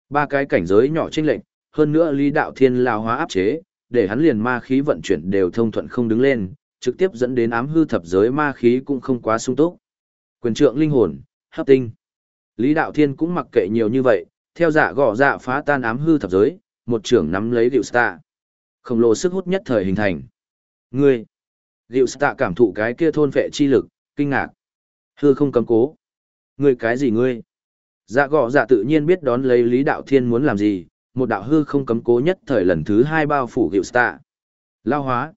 Ba cái cảnh giới nhỏ trên lệnh, hơn nữa Lý Đạo Thiên lao hóa áp chế, để hắn liền ma khí vận chuyển đều thông thuận không đứng lên, trực tiếp dẫn đến ám hư thập giới ma khí cũng không quá sung túc. Quyền trượng linh hồn, hấp tinh. Lý Đạo Thiên cũng mặc kệ nhiều như vậy, theo dạ gõ dạ phá tan ám hư thập giới, một trưởng nắm lấy Diệu Sta. Khổng lồ sức hút nhất thời hình thành. Ngươi! Diệu Sta cảm thụ cái kia thôn vệ chi lực, kinh ngạc. Hư không cấm cố. Ngươi cái gì ngươi? Dạ gõ dạ tự nhiên biết đón lấy Lý Đạo Thiên muốn làm gì, một đạo hư không cấm cố nhất thời lần thứ hai bao phủ Diệu Stạ. Lao hóa.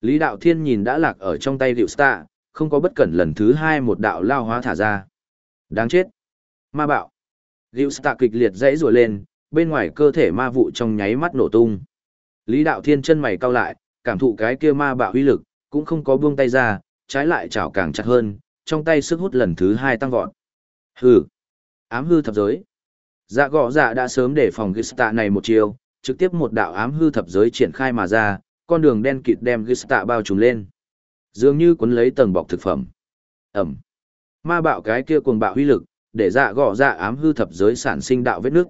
Lý Đạo Thiên nhìn đã lạc ở trong tay Diệu Star, không có bất cẩn lần thứ hai một đạo lao hóa thả ra. Đáng chết. Ma bạo. Diệu Star kịch liệt dãy rùa lên, bên ngoài cơ thể ma vụ trong nháy mắt nổ tung. Lý Đạo Thiên chân mày cau lại, cảm thụ cái kia ma bạo uy lực, cũng không có buông tay ra, trái lại chảo càng chặt hơn, trong tay sức hút lần thứ hai tăng vọt. Hừ. Ám hư thập giới. Dạ gõ dạ đã sớm để phòng Gista này một chiều, trực tiếp một đạo ám hư thập giới triển khai mà ra, con đường đen kịt đem Gista bao trùm lên. Dường như cuốn lấy tầng bọc thực phẩm. Ẩm. Ma bạo cái kia cuồng bạo huy lực, để dạ gõ dạ ám hư thập giới sản sinh đạo vết nước.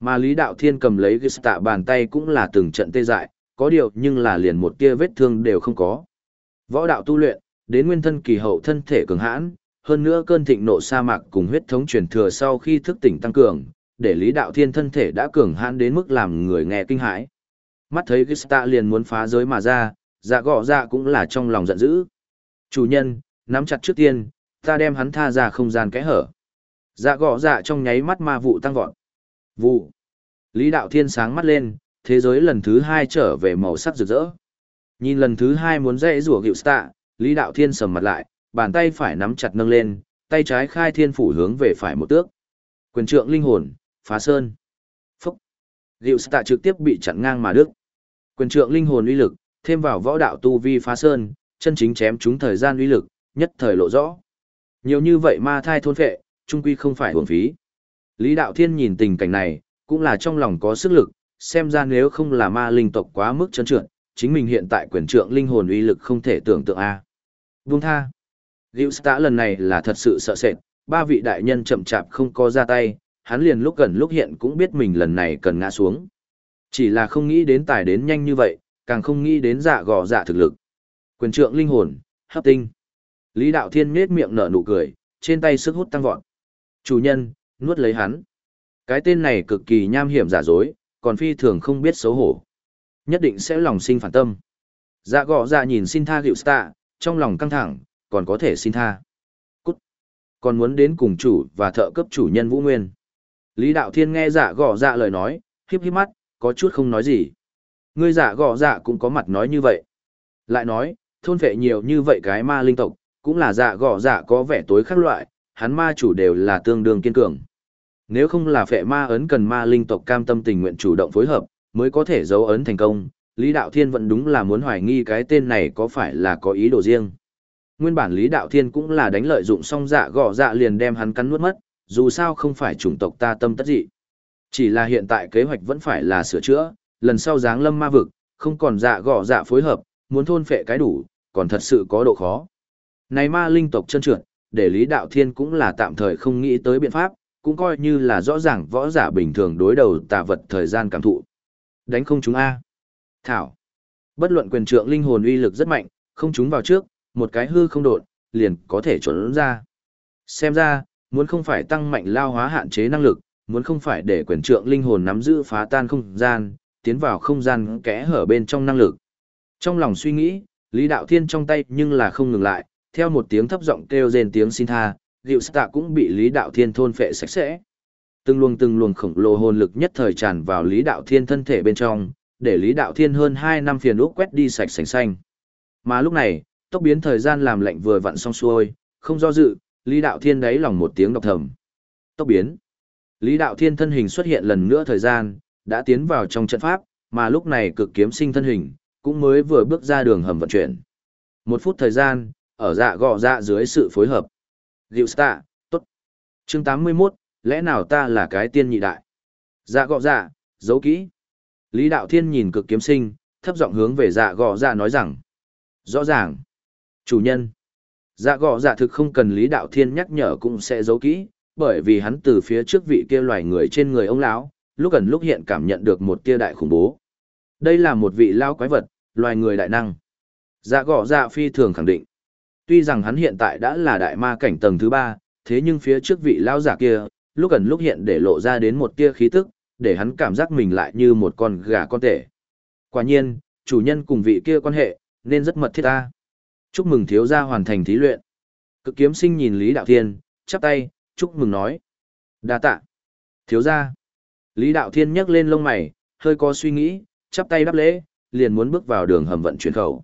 Mà Lý Đạo Thiên cầm lấy Gista bàn tay cũng là từng trận tê dại, có điều nhưng là liền một tia vết thương đều không có. Võ đạo tu luyện, đến nguyên thân kỳ hậu thân thể cường hãn, hơn nữa cơn thịnh nộ sa mạc cùng huyết thống truyền thừa sau khi thức tỉnh tăng cường, để Lý Đạo Thiên thân thể đã cường hãn đến mức làm người nghe kinh hãi. Mắt thấy Gista liền muốn phá giới mà ra, dạ gõ dạ cũng là trong lòng giận dữ. Chủ nhân, nắm chặt trước tiên, ta đem hắn tha ra không gian kẽ hở. Dạ gõ dạ trong nháy mắt ma vụ tăng vọt. Vụ. Lý đạo thiên sáng mắt lên, thế giới lần thứ hai trở về màu sắc rực rỡ. Nhìn lần thứ hai muốn dễ rủa hiệu stạ, Lý đạo thiên sầm mặt lại, bàn tay phải nắm chặt nâng lên, tay trái khai thiên phủ hướng về phải một tước. Quyền trượng linh hồn, phá sơn. Phúc. Gịu Tạ trực tiếp bị chặn ngang mà đứt Quyền trượng linh hồn uy lực, thêm vào võ đạo tu vi phá sơn, chân chính chém chúng thời gian uy lực, nhất thời lộ rõ. Nhiều như vậy ma thai thôn phệ, trung quy không phải hưởng phí. Lý Đạo Thiên nhìn tình cảnh này, cũng là trong lòng có sức lực, xem ra nếu không là ma linh tộc quá mức chân trượt, chính mình hiện tại quyền trượng linh hồn uy lực không thể tưởng tượng a. Buông tha. Diệu Tạ lần này là thật sự sợ sệt, ba vị đại nhân chậm chạp không có ra tay, hắn liền lúc gần lúc hiện cũng biết mình lần này cần ngã xuống. Chỉ là không nghĩ đến tài đến nhanh như vậy, càng không nghĩ đến dạ gò dạ thực lực. Quyền trượng linh hồn, hấp tinh. Lý Đạo Thiên nhếch miệng nở nụ cười, trên tay sức hút tăng vọt. Chủ nhân, nuốt lấy hắn. Cái tên này cực kỳ nham hiểm giả dối, còn phi thường không biết xấu hổ. Nhất định sẽ lòng sinh phản tâm. Dạ gò dạ nhìn xin tha hiệu sta, trong lòng căng thẳng, còn có thể xin tha. Cút. Còn muốn đến cùng chủ và thợ cấp chủ nhân Vũ Nguyên. Lý Đạo Thiên nghe dạ giả gò dạ lời nói, hiếp hiếp mắt, có chút không nói gì. Ngươi dạ giả gò dạ cũng có mặt nói như vậy. Lại nói, thôn vệ nhiều như vậy cái ma linh tộc, cũng là dạ giả gò dạ có vẻ tối khác loại, hắn ma chủ đều là tương đương kiên cường. Nếu không là phệ ma ấn cần ma linh tộc cam tâm tình nguyện chủ động phối hợp, mới có thể dấu ấn thành công, Lý Đạo Thiên vẫn đúng là muốn hoài nghi cái tên này có phải là có ý đồ riêng. Nguyên bản Lý Đạo Thiên cũng là đánh lợi dụng xong dạ gò dạ liền đem hắn cắn nuốt mất, dù sao không phải chủng tộc ta tâm tất dị. Chỉ là hiện tại kế hoạch vẫn phải là sửa chữa, lần sau giáng lâm ma vực, không còn dạ gò dạ phối hợp, muốn thôn phệ cái đủ, còn thật sự có độ khó. Này ma linh tộc chân trượt, để Lý Đạo Thiên cũng là tạm thời không nghĩ tới biện pháp, cũng coi như là rõ ràng võ giả bình thường đối đầu tà vật thời gian cảm thụ. Đánh không chúng A. Thảo. Bất luận quyền trượng linh hồn uy lực rất mạnh, không chúng vào trước, một cái hư không đột, liền có thể trốn ra. Xem ra, muốn không phải tăng mạnh lao hóa hạn chế năng lực, muốn không phải để quyền trượng linh hồn nắm giữ phá tan không gian, tiến vào không gian kẽ hở bên trong năng lực. Trong lòng suy nghĩ, Lý Đạo Thiên trong tay nhưng là không ngừng lại, theo một tiếng thấp giọng kêu rên tiếng xin tha, Diệu Tạ cũng bị Lý Đạo Thiên thôn phệ sạch sẽ. Từng luồng từng luồng khổng lồ hồn lực nhất thời tràn vào Lý Đạo Thiên thân thể bên trong, để Lý Đạo Thiên hơn 2 năm phiền úc quét đi sạch sành xanh. Mà lúc này, tốc biến thời gian làm lạnh vừa vặn xong xuôi, không do dự, Lý Đạo Thiên đáy lòng một tiếng đọc thầm. Tốc biến. Lý Đạo Thiên thân hình xuất hiện lần nữa thời gian, đã tiến vào trong trận pháp, mà lúc này cực kiếm sinh thân hình, cũng mới vừa bước ra đường hầm vận chuyển. Một phút thời gian, ở dạ gọ dạ dưới sự phối hợp. Diệu Stạ, tốt. Chương 81, lẽ nào ta là cái tiên nhị đại? Dạ gọ dạ, giấu kỹ. Lý Đạo Thiên nhìn cực kiếm sinh, thấp giọng hướng về dạ gọ dạ nói rằng. Rõ ràng. Chủ nhân. Dạ gọ dạ thực không cần Lý Đạo Thiên nhắc nhở cũng sẽ giấu kỹ, bởi vì hắn từ phía trước vị kia loài người trên người ông lão, lúc gần lúc hiện cảm nhận được một tia đại khủng bố. Đây là một vị lao quái vật, loài người đại năng. Dạ gọ dạ phi thường khẳng định. Tuy rằng hắn hiện tại đã là đại ma cảnh tầng thứ ba, thế nhưng phía trước vị lao giả kia, lúc gần lúc hiện để lộ ra đến một tia khí tức, để hắn cảm giác mình lại như một con gà con tể. Quả nhiên, chủ nhân cùng vị kia quan hệ, nên rất mật thiết ta. Chúc mừng thiếu gia hoàn thành thí luyện. Cực kiếm sinh nhìn Lý Đạo Thiên, chắp tay, chúc mừng nói. đa tạ. Thiếu gia. Lý Đạo Thiên nhấc lên lông mày, hơi có suy nghĩ, chắp tay đáp lễ, liền muốn bước vào đường hầm vận chuyển khẩu.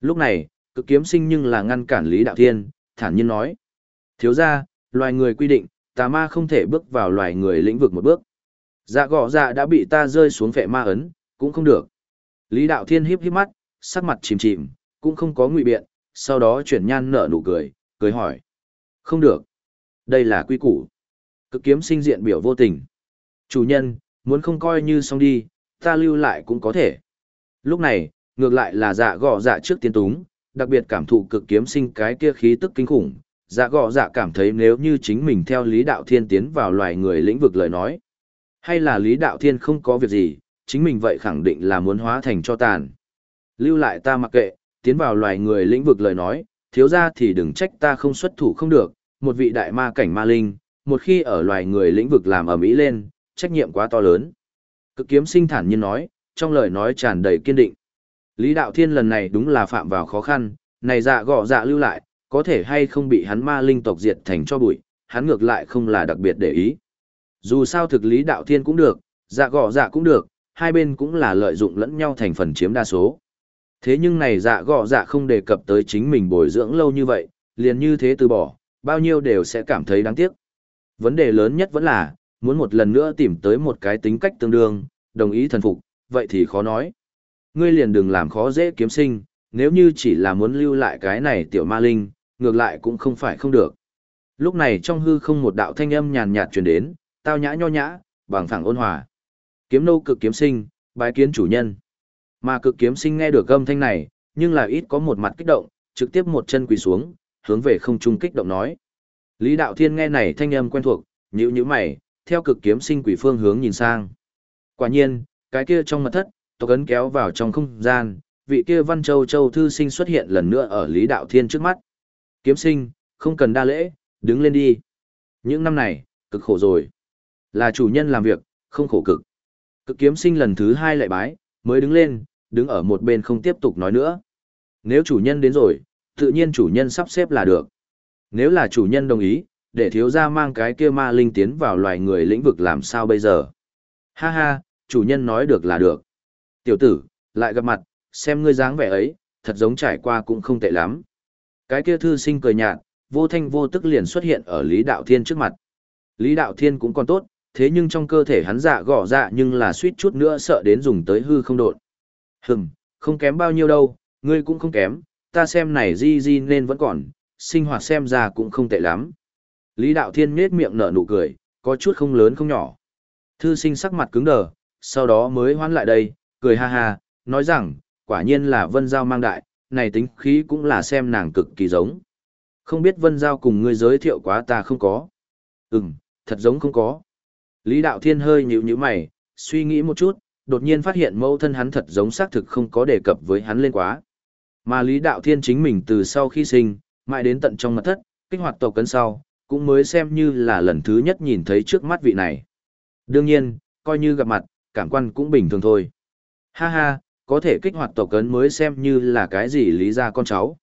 Lúc này, cực kiếm sinh nhưng là ngăn cản Lý Đạo Thiên, thản nhiên nói. Thiếu gia, loài người quy định, tà ma không thể bước vào loài người lĩnh vực một bước. Dạ gõ dạ đã bị ta rơi xuống vệ ma ấn, cũng không được. Lý Đạo Thiên híp híp mắt, sắc mặt chìm chìm, cũng không có ngụy biện, sau đó chuyển nhan nở nụ cười, cười hỏi. Không được. Đây là quy củ. Cực kiếm sinh diện biểu vô tình. Chủ nhân, muốn không coi như xong đi, ta lưu lại cũng có thể. Lúc này, ngược lại là dạ gò dạ trước tiên túng, đặc biệt cảm thụ cực kiếm sinh cái kia khí tức kinh khủng. Dạ gò dạ cảm thấy nếu như chính mình theo lý đạo thiên tiến vào loài người lĩnh vực lời nói. Hay là lý đạo thiên không có việc gì, chính mình vậy khẳng định là muốn hóa thành cho tàn. Lưu lại ta mặc kệ, tiến vào loài người lĩnh vực lời nói, thiếu ra thì đừng trách ta không xuất thủ không được, một vị đại ma cảnh ma linh, một khi ở loài người lĩnh vực làm ầm ĩ lên, trách nhiệm quá to lớn. Cực kiếm sinh thản nhiên nói, trong lời nói tràn đầy kiên định. Lý Đạo Thiên lần này đúng là phạm vào khó khăn, này dạ gọ dạ lưu lại, có thể hay không bị hắn ma linh tộc diệt thành cho bụi, hắn ngược lại không là đặc biệt để ý. Dù sao thực Lý Đạo Thiên cũng được, dạ gọ dạ cũng được, hai bên cũng là lợi dụng lẫn nhau thành phần chiếm đa số. Thế nhưng này dạ gọ dạ không đề cập tới chính mình bồi dưỡng lâu như vậy, liền như thế từ bỏ, bao nhiêu đều sẽ cảm thấy đáng tiếc. Vấn đề lớn nhất vẫn là, muốn một lần nữa tìm tới một cái tính cách tương đương, đồng ý thần phục, vậy thì khó nói. ngươi liền đừng làm khó dễ kiếm sinh, nếu như chỉ là muốn lưu lại cái này tiểu ma linh, ngược lại cũng không phải không được. Lúc này trong hư không một đạo thanh âm nhàn nhạt truyền đến, tao nhã nho nhã, bằng phẳng ôn hòa. Kiếm nô cực kiếm sinh, bái kiến chủ nhân. Mà cực kiếm sinh nghe được âm thanh này, nhưng là ít có một mặt kích động, trực tiếp một chân quỳ xuống, hướng về không trung kích động nói. Lý Đạo Thiên nghe này thanh âm quen thuộc, nhíu nhíu mày, theo cực kiếm sinh quỷ phương hướng nhìn sang. Quả nhiên, cái kia trong mật thất, tộc ấn kéo vào trong không gian, vị kia Văn Châu Châu thư sinh xuất hiện lần nữa ở Lý Đạo Thiên trước mắt. Kiếm sinh, không cần đa lễ, đứng lên đi. Những năm này, cực khổ rồi. Là chủ nhân làm việc, không khổ cực. Cực kiếm sinh lần thứ hai lại bái, mới đứng lên, đứng ở một bên không tiếp tục nói nữa. Nếu chủ nhân đến rồi, tự nhiên chủ nhân sắp xếp là được. Nếu là chủ nhân đồng ý, để thiếu gia mang cái kia ma linh tiến vào loài người lĩnh vực làm sao bây giờ? Ha ha, chủ nhân nói được là được. Tiểu tử, lại gặp mặt, xem ngươi dáng vẻ ấy, thật giống trải qua cũng không tệ lắm. Cái kia thư sinh cười nhạt, vô thanh vô tức liền xuất hiện ở Lý Đạo Thiên trước mặt. Lý Đạo Thiên cũng còn tốt, thế nhưng trong cơ thể hắn dạ gõ dạ nhưng là suýt chút nữa sợ đến dùng tới hư không đột. Hừm, không kém bao nhiêu đâu, ngươi cũng không kém, ta xem này di di nên vẫn còn, sinh hoạt xem ra cũng không tệ lắm. Lý Đạo Thiên nhếch miệng nở nụ cười, có chút không lớn không nhỏ. Thư sinh sắc mặt cứng đờ, sau đó mới hoán lại đây, cười ha ha, nói rằng, quả nhiên là Vân Giao mang đại, này tính khí cũng là xem nàng cực kỳ giống. Không biết Vân Giao cùng ngươi giới thiệu quá ta không có. Ừm, thật giống không có. Lý Đạo Thiên hơi nhíu nhíu mày, suy nghĩ một chút, đột nhiên phát hiện mẫu thân hắn thật giống xác thực không có đề cập với hắn lên quá. Mà Lý Đạo Thiên chính mình từ sau khi sinh, mãi đến tận trong mật thất, kích hoạt tộc cấn sau, cũng mới xem như là lần thứ nhất nhìn thấy trước mắt vị này. Đương nhiên, coi như gặp mặt, cảm quan cũng bình thường thôi. Ha ha, có thể kích hoạt tộc cấn mới xem như là cái gì lý ra con cháu.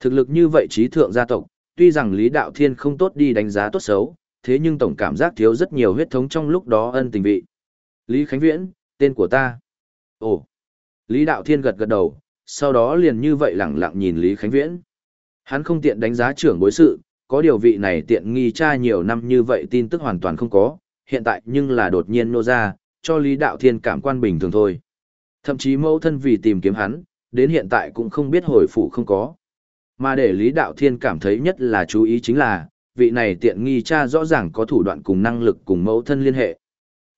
Thực lực như vậy trí thượng gia tộc, tuy rằng Lý Đạo Thiên không tốt đi đánh giá tốt xấu, thế nhưng tổng cảm giác thiếu rất nhiều huyết thống trong lúc đó ân tình vị. Lý Khánh Viễn, tên của ta. Ồ. Lý Đạo Thiên gật gật đầu, sau đó liền như vậy lẳng lặng nhìn Lý Khánh Viễn. Hắn không tiện đánh giá trưởng bối sự, có điều vị này tiện nghi tra nhiều năm như vậy tin tức hoàn toàn không có, hiện tại nhưng là đột nhiên nô ra, cho Lý Đạo Thiên cảm quan bình thường thôi. Thậm chí mẫu thân vì tìm kiếm hắn, đến hiện tại cũng không biết hồi phủ không có. Mà để Lý Đạo Thiên cảm thấy nhất là chú ý chính là, vị này tiện nghi cha rõ ràng có thủ đoạn cùng năng lực cùng mẫu thân liên hệ.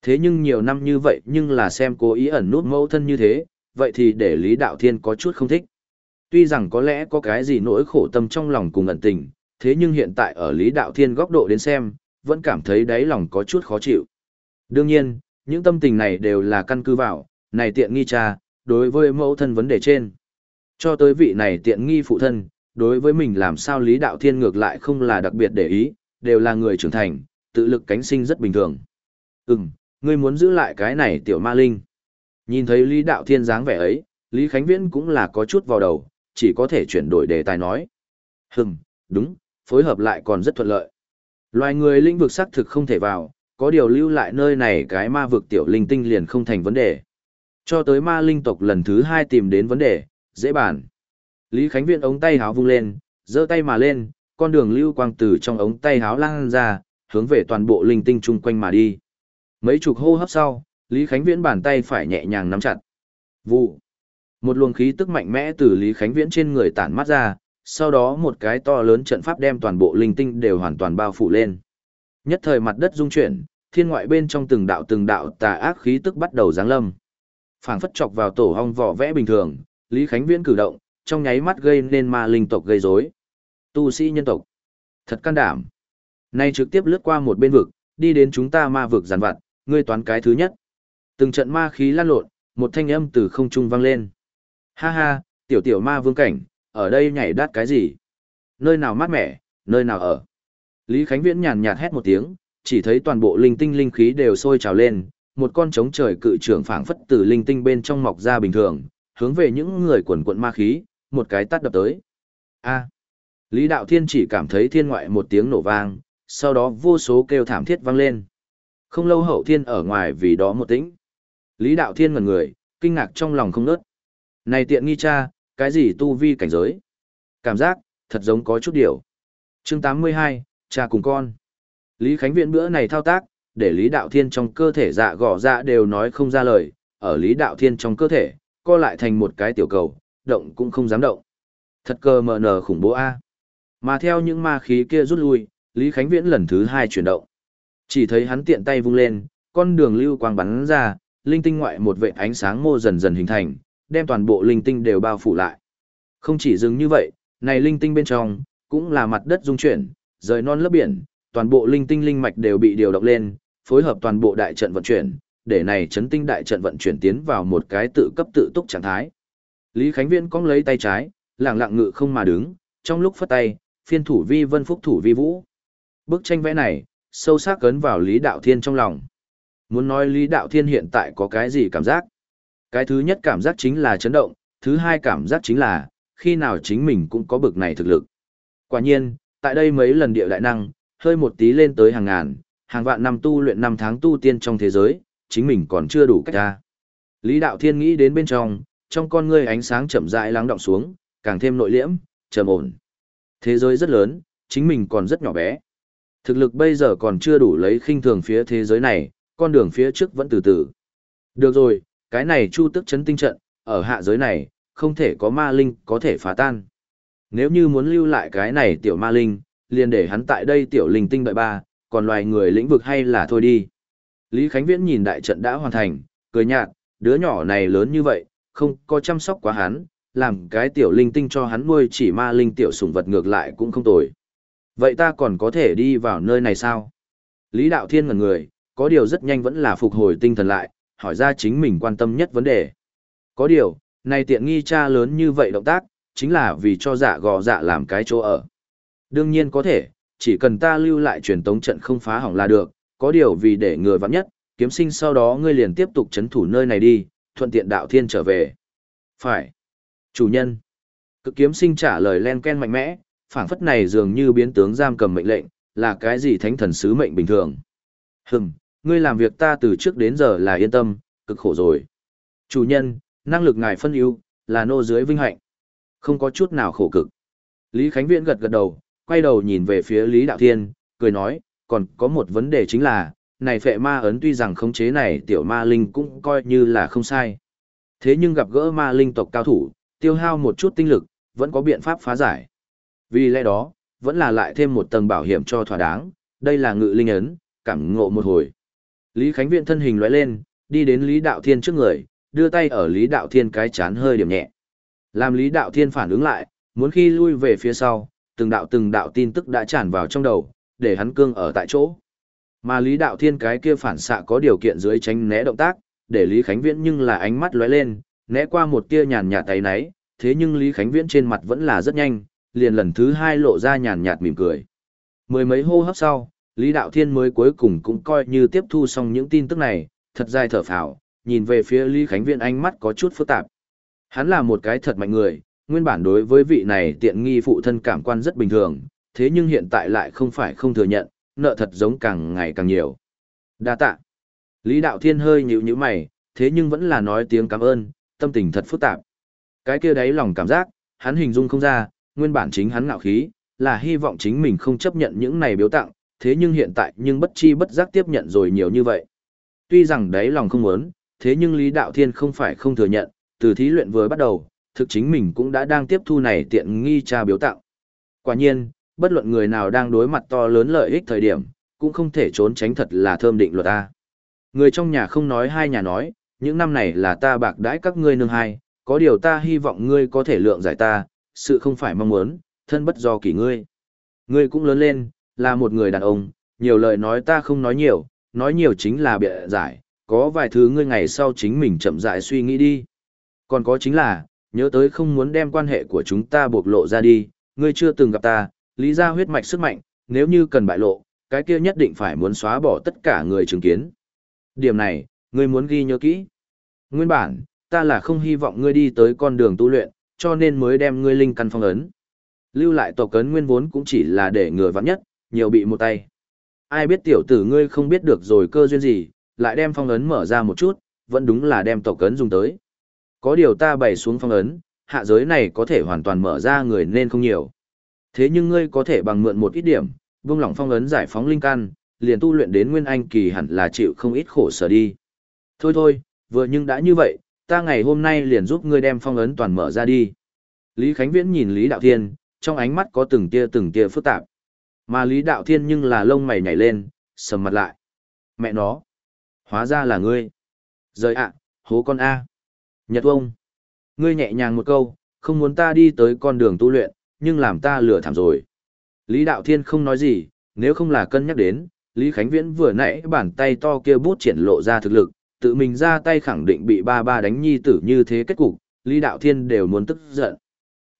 Thế nhưng nhiều năm như vậy nhưng là xem cố ý ẩn nút mẫu thân như thế, vậy thì để Lý Đạo Thiên có chút không thích. Tuy rằng có lẽ có cái gì nỗi khổ tâm trong lòng cùng ẩn tình, thế nhưng hiện tại ở Lý Đạo Thiên góc độ đến xem, vẫn cảm thấy đáy lòng có chút khó chịu. Đương nhiên, những tâm tình này đều là căn cứ vào, này tiện nghi cha, đối với mẫu thân vấn đề trên. Cho tới vị này tiện nghi phụ thân, đối với mình làm sao Lý Đạo Thiên ngược lại không là đặc biệt để ý, đều là người trưởng thành, tự lực cánh sinh rất bình thường. Ừm, ngươi muốn giữ lại cái này tiểu ma linh. Nhìn thấy Lý Đạo Thiên dáng vẻ ấy, Lý Khánh Viễn cũng là có chút vào đầu, chỉ có thể chuyển đổi đề tài nói. Hừm, đúng, phối hợp lại còn rất thuận lợi. Loài người lĩnh vực xác thực không thể vào, có điều lưu lại nơi này cái ma vực tiểu linh tinh liền không thành vấn đề. Cho tới ma linh tộc lần thứ hai tìm đến vấn đề, dễ bàn. Lý Khánh Viễn ống tay háo vung lên, giơ tay mà lên, con đường lưu quang từ trong ống tay háo lan ra, hướng về toàn bộ linh tinh chung quanh mà đi. Mấy chục hô hấp sau, Lý Khánh Viễn bàn tay phải nhẹ nhàng nắm chặt. Vụ. Một luồng khí tức mạnh mẽ từ Lý Khánh Viễn trên người tản mắt ra, sau đó một cái to lớn trận pháp đem toàn bộ linh tinh đều hoàn toàn bao phủ lên. Nhất thời mặt đất rung chuyển, thiên ngoại bên trong từng đạo từng đạo tà ác khí tức bắt đầu giáng lâm. Phảng phất chọc vào tổ hong vỏ vẽ bình thường, Lý Khánh Viễn cử động, trong nháy mắt gây nên ma linh tộc gây rối. Tu sĩ nhân tộc, thật can đảm. Nay trực tiếp lướt qua một bên vực, đi đến chúng ta ma vực giàn vặt, ngươi toán cái thứ nhất. Từng trận ma khí lan lộn, một thanh âm từ không trung vang lên. Ha ha, tiểu tiểu ma vương cảnh, ở đây nhảy đát cái gì? Nơi nào mát mẻ, nơi nào ở? Lý Khánh Viễn nhàn nhạt hét một tiếng, chỉ thấy toàn bộ linh tinh linh khí đều sôi trào lên, một con trống trời cự trưởng phảng phất từ linh tinh bên trong mọc ra bình thường, hướng về những người quần quận ma khí, một cái tắt đập tới. A. Lý Đạo Thiên chỉ cảm thấy thiên ngoại một tiếng nổ vang, sau đó vô số kêu thảm thiết vang lên. Không lâu hậu thiên ở ngoài vì đó một tĩnh. Lý Đạo Thiên ngần người, kinh ngạc trong lòng không nớt. Này tiện nghi cha, cái gì tu vi cảnh giới? Cảm giác, thật giống có chút điều. chương 82, cha cùng con. Lý Khánh Viễn bữa này thao tác, để Lý Đạo Thiên trong cơ thể dạ gõ dạ đều nói không ra lời, ở Lý Đạo Thiên trong cơ thể, co lại thành một cái tiểu cầu, động cũng không dám động. Thật cơ mờ nờ khủng bố A. Mà theo những ma khí kia rút lui, Lý Khánh Viễn lần thứ hai chuyển động. Chỉ thấy hắn tiện tay vung lên, con đường lưu quang bắn ra, linh tinh ngoại một vệ ánh sáng mô dần dần hình thành, đem toàn bộ linh tinh đều bao phủ lại. Không chỉ dừng như vậy, này linh tinh bên trong, cũng là mặt đất dung chuyển, rời non lấp biển, toàn bộ linh tinh linh mạch đều bị điều động lên, phối hợp toàn bộ đại trận vận chuyển, để này chấn tinh đại trận vận chuyển tiến vào một cái tự cấp tự túc trạng thái. Lý Khánh Viễn cong lấy tay trái, lẳng lặng ngự không mà đứng, trong lúc phất tay, phiên thủ vi vân phúc thủ vi vũ. Bức tranh vẽ này, sâu sắc cấn vào Lý Đạo Thiên trong lòng. Muốn nói Lý Đạo Thiên hiện tại có cái gì cảm giác? Cái thứ nhất cảm giác chính là chấn động, thứ hai cảm giác chính là, khi nào chính mình cũng có bực này thực lực. Quả nhiên, tại đây mấy lần địa đại năng, hơi một tí lên tới hàng ngàn, hàng vạn năm tu luyện năm tháng tu tiên trong thế giới, chính mình còn chưa đủ cách ra. Lý Đạo Thiên nghĩ đến bên trong, trong con ngươi ánh sáng chậm rãi lắng động xuống, càng thêm nội liễm, trầm ổn. Thế giới rất lớn, chính mình còn rất nhỏ bé. Thực lực bây giờ còn chưa đủ lấy khinh thường phía thế giới này, con đường phía trước vẫn từ từ. Được rồi, cái này chu tức chấn tinh trận, ở hạ giới này, không thể có ma linh có thể phá tan. Nếu như muốn lưu lại cái này tiểu ma linh, liền để hắn tại đây tiểu linh tinh đợi ba, còn loài người lĩnh vực hay là thôi đi. Lý Khánh Viễn nhìn đại trận đã hoàn thành, cười nhạt, đứa nhỏ này lớn như vậy, không có chăm sóc quá hắn, làm cái tiểu linh tinh cho hắn nuôi chỉ ma linh tiểu sủng vật ngược lại cũng không tồi. Vậy ta còn có thể đi vào nơi này sao? Lý Đạo Thiên ngẩn người, có điều rất nhanh vẫn là phục hồi tinh thần lại, hỏi ra chính mình quan tâm nhất vấn đề. Có điều, này tiện nghi cha lớn như vậy động tác, chính là vì cho dạ gò dạ làm cái chỗ ở. Đương nhiên có thể, chỉ cần ta lưu lại truyền tống trận không phá hỏng là được, có điều vì để người vắng nhất, kiếm sinh sau đó ngươi liền tiếp tục chấn thủ nơi này đi, thuận tiện đạo thiên trở về. Phải. Chủ nhân. Cực kiếm sinh trả lời len ken mạnh mẽ, phảng phất này dường như biến tướng giam cầm mệnh lệnh, là cái gì thánh thần sứ mệnh bình thường. Hừm, ngươi làm việc ta từ trước đến giờ là yên tâm, cực khổ rồi. Chủ nhân, năng lực ngài phân ưu, là nô dưới vinh hạnh. Không có chút nào khổ cực. Lý Khánh Viễn gật gật đầu, quay đầu nhìn về phía Lý Đạo Thiên, cười nói, còn có một vấn đề chính là, này phệ ma ấn tuy rằng khống chế này tiểu ma linh cũng coi như là không sai. Thế nhưng gặp gỡ ma linh tộc cao thủ, tiêu hao một chút tinh lực, vẫn có biện pháp phá giải. Vì lẽ đó, vẫn là lại thêm một tầng bảo hiểm cho thỏa đáng, đây là ngự linh ấn, cảm ngộ một hồi. Lý Khánh Viện thân hình lóe lên, đi đến Lý Đạo Thiên trước người, đưa tay ở Lý Đạo Thiên cái chán hơi điểm nhẹ. Làm Lý Đạo Thiên phản ứng lại, muốn khi lui về phía sau, từng đạo từng đạo tin tức đã tràn vào trong đầu, để hắn cương ở tại chỗ. Mà Lý Đạo Thiên cái kia phản xạ có điều kiện dưới tránh né động tác, để Lý Khánh Viễn nhưng là ánh mắt lóe lên, né qua một tia nhàn nhạt tay náy, thế nhưng Lý Khánh Viễn trên mặt vẫn là rất nhanh, liền lần thứ hai lộ ra nhàn nhạt mỉm cười. Mười mấy hô hấp sau, Lý Đạo Thiên mới cuối cùng cũng coi như tiếp thu xong những tin tức này, thật dài thở phào, nhìn về phía Lý Khánh viên ánh mắt có chút phức tạp. Hắn là một cái thật mạnh người, nguyên bản đối với vị này tiện nghi phụ thân cảm quan rất bình thường, thế nhưng hiện tại lại không phải không thừa nhận, nợ thật giống càng ngày càng nhiều. Đa tạ. Lý Đạo Thiên hơi nhíu nhíu mày, thế nhưng vẫn là nói tiếng cảm ơn, tâm tình thật phức tạp. Cái kia đáy lòng cảm giác, hắn hình dung không ra, nguyên bản chính hắn ngạo khí, là hy vọng chính mình không chấp nhận những này biếu tặng, thế nhưng hiện tại nhưng bất chi bất giác tiếp nhận rồi nhiều như vậy. Tuy rằng đáy lòng không muốn, thế nhưng Lý Đạo Thiên không phải không thừa nhận, từ thí luyện vừa bắt đầu, thực chính mình cũng đã đang tiếp thu này tiện nghi tra biếu tặng. Quả nhiên, bất luận người nào đang đối mặt to lớn lợi ích thời điểm, cũng không thể trốn tránh thật là thơm định luật ta. Người trong nhà không nói hai nhà nói, những năm này là ta bạc đãi các ngươi nương hai, có điều ta hy vọng ngươi có thể lượng giải ta, sự không phải mong muốn, thân bất do kỷ ngươi. Ngươi cũng lớn lên, là một người đàn ông, nhiều lời nói ta không nói nhiều, nói nhiều chính là bịa giải, có vài thứ ngươi ngày sau chính mình chậm rãi suy nghĩ đi. Còn có chính là, nhớ tới không muốn đem quan hệ của chúng ta bộc lộ ra đi, ngươi chưa từng gặp ta, lý ra huyết mạch sức mạnh, nếu như cần bại lộ, cái kia nhất định phải muốn xóa bỏ tất cả người chứng kiến. Điểm này, ngươi muốn ghi nhớ kỹ. Nguyên bản, ta là không hy vọng ngươi đi tới con đường tu luyện, cho nên mới đem ngươi linh căn phong ấn. Lưu lại tộc cấn nguyên vốn cũng chỉ là để ngừa vắng nhất, nhiều bị một tay. Ai biết tiểu tử ngươi không biết được rồi cơ duyên gì, lại đem phong ấn mở ra một chút, vẫn đúng là đem tộc cấn dùng tới. Có điều ta bày xuống phong ấn, hạ giới này có thể hoàn toàn mở ra người nên không nhiều. Thế nhưng ngươi có thể bằng mượn một ít điểm, vung lỏng phong ấn giải phóng linh căn, liền tu luyện đến nguyên anh kỳ hẳn là chịu không ít khổ sở đi. Thôi thôi, vừa nhưng đã như vậy, ta ngày hôm nay liền giúp ngươi đem phong ấn toàn mở ra đi. Lý Khánh Viễn nhìn Lý Đạo Thiên, trong ánh mắt có từng tia từng tia phức tạp. Mà Lý Đạo Thiên nhưng là lông mày nhảy lên, sầm mặt lại. Mẹ nó! Hóa ra là ngươi! Rời ạ, hố con A! Nhật ông! Ngươi nhẹ nhàng một câu, không muốn ta đi tới con đường tu luyện, nhưng làm ta lừa thảm rồi. Lý Đạo Thiên không nói gì, nếu không là cân nhắc đến, Lý Khánh Viễn vừa nãy bàn tay to kia bút triển lộ ra thực lực, tự mình ra tay khẳng định bị ba ba đánh nhi tử như thế kết cục, Lý Đạo Thiên đều muốn tức giận.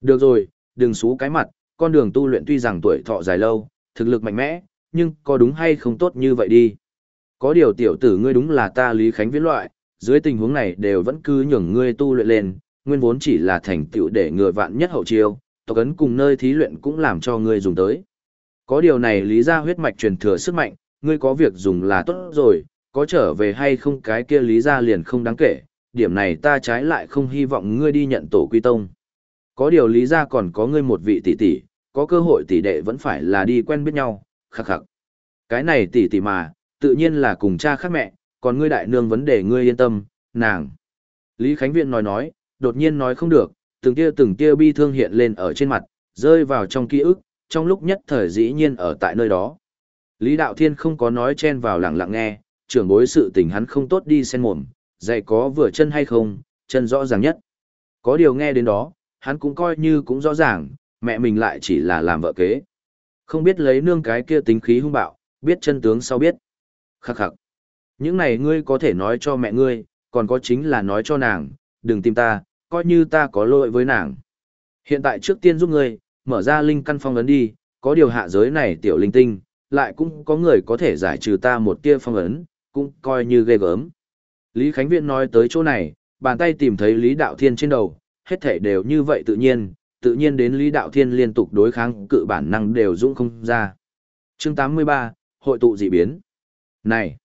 Được rồi, đừng xú cái mặt, con đường tu luyện tuy rằng tuổi thọ dài lâu, thực lực mạnh mẽ, nhưng có đúng hay không tốt như vậy đi. Có điều tiểu tử ngươi đúng là ta Lý Khánh Viễn loại, dưới tình huống này đều vẫn cứ nhường ngươi tu luyện lên, nguyên vốn chỉ là thành tựu để ngừa vạn nhất hậu chiêu, tộc ấn cùng nơi thí luyện cũng làm cho ngươi dùng tới. Có điều này lý ra huyết mạch truyền thừa sức mạnh, ngươi có việc dùng là tốt rồi, có trở về hay không cái kia lý ra liền không đáng kể, điểm này ta trái lại không hy vọng ngươi đi nhận tổ quy tông. Có điều lý ra còn có ngươi một vị tỷ tỷ, có cơ hội tỷ đệ vẫn phải là đi quen biết nhau, khắc khắc. Cái này tỷ tỷ mà, tự nhiên là cùng cha khác mẹ, còn ngươi đại nương vấn đề ngươi yên tâm, nàng. Lý Khánh Viện nói nói, đột nhiên nói không được, từng tia từng tia bi thương hiện lên ở trên mặt, rơi vào trong ký ức, trong lúc nhất thời dĩ nhiên ở tại nơi đó. Lý Đạo Thiên không có nói chen vào lặng lặng nghe, trưởng bối sự tình hắn không tốt đi xen mồm, dạy có vừa chân hay không, chân rõ ràng nhất. Có điều nghe đến đó, hắn cũng coi như cũng rõ ràng, mẹ mình lại chỉ là làm vợ kế. Không biết lấy nương cái kia tính khí hung bạo, biết chân tướng sau biết. Khắc khắc. Những này ngươi có thể nói cho mẹ ngươi, còn có chính là nói cho nàng, đừng tìm ta, coi như ta có lỗi với nàng. Hiện tại trước tiên giúp ngươi, mở ra linh căn phong ấn đi, có điều hạ giới này tiểu linh tinh, lại cũng có người có thể giải trừ ta một tia phong ấn, cũng coi như ghê gớm. Lý Khánh Viễn nói tới chỗ này, bàn tay tìm thấy Lý Đạo Thiên trên đầu, hết thể đều như vậy tự nhiên, tự nhiên đến Lý Đạo Thiên liên tục đối kháng cự bản năng đều dũng không ra. Chương 83, Hội tụ dị biến. Này!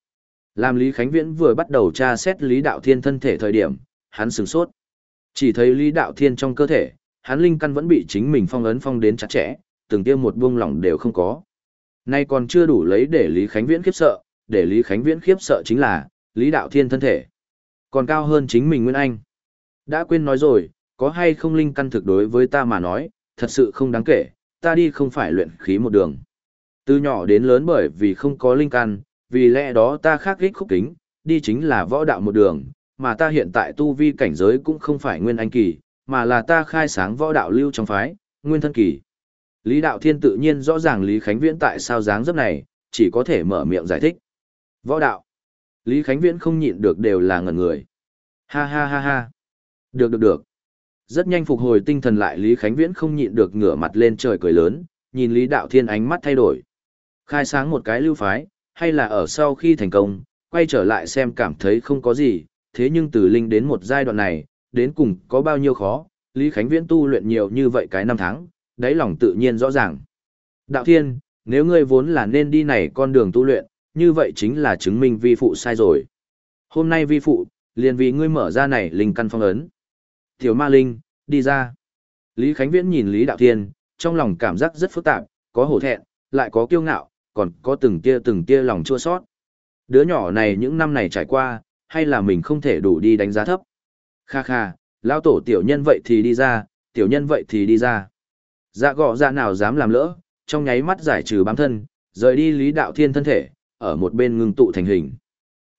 Làm Lý Khánh Viễn vừa bắt đầu tra xét Lý Đạo Thiên thân thể thời điểm, hắn sửng sốt. Chỉ thấy Lý Đạo Thiên trong cơ thể, hắn linh căn vẫn bị chính mình phong ấn phong đến chặt chẽ, từng tiêm một buông lỏng đều không có. Nay còn chưa đủ lấy để Lý Khánh Viễn khiếp sợ, để Lý Khánh Viễn khiếp sợ chính là, Lý Đạo Thiên thân thể. Còn cao hơn chính mình Nguyên Anh. Đã quên nói rồi, có hay không linh căn thực đối với ta mà nói, thật sự không đáng kể, ta đi không phải luyện khí một đường. Từ nhỏ đến lớn bởi vì không có linh căn, vì lẽ đó ta khác ích khúc kính, đi chính là võ đạo một đường, mà ta hiện tại tu vi cảnh giới cũng không phải nguyên anh kỳ, mà là ta khai sáng võ đạo lưu trong phái, nguyên thân kỳ. Lý Đạo Thiên tự nhiên rõ ràng Lý Khánh Viễn tại sao dáng dấp này, chỉ có thể mở miệng giải thích. Võ đạo. Lý Khánh Viễn không nhịn được đều là ngẩn người. Ha ha ha ha. Được được được. Rất nhanh phục hồi tinh thần lại Lý Khánh Viễn không nhịn được ngửa mặt lên trời cười lớn, nhìn Lý Đạo Thiên ánh mắt thay đổi. Khai sáng một cái lưu phái, hay là ở sau khi thành công, quay trở lại xem cảm thấy không có gì, thế nhưng từ linh đến một giai đoạn này, đến cùng có bao nhiêu khó, Lý Khánh Viễn tu luyện nhiều như vậy cái năm tháng, đáy lòng tự nhiên rõ ràng. Đạo Thiên, nếu ngươi vốn là nên đi này con đường tu luyện, như vậy chính là chứng minh vi phụ sai rồi. Hôm nay vi phụ, liền vì ngươi mở ra này linh căn phong ấn. Tiểu ma linh, đi ra. Lý Khánh Viễn nhìn Lý Đạo Thiên, trong lòng cảm giác rất phức tạp, có hổ thẹn, lại có kiêu ngạo, còn có từng tia từng tia lòng chua sót. Đứa nhỏ này những năm này trải qua, hay là mình không thể đủ đi đánh giá thấp. Kha kha, lão tổ tiểu nhân vậy thì đi ra, tiểu nhân vậy thì đi ra. Dạ gọ dạ nào dám làm lỡ, trong nháy mắt giải trừ bám thân, rời đi Lý Đạo Thiên thân thể, ở một bên ngưng tụ thành hình.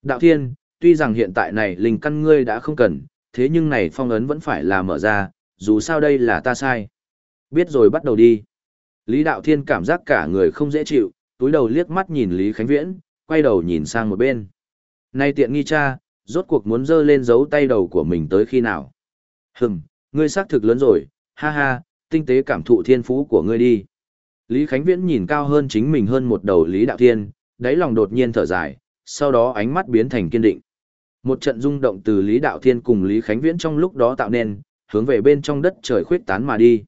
Đạo Thiên, tuy rằng hiện tại này linh căn ngươi đã không cần, thế nhưng này phong ấn vẫn phải là mở ra, dù sao đây là ta sai. Biết rồi bắt đầu đi. Lý Đạo Thiên cảm giác cả người không dễ chịu, túi đầu liếc mắt nhìn Lý Khánh Viễn, quay đầu nhìn sang một bên. Nay tiện nghi cha, rốt cuộc muốn dơ lên dấu tay đầu của mình tới khi nào. Hừm, ngươi xác thực lớn rồi, ha ha, tinh tế cảm thụ thiên phú của ngươi đi. Lý Khánh Viễn nhìn cao hơn chính mình hơn một đầu Lý Đạo Thiên, đáy lòng đột nhiên thở dài, sau đó ánh mắt biến thành kiên định. Một trận rung động từ Lý Đạo Thiên cùng Lý Khánh Viễn trong lúc đó tạo nên, hướng về bên trong đất trời khuyết tán mà đi.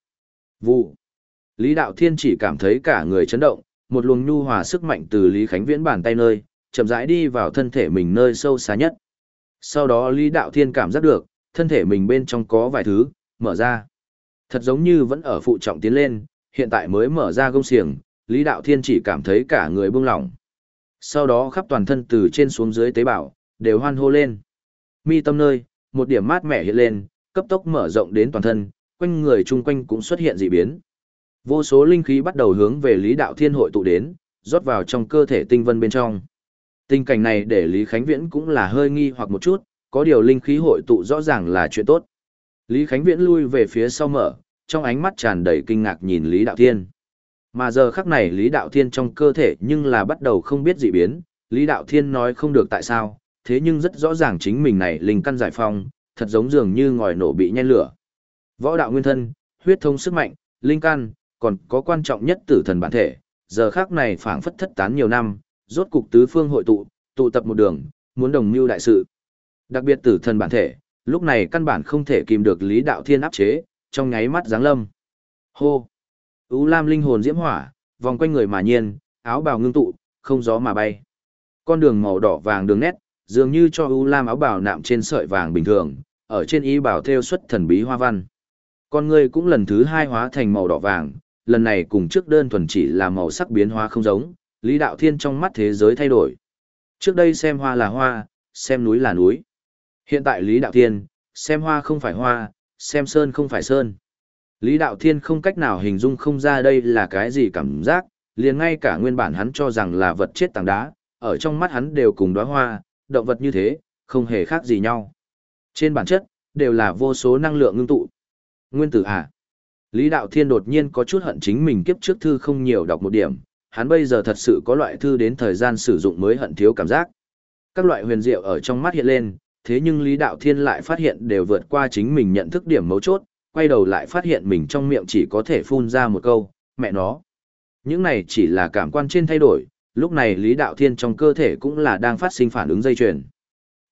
Vụ. Lý Đạo Thiên chỉ cảm thấy cả người chấn động, một luồng nhu hòa sức mạnh từ Lý Khánh Viễn bàn tay nơi, chậm rãi đi vào thân thể mình nơi sâu xa nhất. Sau đó Lý Đạo Thiên cảm giác được, thân thể mình bên trong có vài thứ, mở ra. Thật giống như vẫn ở phụ trọng tiến lên, hiện tại mới mở ra gông xiềng, Lý Đạo Thiên chỉ cảm thấy cả người buông lỏng. Sau đó khắp toàn thân từ trên xuống dưới tế bào, đều hoan hô lên. Mi tâm nơi, một điểm mát mẻ hiện lên, cấp tốc mở rộng đến toàn thân, quanh người chung quanh cũng xuất hiện dị biến. Vô số linh khí bắt đầu hướng về Lý Đạo Thiên hội tụ đến, rót vào trong cơ thể tinh vân bên trong. Tình cảnh này để Lý Khánh Viễn cũng là hơi nghi hoặc một chút, có điều linh khí hội tụ rõ ràng là chuyện tốt. Lý Khánh Viễn lui về phía sau mở, trong ánh mắt tràn đầy kinh ngạc nhìn Lý Đạo Thiên. Mà giờ khắc này Lý Đạo Thiên trong cơ thể nhưng là bắt đầu không biết dị biến, Lý Đạo Thiên nói không được tại sao, thế nhưng rất rõ ràng chính mình này linh căn giải phong, thật giống dường như ngòi nổ bị nhen lửa. Võ đạo nguyên thân, huyết thông sức mạnh, linh căn, còn có quan trọng nhất tử thần bản thể, giờ khắc này phảng phất thất tán nhiều năm, rốt cục tứ phương hội tụ, tụ tập một đường, muốn đồng mưu đại sự. Đặc biệt tử thần bản thể, lúc này căn bản không thể kìm được Lý Đạo Thiên áp chế, trong nháy mắt giáng lâm. Hô! Ú Lam linh hồn diễm hỏa, vòng quanh người mà nhiên, áo bào ngưng tụ, không gió mà bay. Con đường màu đỏ vàng đường nét, dường như cho U Lam áo bào nạm trên sợi vàng bình thường, ở trên y bảo theo xuất thần bí hoa văn. Con người cũng lần thứ hai hóa thành màu đỏ vàng, lần này cùng trước đơn thuần chỉ là màu sắc biến hóa không giống, Lý Đạo Thiên trong mắt thế giới thay đổi. Trước đây xem hoa là hoa, xem núi là núi. Hiện tại Lý Đạo Thiên, xem hoa không phải hoa, xem sơn không phải sơn. Lý Đạo Thiên không cách nào hình dung không ra đây là cái gì cảm giác, liền ngay cả nguyên bản hắn cho rằng là vật chết tảng đá, ở trong mắt hắn đều cùng đóa hoa, động vật như thế, không hề khác gì nhau. Trên bản chất, đều là vô số năng lượng ngưng tụ. Nguyên tử à? Lý Đạo Thiên đột nhiên có chút hận chính mình kiếp trước thư không nhiều đọc một điểm, hắn bây giờ thật sự có loại thư đến thời gian sử dụng mới hận thiếu cảm giác. Các loại huyền diệu ở trong mắt hiện lên, thế nhưng Lý Đạo Thiên lại phát hiện đều vượt qua chính mình nhận thức điểm mấu chốt, quay đầu lại phát hiện mình trong miệng chỉ có thể phun ra một câu, mẹ nó. Những này chỉ là cảm quan trên thay đổi, lúc này Lý Đạo Thiên trong cơ thể cũng là đang phát sinh phản ứng dây chuyền.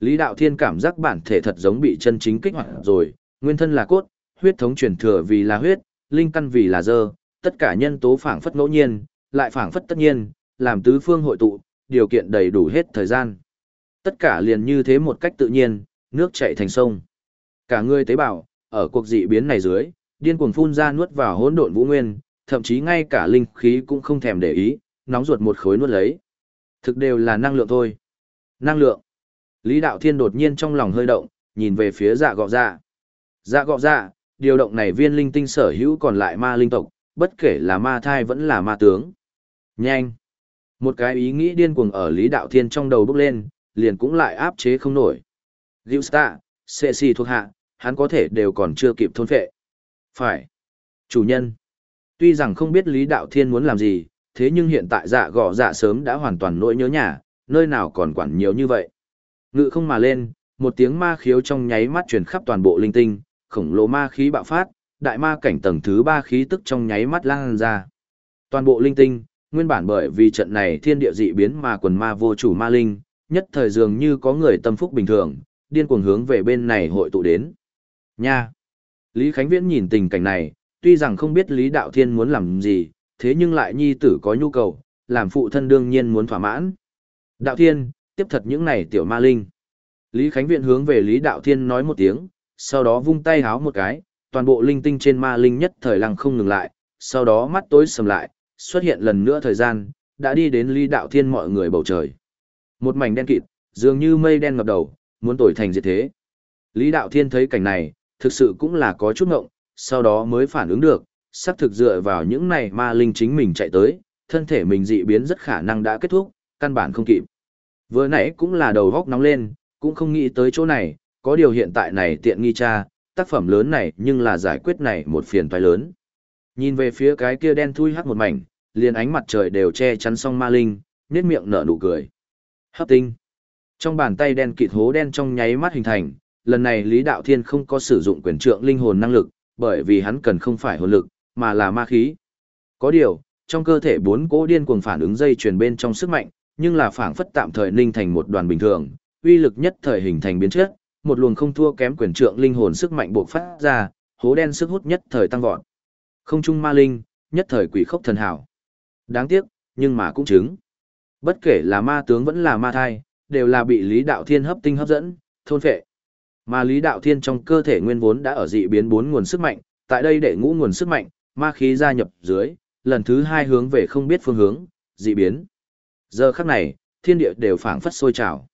Lý Đạo Thiên cảm giác bản thể thật giống bị chân chính kích hoạt rồi, nguyên thân là cốt, huyết thống truyền thừa vì là huyết, linh căn vì là dơ, tất cả nhân tố phảng phất ngẫu nhiên, lại phảng phất tất nhiên, làm tứ phương hội tụ, điều kiện đầy đủ hết thời gian. Tất cả liền như thế một cách tự nhiên, nước chảy thành sông. Cả người tế bào, ở cuộc dị biến này dưới, điên cuồng phun ra nuốt vào hỗn độn vũ nguyên, thậm chí ngay cả linh khí cũng không thèm để ý, nóng ruột một khối nuốt lấy. Thực đều là năng lượng thôi. Năng lượng. Lý Đạo Thiên đột nhiên trong lòng hơi động, nhìn về phía dạ gọ dạ. Dạ gọ dạ, điều động này viên linh tinh sở hữu còn lại ma linh tộc, bất kể là ma thai vẫn là ma tướng. Nhanh. Một cái ý nghĩ điên cuồng ở Lý Đạo Thiên trong đầu bốc lên, liền cũng lại áp chế không nổi. Gilsta, Sệ Xì thuộc hạ, hắn có thể đều còn chưa kịp thôn phệ. Phải. Chủ nhân. Tuy rằng không biết Lý Đạo Thiên muốn làm gì, thế nhưng hiện tại dạ gõ dạ sớm đã hoàn toàn nỗi nhớ nhà, nơi nào còn quản nhiều như vậy. Ngự không mà lên, một tiếng ma khiếu trong nháy mắt truyền khắp toàn bộ linh tinh, khổng lồ ma khí bạo phát, đại ma cảnh tầng thứ ba khí tức trong nháy mắt lan ra. Toàn bộ linh tinh, nguyên bản bởi vì trận này thiên địa dị biến mà quần ma vô chủ ma linh, nhất thời dường như có người tâm phúc bình thường, điên cuồng hướng về bên này hội tụ đến. Nha! Lý Khánh Viễn nhìn tình cảnh này, tuy rằng không biết Lý Đạo Thiên muốn làm gì, thế nhưng lại nhi tử có nhu cầu, làm phụ thân đương nhiên muốn thỏa mãn. Đạo Thiên, tiếp thật những này tiểu ma linh. Lý Khánh Viễn hướng về Lý Đạo Thiên nói một tiếng, sau đó vung tay háo một cái, toàn bộ linh tinh trên ma linh nhất thời lăng không ngừng lại, sau đó mắt tối sầm lại, xuất hiện lần nữa thời gian, đã đi đến Lý Đạo Thiên mọi người bầu trời. Một mảnh đen kịt, dường như mây đen ngập đầu, muốn tồi thành diệt thế. Lý Đạo Thiên thấy cảnh này, thực sự cũng là có chút ngộng, sau đó mới phản ứng được, sắp thực dựa vào những này ma linh chính mình chạy tới, thân thể mình dị biến rất khả năng đã kết thúc, căn bản không kịp. Vừa nãy cũng là đầu góc nóng lên, cũng không nghĩ tới chỗ này, có điều hiện tại này tiện nghi cha, tác phẩm lớn này nhưng là giải quyết này một phiền toái lớn. Nhìn về phía cái kia đen thui hắc một mảnh, liền ánh mặt trời đều che chắn xong ma linh, nét miệng nở nụ cười. Hấp tinh. Trong bàn tay đen kịt hố đen trong nháy mắt hình thành, lần này Lý Đạo Thiên không có sử dụng quyền trượng linh hồn năng lực, bởi vì hắn cần không phải hồn lực, mà là ma khí. Có điều, trong cơ thể bốn cỗ điên cuồng phản ứng dây truyền bên trong sức mạnh, nhưng là phảng phất tạm thời ninh thành một đoàn bình thường, uy lực nhất thời hình thành biến chất, một luồng không thua kém quyền trượng linh hồn sức mạnh bộc phát ra, hố đen sức hút nhất thời tăng vọt. Không trung ma linh, nhất thời quỷ khốc thần hảo. Đáng tiếc, nhưng mà cũng chứng. Bất kể là ma tướng vẫn là ma thai, đều là bị Lý Đạo Thiên hấp tinh hấp dẫn, thôn phệ. Mà Lý Đạo Thiên trong cơ thể nguyên vốn đã ở dị biến bốn nguồn sức mạnh, tại đây để ngũ nguồn sức mạnh, ma khí gia nhập dưới, lần thứ hai hướng về không biết phương hướng, dị biến. Giờ khắc này, thiên địa đều phảng phất sôi trào.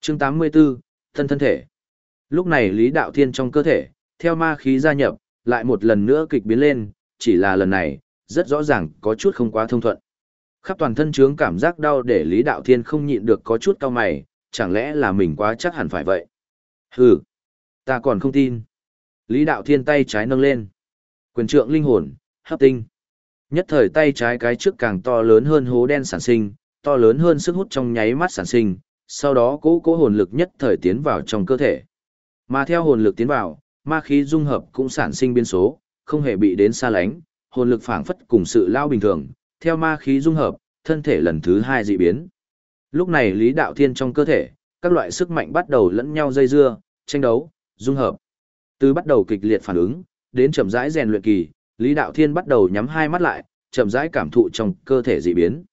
Chương 84, thân thân thể. Lúc này Lý Đạo Thiên trong cơ thể, theo ma khí gia nhập, lại một lần nữa kịch biến lên, chỉ là lần này, rất rõ ràng có chút không quá thông thuận. Khắp toàn thân trướng cảm giác đau để Lý Đạo Thiên không nhịn được có chút cao mày, chẳng lẽ là mình quá chắc hẳn phải vậy? Hừ, ta còn không tin. Lý Đạo Thiên tay trái nâng lên. Quyền trượng linh hồn, hấp tinh. Nhất thời tay trái cái trước càng to lớn hơn hố đen sản sinh, to lớn hơn sức hút trong nháy mắt sản sinh, sau đó cố cố hồn lực nhất thời tiến vào trong cơ thể. Mà theo hồn lực tiến vào, ma khí dung hợp cũng sản sinh biến số, không hề bị đến xa lánh, hồn lực phảng phất cùng sự lao bình thường, theo ma khí dung hợp, thân thể lần thứ hai dị biến. Lúc này Lý Đạo Thiên trong cơ thể, các loại sức mạnh bắt đầu lẫn nhau dây dưa, tranh đấu, dung hợp. Từ bắt đầu kịch liệt phản ứng, đến chậm rãi rèn luyện kỳ, Lý Đạo Thiên bắt đầu nhắm hai mắt lại, chậm rãi cảm thụ trong cơ thể dị biến.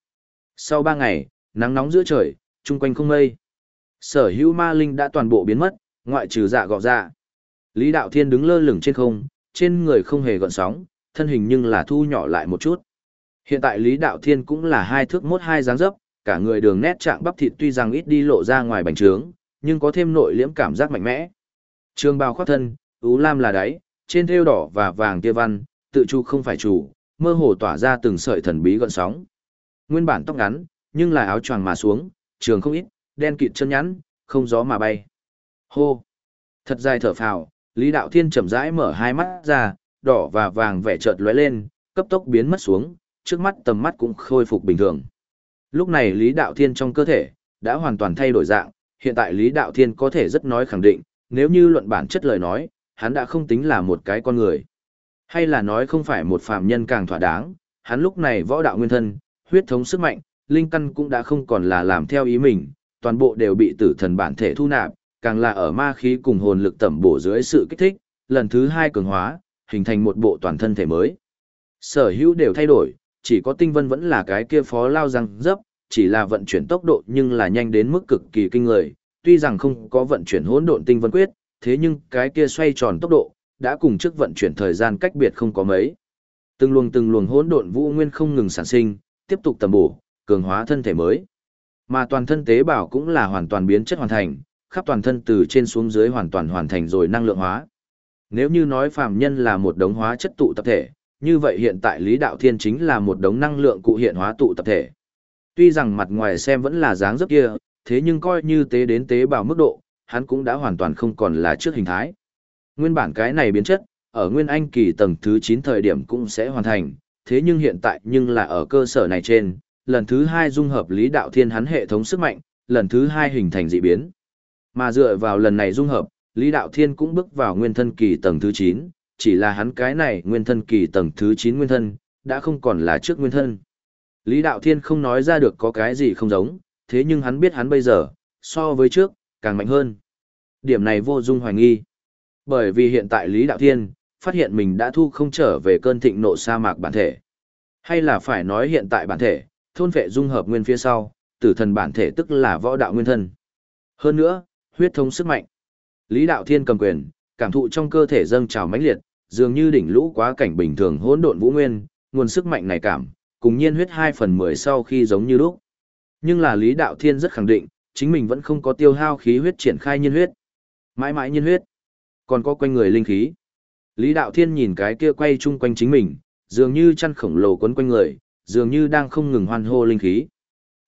Sau ba ngày, nắng nóng giữa trời, chung quanh không mây. Sở hữu ma linh đã toàn bộ biến mất, ngoại trừ dạ gọ dạ. Lý Đạo Thiên đứng lơ lửng trên không, trên người không hề gợn sóng, thân hình nhưng là thu nhỏ lại một chút. Hiện tại Lý Đạo Thiên cũng là hai thước mốt hai dáng dấp, cả người đường nét trạng bắp thịt tuy rằng ít đi lộ ra ngoài bành trướng, nhưng có thêm nội liễm cảm giác mạnh mẽ. Trường bào khoác thân, ú lam là đáy, trên thêu đỏ và vàng kia văn, tự chu không phải chủ, mơ hồ tỏa ra từng sợi thần bí gợn sóng. Nguyên bản tóc ngắn, nhưng là áo choàng mà xuống, trường không ít, đen kịt chân nhắn, không gió mà bay. Hô! Thật dài thở phào, Lý Đạo Thiên chậm rãi mở hai mắt ra, đỏ và vàng vẻ chợt lóe lên, cấp tốc biến mất xuống, trước mắt tầm mắt cũng khôi phục bình thường. Lúc này Lý Đạo Thiên trong cơ thể đã hoàn toàn thay đổi dạng, hiện tại Lý Đạo Thiên có thể rất nói khẳng định, nếu như luận bản chất lời nói, hắn đã không tính là một cái con người. Hay là nói không phải một phàm nhân càng thỏa đáng, hắn lúc này võ đạo nguyên thân, huyết thống sức mạnh, linh căn cũng đã không còn là làm theo ý mình, toàn bộ đều bị tử thần bản thể thu nạp, càng là ở ma khí cùng hồn lực tẩm bổ dưới sự kích thích, lần thứ hai cường hóa, hình thành một bộ toàn thân thể mới. Sở hữu đều thay đổi, chỉ có tinh vân vẫn là cái kia phó lao răng dấp, chỉ là vận chuyển tốc độ nhưng là nhanh đến mức cực kỳ kinh người, tuy rằng không có vận chuyển hỗn độn tinh vân quyết, thế nhưng cái kia xoay tròn tốc độ, đã cùng trước vận chuyển thời gian cách biệt không có mấy. Từng luồng từng luồng hỗn độn vũ nguyên không ngừng sản sinh, tiếp tục tầm bổ, cường hóa thân thể mới. Mà toàn thân tế bào cũng là hoàn toàn biến chất hoàn thành, khắp toàn thân từ trên xuống dưới hoàn toàn hoàn thành rồi năng lượng hóa. Nếu như nói phàm nhân là một đống hóa chất tụ tập thể, như vậy hiện tại Lý Đạo Thiên chính là một đống năng lượng cụ hiện hóa tụ tập thể. Tuy rằng mặt ngoài xem vẫn là dáng dấp kia, thế nhưng coi như tế đến tế bào mức độ, hắn cũng đã hoàn toàn không còn là trước hình thái. Nguyên bản cái này biến chất, ở Nguyên Anh kỳ tầng thứ 9 thời điểm cũng sẽ hoàn thành, thế nhưng hiện tại nhưng là ở cơ sở này trên, lần thứ hai dung hợp Lý Đạo Thiên hắn hệ thống sức mạnh, lần thứ hai hình thành dị biến. Mà dựa vào lần này dung hợp, Lý Đạo Thiên cũng bước vào nguyên thân kỳ tầng thứ 9, chỉ là hắn cái này nguyên thân kỳ tầng thứ 9 nguyên thân, đã không còn là trước nguyên thân. Lý Đạo Thiên không nói ra được có cái gì không giống, thế nhưng hắn biết hắn bây giờ, so với trước, càng mạnh hơn. Điểm này vô dung hoài nghi. Bởi vì hiện tại Lý Đạo Thiên, phát hiện mình đã thu không trở về cơn thịnh nộ sa mạc bản thể. Hay là phải nói hiện tại bản thể, thôn vệ dung hợp nguyên phía sau, tử thần bản thể tức là võ đạo nguyên thân. Hơn nữa, huyết thống sức mạnh. Lý Đạo Thiên cầm quyền, cảm thụ trong cơ thể dâng trào mãnh liệt, dường như đỉnh lũ quá cảnh bình thường hỗn độn vũ nguyên, nguồn sức mạnh này cảm, cùng nhiên huyết 2 phần 10 sau khi giống như lúc. Nhưng là Lý Đạo Thiên rất khẳng định, chính mình vẫn không có tiêu hao khí huyết triển khai nhiên huyết. Mãi mãi nhiên huyết, còn có quanh người linh khí. Lý Đạo Thiên nhìn cái kia quay chung quanh chính mình, dường như chăn khổng lồ quấn quanh người, dường như đang không ngừng hoan hô linh khí.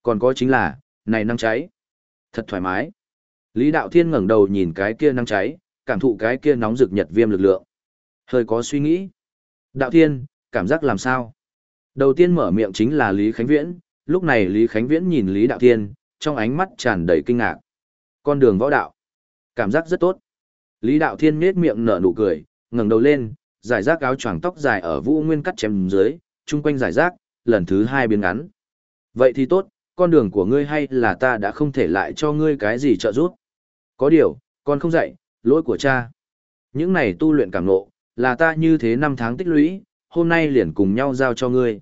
Còn có chính là, này năng cháy. Thật thoải mái. Lý Đạo Thiên ngẩng đầu nhìn cái kia năng cháy, cảm thụ cái kia nóng rực nhật viêm lực lượng. Hơi có suy nghĩ. Đạo Thiên, cảm giác làm sao? Đầu tiên mở miệng chính là Lý Khánh Viễn, lúc này Lý Khánh Viễn nhìn Lý Đạo Thiên, trong ánh mắt tràn đầy kinh ngạc. Con đường võ đạo. Cảm giác rất tốt. Lý Đạo Thiên nhếch miệng nở nụ cười, ngẩng đầu lên, giải rác áo choàng tóc dài ở Vũ Nguyên cắt chém dưới, chung quanh giải rác, lần thứ hai biến ngắn. Vậy thì tốt, con đường của ngươi hay là ta đã không thể lại cho ngươi cái gì trợ giúp. Có điều, con không dạy, lỗi của cha. Những này tu luyện cảm ngộ, là ta như thế năm tháng tích lũy, hôm nay liền cùng nhau giao cho ngươi.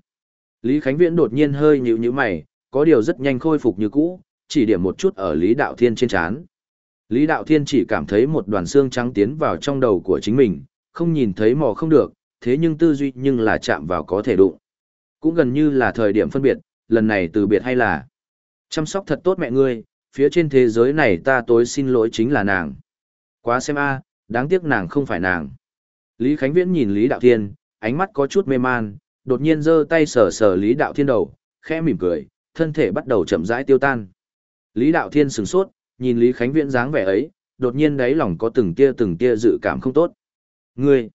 Lý Khánh Viễn đột nhiên hơi nhíu nhíu mày, có điều rất nhanh khôi phục như cũ, chỉ điểm một chút ở Lý Đạo Thiên trên chán. Lý Đạo Thiên chỉ cảm thấy một đoàn xương trắng tiến vào trong đầu của chính mình, không nhìn thấy mò không được, thế nhưng tư duy nhưng là chạm vào có thể đụng. Cũng gần như là thời điểm phân biệt, lần này từ biệt hay là chăm sóc thật tốt mẹ ngươi, phía trên thế giới này ta tối xin lỗi chính là nàng. Quá xem a, đáng tiếc nàng không phải nàng. Lý Khánh Viễn nhìn Lý Đạo Thiên, ánh mắt có chút mê man, đột nhiên giơ tay sờ sờ Lý Đạo Thiên đầu, khẽ mỉm cười, thân thể bắt đầu chậm rãi tiêu tan. Lý Đạo Thiên sửng sốt, nhìn Lý Khánh Viễn dáng vẻ ấy, đột nhiên đáy lòng có từng tia từng tia dự cảm không tốt. Ngươi!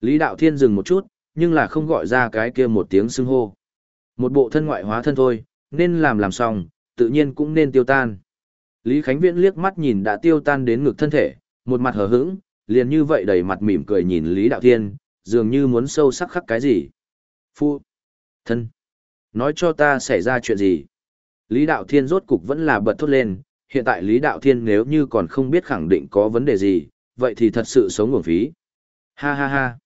Lý Đạo Thiên dừng một chút, nhưng là không gọi ra cái kia một tiếng xưng hô. Một bộ thân ngoại hóa thân thôi, nên làm làm xong, tự nhiên cũng nên tiêu tan. Lý Khánh Viễn liếc mắt nhìn đã tiêu tan đến ngực thân thể, một mặt hờ hững, liền như vậy đầy mặt mỉm cười nhìn Lý Đạo Thiên, dường như muốn sâu sắc khắc cái gì. Phu! Thân! Nói cho ta xảy ra chuyện gì? Lý Đạo Thiên rốt cục vẫn là bật thốt lên, hiện tại Lý Đạo Thiên nếu như còn không biết khẳng định có vấn đề gì, vậy thì thật sự sống nguồn phí. Ha ha ha!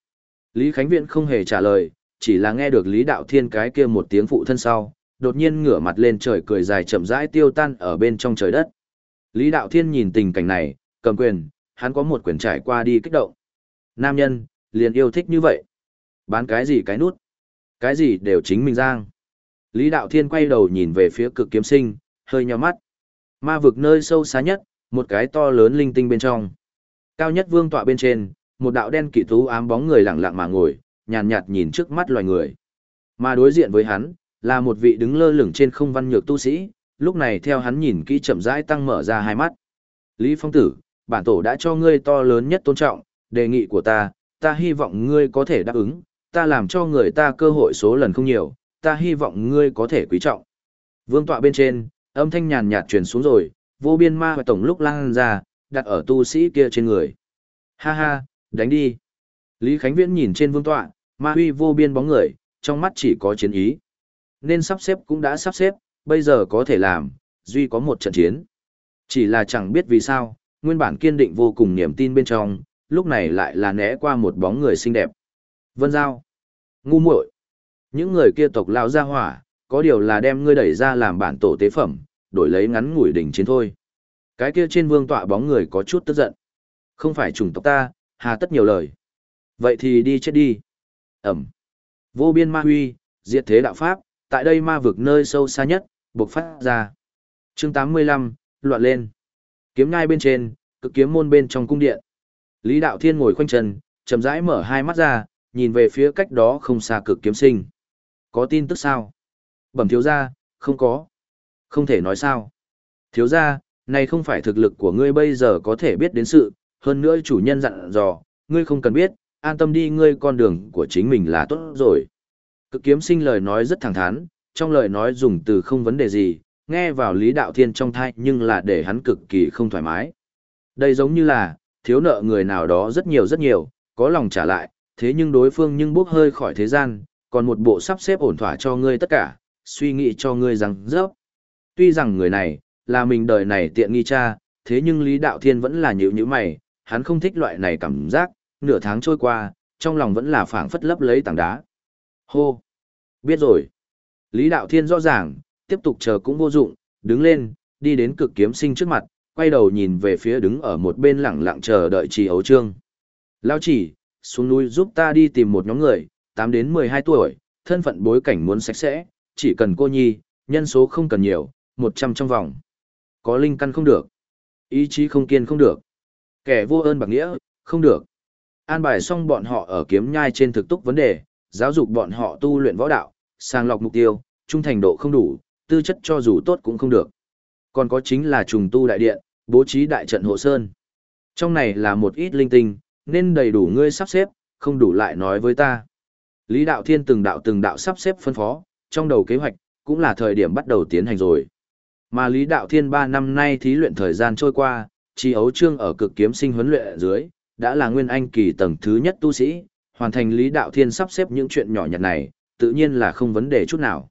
Lý Khánh Viễn không hề trả lời, chỉ là nghe được Lý Đạo Thiên cái kia một tiếng phụ thân sau, đột nhiên ngửa mặt lên trời cười dài chậm rãi tiêu tan ở bên trong trời đất. Lý Đạo Thiên nhìn tình cảnh này, cầm quyền, hắn có một quyền trải qua đi kích động. Nam nhân, liền yêu thích như vậy. Bán cái gì cái nút, cái gì đều chính mình giang. Lý Đạo Thiên quay đầu nhìn về phía cực kiếm sinh, hơi nhíu mắt. Ma vực nơi sâu xa nhất, một cái to lớn linh tinh bên trong. Cao nhất vương tọa bên trên, một đạo đen kỵ thú ám bóng người lặng lặng mà ngồi, nhàn nhạt, nhìn trước mắt loài người. Mà đối diện với hắn, là một vị đứng lơ lửng trên không văn nhược tu sĩ, lúc này theo hắn nhìn kỹ chậm rãi tăng mở ra hai mắt. Lý Phong Tử, bản tổ đã cho ngươi to lớn nhất tôn trọng, đề nghị của ta, ta hy vọng ngươi có thể đáp ứng, ta làm cho người ta cơ hội số lần không nhiều, ta hy vọng ngươi có thể quý trọng. Vương tọa bên trên, âm thanh nhàn nhạt truyền xuống rồi, vô biên ma và tổng lúc lan ra, đặt ở tu sĩ kia trên người. Ha ha, đánh đi. Lý Khánh Viễn nhìn trên vương tọa, ma huy vô biên bóng người, trong mắt chỉ có chiến ý. Nên sắp xếp cũng đã sắp xếp, bây giờ có thể làm, duy có một trận chiến. Chỉ là chẳng biết vì sao, nguyên bản kiên định vô cùng niềm tin bên trong, lúc này lại là né qua một bóng người xinh đẹp. Vân Giao. Ngu muội. Những người kia tộc lao ra hỏa, có điều là đem ngươi đẩy ra làm bản tổ tế phẩm, đổi lấy ngắn ngủi đỉnh chiến thôi. Cái kia trên vương tọa bóng người có chút tức giận. Không phải chủng tộc ta, hà tất nhiều lời. Vậy thì đi chết đi. Ẩm. Vô biên ma huy, diệt thế đạo pháp, tại đây ma vực nơi sâu xa nhất, bộc phát ra. chương 85, loạn lên. Kiếm ngai bên trên, cực kiếm môn bên trong cung điện. Lý Đạo Thiên ngồi khoanh chân, chậm rãi mở hai mắt ra, nhìn về phía cách đó không xa cực kiếm sinh. Có tin tức sao? Bẩm thiếu gia, không có. Không thể nói sao. Thiếu gia, này không phải thực lực của ngươi bây giờ có thể biết đến sự, hơn nữa chủ nhân dặn dò, ngươi không cần biết, an tâm đi ngươi con đường của chính mình là tốt rồi. Cực kiếm sinh lời nói rất thẳng thắn, trong lời nói dùng từ không vấn đề gì, nghe vào Lý Đạo Thiên trong thai nhưng là để hắn cực kỳ không thoải mái. Đây giống như là, thiếu nợ người nào đó rất nhiều rất nhiều, có lòng trả lại, thế nhưng đối phương nhưng bước hơi khỏi thế gian, còn một bộ sắp xếp ổn thỏa cho ngươi tất cả, suy nghĩ cho ngươi rằng dốc Tuy rằng người này, là mình đời này tiện nghi cha, thế nhưng Lý Đạo Thiên vẫn là nhữ như mày, hắn không thích loại này cảm giác, nửa tháng trôi qua, trong lòng vẫn là phảng phất lấp lấy tảng đá. Hô! Biết rồi. Lý Đạo Thiên rõ ràng, tiếp tục chờ cũng vô dụng, đứng lên, đi đến cực kiếm sinh trước mặt, quay đầu nhìn về phía đứng ở một bên lẳng lặng chờ đợi trì ấu trương. Lao chỉ, xuống núi giúp ta đi tìm một nhóm người, 8 đến 12 tuổi, thân phận bối cảnh muốn sạch sẽ, chỉ cần cô nhi, nhân số không cần nhiều, 100 trong vòng. Có linh căn không được. Ý chí không kiên không được. Kẻ vô ơn bạc nghĩa, không được. An bài xong bọn họ ở kiếm nhai trên thực túc vấn đề, giáo dục bọn họ tu luyện võ đạo, sàng lọc mục tiêu, trung thành độ không đủ, tư chất cho dù tốt cũng không được. Còn có chính là trùng tu đại điện, bố trí đại trận hộ sơn. Trong này là một ít linh tinh, nên đầy đủ ngươi sắp xếp, không đủ lại nói với ta. Lý Đạo Thiên từng đạo từng đạo sắp xếp phân phó, trong đầu kế hoạch, cũng là thời điểm bắt đầu tiến hành rồi. Mà Lý Đạo Thiên 3 năm nay thí luyện thời gian trôi qua, chi ấu trương ở cực kiếm sinh huấn luyện ở dưới, đã là nguyên anh kỳ tầng thứ nhất tu sĩ, hoàn thành Lý Đạo Thiên sắp xếp những chuyện nhỏ nhặt này, tự nhiên là không vấn đề chút nào.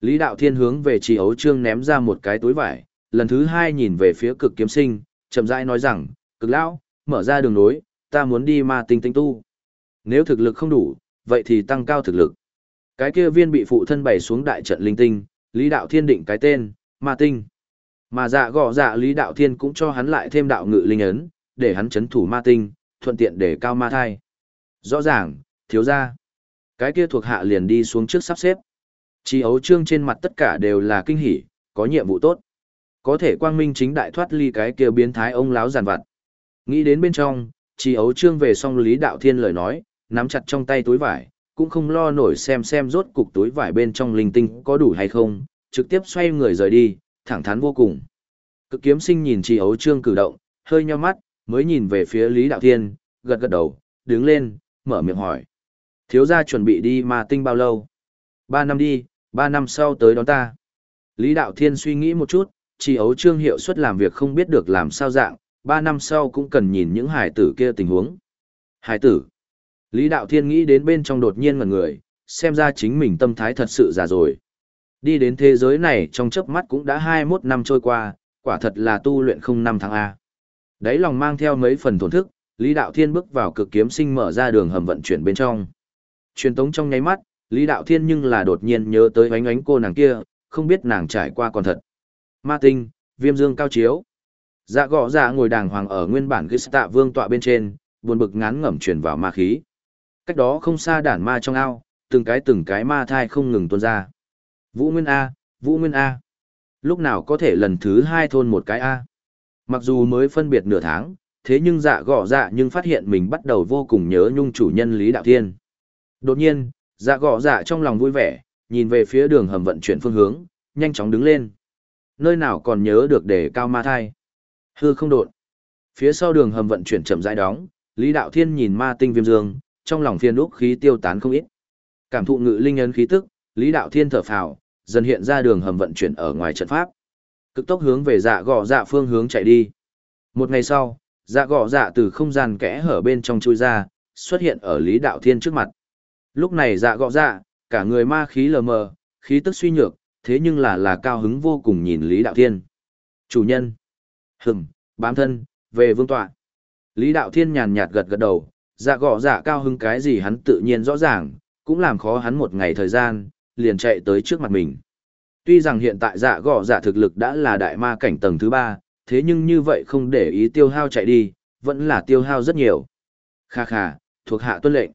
Lý Đạo Thiên hướng về chi Ấu Trương ném ra một cái túi vải, lần thứ hai nhìn về phía cực kiếm sinh, chậm rãi nói rằng, cực lão, mở ra đường nối, ta muốn đi ma tinh tinh tu. Nếu thực lực không đủ, vậy thì tăng cao thực lực. Cái kia viên bị phụ thân bày xuống đại trận linh tinh, Lý Đạo Thiên định cái tên, ma tinh. Mà dạ gọ dạ Lý Đạo Thiên cũng cho hắn lại thêm đạo ngự linh ấn, để hắn chấn thủ ma tinh, thuận tiện để cao ma thai. Rõ ràng, thiếu ra. Cái kia thuộc hạ liền đi xuống trước sắp xếp. Chi ấu trương trên mặt tất cả đều là kinh hỉ, có nhiệm vụ tốt. Có thể quang minh chính đại thoát ly cái kia biến thái ông láo giàn vặt. Nghĩ đến bên trong, chỉ ấu trương về xong Lý Đạo Thiên lời nói, nắm chặt trong tay túi vải, cũng không lo nổi xem xem rốt cục túi vải bên trong linh tinh có đủ hay không, trực tiếp xoay người rời đi, thẳng thắn vô cùng. Cực kiếm sinh nhìn chỉ ấu trương cử động, hơi nheo mắt, mới nhìn về phía Lý Đạo Thiên, gật gật đầu, đứng lên, mở miệng hỏi. Thiếu gia chuẩn bị đi mà tinh bao lâu? Ba năm đi, ba năm sau tới đón ta. Lý Đạo Thiên suy nghĩ một chút, chỉ ấu trương hiệu suất làm việc không biết được làm sao dạng, ba năm sau cũng cần nhìn những hải tử kia tình huống. Hải tử. Lý Đạo Thiên nghĩ đến bên trong đột nhiên một người, xem ra chính mình tâm thái thật sự già rồi. Đi đến thế giới này trong chớp mắt cũng đã 21 năm trôi qua, quả thật là tu luyện không năm tháng A. Đấy lòng mang theo mấy phần thổn thức, Lý Đạo Thiên bước vào cực kiếm sinh mở ra đường hầm vận chuyển bên trong. Truyền tống trong nháy mắt, Lý Đạo Thiên nhưng là đột nhiên nhớ tới ánh ánh cô nàng kia, không biết nàng trải qua còn thật. Ma tinh, viêm dương cao chiếu. Dạ gõ dạ ngồi đàng hoàng ở nguyên bản cái tạ vương tọa bên trên, buồn bực ngán ngẩm truyền vào ma khí. Cách đó không xa đản ma trong ao, từng cái từng cái ma thai không ngừng tuôn ra. Vũ Nguyên A, Vũ Nguyên A. Lúc nào có thể lần thứ hai thôn một cái A. Mặc dù mới phân biệt nửa tháng, thế nhưng dạ gõ dạ nhưng phát hiện mình bắt đầu vô cùng nhớ nhung chủ nhân Lý Đạo Thiên. Đột nhiên, dạ gõ dạ trong lòng vui vẻ, nhìn về phía đường hầm vận chuyển phương hướng, nhanh chóng đứng lên. Nơi nào còn nhớ được để cao ma thai. Hư không đột. Phía sau đường hầm vận chuyển chậm rãi đóng, Lý Đạo Thiên nhìn ma tinh viêm dương, trong lòng phiền úc khí tiêu tán không ít. Cảm thụ ngự linh ấn khí tức, Lý Đạo Thiên thở phào, dần hiện ra đường hầm vận chuyển ở ngoài trận pháp. Cực tốc hướng về dạ gò dạ phương hướng chạy đi. Một ngày sau, dạ gò dạ từ không gian kẽ hở bên trong chui ra, xuất hiện ở Lý Đạo Thiên trước mặt. Lúc này dạ gò dạ, cả người ma khí lờ mờ, khí tức suy nhược, thế nhưng là là cao hứng vô cùng nhìn Lý Đạo Thiên. Chủ nhân. Hừm, bám thân, về vương tọa. Lý Đạo Thiên nhàn nhạt gật gật đầu, dạ gọ dạ cao hứng cái gì hắn tự nhiên rõ ràng, cũng làm khó hắn một ngày thời gian, liền chạy tới trước mặt mình. Tuy rằng hiện tại dạ gọ dạ thực lực đã là đại ma cảnh tầng thứ ba, thế nhưng như vậy không để ý tiêu hao chạy đi, vẫn là tiêu hao rất nhiều. Kha kha, thuộc hạ tuân lệnh.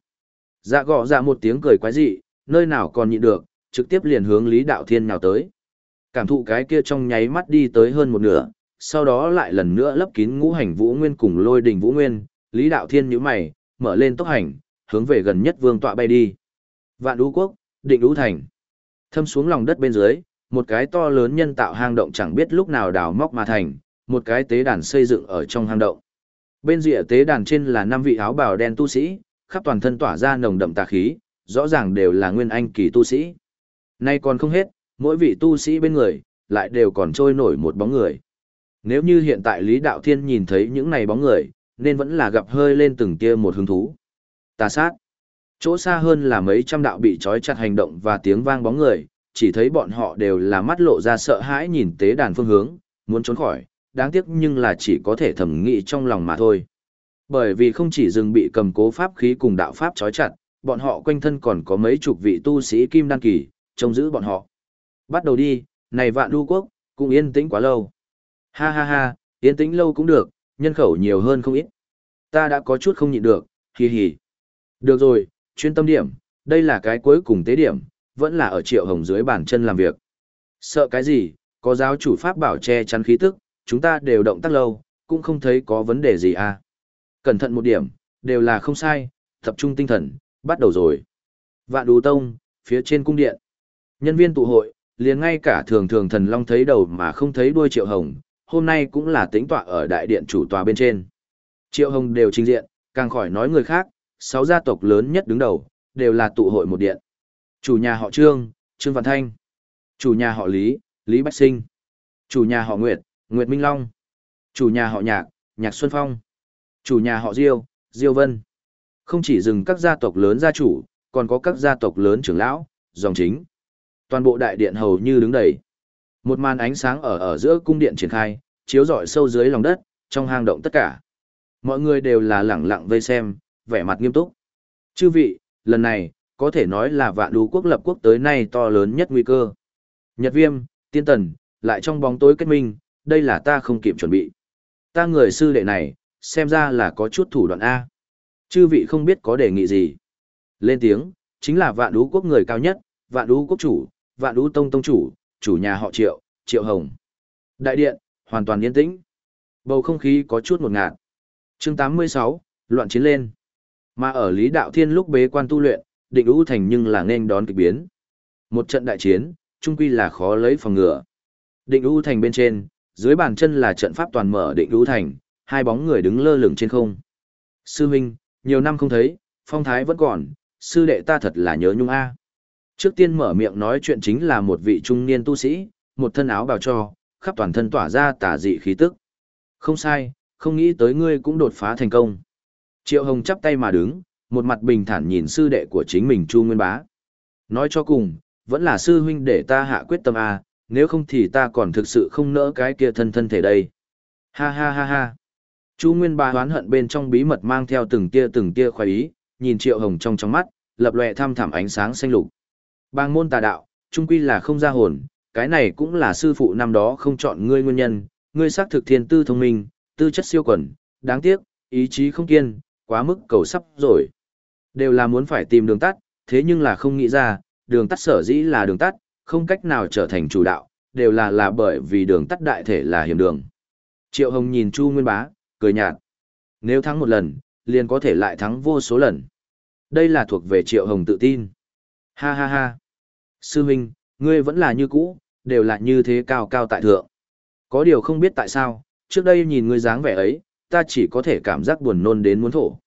Dạ gọ dạ một tiếng cười quái dị, nơi nào còn nhịn được, trực tiếp liền hướng Lý Đạo Thiên nào tới. Cảm thụ cái kia trong nháy mắt đi tới hơn một nửa, sau đó lại lần nữa lấp kín ngũ hành vũ nguyên cùng lôi đình vũ nguyên, Lý Đạo Thiên nhíu mày, mở lên tốc hành, hướng về gần nhất vương tọa bay đi. Vạn Đũ Quốc, Định Đũ Thành. Thâm xuống lòng đất bên dưới, một cái to lớn nhân tạo hang động chẳng biết lúc nào đào móc mà thành, một cái tế đàn xây dựng ở trong hang động. Bên rìa tế đàn trên là năm vị áo bào đen tu sĩ, khắp toàn thân tỏa ra nồng đậm tà khí, rõ ràng đều là nguyên anh kỳ tu sĩ. Nay còn không hết, mỗi vị tu sĩ bên người, lại đều còn trôi nổi một bóng người. Nếu như hiện tại Lý Đạo Thiên nhìn thấy những này bóng người, nên vẫn là gặp hơi lên từng kia một hứng thú. Tà sát. Chỗ xa hơn là mấy trăm đạo bị trói chặt hành động và tiếng vang bóng người, chỉ thấy bọn họ đều là mắt lộ ra sợ hãi nhìn tế đàn phương hướng, muốn trốn khỏi, đáng tiếc nhưng là chỉ có thể thầm nghĩ trong lòng mà thôi. Bởi vì không chỉ dừng bị cầm cố pháp khí cùng đạo pháp trói chặt, bọn họ quanh thân còn có mấy chục vị tu sĩ kim đan kỳ, trông giữ bọn họ. Bắt đầu đi, này vạn đu quốc, cũng yên tĩnh quá lâu. Ha ha ha, yên tĩnh lâu cũng được, nhân khẩu nhiều hơn không ít. Ta đã có chút không nhịn được, hì hì. Được rồi, chuyên tâm điểm, đây là cái cuối cùng tế điểm, vẫn là ở triệu hồng dưới bàn chân làm việc. Sợ cái gì, có giáo chủ pháp bảo che chắn khí tức, chúng ta đều động tác lâu, cũng không thấy có vấn đề gì à. Cẩn thận một điểm, đều là không sai, tập trung tinh thần, bắt đầu rồi. Vạn đú tông, phía trên cung điện. Nhân viên tụ hội, liền ngay cả thường thường thần long thấy đầu mà không thấy đuôi triệu hồng, hôm nay cũng là tính tọa ở đại điện chủ tòa bên trên. Triệu hồng đều trình diện, càng khỏi nói người khác, sáu gia tộc lớn nhất đứng đầu, đều là tụ hội một điện. Chủ nhà họ Trương, Trương Văn Thanh. Chủ nhà họ Lý, Lý Bách Sinh. Chủ nhà họ Nguyệt, Nguyệt Minh Long. Chủ nhà họ Nhạc, Nhạc Xuân Phong. Chủ nhà họ Diêu, Diêu Vân. Không chỉ dừng các gia tộc lớn gia chủ, còn có các gia tộc lớn trưởng lão, dòng chính. Toàn bộ đại điện hầu như đứng đầy. Một màn ánh sáng ở ở giữa cung điện triển khai, chiếu rọi sâu dưới lòng đất, trong hang động tất cả. Mọi người đều là lẳng lặng vây xem, vẻ mặt nghiêm túc. Chư vị, lần này, có thể nói là vạn đú quốc lập quốc tới nay to lớn nhất nguy cơ. Nhật viêm, tiên tần, lại trong bóng tối kết minh, đây là ta không kịp chuẩn bị. Ta người sư đệ này, xem ra là có chút thủ đoạn A. Chư vị không biết có đề nghị gì. Lên tiếng, chính là vạn đú quốc người cao nhất, vạn đú quốc chủ, vạn lũ tông tông chủ, chủ nhà họ triệu, triệu hồng. Đại điện, hoàn toàn yên tĩnh. Bầu không khí có chút một ngạt. chương 86, loạn chiến lên. Mà ở Lý Đạo Thiên lúc bế quan tu luyện, định ưu thành nhưng là nên đón kịch biến. Một trận đại chiến, trung quy là khó lấy phòng ngừa. Định ưu thành bên trên, dưới bàn chân là trận pháp toàn mở định ưu thành, hai bóng người đứng lơ lửng trên không. Sư huynh, nhiều năm không thấy, phong thái vẫn còn, sư đệ ta thật là nhớ nhung a. Trước tiên mở miệng nói chuyện chính là một vị trung niên tu sĩ, một thân áo bào cho, khắp toàn thân tỏa ra tà dị khí tức. Không sai, không nghĩ tới ngươi cũng đột phá thành công. Triệu Hồng chắp tay mà đứng, một mặt bình thản nhìn sư đệ của chính mình Chu Nguyên Bá. Nói cho cùng, vẫn là sư huynh để ta hạ quyết tâm à? nếu không thì ta còn thực sự không nỡ cái kia thân thân thể đây. Ha ha ha ha. Chu Nguyên Bá hoán hận bên trong bí mật mang theo từng tia từng tia khoái ý, nhìn Triệu Hồng trong trong mắt, lập lòe tham thẳm ánh sáng xanh lục. Bang môn tà đạo, trung quy là không ra hồn, cái này cũng là sư phụ năm đó không chọn ngươi nguyên nhân, ngươi xác thực thiên tư thông minh, tư chất siêu quần, đáng tiếc, ý chí không kiên, quá mức cầu sắp rồi. Đều là muốn phải tìm đường tắt, thế nhưng là không nghĩ ra, đường tắt sở dĩ là đường tắt, không cách nào trở thành chủ đạo, đều là là bởi vì đường tắt đại thể là hiểm đường. Triệu Hồng nhìn Chu Nguyên Bá, cười nhạt. Nếu thắng một lần, liền có thể lại thắng vô số lần. Đây là thuộc về Triệu Hồng tự tin. Ha ha ha. Sư huynh, ngươi vẫn là như cũ, đều là như thế cao cao tại thượng. Có điều không biết tại sao, trước đây nhìn ngươi dáng vẻ ấy, ta chỉ có thể cảm giác buồn nôn đến muốn thổ.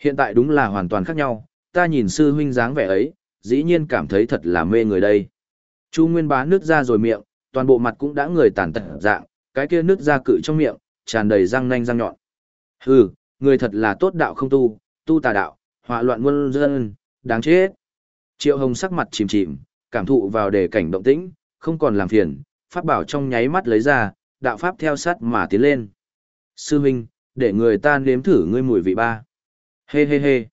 Hiện tại đúng là hoàn toàn khác nhau, ta nhìn sư huynh dáng vẻ ấy, dĩ nhiên cảm thấy thật là mê người đây. Chu Nguyên Bá nước ra rồi miệng, toàn bộ mặt cũng đã người tàn tật dạng, cái kia nước ra cự trong miệng, tràn đầy răng nanh răng nhọn. Hừ, người thật là tốt đạo không tu, tu tà đạo, họa loạn muôn dân, đáng chết. Triệu Hồng sắc mặt chìm chìm, cảm thụ vào đề cảnh động tĩnh, không còn làm phiền, pháp bảo trong nháy mắt lấy ra, đạo pháp theo sát mà tiến lên. Sư Minh, để người ta nếm thử ngươi mùi vị ba. Hê hê hê.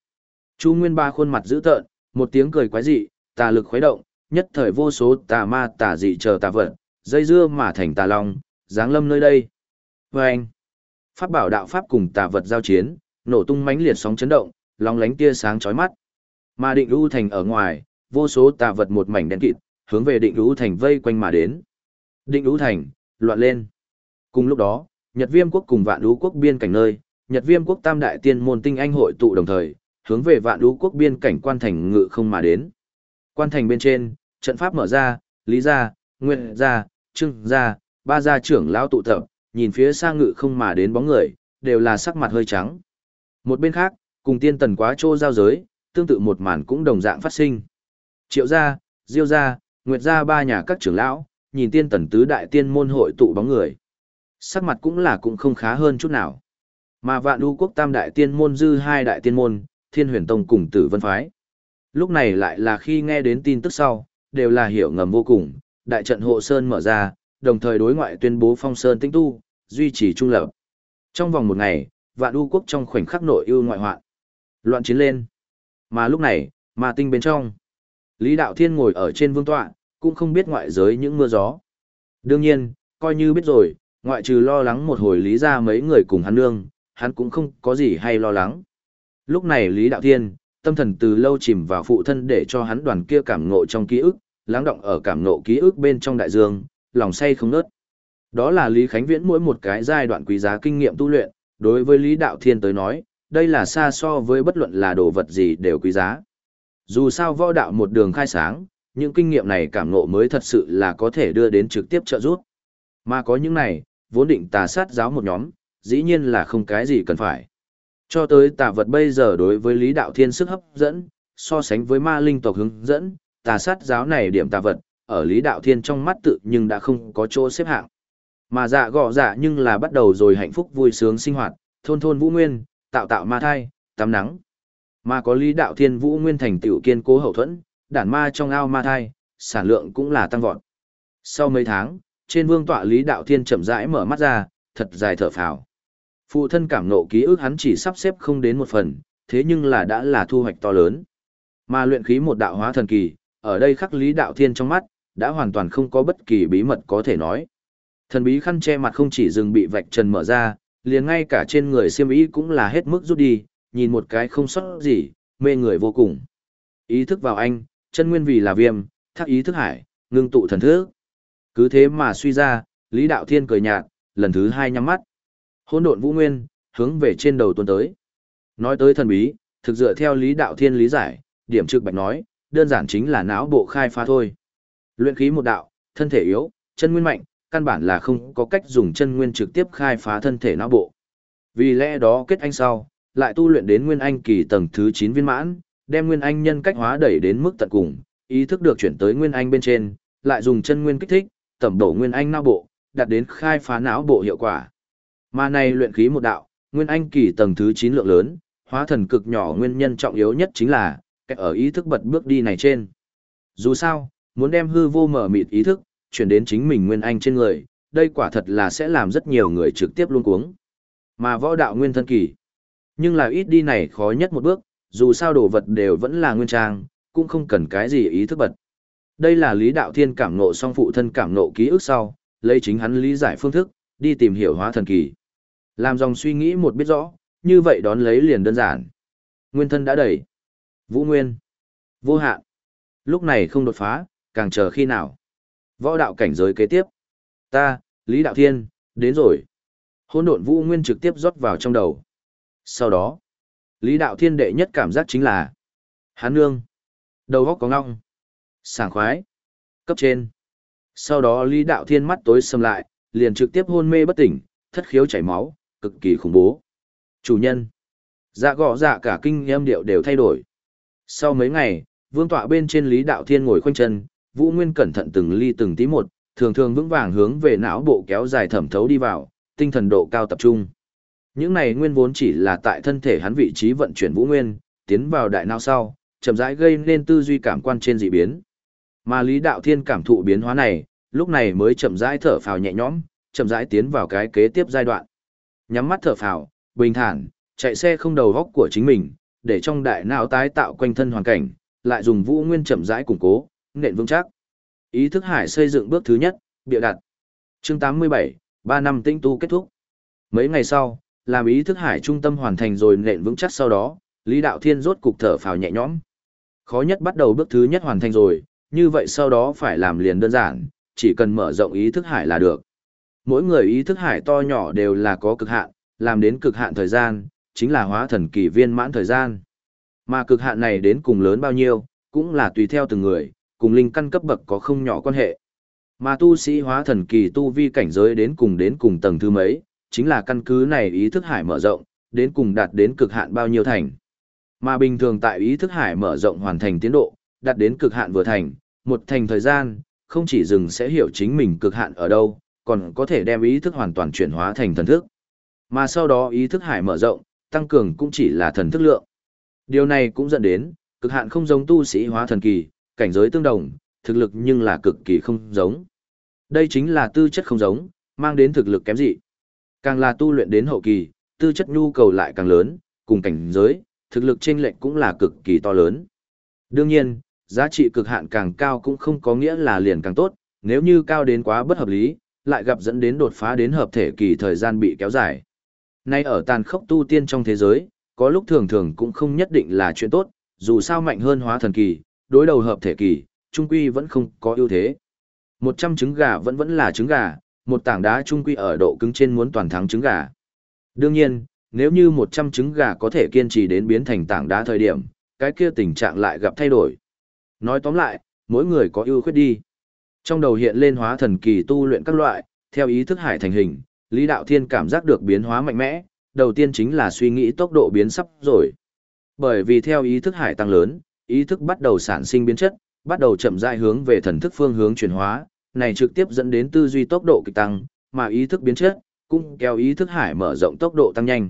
Chu Nguyên Ba khuôn mặt dữ tợn, một tiếng cười quái dị, tà lực khuấy động, nhất thời vô số tà ma tà dị chờ tà vật, dây dưa mà thành tà long, giáng lâm nơi đây. Và anh, pháp bảo đạo pháp cùng tà vật giao chiến, nổ tung mãnh liệt sóng chấn động, long lánh tia sáng chói mắt. Mà định u thành ở ngoài, vô số tà vật một mảnh đen kịt, hướng về định lũ thành vây quanh mà đến. Định lũ thành, loạn lên. Cùng lúc đó, Nhật Viêm quốc cùng Vạn lũ quốc biên cảnh nơi, Nhật Viêm quốc tam đại tiên môn tinh anh hội tụ đồng thời, hướng về Vạn lũ quốc biên cảnh quan thành ngự không mà đến. Quan thành bên trên, trận pháp mở ra, Lý gia, Nguyên gia, Trương gia, ba gia trưởng lão tụ tập, nhìn phía xa ngự không mà đến bóng người, đều là sắc mặt hơi trắng. Một bên khác, cùng tiên tần quá trô giao giới, tương tự một màn cũng đồng dạng phát sinh. Triệu gia, Diêu gia, Nguyệt gia ba nhà các trưởng lão, nhìn tiên tần tứ đại tiên môn hội tụ bóng người sắc mặt cũng là cũng không khá hơn chút nào. Mà vạn đu quốc tam đại tiên môn dư hai đại tiên môn, thiên huyền tông cùng tử vân phái. Lúc này lại là khi nghe đến tin tức sau, đều là hiểu ngầm vô cùng, đại trận hộ sơn mở ra, đồng thời đối ngoại tuyên bố phong sơn tinh tu, duy trì trung lập. Trong vòng một ngày, vạn đu quốc trong khoảnh khắc nội ưu ngoại hoạn. Loạn chiến lên. Mà lúc này, mà tinh bên trong. Lý Đạo Thiên ngồi ở trên vương tọa, cũng không biết ngoại giới những mưa gió. Đương nhiên, coi như biết rồi, ngoại trừ lo lắng một hồi lý ra mấy người cùng hắn nương, hắn cũng không có gì hay lo lắng. Lúc này Lý Đạo Thiên, tâm thần từ lâu chìm vào phụ thân để cho hắn đoàn kia cảm ngộ trong ký ức, lắng động ở cảm ngộ ký ức bên trong đại dương, lòng say không nớt. Đó là Lý Khánh Viễn mỗi một cái giai đoạn quý giá kinh nghiệm tu luyện, đối với Lý Đạo Thiên tới nói, đây là xa so với bất luận là đồ vật gì đều quý giá. Dù sao võ đạo một đường khai sáng, những kinh nghiệm này cảm ngộ mới thật sự là có thể đưa đến trực tiếp trợ giúp. Mà có những này, vốn định tà sát giáo một nhóm, dĩ nhiên là không cái gì cần phải. Cho tới tà vật bây giờ đối với Lý Đạo Thiên sức hấp dẫn, so sánh với ma linh tộc hướng dẫn, tà sát giáo này điểm tà vật, ở Lý Đạo Thiên trong mắt tự nhưng đã không có chỗ xếp hạng. Mà dạ gọ dạ nhưng là bắt đầu rồi hạnh phúc vui sướng sinh hoạt, thôn thôn vũ nguyên, tạo tạo ma thai, tắm nắng. Mà có Lý Đạo Thiên vũ nguyên thành tiểu kiên cố hậu thuẫn, đản ma trong ao ma thai, sản lượng cũng là tăng vọt. Sau mấy tháng, trên vương tọa Lý Đạo Thiên chậm rãi mở mắt ra, thật dài thở phào. Phụ thân cảm nộ ký ức hắn chỉ sắp xếp không đến một phần, thế nhưng là đã là thu hoạch to lớn. Mà luyện khí một đạo hóa thần kỳ, ở đây khắc Lý Đạo Thiên trong mắt, đã hoàn toàn không có bất kỳ bí mật có thể nói. Thần bí khăn che mặt không chỉ dừng bị vạch trần mở ra, liền ngay cả trên người siêm ý cũng là hết mức rút đi, nhìn một cái không sót gì, mê người vô cùng. Ý thức vào anh, chân nguyên vì là viêm, thác ý thức hải, ngưng tụ thần thức. Cứ thế mà suy ra, Lý Đạo Thiên cười nhạt, lần thứ hai nhắm mắt. Hỗn độn vũ nguyên, hướng về trên đầu tuôn tới. Nói tới thần bí, thực dựa theo lý đạo thiên lý giải, điểm trực bạch nói, đơn giản chính là não bộ khai phá thôi. Luyện khí một đạo, thân thể yếu, chân nguyên mạnh, căn bản là không có cách dùng chân nguyên trực tiếp khai phá thân thể não bộ. Vì lẽ đó kết anh sau, lại tu luyện đến nguyên anh kỳ tầng thứ 9 viên mãn, đem nguyên anh nhân cách hóa đẩy đến mức tận cùng, ý thức được chuyển tới nguyên anh bên trên, lại dùng chân nguyên kích thích, tẩm bổ nguyên anh não bộ, đạt đến khai phá não bộ hiệu quả. Mà này luyện khí một đạo, nguyên anh kỳ tầng thứ 9 lượng lớn, hóa thần cực nhỏ nguyên nhân trọng yếu nhất chính là cách ở ý thức bật bước đi này trên. Dù sao, muốn đem hư vô mở mịt ý thức chuyển đến chính mình nguyên anh trên người, đây quả thật là sẽ làm rất nhiều người trực tiếp luôn cuống. Mà võ đạo nguyên thân kỳ, nhưng là ít đi này khó nhất một bước, dù sao đồ vật đều vẫn là nguyên trang, cũng không cần cái gì ý thức bật. Đây là lý đạo thiên cảm ngộ song phụ thân cảm ngộ ký ức sau, lấy chính hắn lý giải phương thức, đi tìm hiểu hóa thần kỳ. Làm dòng suy nghĩ một biết rõ, như vậy đón lấy liền đơn giản. Nguyên thân đã đẩy. Vũ Nguyên. Vô hạn. Lúc này không đột phá, càng chờ khi nào. Võ đạo cảnh giới kế tiếp. Ta, Lý Đạo Thiên, đến rồi. hỗn độn Vũ Nguyên trực tiếp rót vào trong đầu. Sau đó, Lý Đạo Thiên đệ nhất cảm giác chính là Hán nương. Đầu góc có ngong. Sảng khoái. Cấp trên. Sau đó Lý Đạo Thiên mắt tối sầm lại, liền trực tiếp hôn mê bất tỉnh, thất khiếu chảy máu, cực kỳ khủng bố. Chủ nhân. Dạ gõ dạ cả kinh em điệu đều thay đổi. Sau mấy ngày, vương tọa bên trên Lý Đạo Thiên ngồi khoanh chân, Vũ Nguyên cẩn thận từng ly từng tí một, thường thường vững vàng hướng về não bộ kéo dài thẩm thấu đi vào, tinh thần độ cao tập trung. Những này nguyên vốn chỉ là tại thân thể hắn vị trí vận chuyển Vũ Nguyên, tiến vào đại não sau, chậm rãi gây nên tư duy cảm quan trên dị biến. Mà Lý Đạo Thiên cảm thụ biến hóa này, lúc này mới chậm rãi thở phào nhẹ nhõm, chậm rãi tiến vào cái kế tiếp giai đoạn. Nhắm mắt thở phào, bình thản, chạy xe không đầu góc của chính mình, để trong đại não tái tạo quanh thân hoàn cảnh, lại dùng vũ nguyên chậm rãi củng cố, nền vững chắc. Ý thức hải xây dựng bước thứ nhất, bịa đặt. Chương 87, 3 năm tinh tu kết thúc. Mấy ngày sau, làm ý thức hải trung tâm hoàn thành rồi nện vững chắc sau đó, Lý Đạo Thiên rốt cục thở phào nhẹ nhõm. Khó nhất bắt đầu bước thứ nhất hoàn thành rồi, như vậy sau đó phải làm liền đơn giản, chỉ cần mở rộng ý thức hải là được. Mỗi người ý thức hải to nhỏ đều là có cực hạn, làm đến cực hạn thời gian, chính là hóa thần kỳ viên mãn thời gian. Mà cực hạn này đến cùng lớn bao nhiêu, cũng là tùy theo từng người, cùng linh căn cấp bậc có không nhỏ quan hệ. Mà tu sĩ hóa thần kỳ tu vi cảnh giới đến cùng đến cùng tầng thứ mấy, chính là căn cứ này ý thức hải mở rộng, đến cùng đạt đến cực hạn bao nhiêu thành. Mà bình thường tại ý thức hải mở rộng hoàn thành tiến độ, đạt đến cực hạn vừa thành, một thành thời gian, không chỉ dừng sẽ hiểu chính mình cực hạn ở đâu, còn có thể đem ý thức hoàn toàn chuyển hóa thành thần thức. Mà sau đó ý thức hải mở rộng, tăng cường cũng chỉ là thần thức lượng. Điều này cũng dẫn đến, cực hạn không giống tu sĩ hóa thần kỳ, cảnh giới tương đồng, thực lực nhưng là cực kỳ không giống. Đây chính là tư chất không giống, mang đến thực lực kém dị. Càng là tu luyện đến hậu kỳ, tư chất nhu cầu lại càng lớn, cùng cảnh giới, thực lực chênh lệch cũng là cực kỳ to lớn. Đương nhiên, giá trị cực hạn càng cao cũng không có nghĩa là liền càng tốt, nếu như cao đến quá bất hợp lý, lại gặp dẫn đến đột phá đến hợp thể kỳ thời gian bị kéo dài. Nay ở tàn khốc tu tiên trong thế giới, có lúc thường thường cũng không nhất định là chuyện tốt, dù sao mạnh hơn hóa thần kỳ, đối đầu hợp thể kỳ, trung quy vẫn không có ưu thế. Một trăm trứng gà vẫn vẫn là trứng gà, một tảng đá trung quy ở độ cứng trên muốn toàn thắng trứng gà. Đương nhiên, nếu như một trăm trứng gà có thể kiên trì đến biến thành tảng đá thời điểm, cái kia tình trạng lại gặp thay đổi. Nói tóm lại, mỗi người có ưu khuyết đi. Trong đầu hiện lên hóa thần kỳ tu luyện các loại, theo ý thức hải thành hình, Lý Đạo Thiên cảm giác được biến hóa mạnh mẽ, đầu tiên chính là suy nghĩ tốc độ biến sắp rồi. Bởi vì theo ý thức hải tăng lớn, ý thức bắt đầu sản sinh biến chất, bắt đầu chậm rãi hướng về thần thức phương hướng chuyển hóa, này trực tiếp dẫn đến tư duy tốc độ kịch tăng, mà ý thức biến chất, cũng kéo ý thức hải mở rộng tốc độ tăng nhanh.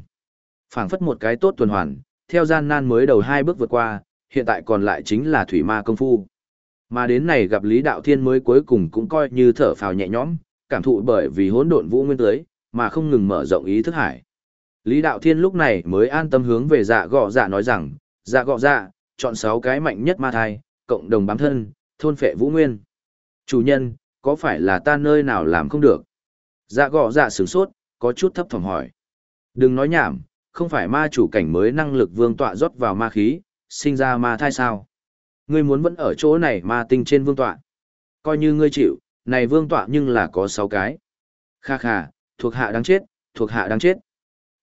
Phảng phất một cái tốt tuần hoàn, theo gian nan mới đầu hai bước vượt qua, hiện tại còn lại chính là thủy ma công phu. Mà đến này gặp Lý Đạo Thiên mới cuối cùng cũng coi như thở phào nhẹ nhõm, cảm thụ bởi vì hỗn độn vũ nguyên tới, mà không ngừng mở rộng ý thức hải. Lý Đạo Thiên lúc này mới an tâm hướng về dạ gọ dạ nói rằng, dạ gọ dạ, chọn 6 cái mạnh nhất ma thai, cộng đồng bám thân, thôn phệ vũ nguyên. Chủ nhân, có phải là ta nơi nào làm không được? Dạ gọ dạ sửng sốt, có chút thấp thỏm hỏi. Đừng nói nhảm, không phải ma chủ cảnh mới năng lực vương tọa rót vào ma khí, sinh ra ma thai sao? Ngươi muốn vẫn ở chỗ này ma tinh trên vương tọa. Coi như ngươi chịu, này vương tọa nhưng là có 6 cái. Kha kha, thuộc hạ đáng chết, thuộc hạ đáng chết.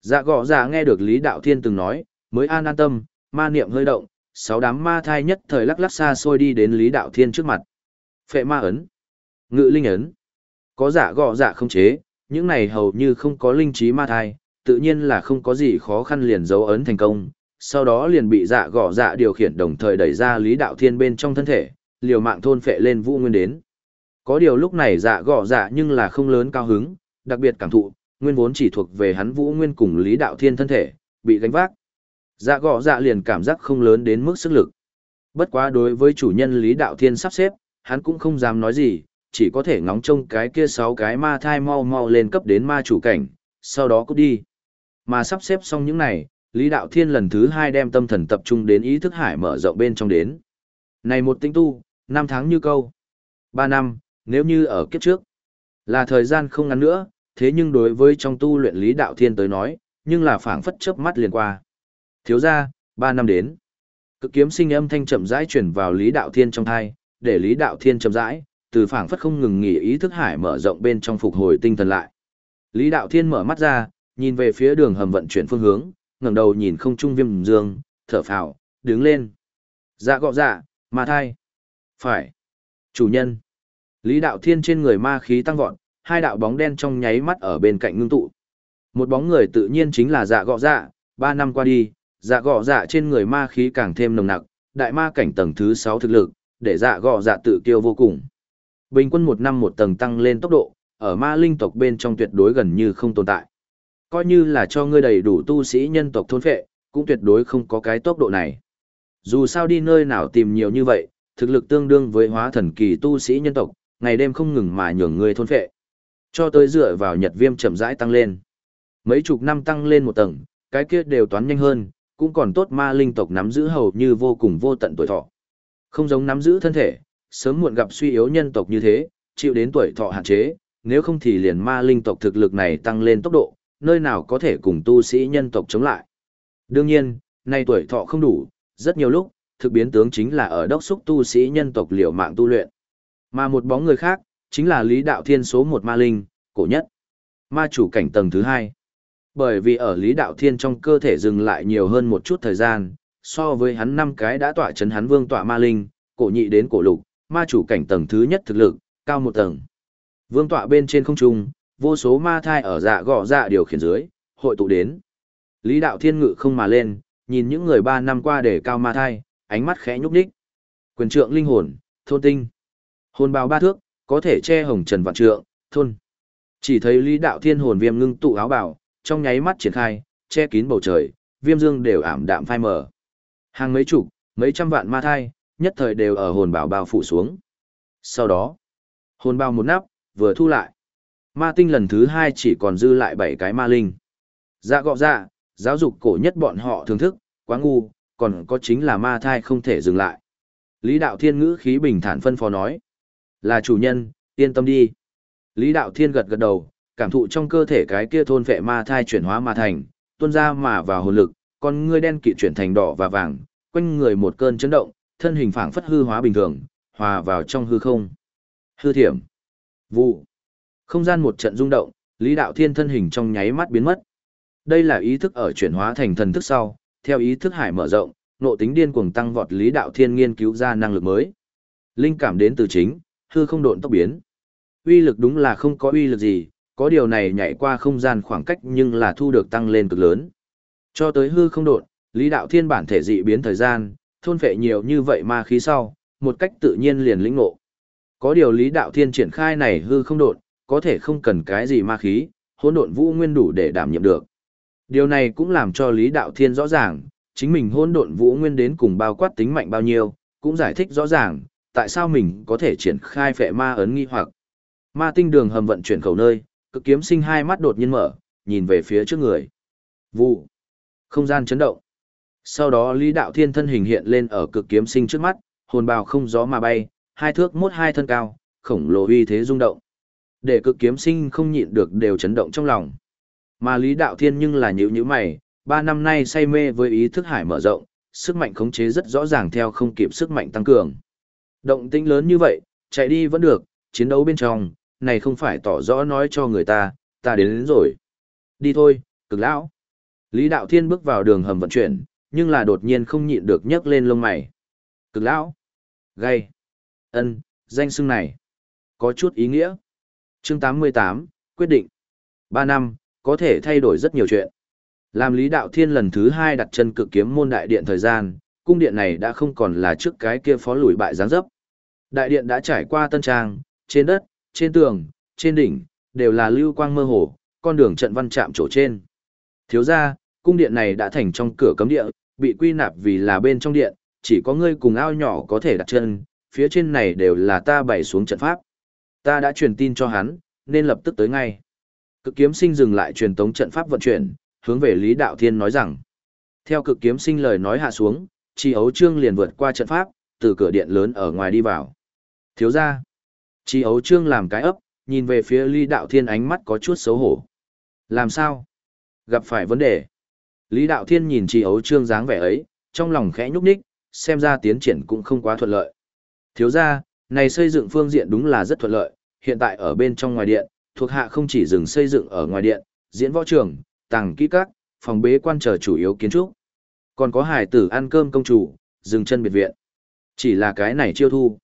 Dạ gọ dạ nghe được Lý Đạo Thiên từng nói, mới an an tâm, ma niệm hơi động, sáu đám ma thai nhất thời lắc lắc xa xôi đi đến Lý Đạo Thiên trước mặt. Phệ ma ấn, ngự linh ấn, có giả gọ giả không chế, những này hầu như không có linh trí ma thai, tự nhiên là không có gì khó khăn liền dấu ấn thành công, sau đó liền bị dạ gọ dạ điều khiển đồng thời đẩy ra Lý Đạo Thiên bên trong thân thể, liều mạng thôn phệ lên Vũ Nguyên đến. Có điều lúc này dạ gọ dạ nhưng là không lớn cao hứng, đặc biệt cảm thụ, nguyên vốn chỉ thuộc về hắn Vũ Nguyên cùng Lý Đạo Thiên thân thể, bị gánh vác. Dạ gọ dạ liền cảm giác không lớn đến mức sức lực. Bất quá đối với chủ nhân Lý Đạo Thiên sắp xếp, hắn cũng không dám nói gì, chỉ có thể ngóng trông cái kia sáu cái ma thai mau mau lên cấp đến ma chủ cảnh, sau đó cút đi. Mà sắp xếp xong những này, Lý Đạo Thiên lần thứ hai đem tâm thần tập trung đến ý thức hải mở rộng bên trong đến. Này một tinh tu, năm tháng như câu. ba năm, nếu như ở kiếp trước, là thời gian không ngắn nữa, thế nhưng đối với trong tu luyện Lý Đạo Thiên tới nói, nhưng là phảng phất chớp mắt liền qua. Thiếu ra, ba năm đến. Cực kiếm sinh âm thanh chậm rãi chuyển vào Lý Đạo Thiên trong thai, để Lý Đạo Thiên chậm rãi, từ phảng phất không ngừng nghỉ ý thức hải mở rộng bên trong phục hồi tinh thần lại. Lý Đạo Thiên mở mắt ra, nhìn về phía đường hầm vận chuyển phương hướng, ngẩng đầu nhìn không trung viêm dương, thở phào, đứng lên. Dạ gọ dạ, ma thai. Phải. Chủ nhân. Lý Đạo Thiên trên người ma khí tăng vọt, hai đạo bóng đen trong nháy mắt ở bên cạnh ngưng tụ. Một bóng người tự nhiên chính là dạ gọ dạ, ba năm qua đi, dạ gọ dạ trên người ma khí càng thêm nồng nặc, đại ma cảnh tầng thứ sáu thực lực, để dạ gọ dạ tự kiêu vô cùng. Bình quân một năm một tầng tăng lên tốc độ, ở ma linh tộc bên trong tuyệt đối gần như không tồn tại. Coi như là cho ngươi đầy đủ tu sĩ nhân tộc thôn phệ, cũng tuyệt đối không có cái tốc độ này. Dù sao đi nơi nào tìm nhiều như vậy, thực lực tương đương với hóa thần kỳ tu sĩ nhân tộc, ngày đêm không ngừng mà nhường ngươi thôn phệ. Cho tới dựa vào nhật viêm chậm rãi tăng lên. Mấy chục năm tăng lên một tầng, cái kia đều toán nhanh hơn, cũng còn tốt ma linh tộc nắm giữ hầu như vô cùng vô tận tuổi thọ. Không giống nắm giữ thân thể, sớm muộn gặp suy yếu nhân tộc như thế, chịu đến tuổi thọ hạn chế, nếu không thì liền ma linh tộc thực lực này tăng lên tốc độ, nơi nào có thể cùng tu sĩ nhân tộc chống lại. Đương nhiên, nay tuổi thọ không đủ, rất nhiều lúc, thực biến tướng chính là ở đốc xúc tu sĩ nhân tộc liều mạng tu luyện. Mà một bóng người khác, chính là Lý Đạo Thiên số một ma linh, cổ nhất. Ma chủ cảnh tầng thứ hai. Bởi vì ở Lý Đạo Thiên trong cơ thể dừng lại nhiều hơn một chút thời gian, so với hắn năm cái đã tỏa chấn hắn vương tỏa ma linh, cổ nhị đến cổ lục, ma chủ cảnh tầng thứ nhất thực lực, cao một tầng. Vương tọa bên trên không trung, vô số ma thai ở dạ gọ dạ điều khiển dưới, hội tụ đến. Lý đạo thiên ngự không mà lên, nhìn những người ba năm qua để cao ma thai, ánh mắt khẽ nhúc nhích. Quyền trượng linh hồn, thôn tinh. Hồn bào ba thước, có thể che hồng trần vạn trượng, thôn. Chỉ thấy Lý đạo thiên hồn viêm ngưng tụ áo bào, trong nháy mắt triển khai, che kín bầu trời, viêm dương đều ảm đạm phai mờ. Hàng mấy chục, mấy trăm vạn ma thai, nhất thời đều ở hồn bảo bao phủ xuống. Sau đó, hồn bao một nắp, vừa thu lại. Ma tinh lần thứ hai chỉ còn dư lại bảy cái ma linh. Dạ gọ dạ, giáo dục cổ nhất bọn họ thưởng thức, quá ngu, còn có chính là ma thai không thể dừng lại. Lý đạo thiên ngữ khí bình thản phân phó nói. Là chủ nhân, yên tâm đi. Lý đạo thiên gật gật đầu, cảm thụ trong cơ thể cái kia thôn vệ ma thai chuyển hóa ma thành, tuôn ra mà vào hồn lực, con ngươi đen kỵ chuyển thành đỏ và vàng, quanh người một cơn chấn động, thân hình phảng phất hư hóa bình thường, hòa vào trong hư không. Hư thiểm. Vụ. Không gian một trận rung động, Lý Đạo Thiên thân hình trong nháy mắt biến mất. Đây là ý thức ở chuyển hóa thành thần thức sau, theo ý thức hải mở rộng, nộ tính điên cuồng tăng vọt Lý Đạo Thiên nghiên cứu ra năng lực mới. Linh cảm đến từ chính, hư không độn tốc biến. Uy lực đúng là không có uy lực gì, có điều này nhảy qua không gian khoảng cách nhưng là thu được tăng lên cực lớn. Cho tới hư không độn, Lý Đạo Thiên bản thể dị biến thời gian, thôn phệ nhiều như vậy ma khí sau, một cách tự nhiên liền lĩnh ngộ. Có điều Lý Đạo Thiên triển khai này hư không đột, có thể không cần cái gì ma khí, hỗn độn vũ nguyên đủ để đảm nhiệm được. Điều này cũng làm cho Lý Đạo Thiên rõ ràng, chính mình hỗn độn vũ nguyên đến cùng bao quát tính mạnh bao nhiêu, cũng giải thích rõ ràng, tại sao mình có thể triển khai phệ ma ấn nghi hoặc. Ma tinh đường hầm vận chuyển khẩu nơi, cực kiếm sinh hai mắt đột nhiên mở, nhìn về phía trước người. Vụ. Không gian chấn động. Sau đó Lý Đạo Thiên thân hình hiện lên ở cực kiếm sinh trước mắt, hồn bào không gió mà bay, hai thước mốt hai thân cao, khổng lồ uy thế rung động. Để cực kiếm sinh không nhịn được đều chấn động trong lòng. Mà Lý Đạo Thiên nhưng là nhữ nhữ mày, ba năm nay say mê với ý thức hải mở rộng, sức mạnh khống chế rất rõ ràng theo không kịp sức mạnh tăng cường. Động tĩnh lớn như vậy, chạy đi vẫn được, chiến đấu bên trong, này không phải tỏ rõ nói cho người ta, ta đến, đến rồi. Đi thôi, cực lão. Lý Đạo Thiên bước vào đường hầm vận chuyển, nhưng là đột nhiên không nhịn được nhấc lên lông mày. Cực lão, gay, ân, danh xưng này, có chút ý nghĩa. Chương 88, quyết định. 3 năm, có thể thay đổi rất nhiều chuyện. Làm Lý Đạo Thiên lần thứ hai đặt chân cực kiếm môn đại điện thời gian, cung điện này đã không còn là trước cái kia phó lùi bại dáng dấp. Đại điện đã trải qua tân trang, trên đất, trên tường, trên đỉnh, đều là lưu quang mơ hồ, con đường trận văn chạm chỗ trên. Thiếu ra, cung điện này đã thành trong cửa cấm địa, bị quy nạp vì là bên trong điện, chỉ có ngươi cùng ao nhỏ có thể đặt chân, phía trên này đều là ta bày xuống trận pháp. Ta đã truyền tin cho hắn, nên lập tức tới ngay. Cực kiếm sinh dừng lại truyền tống trận pháp vận chuyển, hướng về Lý Đạo Thiên nói rằng. Theo cực kiếm sinh lời nói hạ xuống, chi ấu trương liền vượt qua trận pháp, từ cửa điện lớn ở ngoài đi vào. Thiếu ra. Chi ấu trương làm cái ấp, nhìn về phía Lý Đạo Thiên ánh mắt có chút xấu hổ. Làm sao? Gặp phải vấn đề. Lý Đạo Thiên nhìn chi ấu trương dáng vẻ ấy, trong lòng khẽ nhúc nhích, xem ra tiến triển cũng không quá thuận lợi. Thiếu ra, này xây dựng phương diện đúng là rất thuận lợi, hiện tại ở bên trong ngoài điện, thuộc hạ không chỉ dừng xây dựng ở ngoài điện, diễn võ trường, tàng kỹ các, phòng bế quan trở chủ yếu kiến trúc. Còn có hải tử ăn cơm công chủ, dừng chân biệt viện. Chỉ là cái này chiêu thu.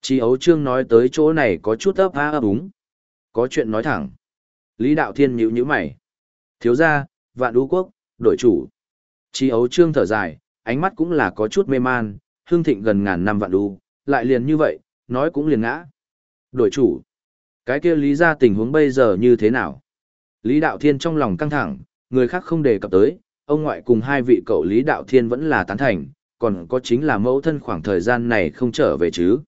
Chi ấu trương nói tới chỗ này có chút ấp á ấp úng. Có chuyện nói thẳng. Lý đạo thiên nhíu nhíu mày. Thiếu ra, vạn đu quốc, đổi chủ. Chi ấu trương thở dài, ánh mắt cũng là có chút mê man, hương thịnh gần ngàn năm vạn đu, lại liền như vậy, nói cũng liền ngã. Đổi chủ. Cái kia lý ra tình huống bây giờ như thế nào? Lý Đạo Thiên trong lòng căng thẳng, người khác không đề cập tới, ông ngoại cùng hai vị cậu Lý Đạo Thiên vẫn là tán thành, còn có chính là mẫu thân khoảng thời gian này không trở về chứ.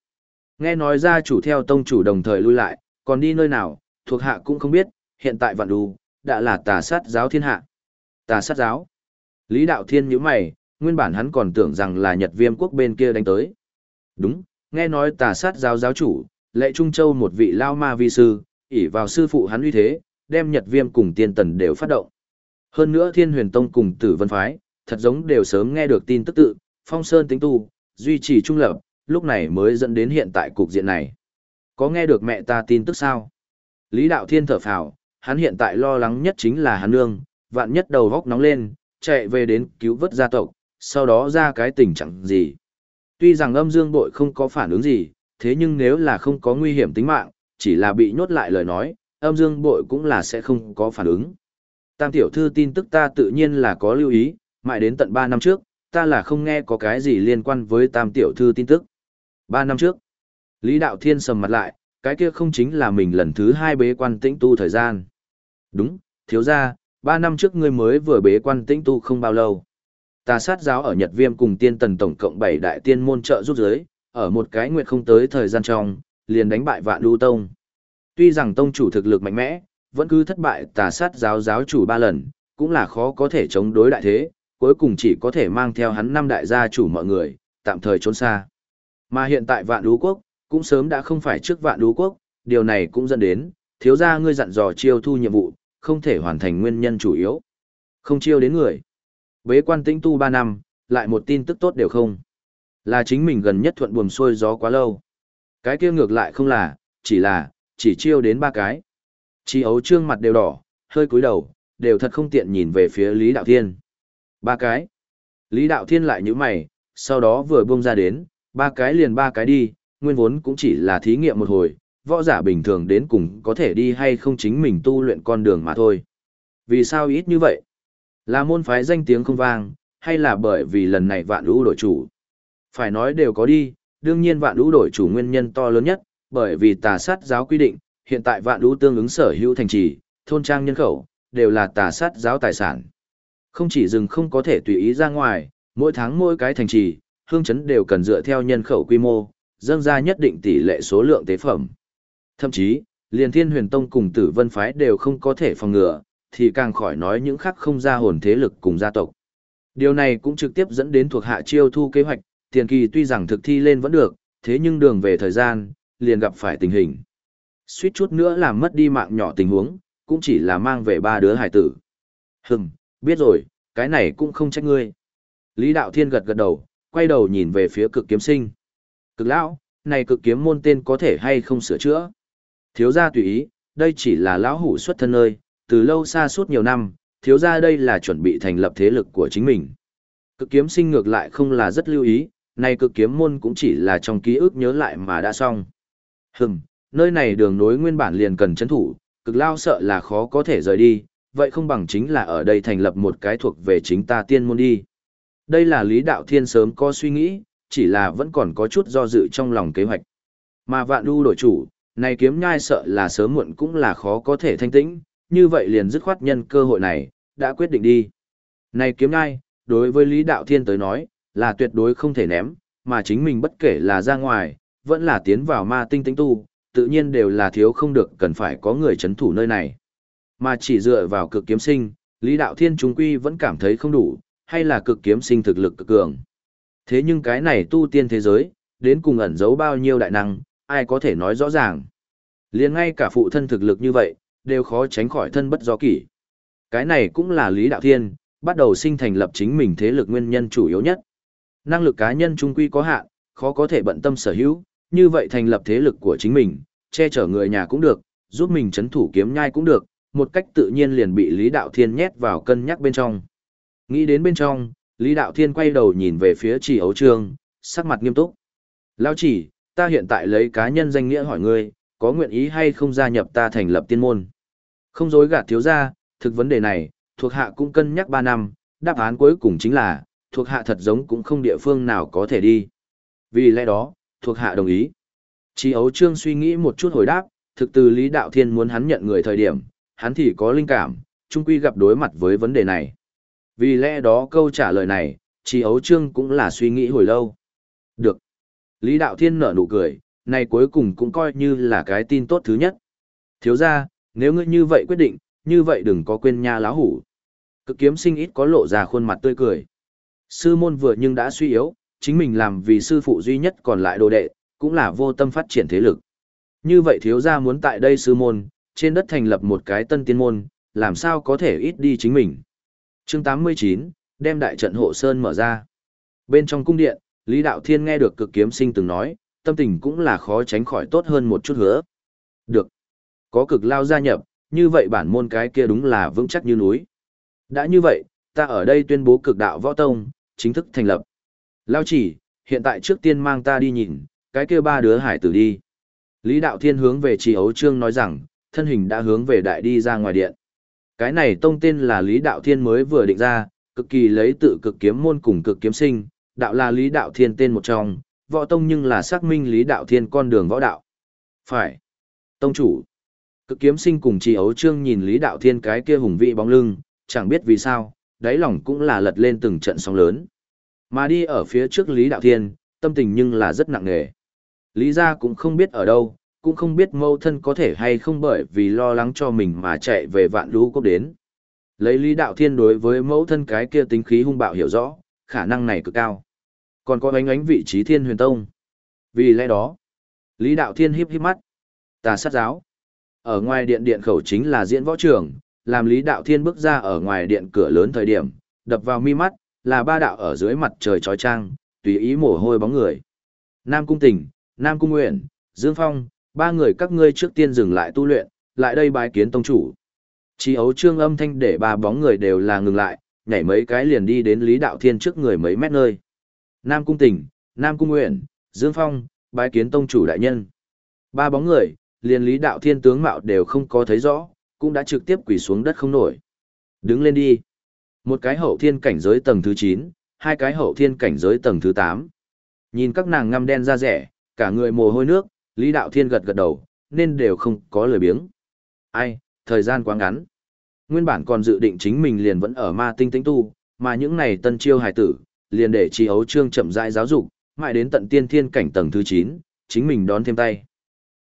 Nghe nói ra chủ theo tông chủ đồng thời lui lại, còn đi nơi nào, thuộc hạ cũng không biết, hiện tại vạn đù, đã là tà sát giáo thiên hạ. Tà sát giáo. Lý Đạo Thiên nhíu mày, nguyên bản hắn còn tưởng rằng là Nhật Viêm quốc bên kia đánh tới. Đúng, nghe nói tà sát giáo giáo chủ, lệ Trung Châu một vị lao ma vi sư, ỷ vào sư phụ hắn uy thế, đem Nhật Viêm cùng tiên tần đều phát động. Hơn nữa Thiên Huyền Tông cùng Tử Vân Phái, thật giống đều sớm nghe được tin tức tự, phong sơn tính tu, duy trì trung lập, lúc này mới dẫn đến hiện tại cục diện này. Có nghe được mẹ ta tin tức sao? Lý Đạo Thiên thở phào, hắn hiện tại lo lắng nhất chính là hắn nương, vạn nhất đầu góc nóng lên, chạy về đến cứu vớt gia tộc, sau đó ra cái tình trạng gì. Tuy rằng âm dương bội không có phản ứng gì, thế nhưng nếu là không có nguy hiểm tính mạng, chỉ là bị nhốt lại lời nói, âm dương bội cũng là sẽ không có phản ứng. Tam tiểu thư tin tức ta tự nhiên là có lưu ý, mãi đến tận 3 năm trước, ta là không nghe có cái gì liên quan với tam tiểu thư tin tức. 3 năm trước, Lý Đạo Thiên sầm mặt lại, cái kia không chính là mình lần thứ hai bế quan tĩnh tu thời gian. Đúng, thiếu ra, Ba năm trước ngươi mới vừa bế quan tĩnh tu không bao lâu. Tà sát giáo ở Nhật Viêm cùng tiên tần tổng cộng bảy đại tiên môn trợ giúp giới, ở một cái nguyện không tới thời gian trong, liền đánh bại vạn đu tông. Tuy rằng tông chủ thực lực mạnh mẽ, vẫn cứ thất bại tà sát giáo giáo chủ ba lần, cũng là khó có thể chống đối đại thế, cuối cùng chỉ có thể mang theo hắn năm đại gia chủ mọi người, tạm thời trốn xa. Mà hiện tại vạn đú quốc, cũng sớm đã không phải trước vạn đú quốc, điều này cũng dẫn đến, thiếu gia ngươi dặn dò chiêu thu nhiệm vụ, không thể hoàn thành nguyên nhân chủ yếu. Không chiêu đến người. Bế quan tĩnh tu 3 năm, lại một tin tức tốt đều không. Là chính mình gần nhất thuận buồm xuôi gió quá lâu. Cái kia ngược lại không là, chỉ là, chỉ chiêu đến ba cái. Chi ấu trương mặt đều đỏ, hơi cúi đầu, đều thật không tiện nhìn về phía Lý Đạo Thiên. Ba cái. Lý Đạo Thiên lại như mày, sau đó vừa buông ra đến, ba cái liền ba cái đi, nguyên vốn cũng chỉ là thí nghiệm một hồi, võ giả bình thường đến cùng có thể đi hay không chính mình tu luyện con đường mà thôi. Vì sao ít như vậy? Là môn phái danh tiếng không vang, hay là bởi vì lần này vạn lũ đổi chủ? Phải nói đều có đi, đương nhiên vạn lũ đổi chủ nguyên nhân to lớn nhất, bởi vì tà sát giáo quy định, hiện tại vạn lũ tương ứng sở hữu thành trì, thôn trang nhân khẩu, đều là tà sát giáo tài sản. Không chỉ dừng không có thể tùy ý ra ngoài, mỗi tháng mỗi cái thành trì, hương chấn đều cần dựa theo nhân khẩu quy mô, dâng ra nhất định tỷ lệ số lượng tế phẩm. Thậm chí, liền thiên huyền tông cùng tử vân phái đều không có thể phòng ngừa, thì càng khỏi nói những khác không ra hồn thế lực cùng gia tộc. Điều này cũng trực tiếp dẫn đến thuộc hạ chiêu thu kế hoạch, tiền kỳ tuy rằng thực thi lên vẫn được, thế nhưng đường về thời gian, liền gặp phải tình hình. Suýt chút nữa làm mất đi mạng nhỏ tình huống, cũng chỉ là mang về ba đứa hải tử. Hừm, biết rồi, cái này cũng không trách ngươi. Lý Đạo Thiên gật gật đầu, quay đầu nhìn về phía cực kiếm sinh. Cực lão, này cực kiếm môn tên có thể hay không sửa chữa? Thiếu gia tùy ý, đây chỉ là lão hủ xuất thân nơi, từ lâu xa suốt nhiều năm, thiếu gia đây là chuẩn bị thành lập thế lực của chính mình. Cực kiếm sinh ngược lại không là rất lưu ý, nay cực kiếm môn cũng chỉ là trong ký ức nhớ lại mà đã xong. Hừm, nơi này đường nối nguyên bản liền cần chấn thủ, cực lao sợ là khó có thể rời đi, vậy không bằng chính là ở đây thành lập một cái thuộc về chính ta tiên môn đi. Đây là Lý Đạo Thiên sớm có suy nghĩ, chỉ là vẫn còn có chút do dự trong lòng kế hoạch. Mà vạn đu đổi chủ, này kiếm nhai sợ là sớm muộn cũng là khó có thể thanh tĩnh, như vậy liền dứt khoát nhân cơ hội này, đã quyết định đi. Này kiếm nhai, đối với Lý Đạo Thiên tới nói, là tuyệt đối không thể ném, mà chính mình bất kể là ra ngoài, vẫn là tiến vào ma tinh tinh tu, tự nhiên đều là thiếu không được cần phải có người chấn thủ nơi này. Mà chỉ dựa vào cực kiếm sinh, Lý Đạo Thiên chúng quy vẫn cảm thấy không đủ, hay là cực kiếm sinh thực lực cực cường. Thế nhưng cái này tu tiên thế giới, đến cùng ẩn giấu bao nhiêu đại năng, ai có thể nói rõ ràng. liền ngay cả phụ thân thực lực như vậy, đều khó tránh khỏi thân bất do kỷ. Cái này cũng là Lý Đạo Thiên, bắt đầu sinh thành lập chính mình thế lực nguyên nhân chủ yếu nhất. Năng lực cá nhân trung quy có hạn, khó có thể bận tâm sở hữu, như vậy thành lập thế lực của chính mình, che chở người nhà cũng được, giúp mình chấn thủ kiếm nhai cũng được, một cách tự nhiên liền bị Lý Đạo Thiên nhét vào cân nhắc bên trong. Nghĩ đến bên trong, Lý Đạo Thiên quay đầu nhìn về phía chỉ ấu trương, sắc mặt nghiêm túc. Lao chỉ, ta hiện tại lấy cá nhân danh nghĩa hỏi ngươi, có nguyện ý hay không gia nhập ta thành lập tiên môn? Không dối gạt thiếu gia, thực vấn đề này, thuộc hạ cũng cân nhắc 3 năm, đáp án cuối cùng chính là, thuộc hạ thật giống cũng không địa phương nào có thể đi. Vì lẽ đó, thuộc hạ đồng ý. Chí ấu trương suy nghĩ một chút hồi đáp, thực từ Lý Đạo Thiên muốn hắn nhận người thời điểm, hắn thì có linh cảm, chung quy gặp đối mặt với vấn đề này. Vì lẽ đó câu trả lời này, Chí ấu trương cũng là suy nghĩ hồi lâu. Được. Lý Đạo Thiên nở nụ cười, này cuối cùng cũng coi như là cái tin tốt thứ nhất. Thiếu ra, nếu ngươi như vậy quyết định, như vậy đừng có quên nha láo hủ. Cực kiếm sinh ít có lộ ra khuôn mặt tươi cười. Sư môn vừa nhưng đã suy yếu, chính mình làm vì sư phụ duy nhất còn lại đồ đệ, cũng là vô tâm phát triển thế lực. Như vậy thiếu gia muốn tại đây sư môn, trên đất thành lập một cái tân tiên môn, làm sao có thể ít đi chính mình. Chương 89, đem đại trận hộ sơn mở ra. Bên trong cung điện, Lý Đạo Thiên nghe được cực kiếm sinh từng nói, tâm tình cũng là khó tránh khỏi tốt hơn một chút hứa. Được. Có cực lao gia nhập, như vậy bản môn cái kia đúng là vững chắc như núi. Đã như vậy, ta ở đây tuyên bố cực đạo võ tông, chính thức thành lập. Lao chỉ, hiện tại trước tiên mang ta đi nhìn, cái kia ba đứa hải tử đi. Lý Đạo Thiên hướng về Trì Ấu Trương nói rằng, thân hình đã hướng về đại đi ra ngoài điện. Cái này tông tên là Lý Đạo Thiên mới vừa định ra, cực kỳ lấy tự cực kiếm môn cùng cực kiếm sinh, đạo là Lý Đạo Thiên tên một trong, võ tông nhưng là xác minh Lý Đạo Thiên con đường võ đạo. Phải. Tông chủ. Cực kiếm sinh cùng Trì Ấu Trương nhìn Lý Đạo Thiên cái kia hùng vị bóng lưng, chẳng biết vì sao, đáy lòng cũng là lật lên từng trận sóng lớn. Mà đi ở phía trước Lý Đạo Thiên, tâm tình nhưng là rất nặng nề. Lý gia cũng không biết ở đâu, cũng không biết mâu thân có thể hay không bởi vì lo lắng cho mình mà chạy về vạn lũ cốc đến. Lấy Lý Đạo Thiên đối với mẫu thân cái kia tính khí hung bạo hiểu rõ, khả năng này cực cao. Còn có ánh ánh vị trí thiên huyền tông. Vì lẽ đó, Lý Đạo Thiên híp híp mắt. Tà sát giáo. Ở ngoài điện điện khẩu chính là diễn võ trường, làm Lý Đạo Thiên bước ra ở ngoài điện cửa lớn thời điểm, đập vào mi mắt, là ba đạo ở dưới mặt trời trói trang, tùy ý mồ hôi bóng người. Nam Cung Tình, Nam Cung Nguyện, Dương Phong, ba người các ngươi trước tiên dừng lại tu luyện, lại đây bái kiến tông chủ. Chi ấu trương âm thanh để ba bóng người đều là ngừng lại, nhảy mấy cái liền đi đến Lý Đạo Thiên trước người mấy mét nơi. Nam Cung Tỉnh, Nam Cung Nguyện, Dương Phong, bái kiến tông chủ đại nhân. Ba bóng người, liền Lý Đạo Thiên tướng mạo đều không có thấy rõ, cũng đã trực tiếp quỳ xuống đất không nổi. Đứng lên đi. Một cái hậu thiên cảnh giới tầng thứ 9, hai cái hậu thiên cảnh giới tầng thứ 8. Nhìn các nàng ngăm đen da rẻ, cả người mồ hôi nước, Lý Đạo Thiên gật gật đầu, nên đều không có lời biếng. Ai, thời gian quá ngắn. Nguyên bản còn dự định chính mình liền vẫn ở ma tinh tĩnh tu, mà những này tân chiêu Hải tử, liền để chi ấu trương chậm rãi giáo dục, mãi đến tận tiên thiên cảnh tầng thứ 9, chính mình đón thêm tay.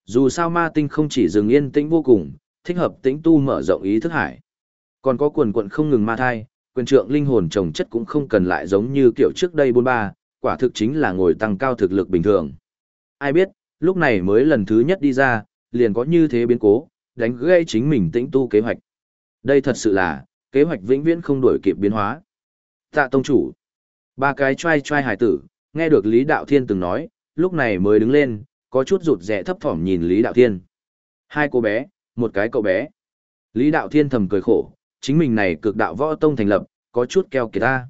Dù sao ma tinh không chỉ dừng yên tĩnh vô cùng, thích hợp tĩnh tu mở rộng ý thức hải. Còn có quần quận không ngừng ma thai, quyền trượng linh hồn trồng chất cũng không cần lại giống như kiểu trước đây bôn ba, quả thực chính là ngồi tăng cao thực lực bình thường. Ai biết, lúc này mới lần thứ nhất đi ra, liền có như thế biến cố, đánh gây chính mình tĩnh tu kế hoạch. Đây thật sự là, kế hoạch vĩnh viễn không đổi kịp biến hóa. Tạ tông chủ, ba cái trai trai hải tử, nghe được Lý Đạo Thiên từng nói, lúc này mới đứng lên, có chút rụt rẻ thấp thỏm nhìn Lý Đạo Thiên. Hai cô bé, một cái cậu bé. Lý Đạo Thiên thầm cười khổ, chính mình này cực đạo võ tông thành lập, có chút keo kiệt ta.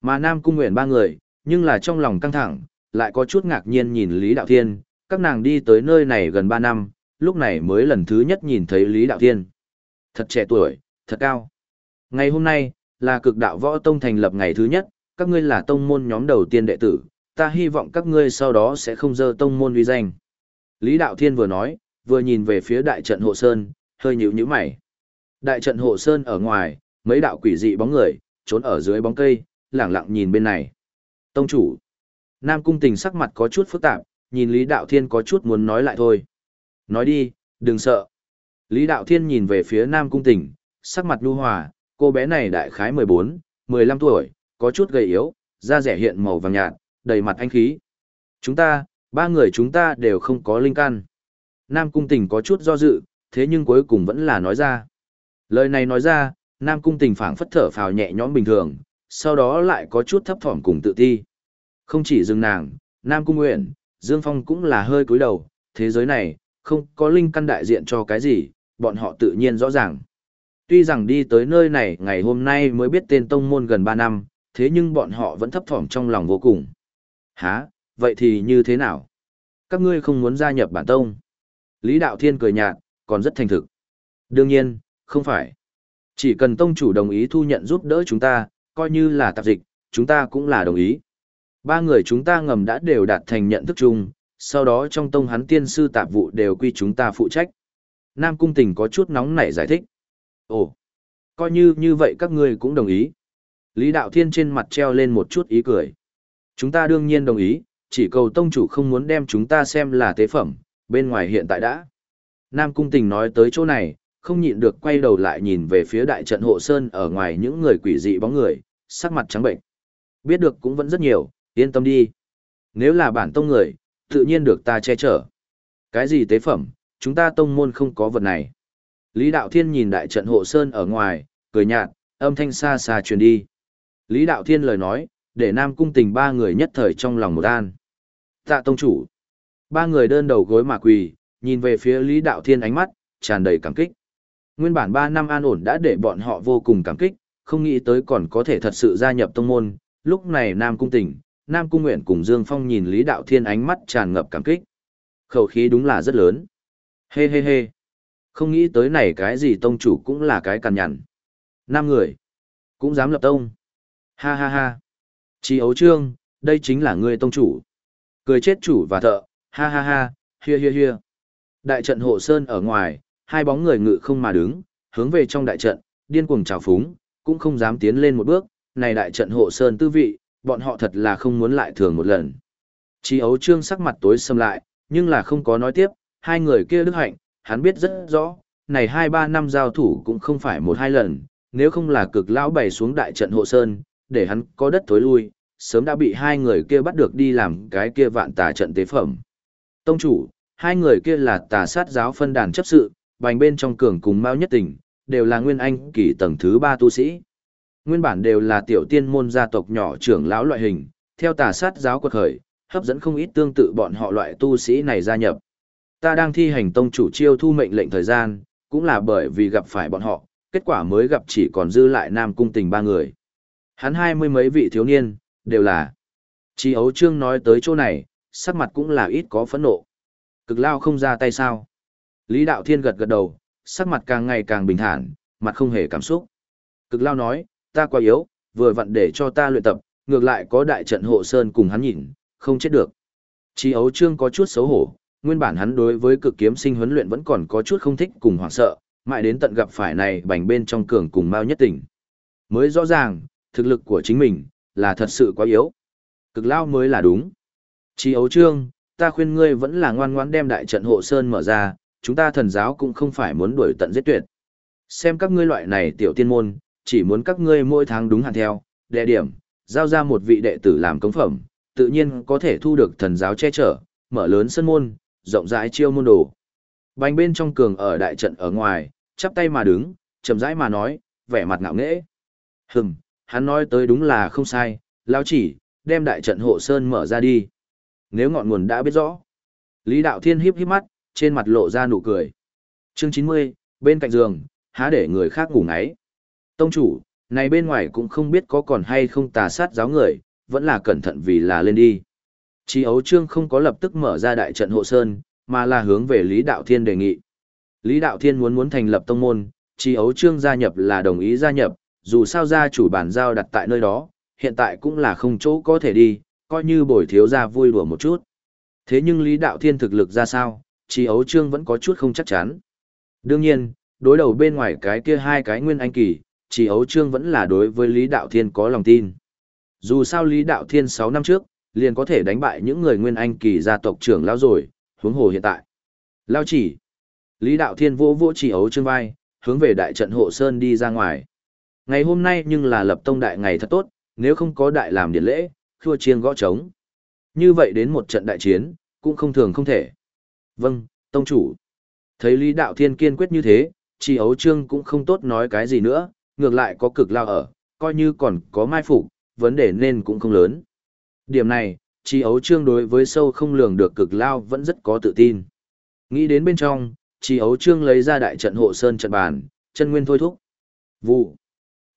Mà Nam Cung Nguyện ba người, nhưng là trong lòng căng thẳng, lại có chút ngạc nhiên nhìn Lý Đạo Thiên, các nàng đi tới nơi này gần 3 năm, lúc này mới lần thứ nhất nhìn thấy Lý Đạo Thiên. Thật trẻ tuổi, thật cao. Ngày hôm nay, là cực đạo võ tông thành lập ngày thứ nhất, các ngươi là tông môn nhóm đầu tiên đệ tử, ta hy vọng các ngươi sau đó sẽ không dơ tông môn uy danh. Lý Đạo Thiên vừa nói, vừa nhìn về phía đại trận hộ sơn, hơi nhíu nhíu mày. Đại trận hộ sơn ở ngoài, mấy đạo quỷ dị bóng người, trốn ở dưới bóng cây, lẳng lặng nhìn bên này. Tông chủ. Nam Cung Tình sắc mặt có chút phức tạp, nhìn Lý Đạo Thiên có chút muốn nói lại thôi. Nói đi, đừng sợ. Lý Đạo Thiên nhìn về phía Nam Cung Tình, sắc mặt nhu hòa, cô bé này đại khái 14, 15 tuổi, có chút gầy yếu, da rẻ hiện màu vàng nhạt, đầy mặt anh khí. Chúng ta, ba người chúng ta đều không có linh căn. Nam Cung Tình có chút do dự, thế nhưng cuối cùng vẫn là nói ra. Lời này nói ra, Nam Cung Tình phảng phất thở phào nhẹ nhõm bình thường, sau đó lại có chút thấp thỏm cùng tự ti. Không chỉ dừng nàng, Nam Cung Nguyện, Dương Phong cũng là hơi cúi đầu, thế giới này, không có linh căn đại diện cho cái gì, bọn họ tự nhiên rõ ràng. Tuy rằng đi tới nơi này ngày hôm nay mới biết tên tông môn gần 3 năm, thế nhưng bọn họ vẫn thấp thỏm trong lòng vô cùng. Hả, vậy thì như thế nào? Các ngươi không muốn gia nhập bản tông. Lý Đạo Thiên cười nhạt, còn rất thành thực. Đương nhiên, không phải. Chỉ cần tông chủ đồng ý thu nhận giúp đỡ chúng ta, coi như là tạp dịch, chúng ta cũng là đồng ý. Ba người chúng ta ngầm đã đều đạt thành nhận thức chung, sau đó trong tông hắn tiên sư tạp vụ đều quy chúng ta phụ trách. Nam Cung Tình có chút nóng nảy giải thích. Ồ, coi như như vậy các ngươi cũng đồng ý. Lý Đạo Thiên trên mặt treo lên một chút ý cười. Chúng ta đương nhiên đồng ý, chỉ cầu tông chủ không muốn đem chúng ta xem là tế phẩm, bên ngoài hiện tại đã. Nam Cung Tình nói tới chỗ này, không nhịn được quay đầu lại nhìn về phía đại trận hộ sơn ở ngoài những người quỷ dị bóng người, sắc mặt trắng bệnh. Biết được cũng vẫn rất nhiều, yên tâm đi. Nếu là bản tông người, tự nhiên được ta che chở. Cái gì tế phẩm, chúng ta tông môn không có vật này. Lý Đạo Thiên nhìn đại trận hộ sơn ở ngoài, cười nhạt, âm thanh xa xa truyền đi. Lý Đạo Thiên lời nói, để Nam Cung Tình ba người nhất thời trong lòng một an. Tạ tông chủ. Ba người đơn đầu gối mà quỳ, nhìn về phía Lý Đạo Thiên ánh mắt, tràn đầy cảm kích. Nguyên bản ba năm an ổn đã để bọn họ vô cùng cảm kích, không nghĩ tới còn có thể thật sự gia nhập tông môn. Lúc này Nam Cung Tình, Nam Cung Nguyện cùng Dương Phong nhìn Lý Đạo Thiên ánh mắt tràn ngập cảm kích. Khẩu khí đúng là rất lớn. Hê hê hê. Không nghĩ tới này cái gì tông chủ cũng là cái cằn nhằn. Năm người. Cũng dám lập tông. Ha ha ha. Chi ấu trương, đây chính là người tông chủ. Cười chết chủ và thợ, ha ha ha, hia hia hia. Đại trận hộ sơn ở ngoài, hai bóng người ngự không mà đứng, hướng về trong đại trận, điên cuồng trào phúng, cũng không dám tiến lên một bước, này đại trận hộ sơn tư vị, bọn họ thật là không muốn lại thường một lần. Chi ấu trương sắc mặt tối xâm lại, nhưng là không có nói tiếp, hai người kia đức hạnh, hắn biết rất rõ, này hai ba năm giao thủ cũng không phải một hai lần, nếu không là cực lão bày xuống đại trận hộ sơn, để hắn có đất tối lui, sớm đã bị hai người kia bắt được đi làm cái kia vạn tà trận tế phẩm. Tông chủ, hai người kia là tà sát giáo phân đàn chấp sự, bành bên trong cường cùng mau Nhất Tình, đều là nguyên anh kỳ tầng thứ ba tu sĩ. Nguyên bản đều là tiểu tiên môn gia tộc nhỏ trưởng lão loại hình, theo tà sát giáo quật khởi, hấp dẫn không ít tương tự bọn họ loại tu sĩ này gia nhập. Ta đang thi hành tông chủ chiêu thu mệnh lệnh thời gian, cũng là bởi vì gặp phải bọn họ, kết quả mới gặp chỉ còn dư lại Nam Cung Tình ba người. Hắn hai mươi mấy vị thiếu niên, đều là. Chi ấu trương nói tới chỗ này, sắc mặt cũng là ít có phẫn nộ. Cực lao không ra tay sao. Lý Đạo Thiên gật gật đầu, sắc mặt càng ngày càng bình thản, mặt không hề cảm xúc. Cực lao nói, ta quá yếu, vừa vặn để cho ta luyện tập, ngược lại có đại trận hộ sơn cùng hắn nhìn, không chết được. Chi ấu trương có chút xấu hổ, nguyên bản hắn đối với cực kiếm sinh huấn luyện vẫn còn có chút không thích cùng hoảng sợ, mãi đến tận gặp phải này bành bên trong cường cùng mau nhất tỉnh. Mới rõ ràng, thực lực của chính mình, là thật sự quá yếu. Cực lao mới là đúng. Chi ấu trương, ta khuyên ngươi vẫn là ngoan ngoãn đem đại trận hộ sơn mở ra, chúng ta thần giáo cũng không phải muốn đuổi tận giết tuyệt. Xem các ngươi loại này tiểu tiên môn, chỉ muốn các ngươi mỗi tháng đúng hạn theo, đệ điểm, giao ra một vị đệ tử làm cống phẩm, tự nhiên có thể thu được thần giáo che chở, mở lớn sân môn, rộng rãi chiêu môn đồ. Bành bên trong cường ở đại trận ở ngoài, chắp tay mà đứng, chậm rãi mà nói, vẻ mặt ngạo nghễ. Hừm, hắn nói tới đúng là không sai, lão chỉ, đem đại trận hộ sơn mở ra đi. Nếu ngọn nguồn đã biết rõ. Lý Đạo Thiên híp híp mắt, trên mặt lộ ra nụ cười. Chương 90, bên cạnh giường, há để người khác ngủ ngáy. Tông chủ, này bên ngoài cũng không biết có còn hay không tà sát giáo người, vẫn là cẩn thận vì là lên đi. Chi ấu trương không có lập tức mở ra đại trận hộ sơn, mà là hướng về Lý Đạo Thiên đề nghị. Lý Đạo Thiên muốn muốn thành lập tông môn, Chi ấu trương gia nhập là đồng ý gia nhập, dù sao gia chủ bản giao đặt tại nơi đó, hiện tại cũng là không chỗ có thể đi, coi như bồi thiếu gia vui đùa một chút. Thế nhưng Lý Đạo Thiên thực lực ra sao, Chi ấu trương vẫn có chút không chắc chắn. Đương nhiên, đối đầu bên ngoài cái kia hai cái nguyên anh kỳ, Chi ấu trương vẫn là đối với Lý Đạo Thiên có lòng tin. Dù sao Lý Đạo Thiên 6 năm trước, liền có thể đánh bại những người nguyên anh kỳ gia tộc trưởng lão rồi, huống hồ hiện tại. Lao chỉ. Lý Đạo Thiên vỗ vỗ chỉ ấu trương vai, hướng về đại trận hộ sơn đi ra ngoài. Ngày hôm nay nhưng là lập tông đại ngày thật tốt, nếu không có đại làm điển lễ, khua chiêng gõ trống. Như vậy đến một trận đại chiến, cũng không thường không thể. Vâng, tông chủ. Thấy Lý Đạo Thiên kiên quyết như thế, chỉ ấu trương cũng không tốt nói cái gì nữa, ngược lại có cực lao ở, coi như còn có mai phục, vấn đề nên cũng không lớn. Điểm này, chi ấu trương đối với sâu không lường được cực lao vẫn rất có tự tin. Nghĩ đến bên trong, chi ấu trương lấy ra đại trận hộ sơn trận bàn, chân nguyên thôi thúc. Vụ.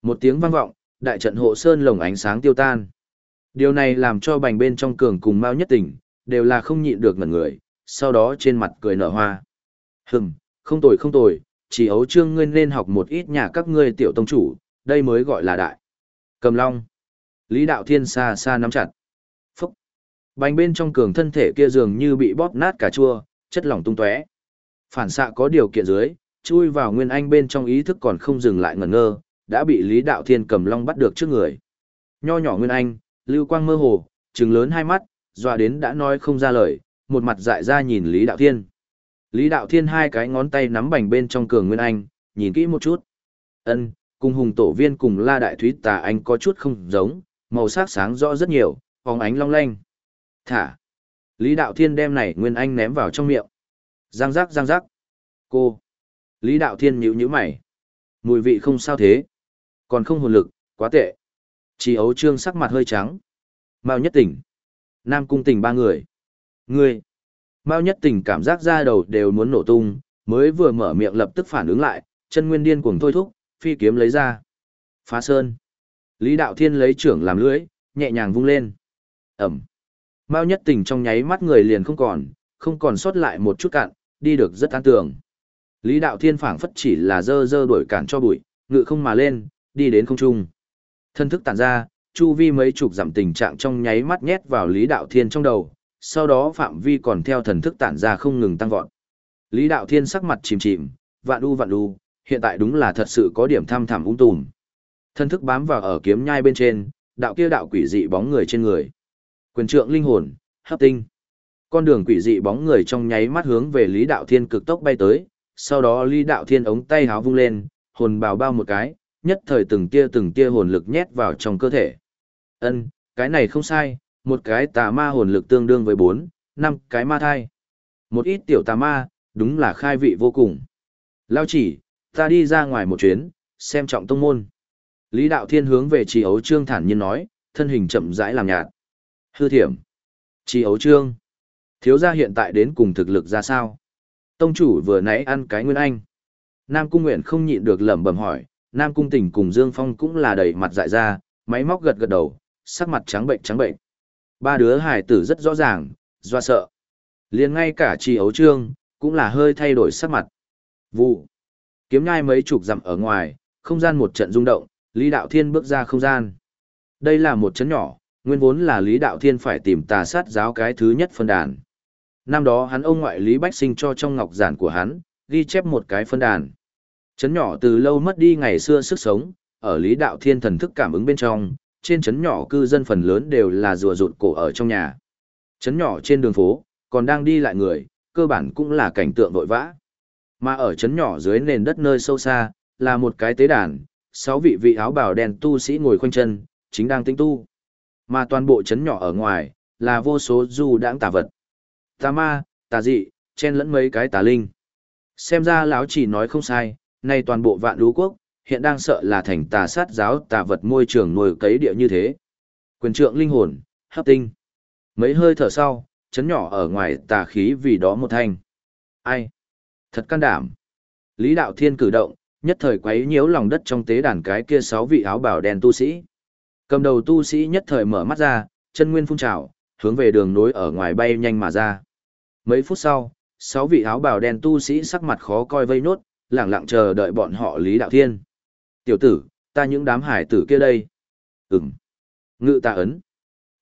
Một tiếng vang vọng, đại trận hộ sơn lồng ánh sáng tiêu tan. Điều này làm cho bành bên trong cường cùng mau nhất tỉnh, đều là không nhịn được ngẩn người, sau đó trên mặt cười nở hoa. Hừm, không tồi không tồi, chỉ ấu trương ngươi nên học một ít nhà các ngươi tiểu tông chủ, đây mới gọi là đại. Cầm long. Lý đạo thiên xa xa nắm chặt. Bánh bên trong cường thân thể kia dường như bị bóp nát cả chua, chất lỏng tung tóe. Phản xạ có điều kiện dưới, chui vào nguyên anh bên trong ý thức còn không dừng lại ngẩn ngơ, đã bị Lý Đạo Thiên cầm long bắt được trước người. Nho nhỏ nguyên anh, lưu quang mơ hồ, trừng lớn hai mắt, dọa đến đã nói không ra lời, một mặt dại ra nhìn Lý Đạo Thiên. Lý Đạo Thiên hai cái ngón tay nắm bành bên trong cường nguyên anh, nhìn kỹ một chút. Ân, cùng hùng tổ viên cùng La Đại Thúy Tà Anh có chút không giống, màu sắc sáng rõ rất nhiều, phóng ánh long lanh. Thả. Lý Đạo Thiên đem này Nguyên Anh ném vào trong miệng. Giang giác giang giác. Cô. Lý Đạo Thiên nhíu nhíu mày. Mùi vị không sao thế. Còn không hồn lực, quá tệ. Chỉ ấu trương sắc mặt hơi trắng. Mao nhất tỉnh. Nam cung tỉnh ba người. Ngươi. Mao nhất tỉnh cảm giác ra đầu đều muốn nổ tung, mới vừa mở miệng lập tức phản ứng lại, chân nguyên điên cuồng thôi thúc, phi kiếm lấy ra. Phá sơn. Lý Đạo Thiên lấy trưởng làm lưỡi, nhẹ nhàng vung lên. Ẩm. Mao nhất tình trong nháy mắt người liền không còn, không còn sót lại một chút cạn, đi được rất an tường. Lý đạo thiên phảng phất chỉ là dơ dơ đuổi cản cho bụi, ngự không mà lên, đi đến không trung. Thân thức tản ra, chu vi mấy chục giảm tình trạng trong nháy mắt nhét vào Lý đạo thiên trong đầu, sau đó phạm vi còn theo thần thức tản ra không ngừng tăng vọt. Lý đạo thiên sắc mặt chìm chìm, vạn u vạn u, hiện tại đúng là thật sự có điểm thăm thẳm ung tùm. Thân thức bám vào ở kiếm nhai bên trên, đạo kia đạo quỷ dị bóng người trên người. Quyền trượng linh hồn, hấp tinh. Con đường quỷ dị bóng người trong nháy mắt hướng về Lý Đạo Thiên cực tốc bay tới, sau đó Lý Đạo Thiên ống tay háo vung lên, hồn bào bao một cái, nhất thời từng tia từng tia hồn lực nhét vào trong cơ thể. Ân, cái này không sai, một cái tà ma hồn lực tương đương với bốn, năm cái ma thai. Một ít tiểu tà ma, đúng là khai vị vô cùng. Lao chỉ, ta đi ra ngoài một chuyến, xem trọng tông môn. Lý Đạo Thiên hướng về trì ấu trương thản nhiên nói, thân hình chậm rãi làm nhạt. Hư thiểm. Chi ấu trương. Thiếu gia hiện tại đến cùng thực lực ra sao? Tông chủ vừa nãy ăn cái nguyên anh. Nam Cung Nguyện không nhịn được lẩm bẩm hỏi, Nam Cung Tỉnh cùng Dương Phong cũng là đầy mặt dại ra, máy móc gật gật đầu, sắc mặt trắng bệnh trắng bệnh. Ba đứa hải tử rất rõ ràng, do sợ. liền ngay cả chi ấu trương, cũng là hơi thay đổi sắc mặt. Vụ. Kiếm nhai mấy chục dặm ở ngoài, không gian một trận rung động, Lý Đạo Thiên bước ra không gian. Đây là một chấn nhỏ, nguyên vốn là Lý Đạo Thiên phải tìm tà sát giáo cái thứ nhất phân đàn. Năm đó hắn ông ngoại Lý Bách Sinh cho trong ngọc giản của hắn, ghi chép một cái phân đàn. Chấn nhỏ từ lâu mất đi ngày xưa sức sống, ở Lý Đạo Thiên thần thức cảm ứng bên trong, trên chấn nhỏ cư dân phần lớn đều là rùa rụt cổ ở trong nhà. Chấn nhỏ trên đường phố, còn đang đi lại người, cơ bản cũng là cảnh tượng vội vã. Mà ở chấn nhỏ dưới nền đất nơi sâu xa, là một cái tế đàn, sáu vị vị áo bào đen tu sĩ ngồi khoanh chân, chính đang tinh tu. Mà toàn bộ chấn nhỏ ở ngoài, là vô số du đãng tà vật. Tà ma, tà dị, chen lẫn mấy cái tà linh. Xem ra lão chỉ nói không sai, nay toàn bộ vạn lũ quốc, hiện đang sợ là thành tà sát giáo tà vật môi trường nuôi cấy địa như thế. Quyền trượng linh hồn, hấp tinh. Mấy hơi thở sau, chấn nhỏ ở ngoài tà khí vì đó một thanh. Ai? Thật can đảm. Lý Đạo Thiên cử động, nhất thời quấy nhiễu lòng đất trong tế đàn cái kia sáu vị áo bào đen tu sĩ. Cầm đầu tu sĩ nhất thời mở mắt ra, chân nguyên phun trào, hướng về đường nối ở ngoài bay nhanh mà ra. Mấy phút sau, sáu vị áo bào đen tu sĩ sắc mặt khó coi vây nốt, lặng lặng chờ đợi bọn họ Lý Đạo Thiên. Tiểu tử, ta những đám hải tử kia đây. Ừm. Ngự ta ấn.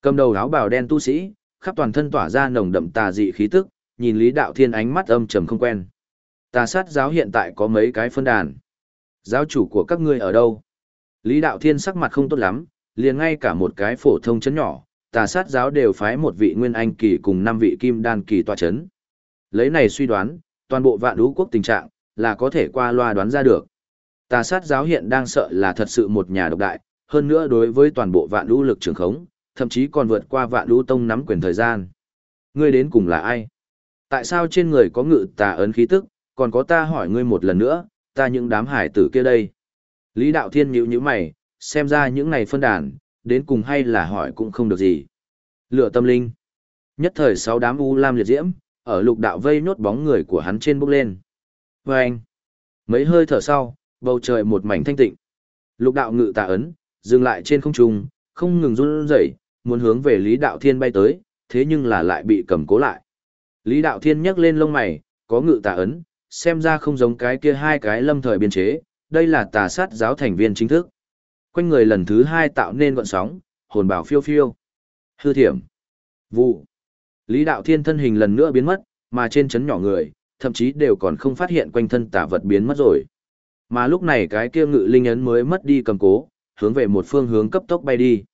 Cầm đầu áo bào đen tu sĩ, khắp toàn thân tỏa ra nồng đậm tà dị khí tức, nhìn Lý Đạo Thiên ánh mắt âm trầm không quen. Tà sát giáo hiện tại có mấy cái phân đàn. Giáo chủ của các ngươi ở đâu? Lý Đạo Thiên sắc mặt không tốt lắm, liền ngay cả một cái phổ thông chấn nhỏ, tà sát giáo đều phái một vị nguyên anh kỳ cùng năm vị kim đan kỳ tòa chấn. Lấy này suy đoán, toàn bộ vạn đú quốc tình trạng, là có thể qua loa đoán ra được. Tà sát giáo hiện đang sợ là thật sự một nhà độc đại, hơn nữa đối với toàn bộ vạn đú lực trường khống, thậm chí còn vượt qua vạn đú tông nắm quyền thời gian. Ngươi đến cùng là ai? Tại sao trên người có ngự tà ấn khí tức, còn có ta hỏi ngươi một lần nữa, ta những đám hải tử kia đây. Lý Đạo Thiên nhíu nhíu mày, xem ra những này phân đàn, đến cùng hay là hỏi cũng không được gì. Lửa tâm linh. Nhất thời sáu đám u lam liệt diễm, ở lục đạo vây nốt bóng người của hắn trên bốc lên. Và anh. Mấy hơi thở sau, bầu trời một mảnh thanh tịnh. Lục đạo ngự tà ấn, dừng lại trên không trung, không ngừng run rẩy, muốn hướng về Lý Đạo Thiên bay tới, thế nhưng là lại bị cầm cố lại. Lý Đạo Thiên nhấc lên lông mày, có ngự tà ấn, xem ra không giống cái kia hai cái lâm thời biên chế, đây là tà sát giáo thành viên chính thức. Quanh người lần thứ hai tạo nên gọn sóng, hồn bảo phiêu phiêu. Hư thiểm. Vụ. Lý Đạo Thiên thân hình lần nữa biến mất, mà trên chấn nhỏ người, thậm chí đều còn không phát hiện quanh thân tả vật biến mất rồi. Mà lúc này cái kia ngự linh ấn mới mất đi cầm cố, hướng về một phương hướng cấp tốc bay đi.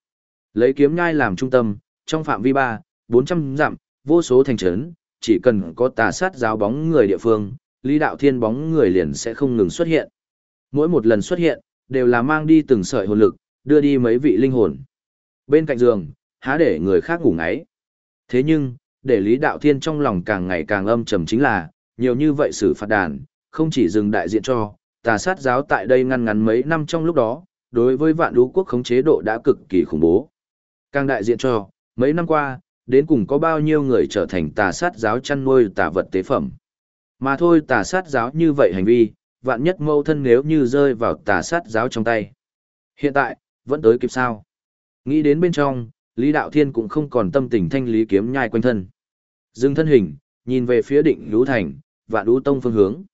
Lấy kiếm nhai làm trung tâm, trong phạm vi 3, 400 dặm, vô số thành trấn, chỉ cần có tà sát giáo bóng người địa phương, Lý Đạo Thiên bóng người liền sẽ không ngừng xuất hiện. Mỗi một lần xuất hiện, đều là mang đi từng sợi hồn lực, đưa đi mấy vị linh hồn. Bên cạnh giường, há để người khác ngủ ngáy. Thế nhưng, để Lý Đạo Thiên trong lòng càng ngày càng âm trầm chính là, nhiều như vậy xử phạt đàn, không chỉ dừng đại diện cho, tà sát giáo tại đây ngăn ngắn mấy năm trong lúc đó, đối với vạn đú quốc khống chế độ đã cực kỳ khủng bố. Càng đại diện cho, mấy năm qua, đến cùng có bao nhiêu người trở thành tà sát giáo chăn nuôi tà vật tế phẩm. Mà thôi tà sát giáo như vậy hành vi, vạn nhất mâu thân nếu như rơi vào tà sát giáo trong tay. Hiện tại, vẫn tới kịp sao. Nghĩ đến bên trong, Lý Đạo Thiên cũng không còn tâm tình thanh lý kiếm nhai quanh thân. Dừng thân hình, nhìn về phía định lũ thành, vạn lũ tông phương hướng.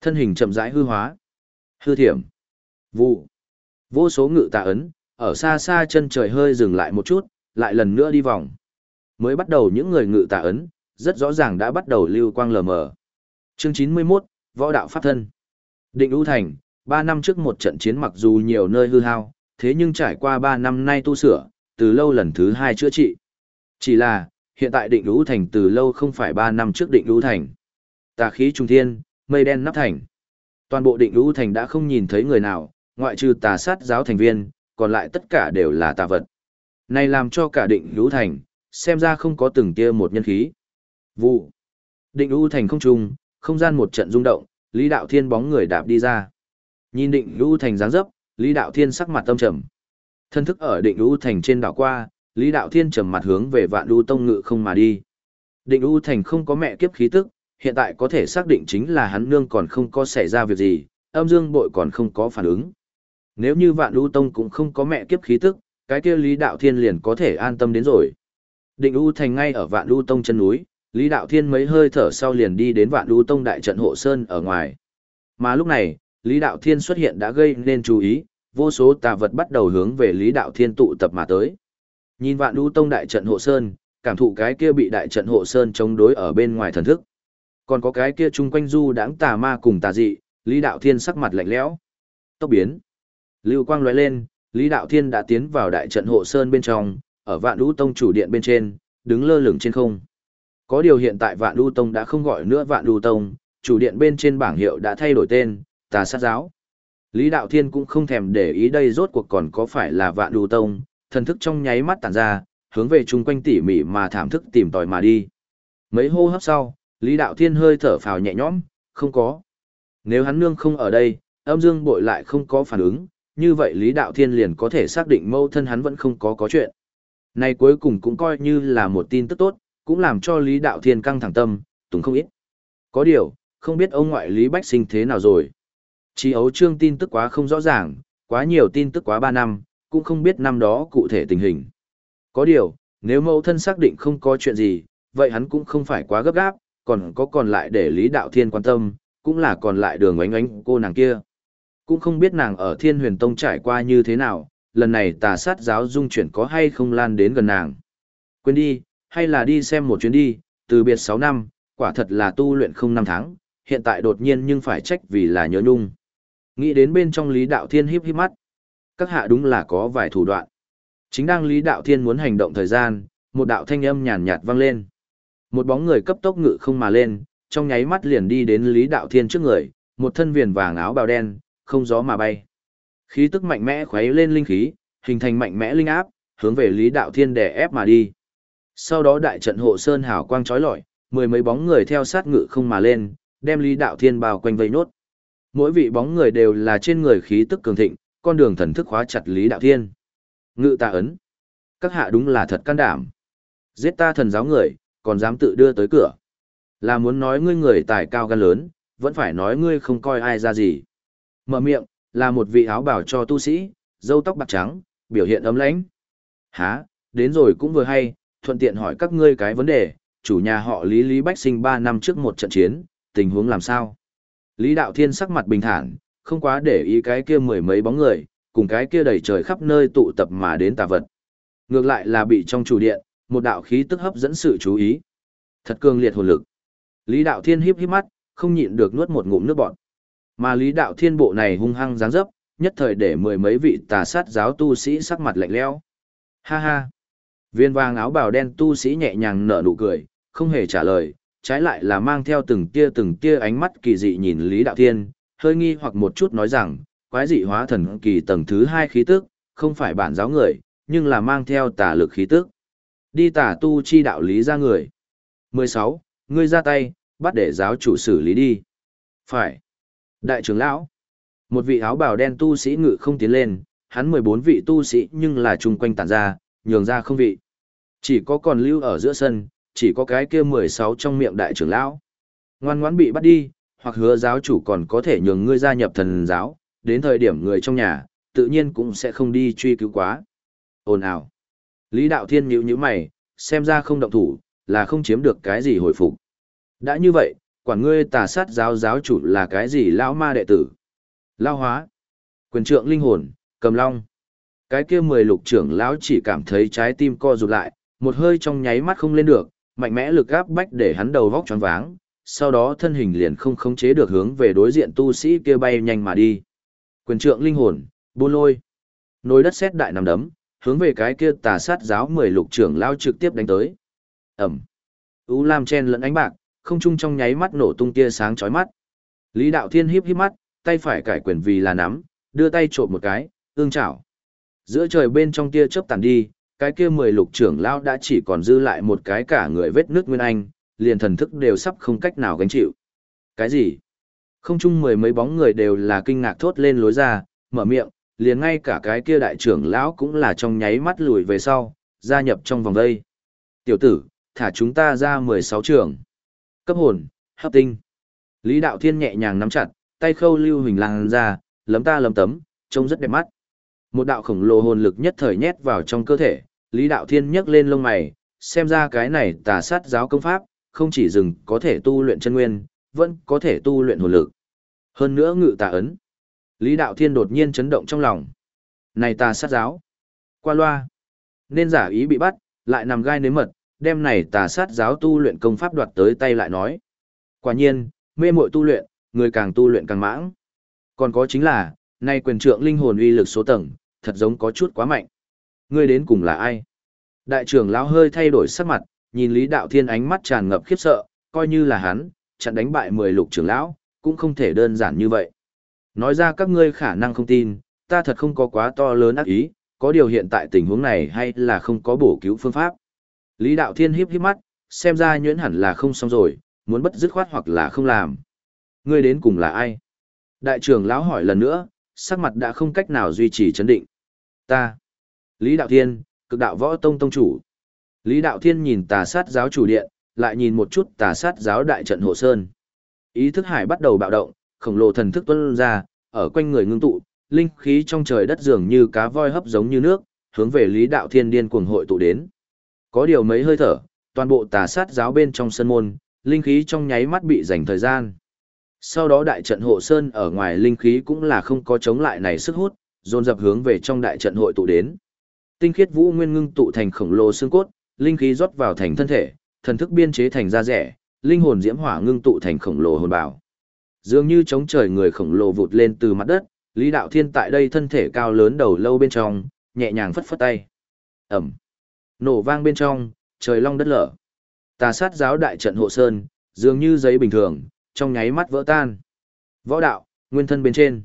Thân hình chậm rãi hư hóa. Hư thiểm. Vụ. Vô số ngự tà ấn, ở xa xa chân trời hơi dừng lại một chút, lại lần nữa đi vòng. Mới bắt đầu những người ngự tà ấn, rất rõ ràng đã bắt đầu lưu quang lờ mờ. Chương 91, Võ đạo pháp thân. Định ưu Thành, 3 năm trước một trận chiến mặc dù nhiều nơi hư hao, thế nhưng trải qua 3 năm nay tu sửa, từ lâu lần thứ 2 chữa trị. Chỉ là, hiện tại định ưu Thành từ lâu không phải 3 năm trước định ưu Thành. Tà khí trung thiên, mây đen nắp thành. Toàn bộ định ưu Thành đã không nhìn thấy người nào, ngoại trừ tà sát giáo thành viên, còn lại tất cả đều là tà vật. Này làm cho cả định ưu Thành, xem ra không có từng kia một nhân khí. Vụ. Định ưu Thành không trung, không gian một trận rung động, Lý Đạo Thiên bóng người đạp đi ra. Nhìn định lũ thành dáng dấp, Lý Đạo Thiên sắc mặt tâm trầm. Thân thức ở định lũ thành trên đảo qua, Lý Đạo Thiên trầm mặt hướng về vạn lũ tông ngự không mà đi. Định lũ thành không có mẹ kiếp khí tức, hiện tại có thể xác định chính là hắn nương còn không có xảy ra việc gì, âm dương bội còn không có phản ứng. Nếu như vạn lũ tông cũng không có mẹ kiếp khí tức, cái kia Lý Đạo Thiên liền có thể an tâm đến rồi. Định U Thành ngay ở Vạn Lũ Tông chân núi, Lý Đạo Thiên mấy hơi thở sau liền đi đến Vạn Đu Tông đại trận hộ sơn ở ngoài. Mà lúc này, Lý Đạo Thiên xuất hiện đã gây nên chú ý, vô số tà vật bắt đầu hướng về Lý Đạo Thiên tụ tập mà tới. Nhìn Vạn Đu Tông đại trận hộ sơn, cảm thụ cái kia bị đại trận hộ sơn chống đối ở bên ngoài thần thức. Còn có cái kia chung quanh du đãng tà ma cùng tà dị, Lý Đạo Thiên sắc mặt lạnh lẽo. Tốc biến. Lưu quang lóe lên, Lý Đạo Thiên đã tiến vào đại trận hộ sơn bên trong, ở Vạn Đu Tông chủ điện bên trên, đứng lơ lửng trên không. Có điều hiện tại Vạn Đu Tông đã không gọi nữa Vạn Đu Tông, chủ điện bên trên bảng hiệu đã thay đổi tên, Tà Sát Giáo. Lý Đạo Thiên cũng không thèm để ý đây rốt cuộc còn có phải là Vạn Đu Tông, thần thức trong nháy mắt tản ra, hướng về chung quanh tỉ mỉ mà thảm thức tìm tòi mà đi. Mấy hô hấp sau, Lý Đạo Thiên hơi thở phào nhẹ nhõm, không có. Nếu hắn nương không ở đây, âm dương bội lại không có phản ứng, như vậy Lý Đạo Thiên liền có thể xác định mâu thân hắn vẫn không có có chuyện. Này cuối cùng cũng coi như là một tin tức tốt, cũng làm cho Lý Đạo Thiên căng thẳng tâm, tùng không ít. Có điều, không biết ông ngoại Lý Bách Sinh thế nào rồi. Chí ấu trương tin tức quá không rõ ràng, quá nhiều tin tức quá 3 năm, cũng không biết năm đó cụ thể tình hình. Có điều, nếu mẫu thân xác định không có chuyện gì, vậy hắn cũng không phải quá gấp gáp, còn có còn lại để Lý Đạo Thiên quan tâm, cũng là còn lại đường ánh ánh cô nàng kia. Cũng không biết nàng ở Thiên Huyền Tông trải qua như thế nào, lần này tà sát giáo dung chuyển có hay không lan đến gần nàng. Quên đi, hay là đi xem một chuyến đi, từ biệt 6 năm, quả thật là tu luyện không năm tháng, hiện tại đột nhiên nhưng phải trách vì là nhớ nhung. Nghĩ đến bên trong Lý Đạo Thiên híp híp mắt. Các hạ đúng là có vài thủ đoạn. Chính đang Lý Đạo Thiên muốn hành động thời gian, một đạo thanh âm nhàn nhạt vang lên. Một bóng người cấp tốc ngự không mà lên, trong nháy mắt liền đi đến Lý Đạo Thiên trước người, một thân viền vàng áo bào đen, không gió mà bay. Khí tức mạnh mẽ khuấy lên linh khí, hình thành mạnh mẽ linh áp, hướng về Lý Đạo Thiên đè ép mà đi. Sau đó đại trận hộ sơn hào quang chói lọi, mười mấy bóng người theo sát ngự không mà lên, đem Lý Đạo Thiên bao quanh vây nốt. Mỗi vị bóng người đều là trên người khí tức cường thịnh, con đường thần thức khóa chặt Lý Đạo Thiên. Ngự ta ấn. Các hạ đúng là thật can đảm. Giết ta thần giáo người, còn dám tự đưa tới cửa. Là muốn nói ngươi người tài cao gan lớn, vẫn phải nói ngươi không coi ai ra gì. Mở miệng, là một vị áo bảo cho tu sĩ, râu tóc bạc trắng, biểu hiện ấm lãnh. Hả, đến rồi cũng vừa hay, thuận tiện hỏi các ngươi cái vấn đề, chủ nhà họ Lý Lý Bách sinh 3 năm trước một trận chiến, tình huống làm sao? Lý Đạo Thiên sắc mặt bình thản, không quá để ý cái kia mười mấy bóng người, cùng cái kia đầy trời khắp nơi tụ tập mà đến tà vật. Ngược lại là bị trong chủ điện, một đạo khí tức hấp dẫn sự chú ý. Thật cường liệt hồn lực. Lý Đạo Thiên híp híp mắt, không nhịn được nuốt một ngụm nước bọt. Mà Lý Đạo Thiên bộ này hung hăng dáng dấp, nhất thời để mười mấy vị tà sát giáo tu sĩ sắc mặt lạnh lẽo. Ha ha. Viên vàng áo bào đen tu sĩ nhẹ nhàng nở nụ cười, không hề trả lời, trái lại là mang theo từng tia từng tia ánh mắt kỳ dị nhìn Lý Đạo Thiên, hơi nghi hoặc một chút nói rằng, quái dị hóa thần kỳ tầng thứ hai khí tức, không phải bản giáo người, nhưng là mang theo tà lực khí tức. Đi tà tu chi đạo lý ra người. 16. Ngươi ra tay, bắt để giáo chủ xử lý đi. Phải. Đại trưởng lão. Một vị áo bào đen tu sĩ ngự không tiến lên, hắn 14 vị tu sĩ nhưng là chung quanh tản ra, nhường ra không vị. Chỉ có còn lưu ở giữa sân, chỉ có cái kia 16 trong miệng đại trưởng lão. Ngoan ngoãn bị bắt đi, hoặc hứa giáo chủ còn có thể nhường ngươi gia nhập thần giáo, đến thời điểm người trong nhà, tự nhiên cũng sẽ không đi truy cứu quá. Ồn ào. Lý Đạo Thiên nhíu nhíu mày, xem ra không động thủ, là không chiếm được cái gì hồi phục. Đã như vậy, quản ngươi tà sát giáo giáo chủ là cái gì lão ma đệ tử? Lao hóa, quyền trượng linh hồn, cầm long. Cái kia mười lục trưởng lão chỉ cảm thấy trái tim co rụt lại, một hơi trong nháy mắt không lên được, mạnh mẽ lực áp bách để hắn đầu vóc choáng váng, sau đó thân hình liền không khống chế được hướng về đối diện tu sĩ kia bay nhanh mà đi. Quyền trượng linh hồn, buôn lôi. Nồi đất sét đại nằm đấm, hướng về cái kia tà sát giáo mười lục trưởng lão trực tiếp đánh tới. Ẩm. U Lam chen lẫn ánh bạc, không trung trong nháy mắt nổ tung tia sáng chói mắt. Lý Đạo Thiên híp híp mắt, tay phải cải quyền vì là nắm, đưa tay trộm một cái, ương chảo. Giữa trời bên trong tia chớp tàn đi, cái kia mười lục trưởng lao đã chỉ còn dư lại một cái cả người vết nước nguyên anh, liền thần thức đều sắp không cách nào gánh chịu. Cái gì? Không chung mười mấy bóng người đều là kinh ngạc thốt lên lối ra, mở miệng, liền ngay cả cái kia đại trưởng lão cũng là trong nháy mắt lùi về sau, gia nhập trong vòng đây. Tiểu tử, thả chúng ta ra 16 trường. Cấp hồn, hấp tinh. Lý Đạo Thiên nhẹ nhàng nắm chặt, tay khâu lưu hình làng ra, lấm ta lấm tấm, trông rất đẹp mắt. Một đạo khổng lồ hồn lực nhất thời nhét vào trong cơ thể, Lý Đạo Thiên nhấc lên lông mày, xem ra cái này tà sát giáo công pháp, không chỉ dừng có thể tu luyện chân nguyên, vẫn có thể tu luyện hồn lực. Hơn nữa ngự tà ấn. Lý Đạo Thiên đột nhiên chấn động trong lòng. Này tà sát giáo. Qua loa. Nên giả ý bị bắt, lại nằm gai nếm mật, đem này tà sát giáo tu luyện công pháp đoạt tới tay lại nói. Quả nhiên, mê muội tu luyện, người càng tu luyện càng mãng. Còn có chính là, nay quyền trượng linh hồn uy lực số tầng, thật giống có chút quá mạnh. Ngươi đến cùng là ai? Đại trưởng lão hơi thay đổi sắc mặt, nhìn Lý Đạo Thiên ánh mắt tràn ngập khiếp sợ, coi như là hắn, chặn đánh bại mười lục trưởng lão, cũng không thể đơn giản như vậy. Nói ra các ngươi khả năng không tin, ta thật không có quá to lớn ác ý, có điều hiện tại tình huống này hay là không có bổ cứu phương pháp. Lý Đạo Thiên híp híp mắt, xem ra nhuyễn hẳn là không xong rồi, muốn bất dứt khoát hoặc là không làm. Ngươi đến cùng là ai? Đại trưởng lão hỏi lần nữa, sắc mặt đã không cách nào duy trì chấn định. Ta. Lý Đạo Thiên, cực đạo võ tông tông chủ. Lý Đạo Thiên nhìn tà sát giáo chủ điện, lại nhìn một chút tà sát giáo đại trận hộ sơn. Ý thức hải bắt đầu bạo động, khổng lồ thần thức tuân ra, ở quanh người ngưng tụ, linh khí trong trời đất dường như cá voi hấp giống như nước, hướng về Lý Đạo Thiên điên cuồng hội tụ đến. Có điều mấy hơi thở, toàn bộ tà sát giáo bên trong sân môn, linh khí trong nháy mắt bị dành thời gian. Sau đó đại trận hộ sơn ở ngoài linh khí cũng là không có chống lại này sức hút, dồn dập hướng về trong đại trận hội tụ đến. Tinh khiết vũ nguyên ngưng tụ thành khổng lồ xương cốt, linh khí rót vào thành thân thể, thần thức biên chế thành da rẻ, linh hồn diễm hỏa ngưng tụ thành khổng lồ hồn bảo. Dường như chống trời người khổng lồ vụt lên từ mặt đất, Lý Đạo Thiên tại đây thân thể cao lớn đầu lâu bên trong, nhẹ nhàng phất phất tay. ầm Nổ vang bên trong, trời long đất lở. Tà sát giáo đại trận hộ sơn, dường như giấy bình thường, trong nháy mắt vỡ tan. Võ đạo, nguyên thân bên trên.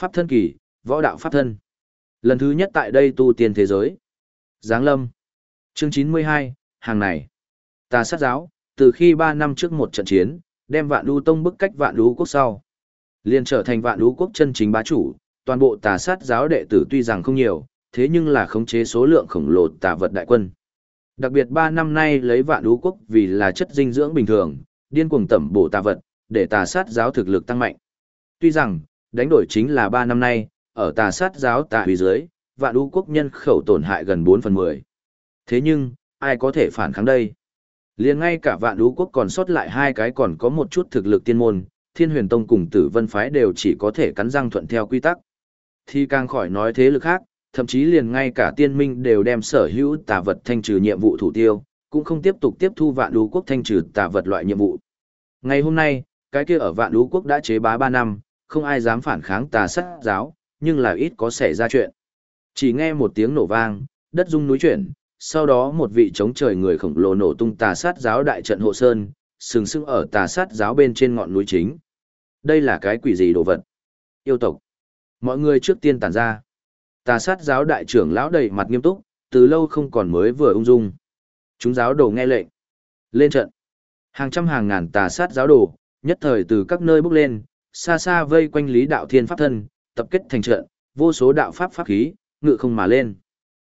Pháp thân kỳ, võ đạo pháp thân. Lần thứ nhất tại đây tu tiên thế giới. Giáng lâm. Chương 92, hàng này. Tà sát giáo, từ khi 3 năm trước một trận chiến, đem vạn đu tông bức cách vạn đu quốc sau. liền trở thành vạn đu quốc chân chính bá chủ, toàn bộ tà sát giáo đệ tử tuy rằng không nhiều, thế nhưng là khống chế số lượng khổng lồ tà vật đại quân. Đặc biệt 3 năm nay lấy vạn đu quốc vì là chất dinh dưỡng bình thường, điên cuồng tẩm bổ tà vật, để tà sát giáo thực lực tăng mạnh. Tuy rằng, đánh đổi chính là 3 năm nay, ở tà sát giáo tà huy dưới, vạn đu quốc nhân khẩu tổn hại gần 4 phần 10. Thế nhưng, ai có thể phản kháng đây? liền ngay cả vạn đú quốc còn sót lại hai cái còn có một chút thực lực tiên môn, thiên huyền tông cùng tử vân phái đều chỉ có thể cắn răng thuận theo quy tắc. Thì càng khỏi nói thế lực khác, thậm chí liền ngay cả tiên minh đều đem sở hữu tà vật thanh trừ nhiệm vụ thủ tiêu, cũng không tiếp tục tiếp thu vạn đú quốc thanh trừ tà vật loại nhiệm vụ. Ngày hôm nay, cái kia ở vạn đú quốc đã chế bá ba năm, không ai dám phản kháng tà sát giáo, nhưng là ít có xảy ra chuyện. Chỉ nghe một tiếng nổ vang, đất rung núi chuyển, sau đó một vị chống trời người khổng lồ nổ tung tà sát giáo đại trận hộ sơn, sừng sững ở tà sát giáo bên trên ngọn núi chính. Đây là cái quỷ gì đồ vật? Yêu tộc. Mọi người trước tiên tản ra. Tà sát giáo đại trưởng lão đầy mặt nghiêm túc, từ lâu không còn mới vừa ung dung. Chúng giáo đồ nghe lệnh. Lên trận. Hàng trăm hàng ngàn tà sát giáo đồ, nhất thời từ các nơi bước lên, xa xa vây quanh lý đạo thiên pháp thân, tập kết thành trận, vô số đạo pháp pháp khí, ngự không mà lên.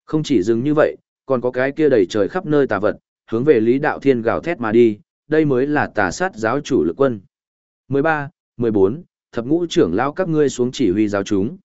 Không chỉ dừng như vậy, còn có cái kia đầy trời khắp nơi tà vật, hướng về Lý Đạo Thiên gào thét mà đi, đây mới là tà sát giáo chủ lực quân. 13, 14, thập ngũ trưởng lao các ngươi xuống chỉ huy giáo chúng.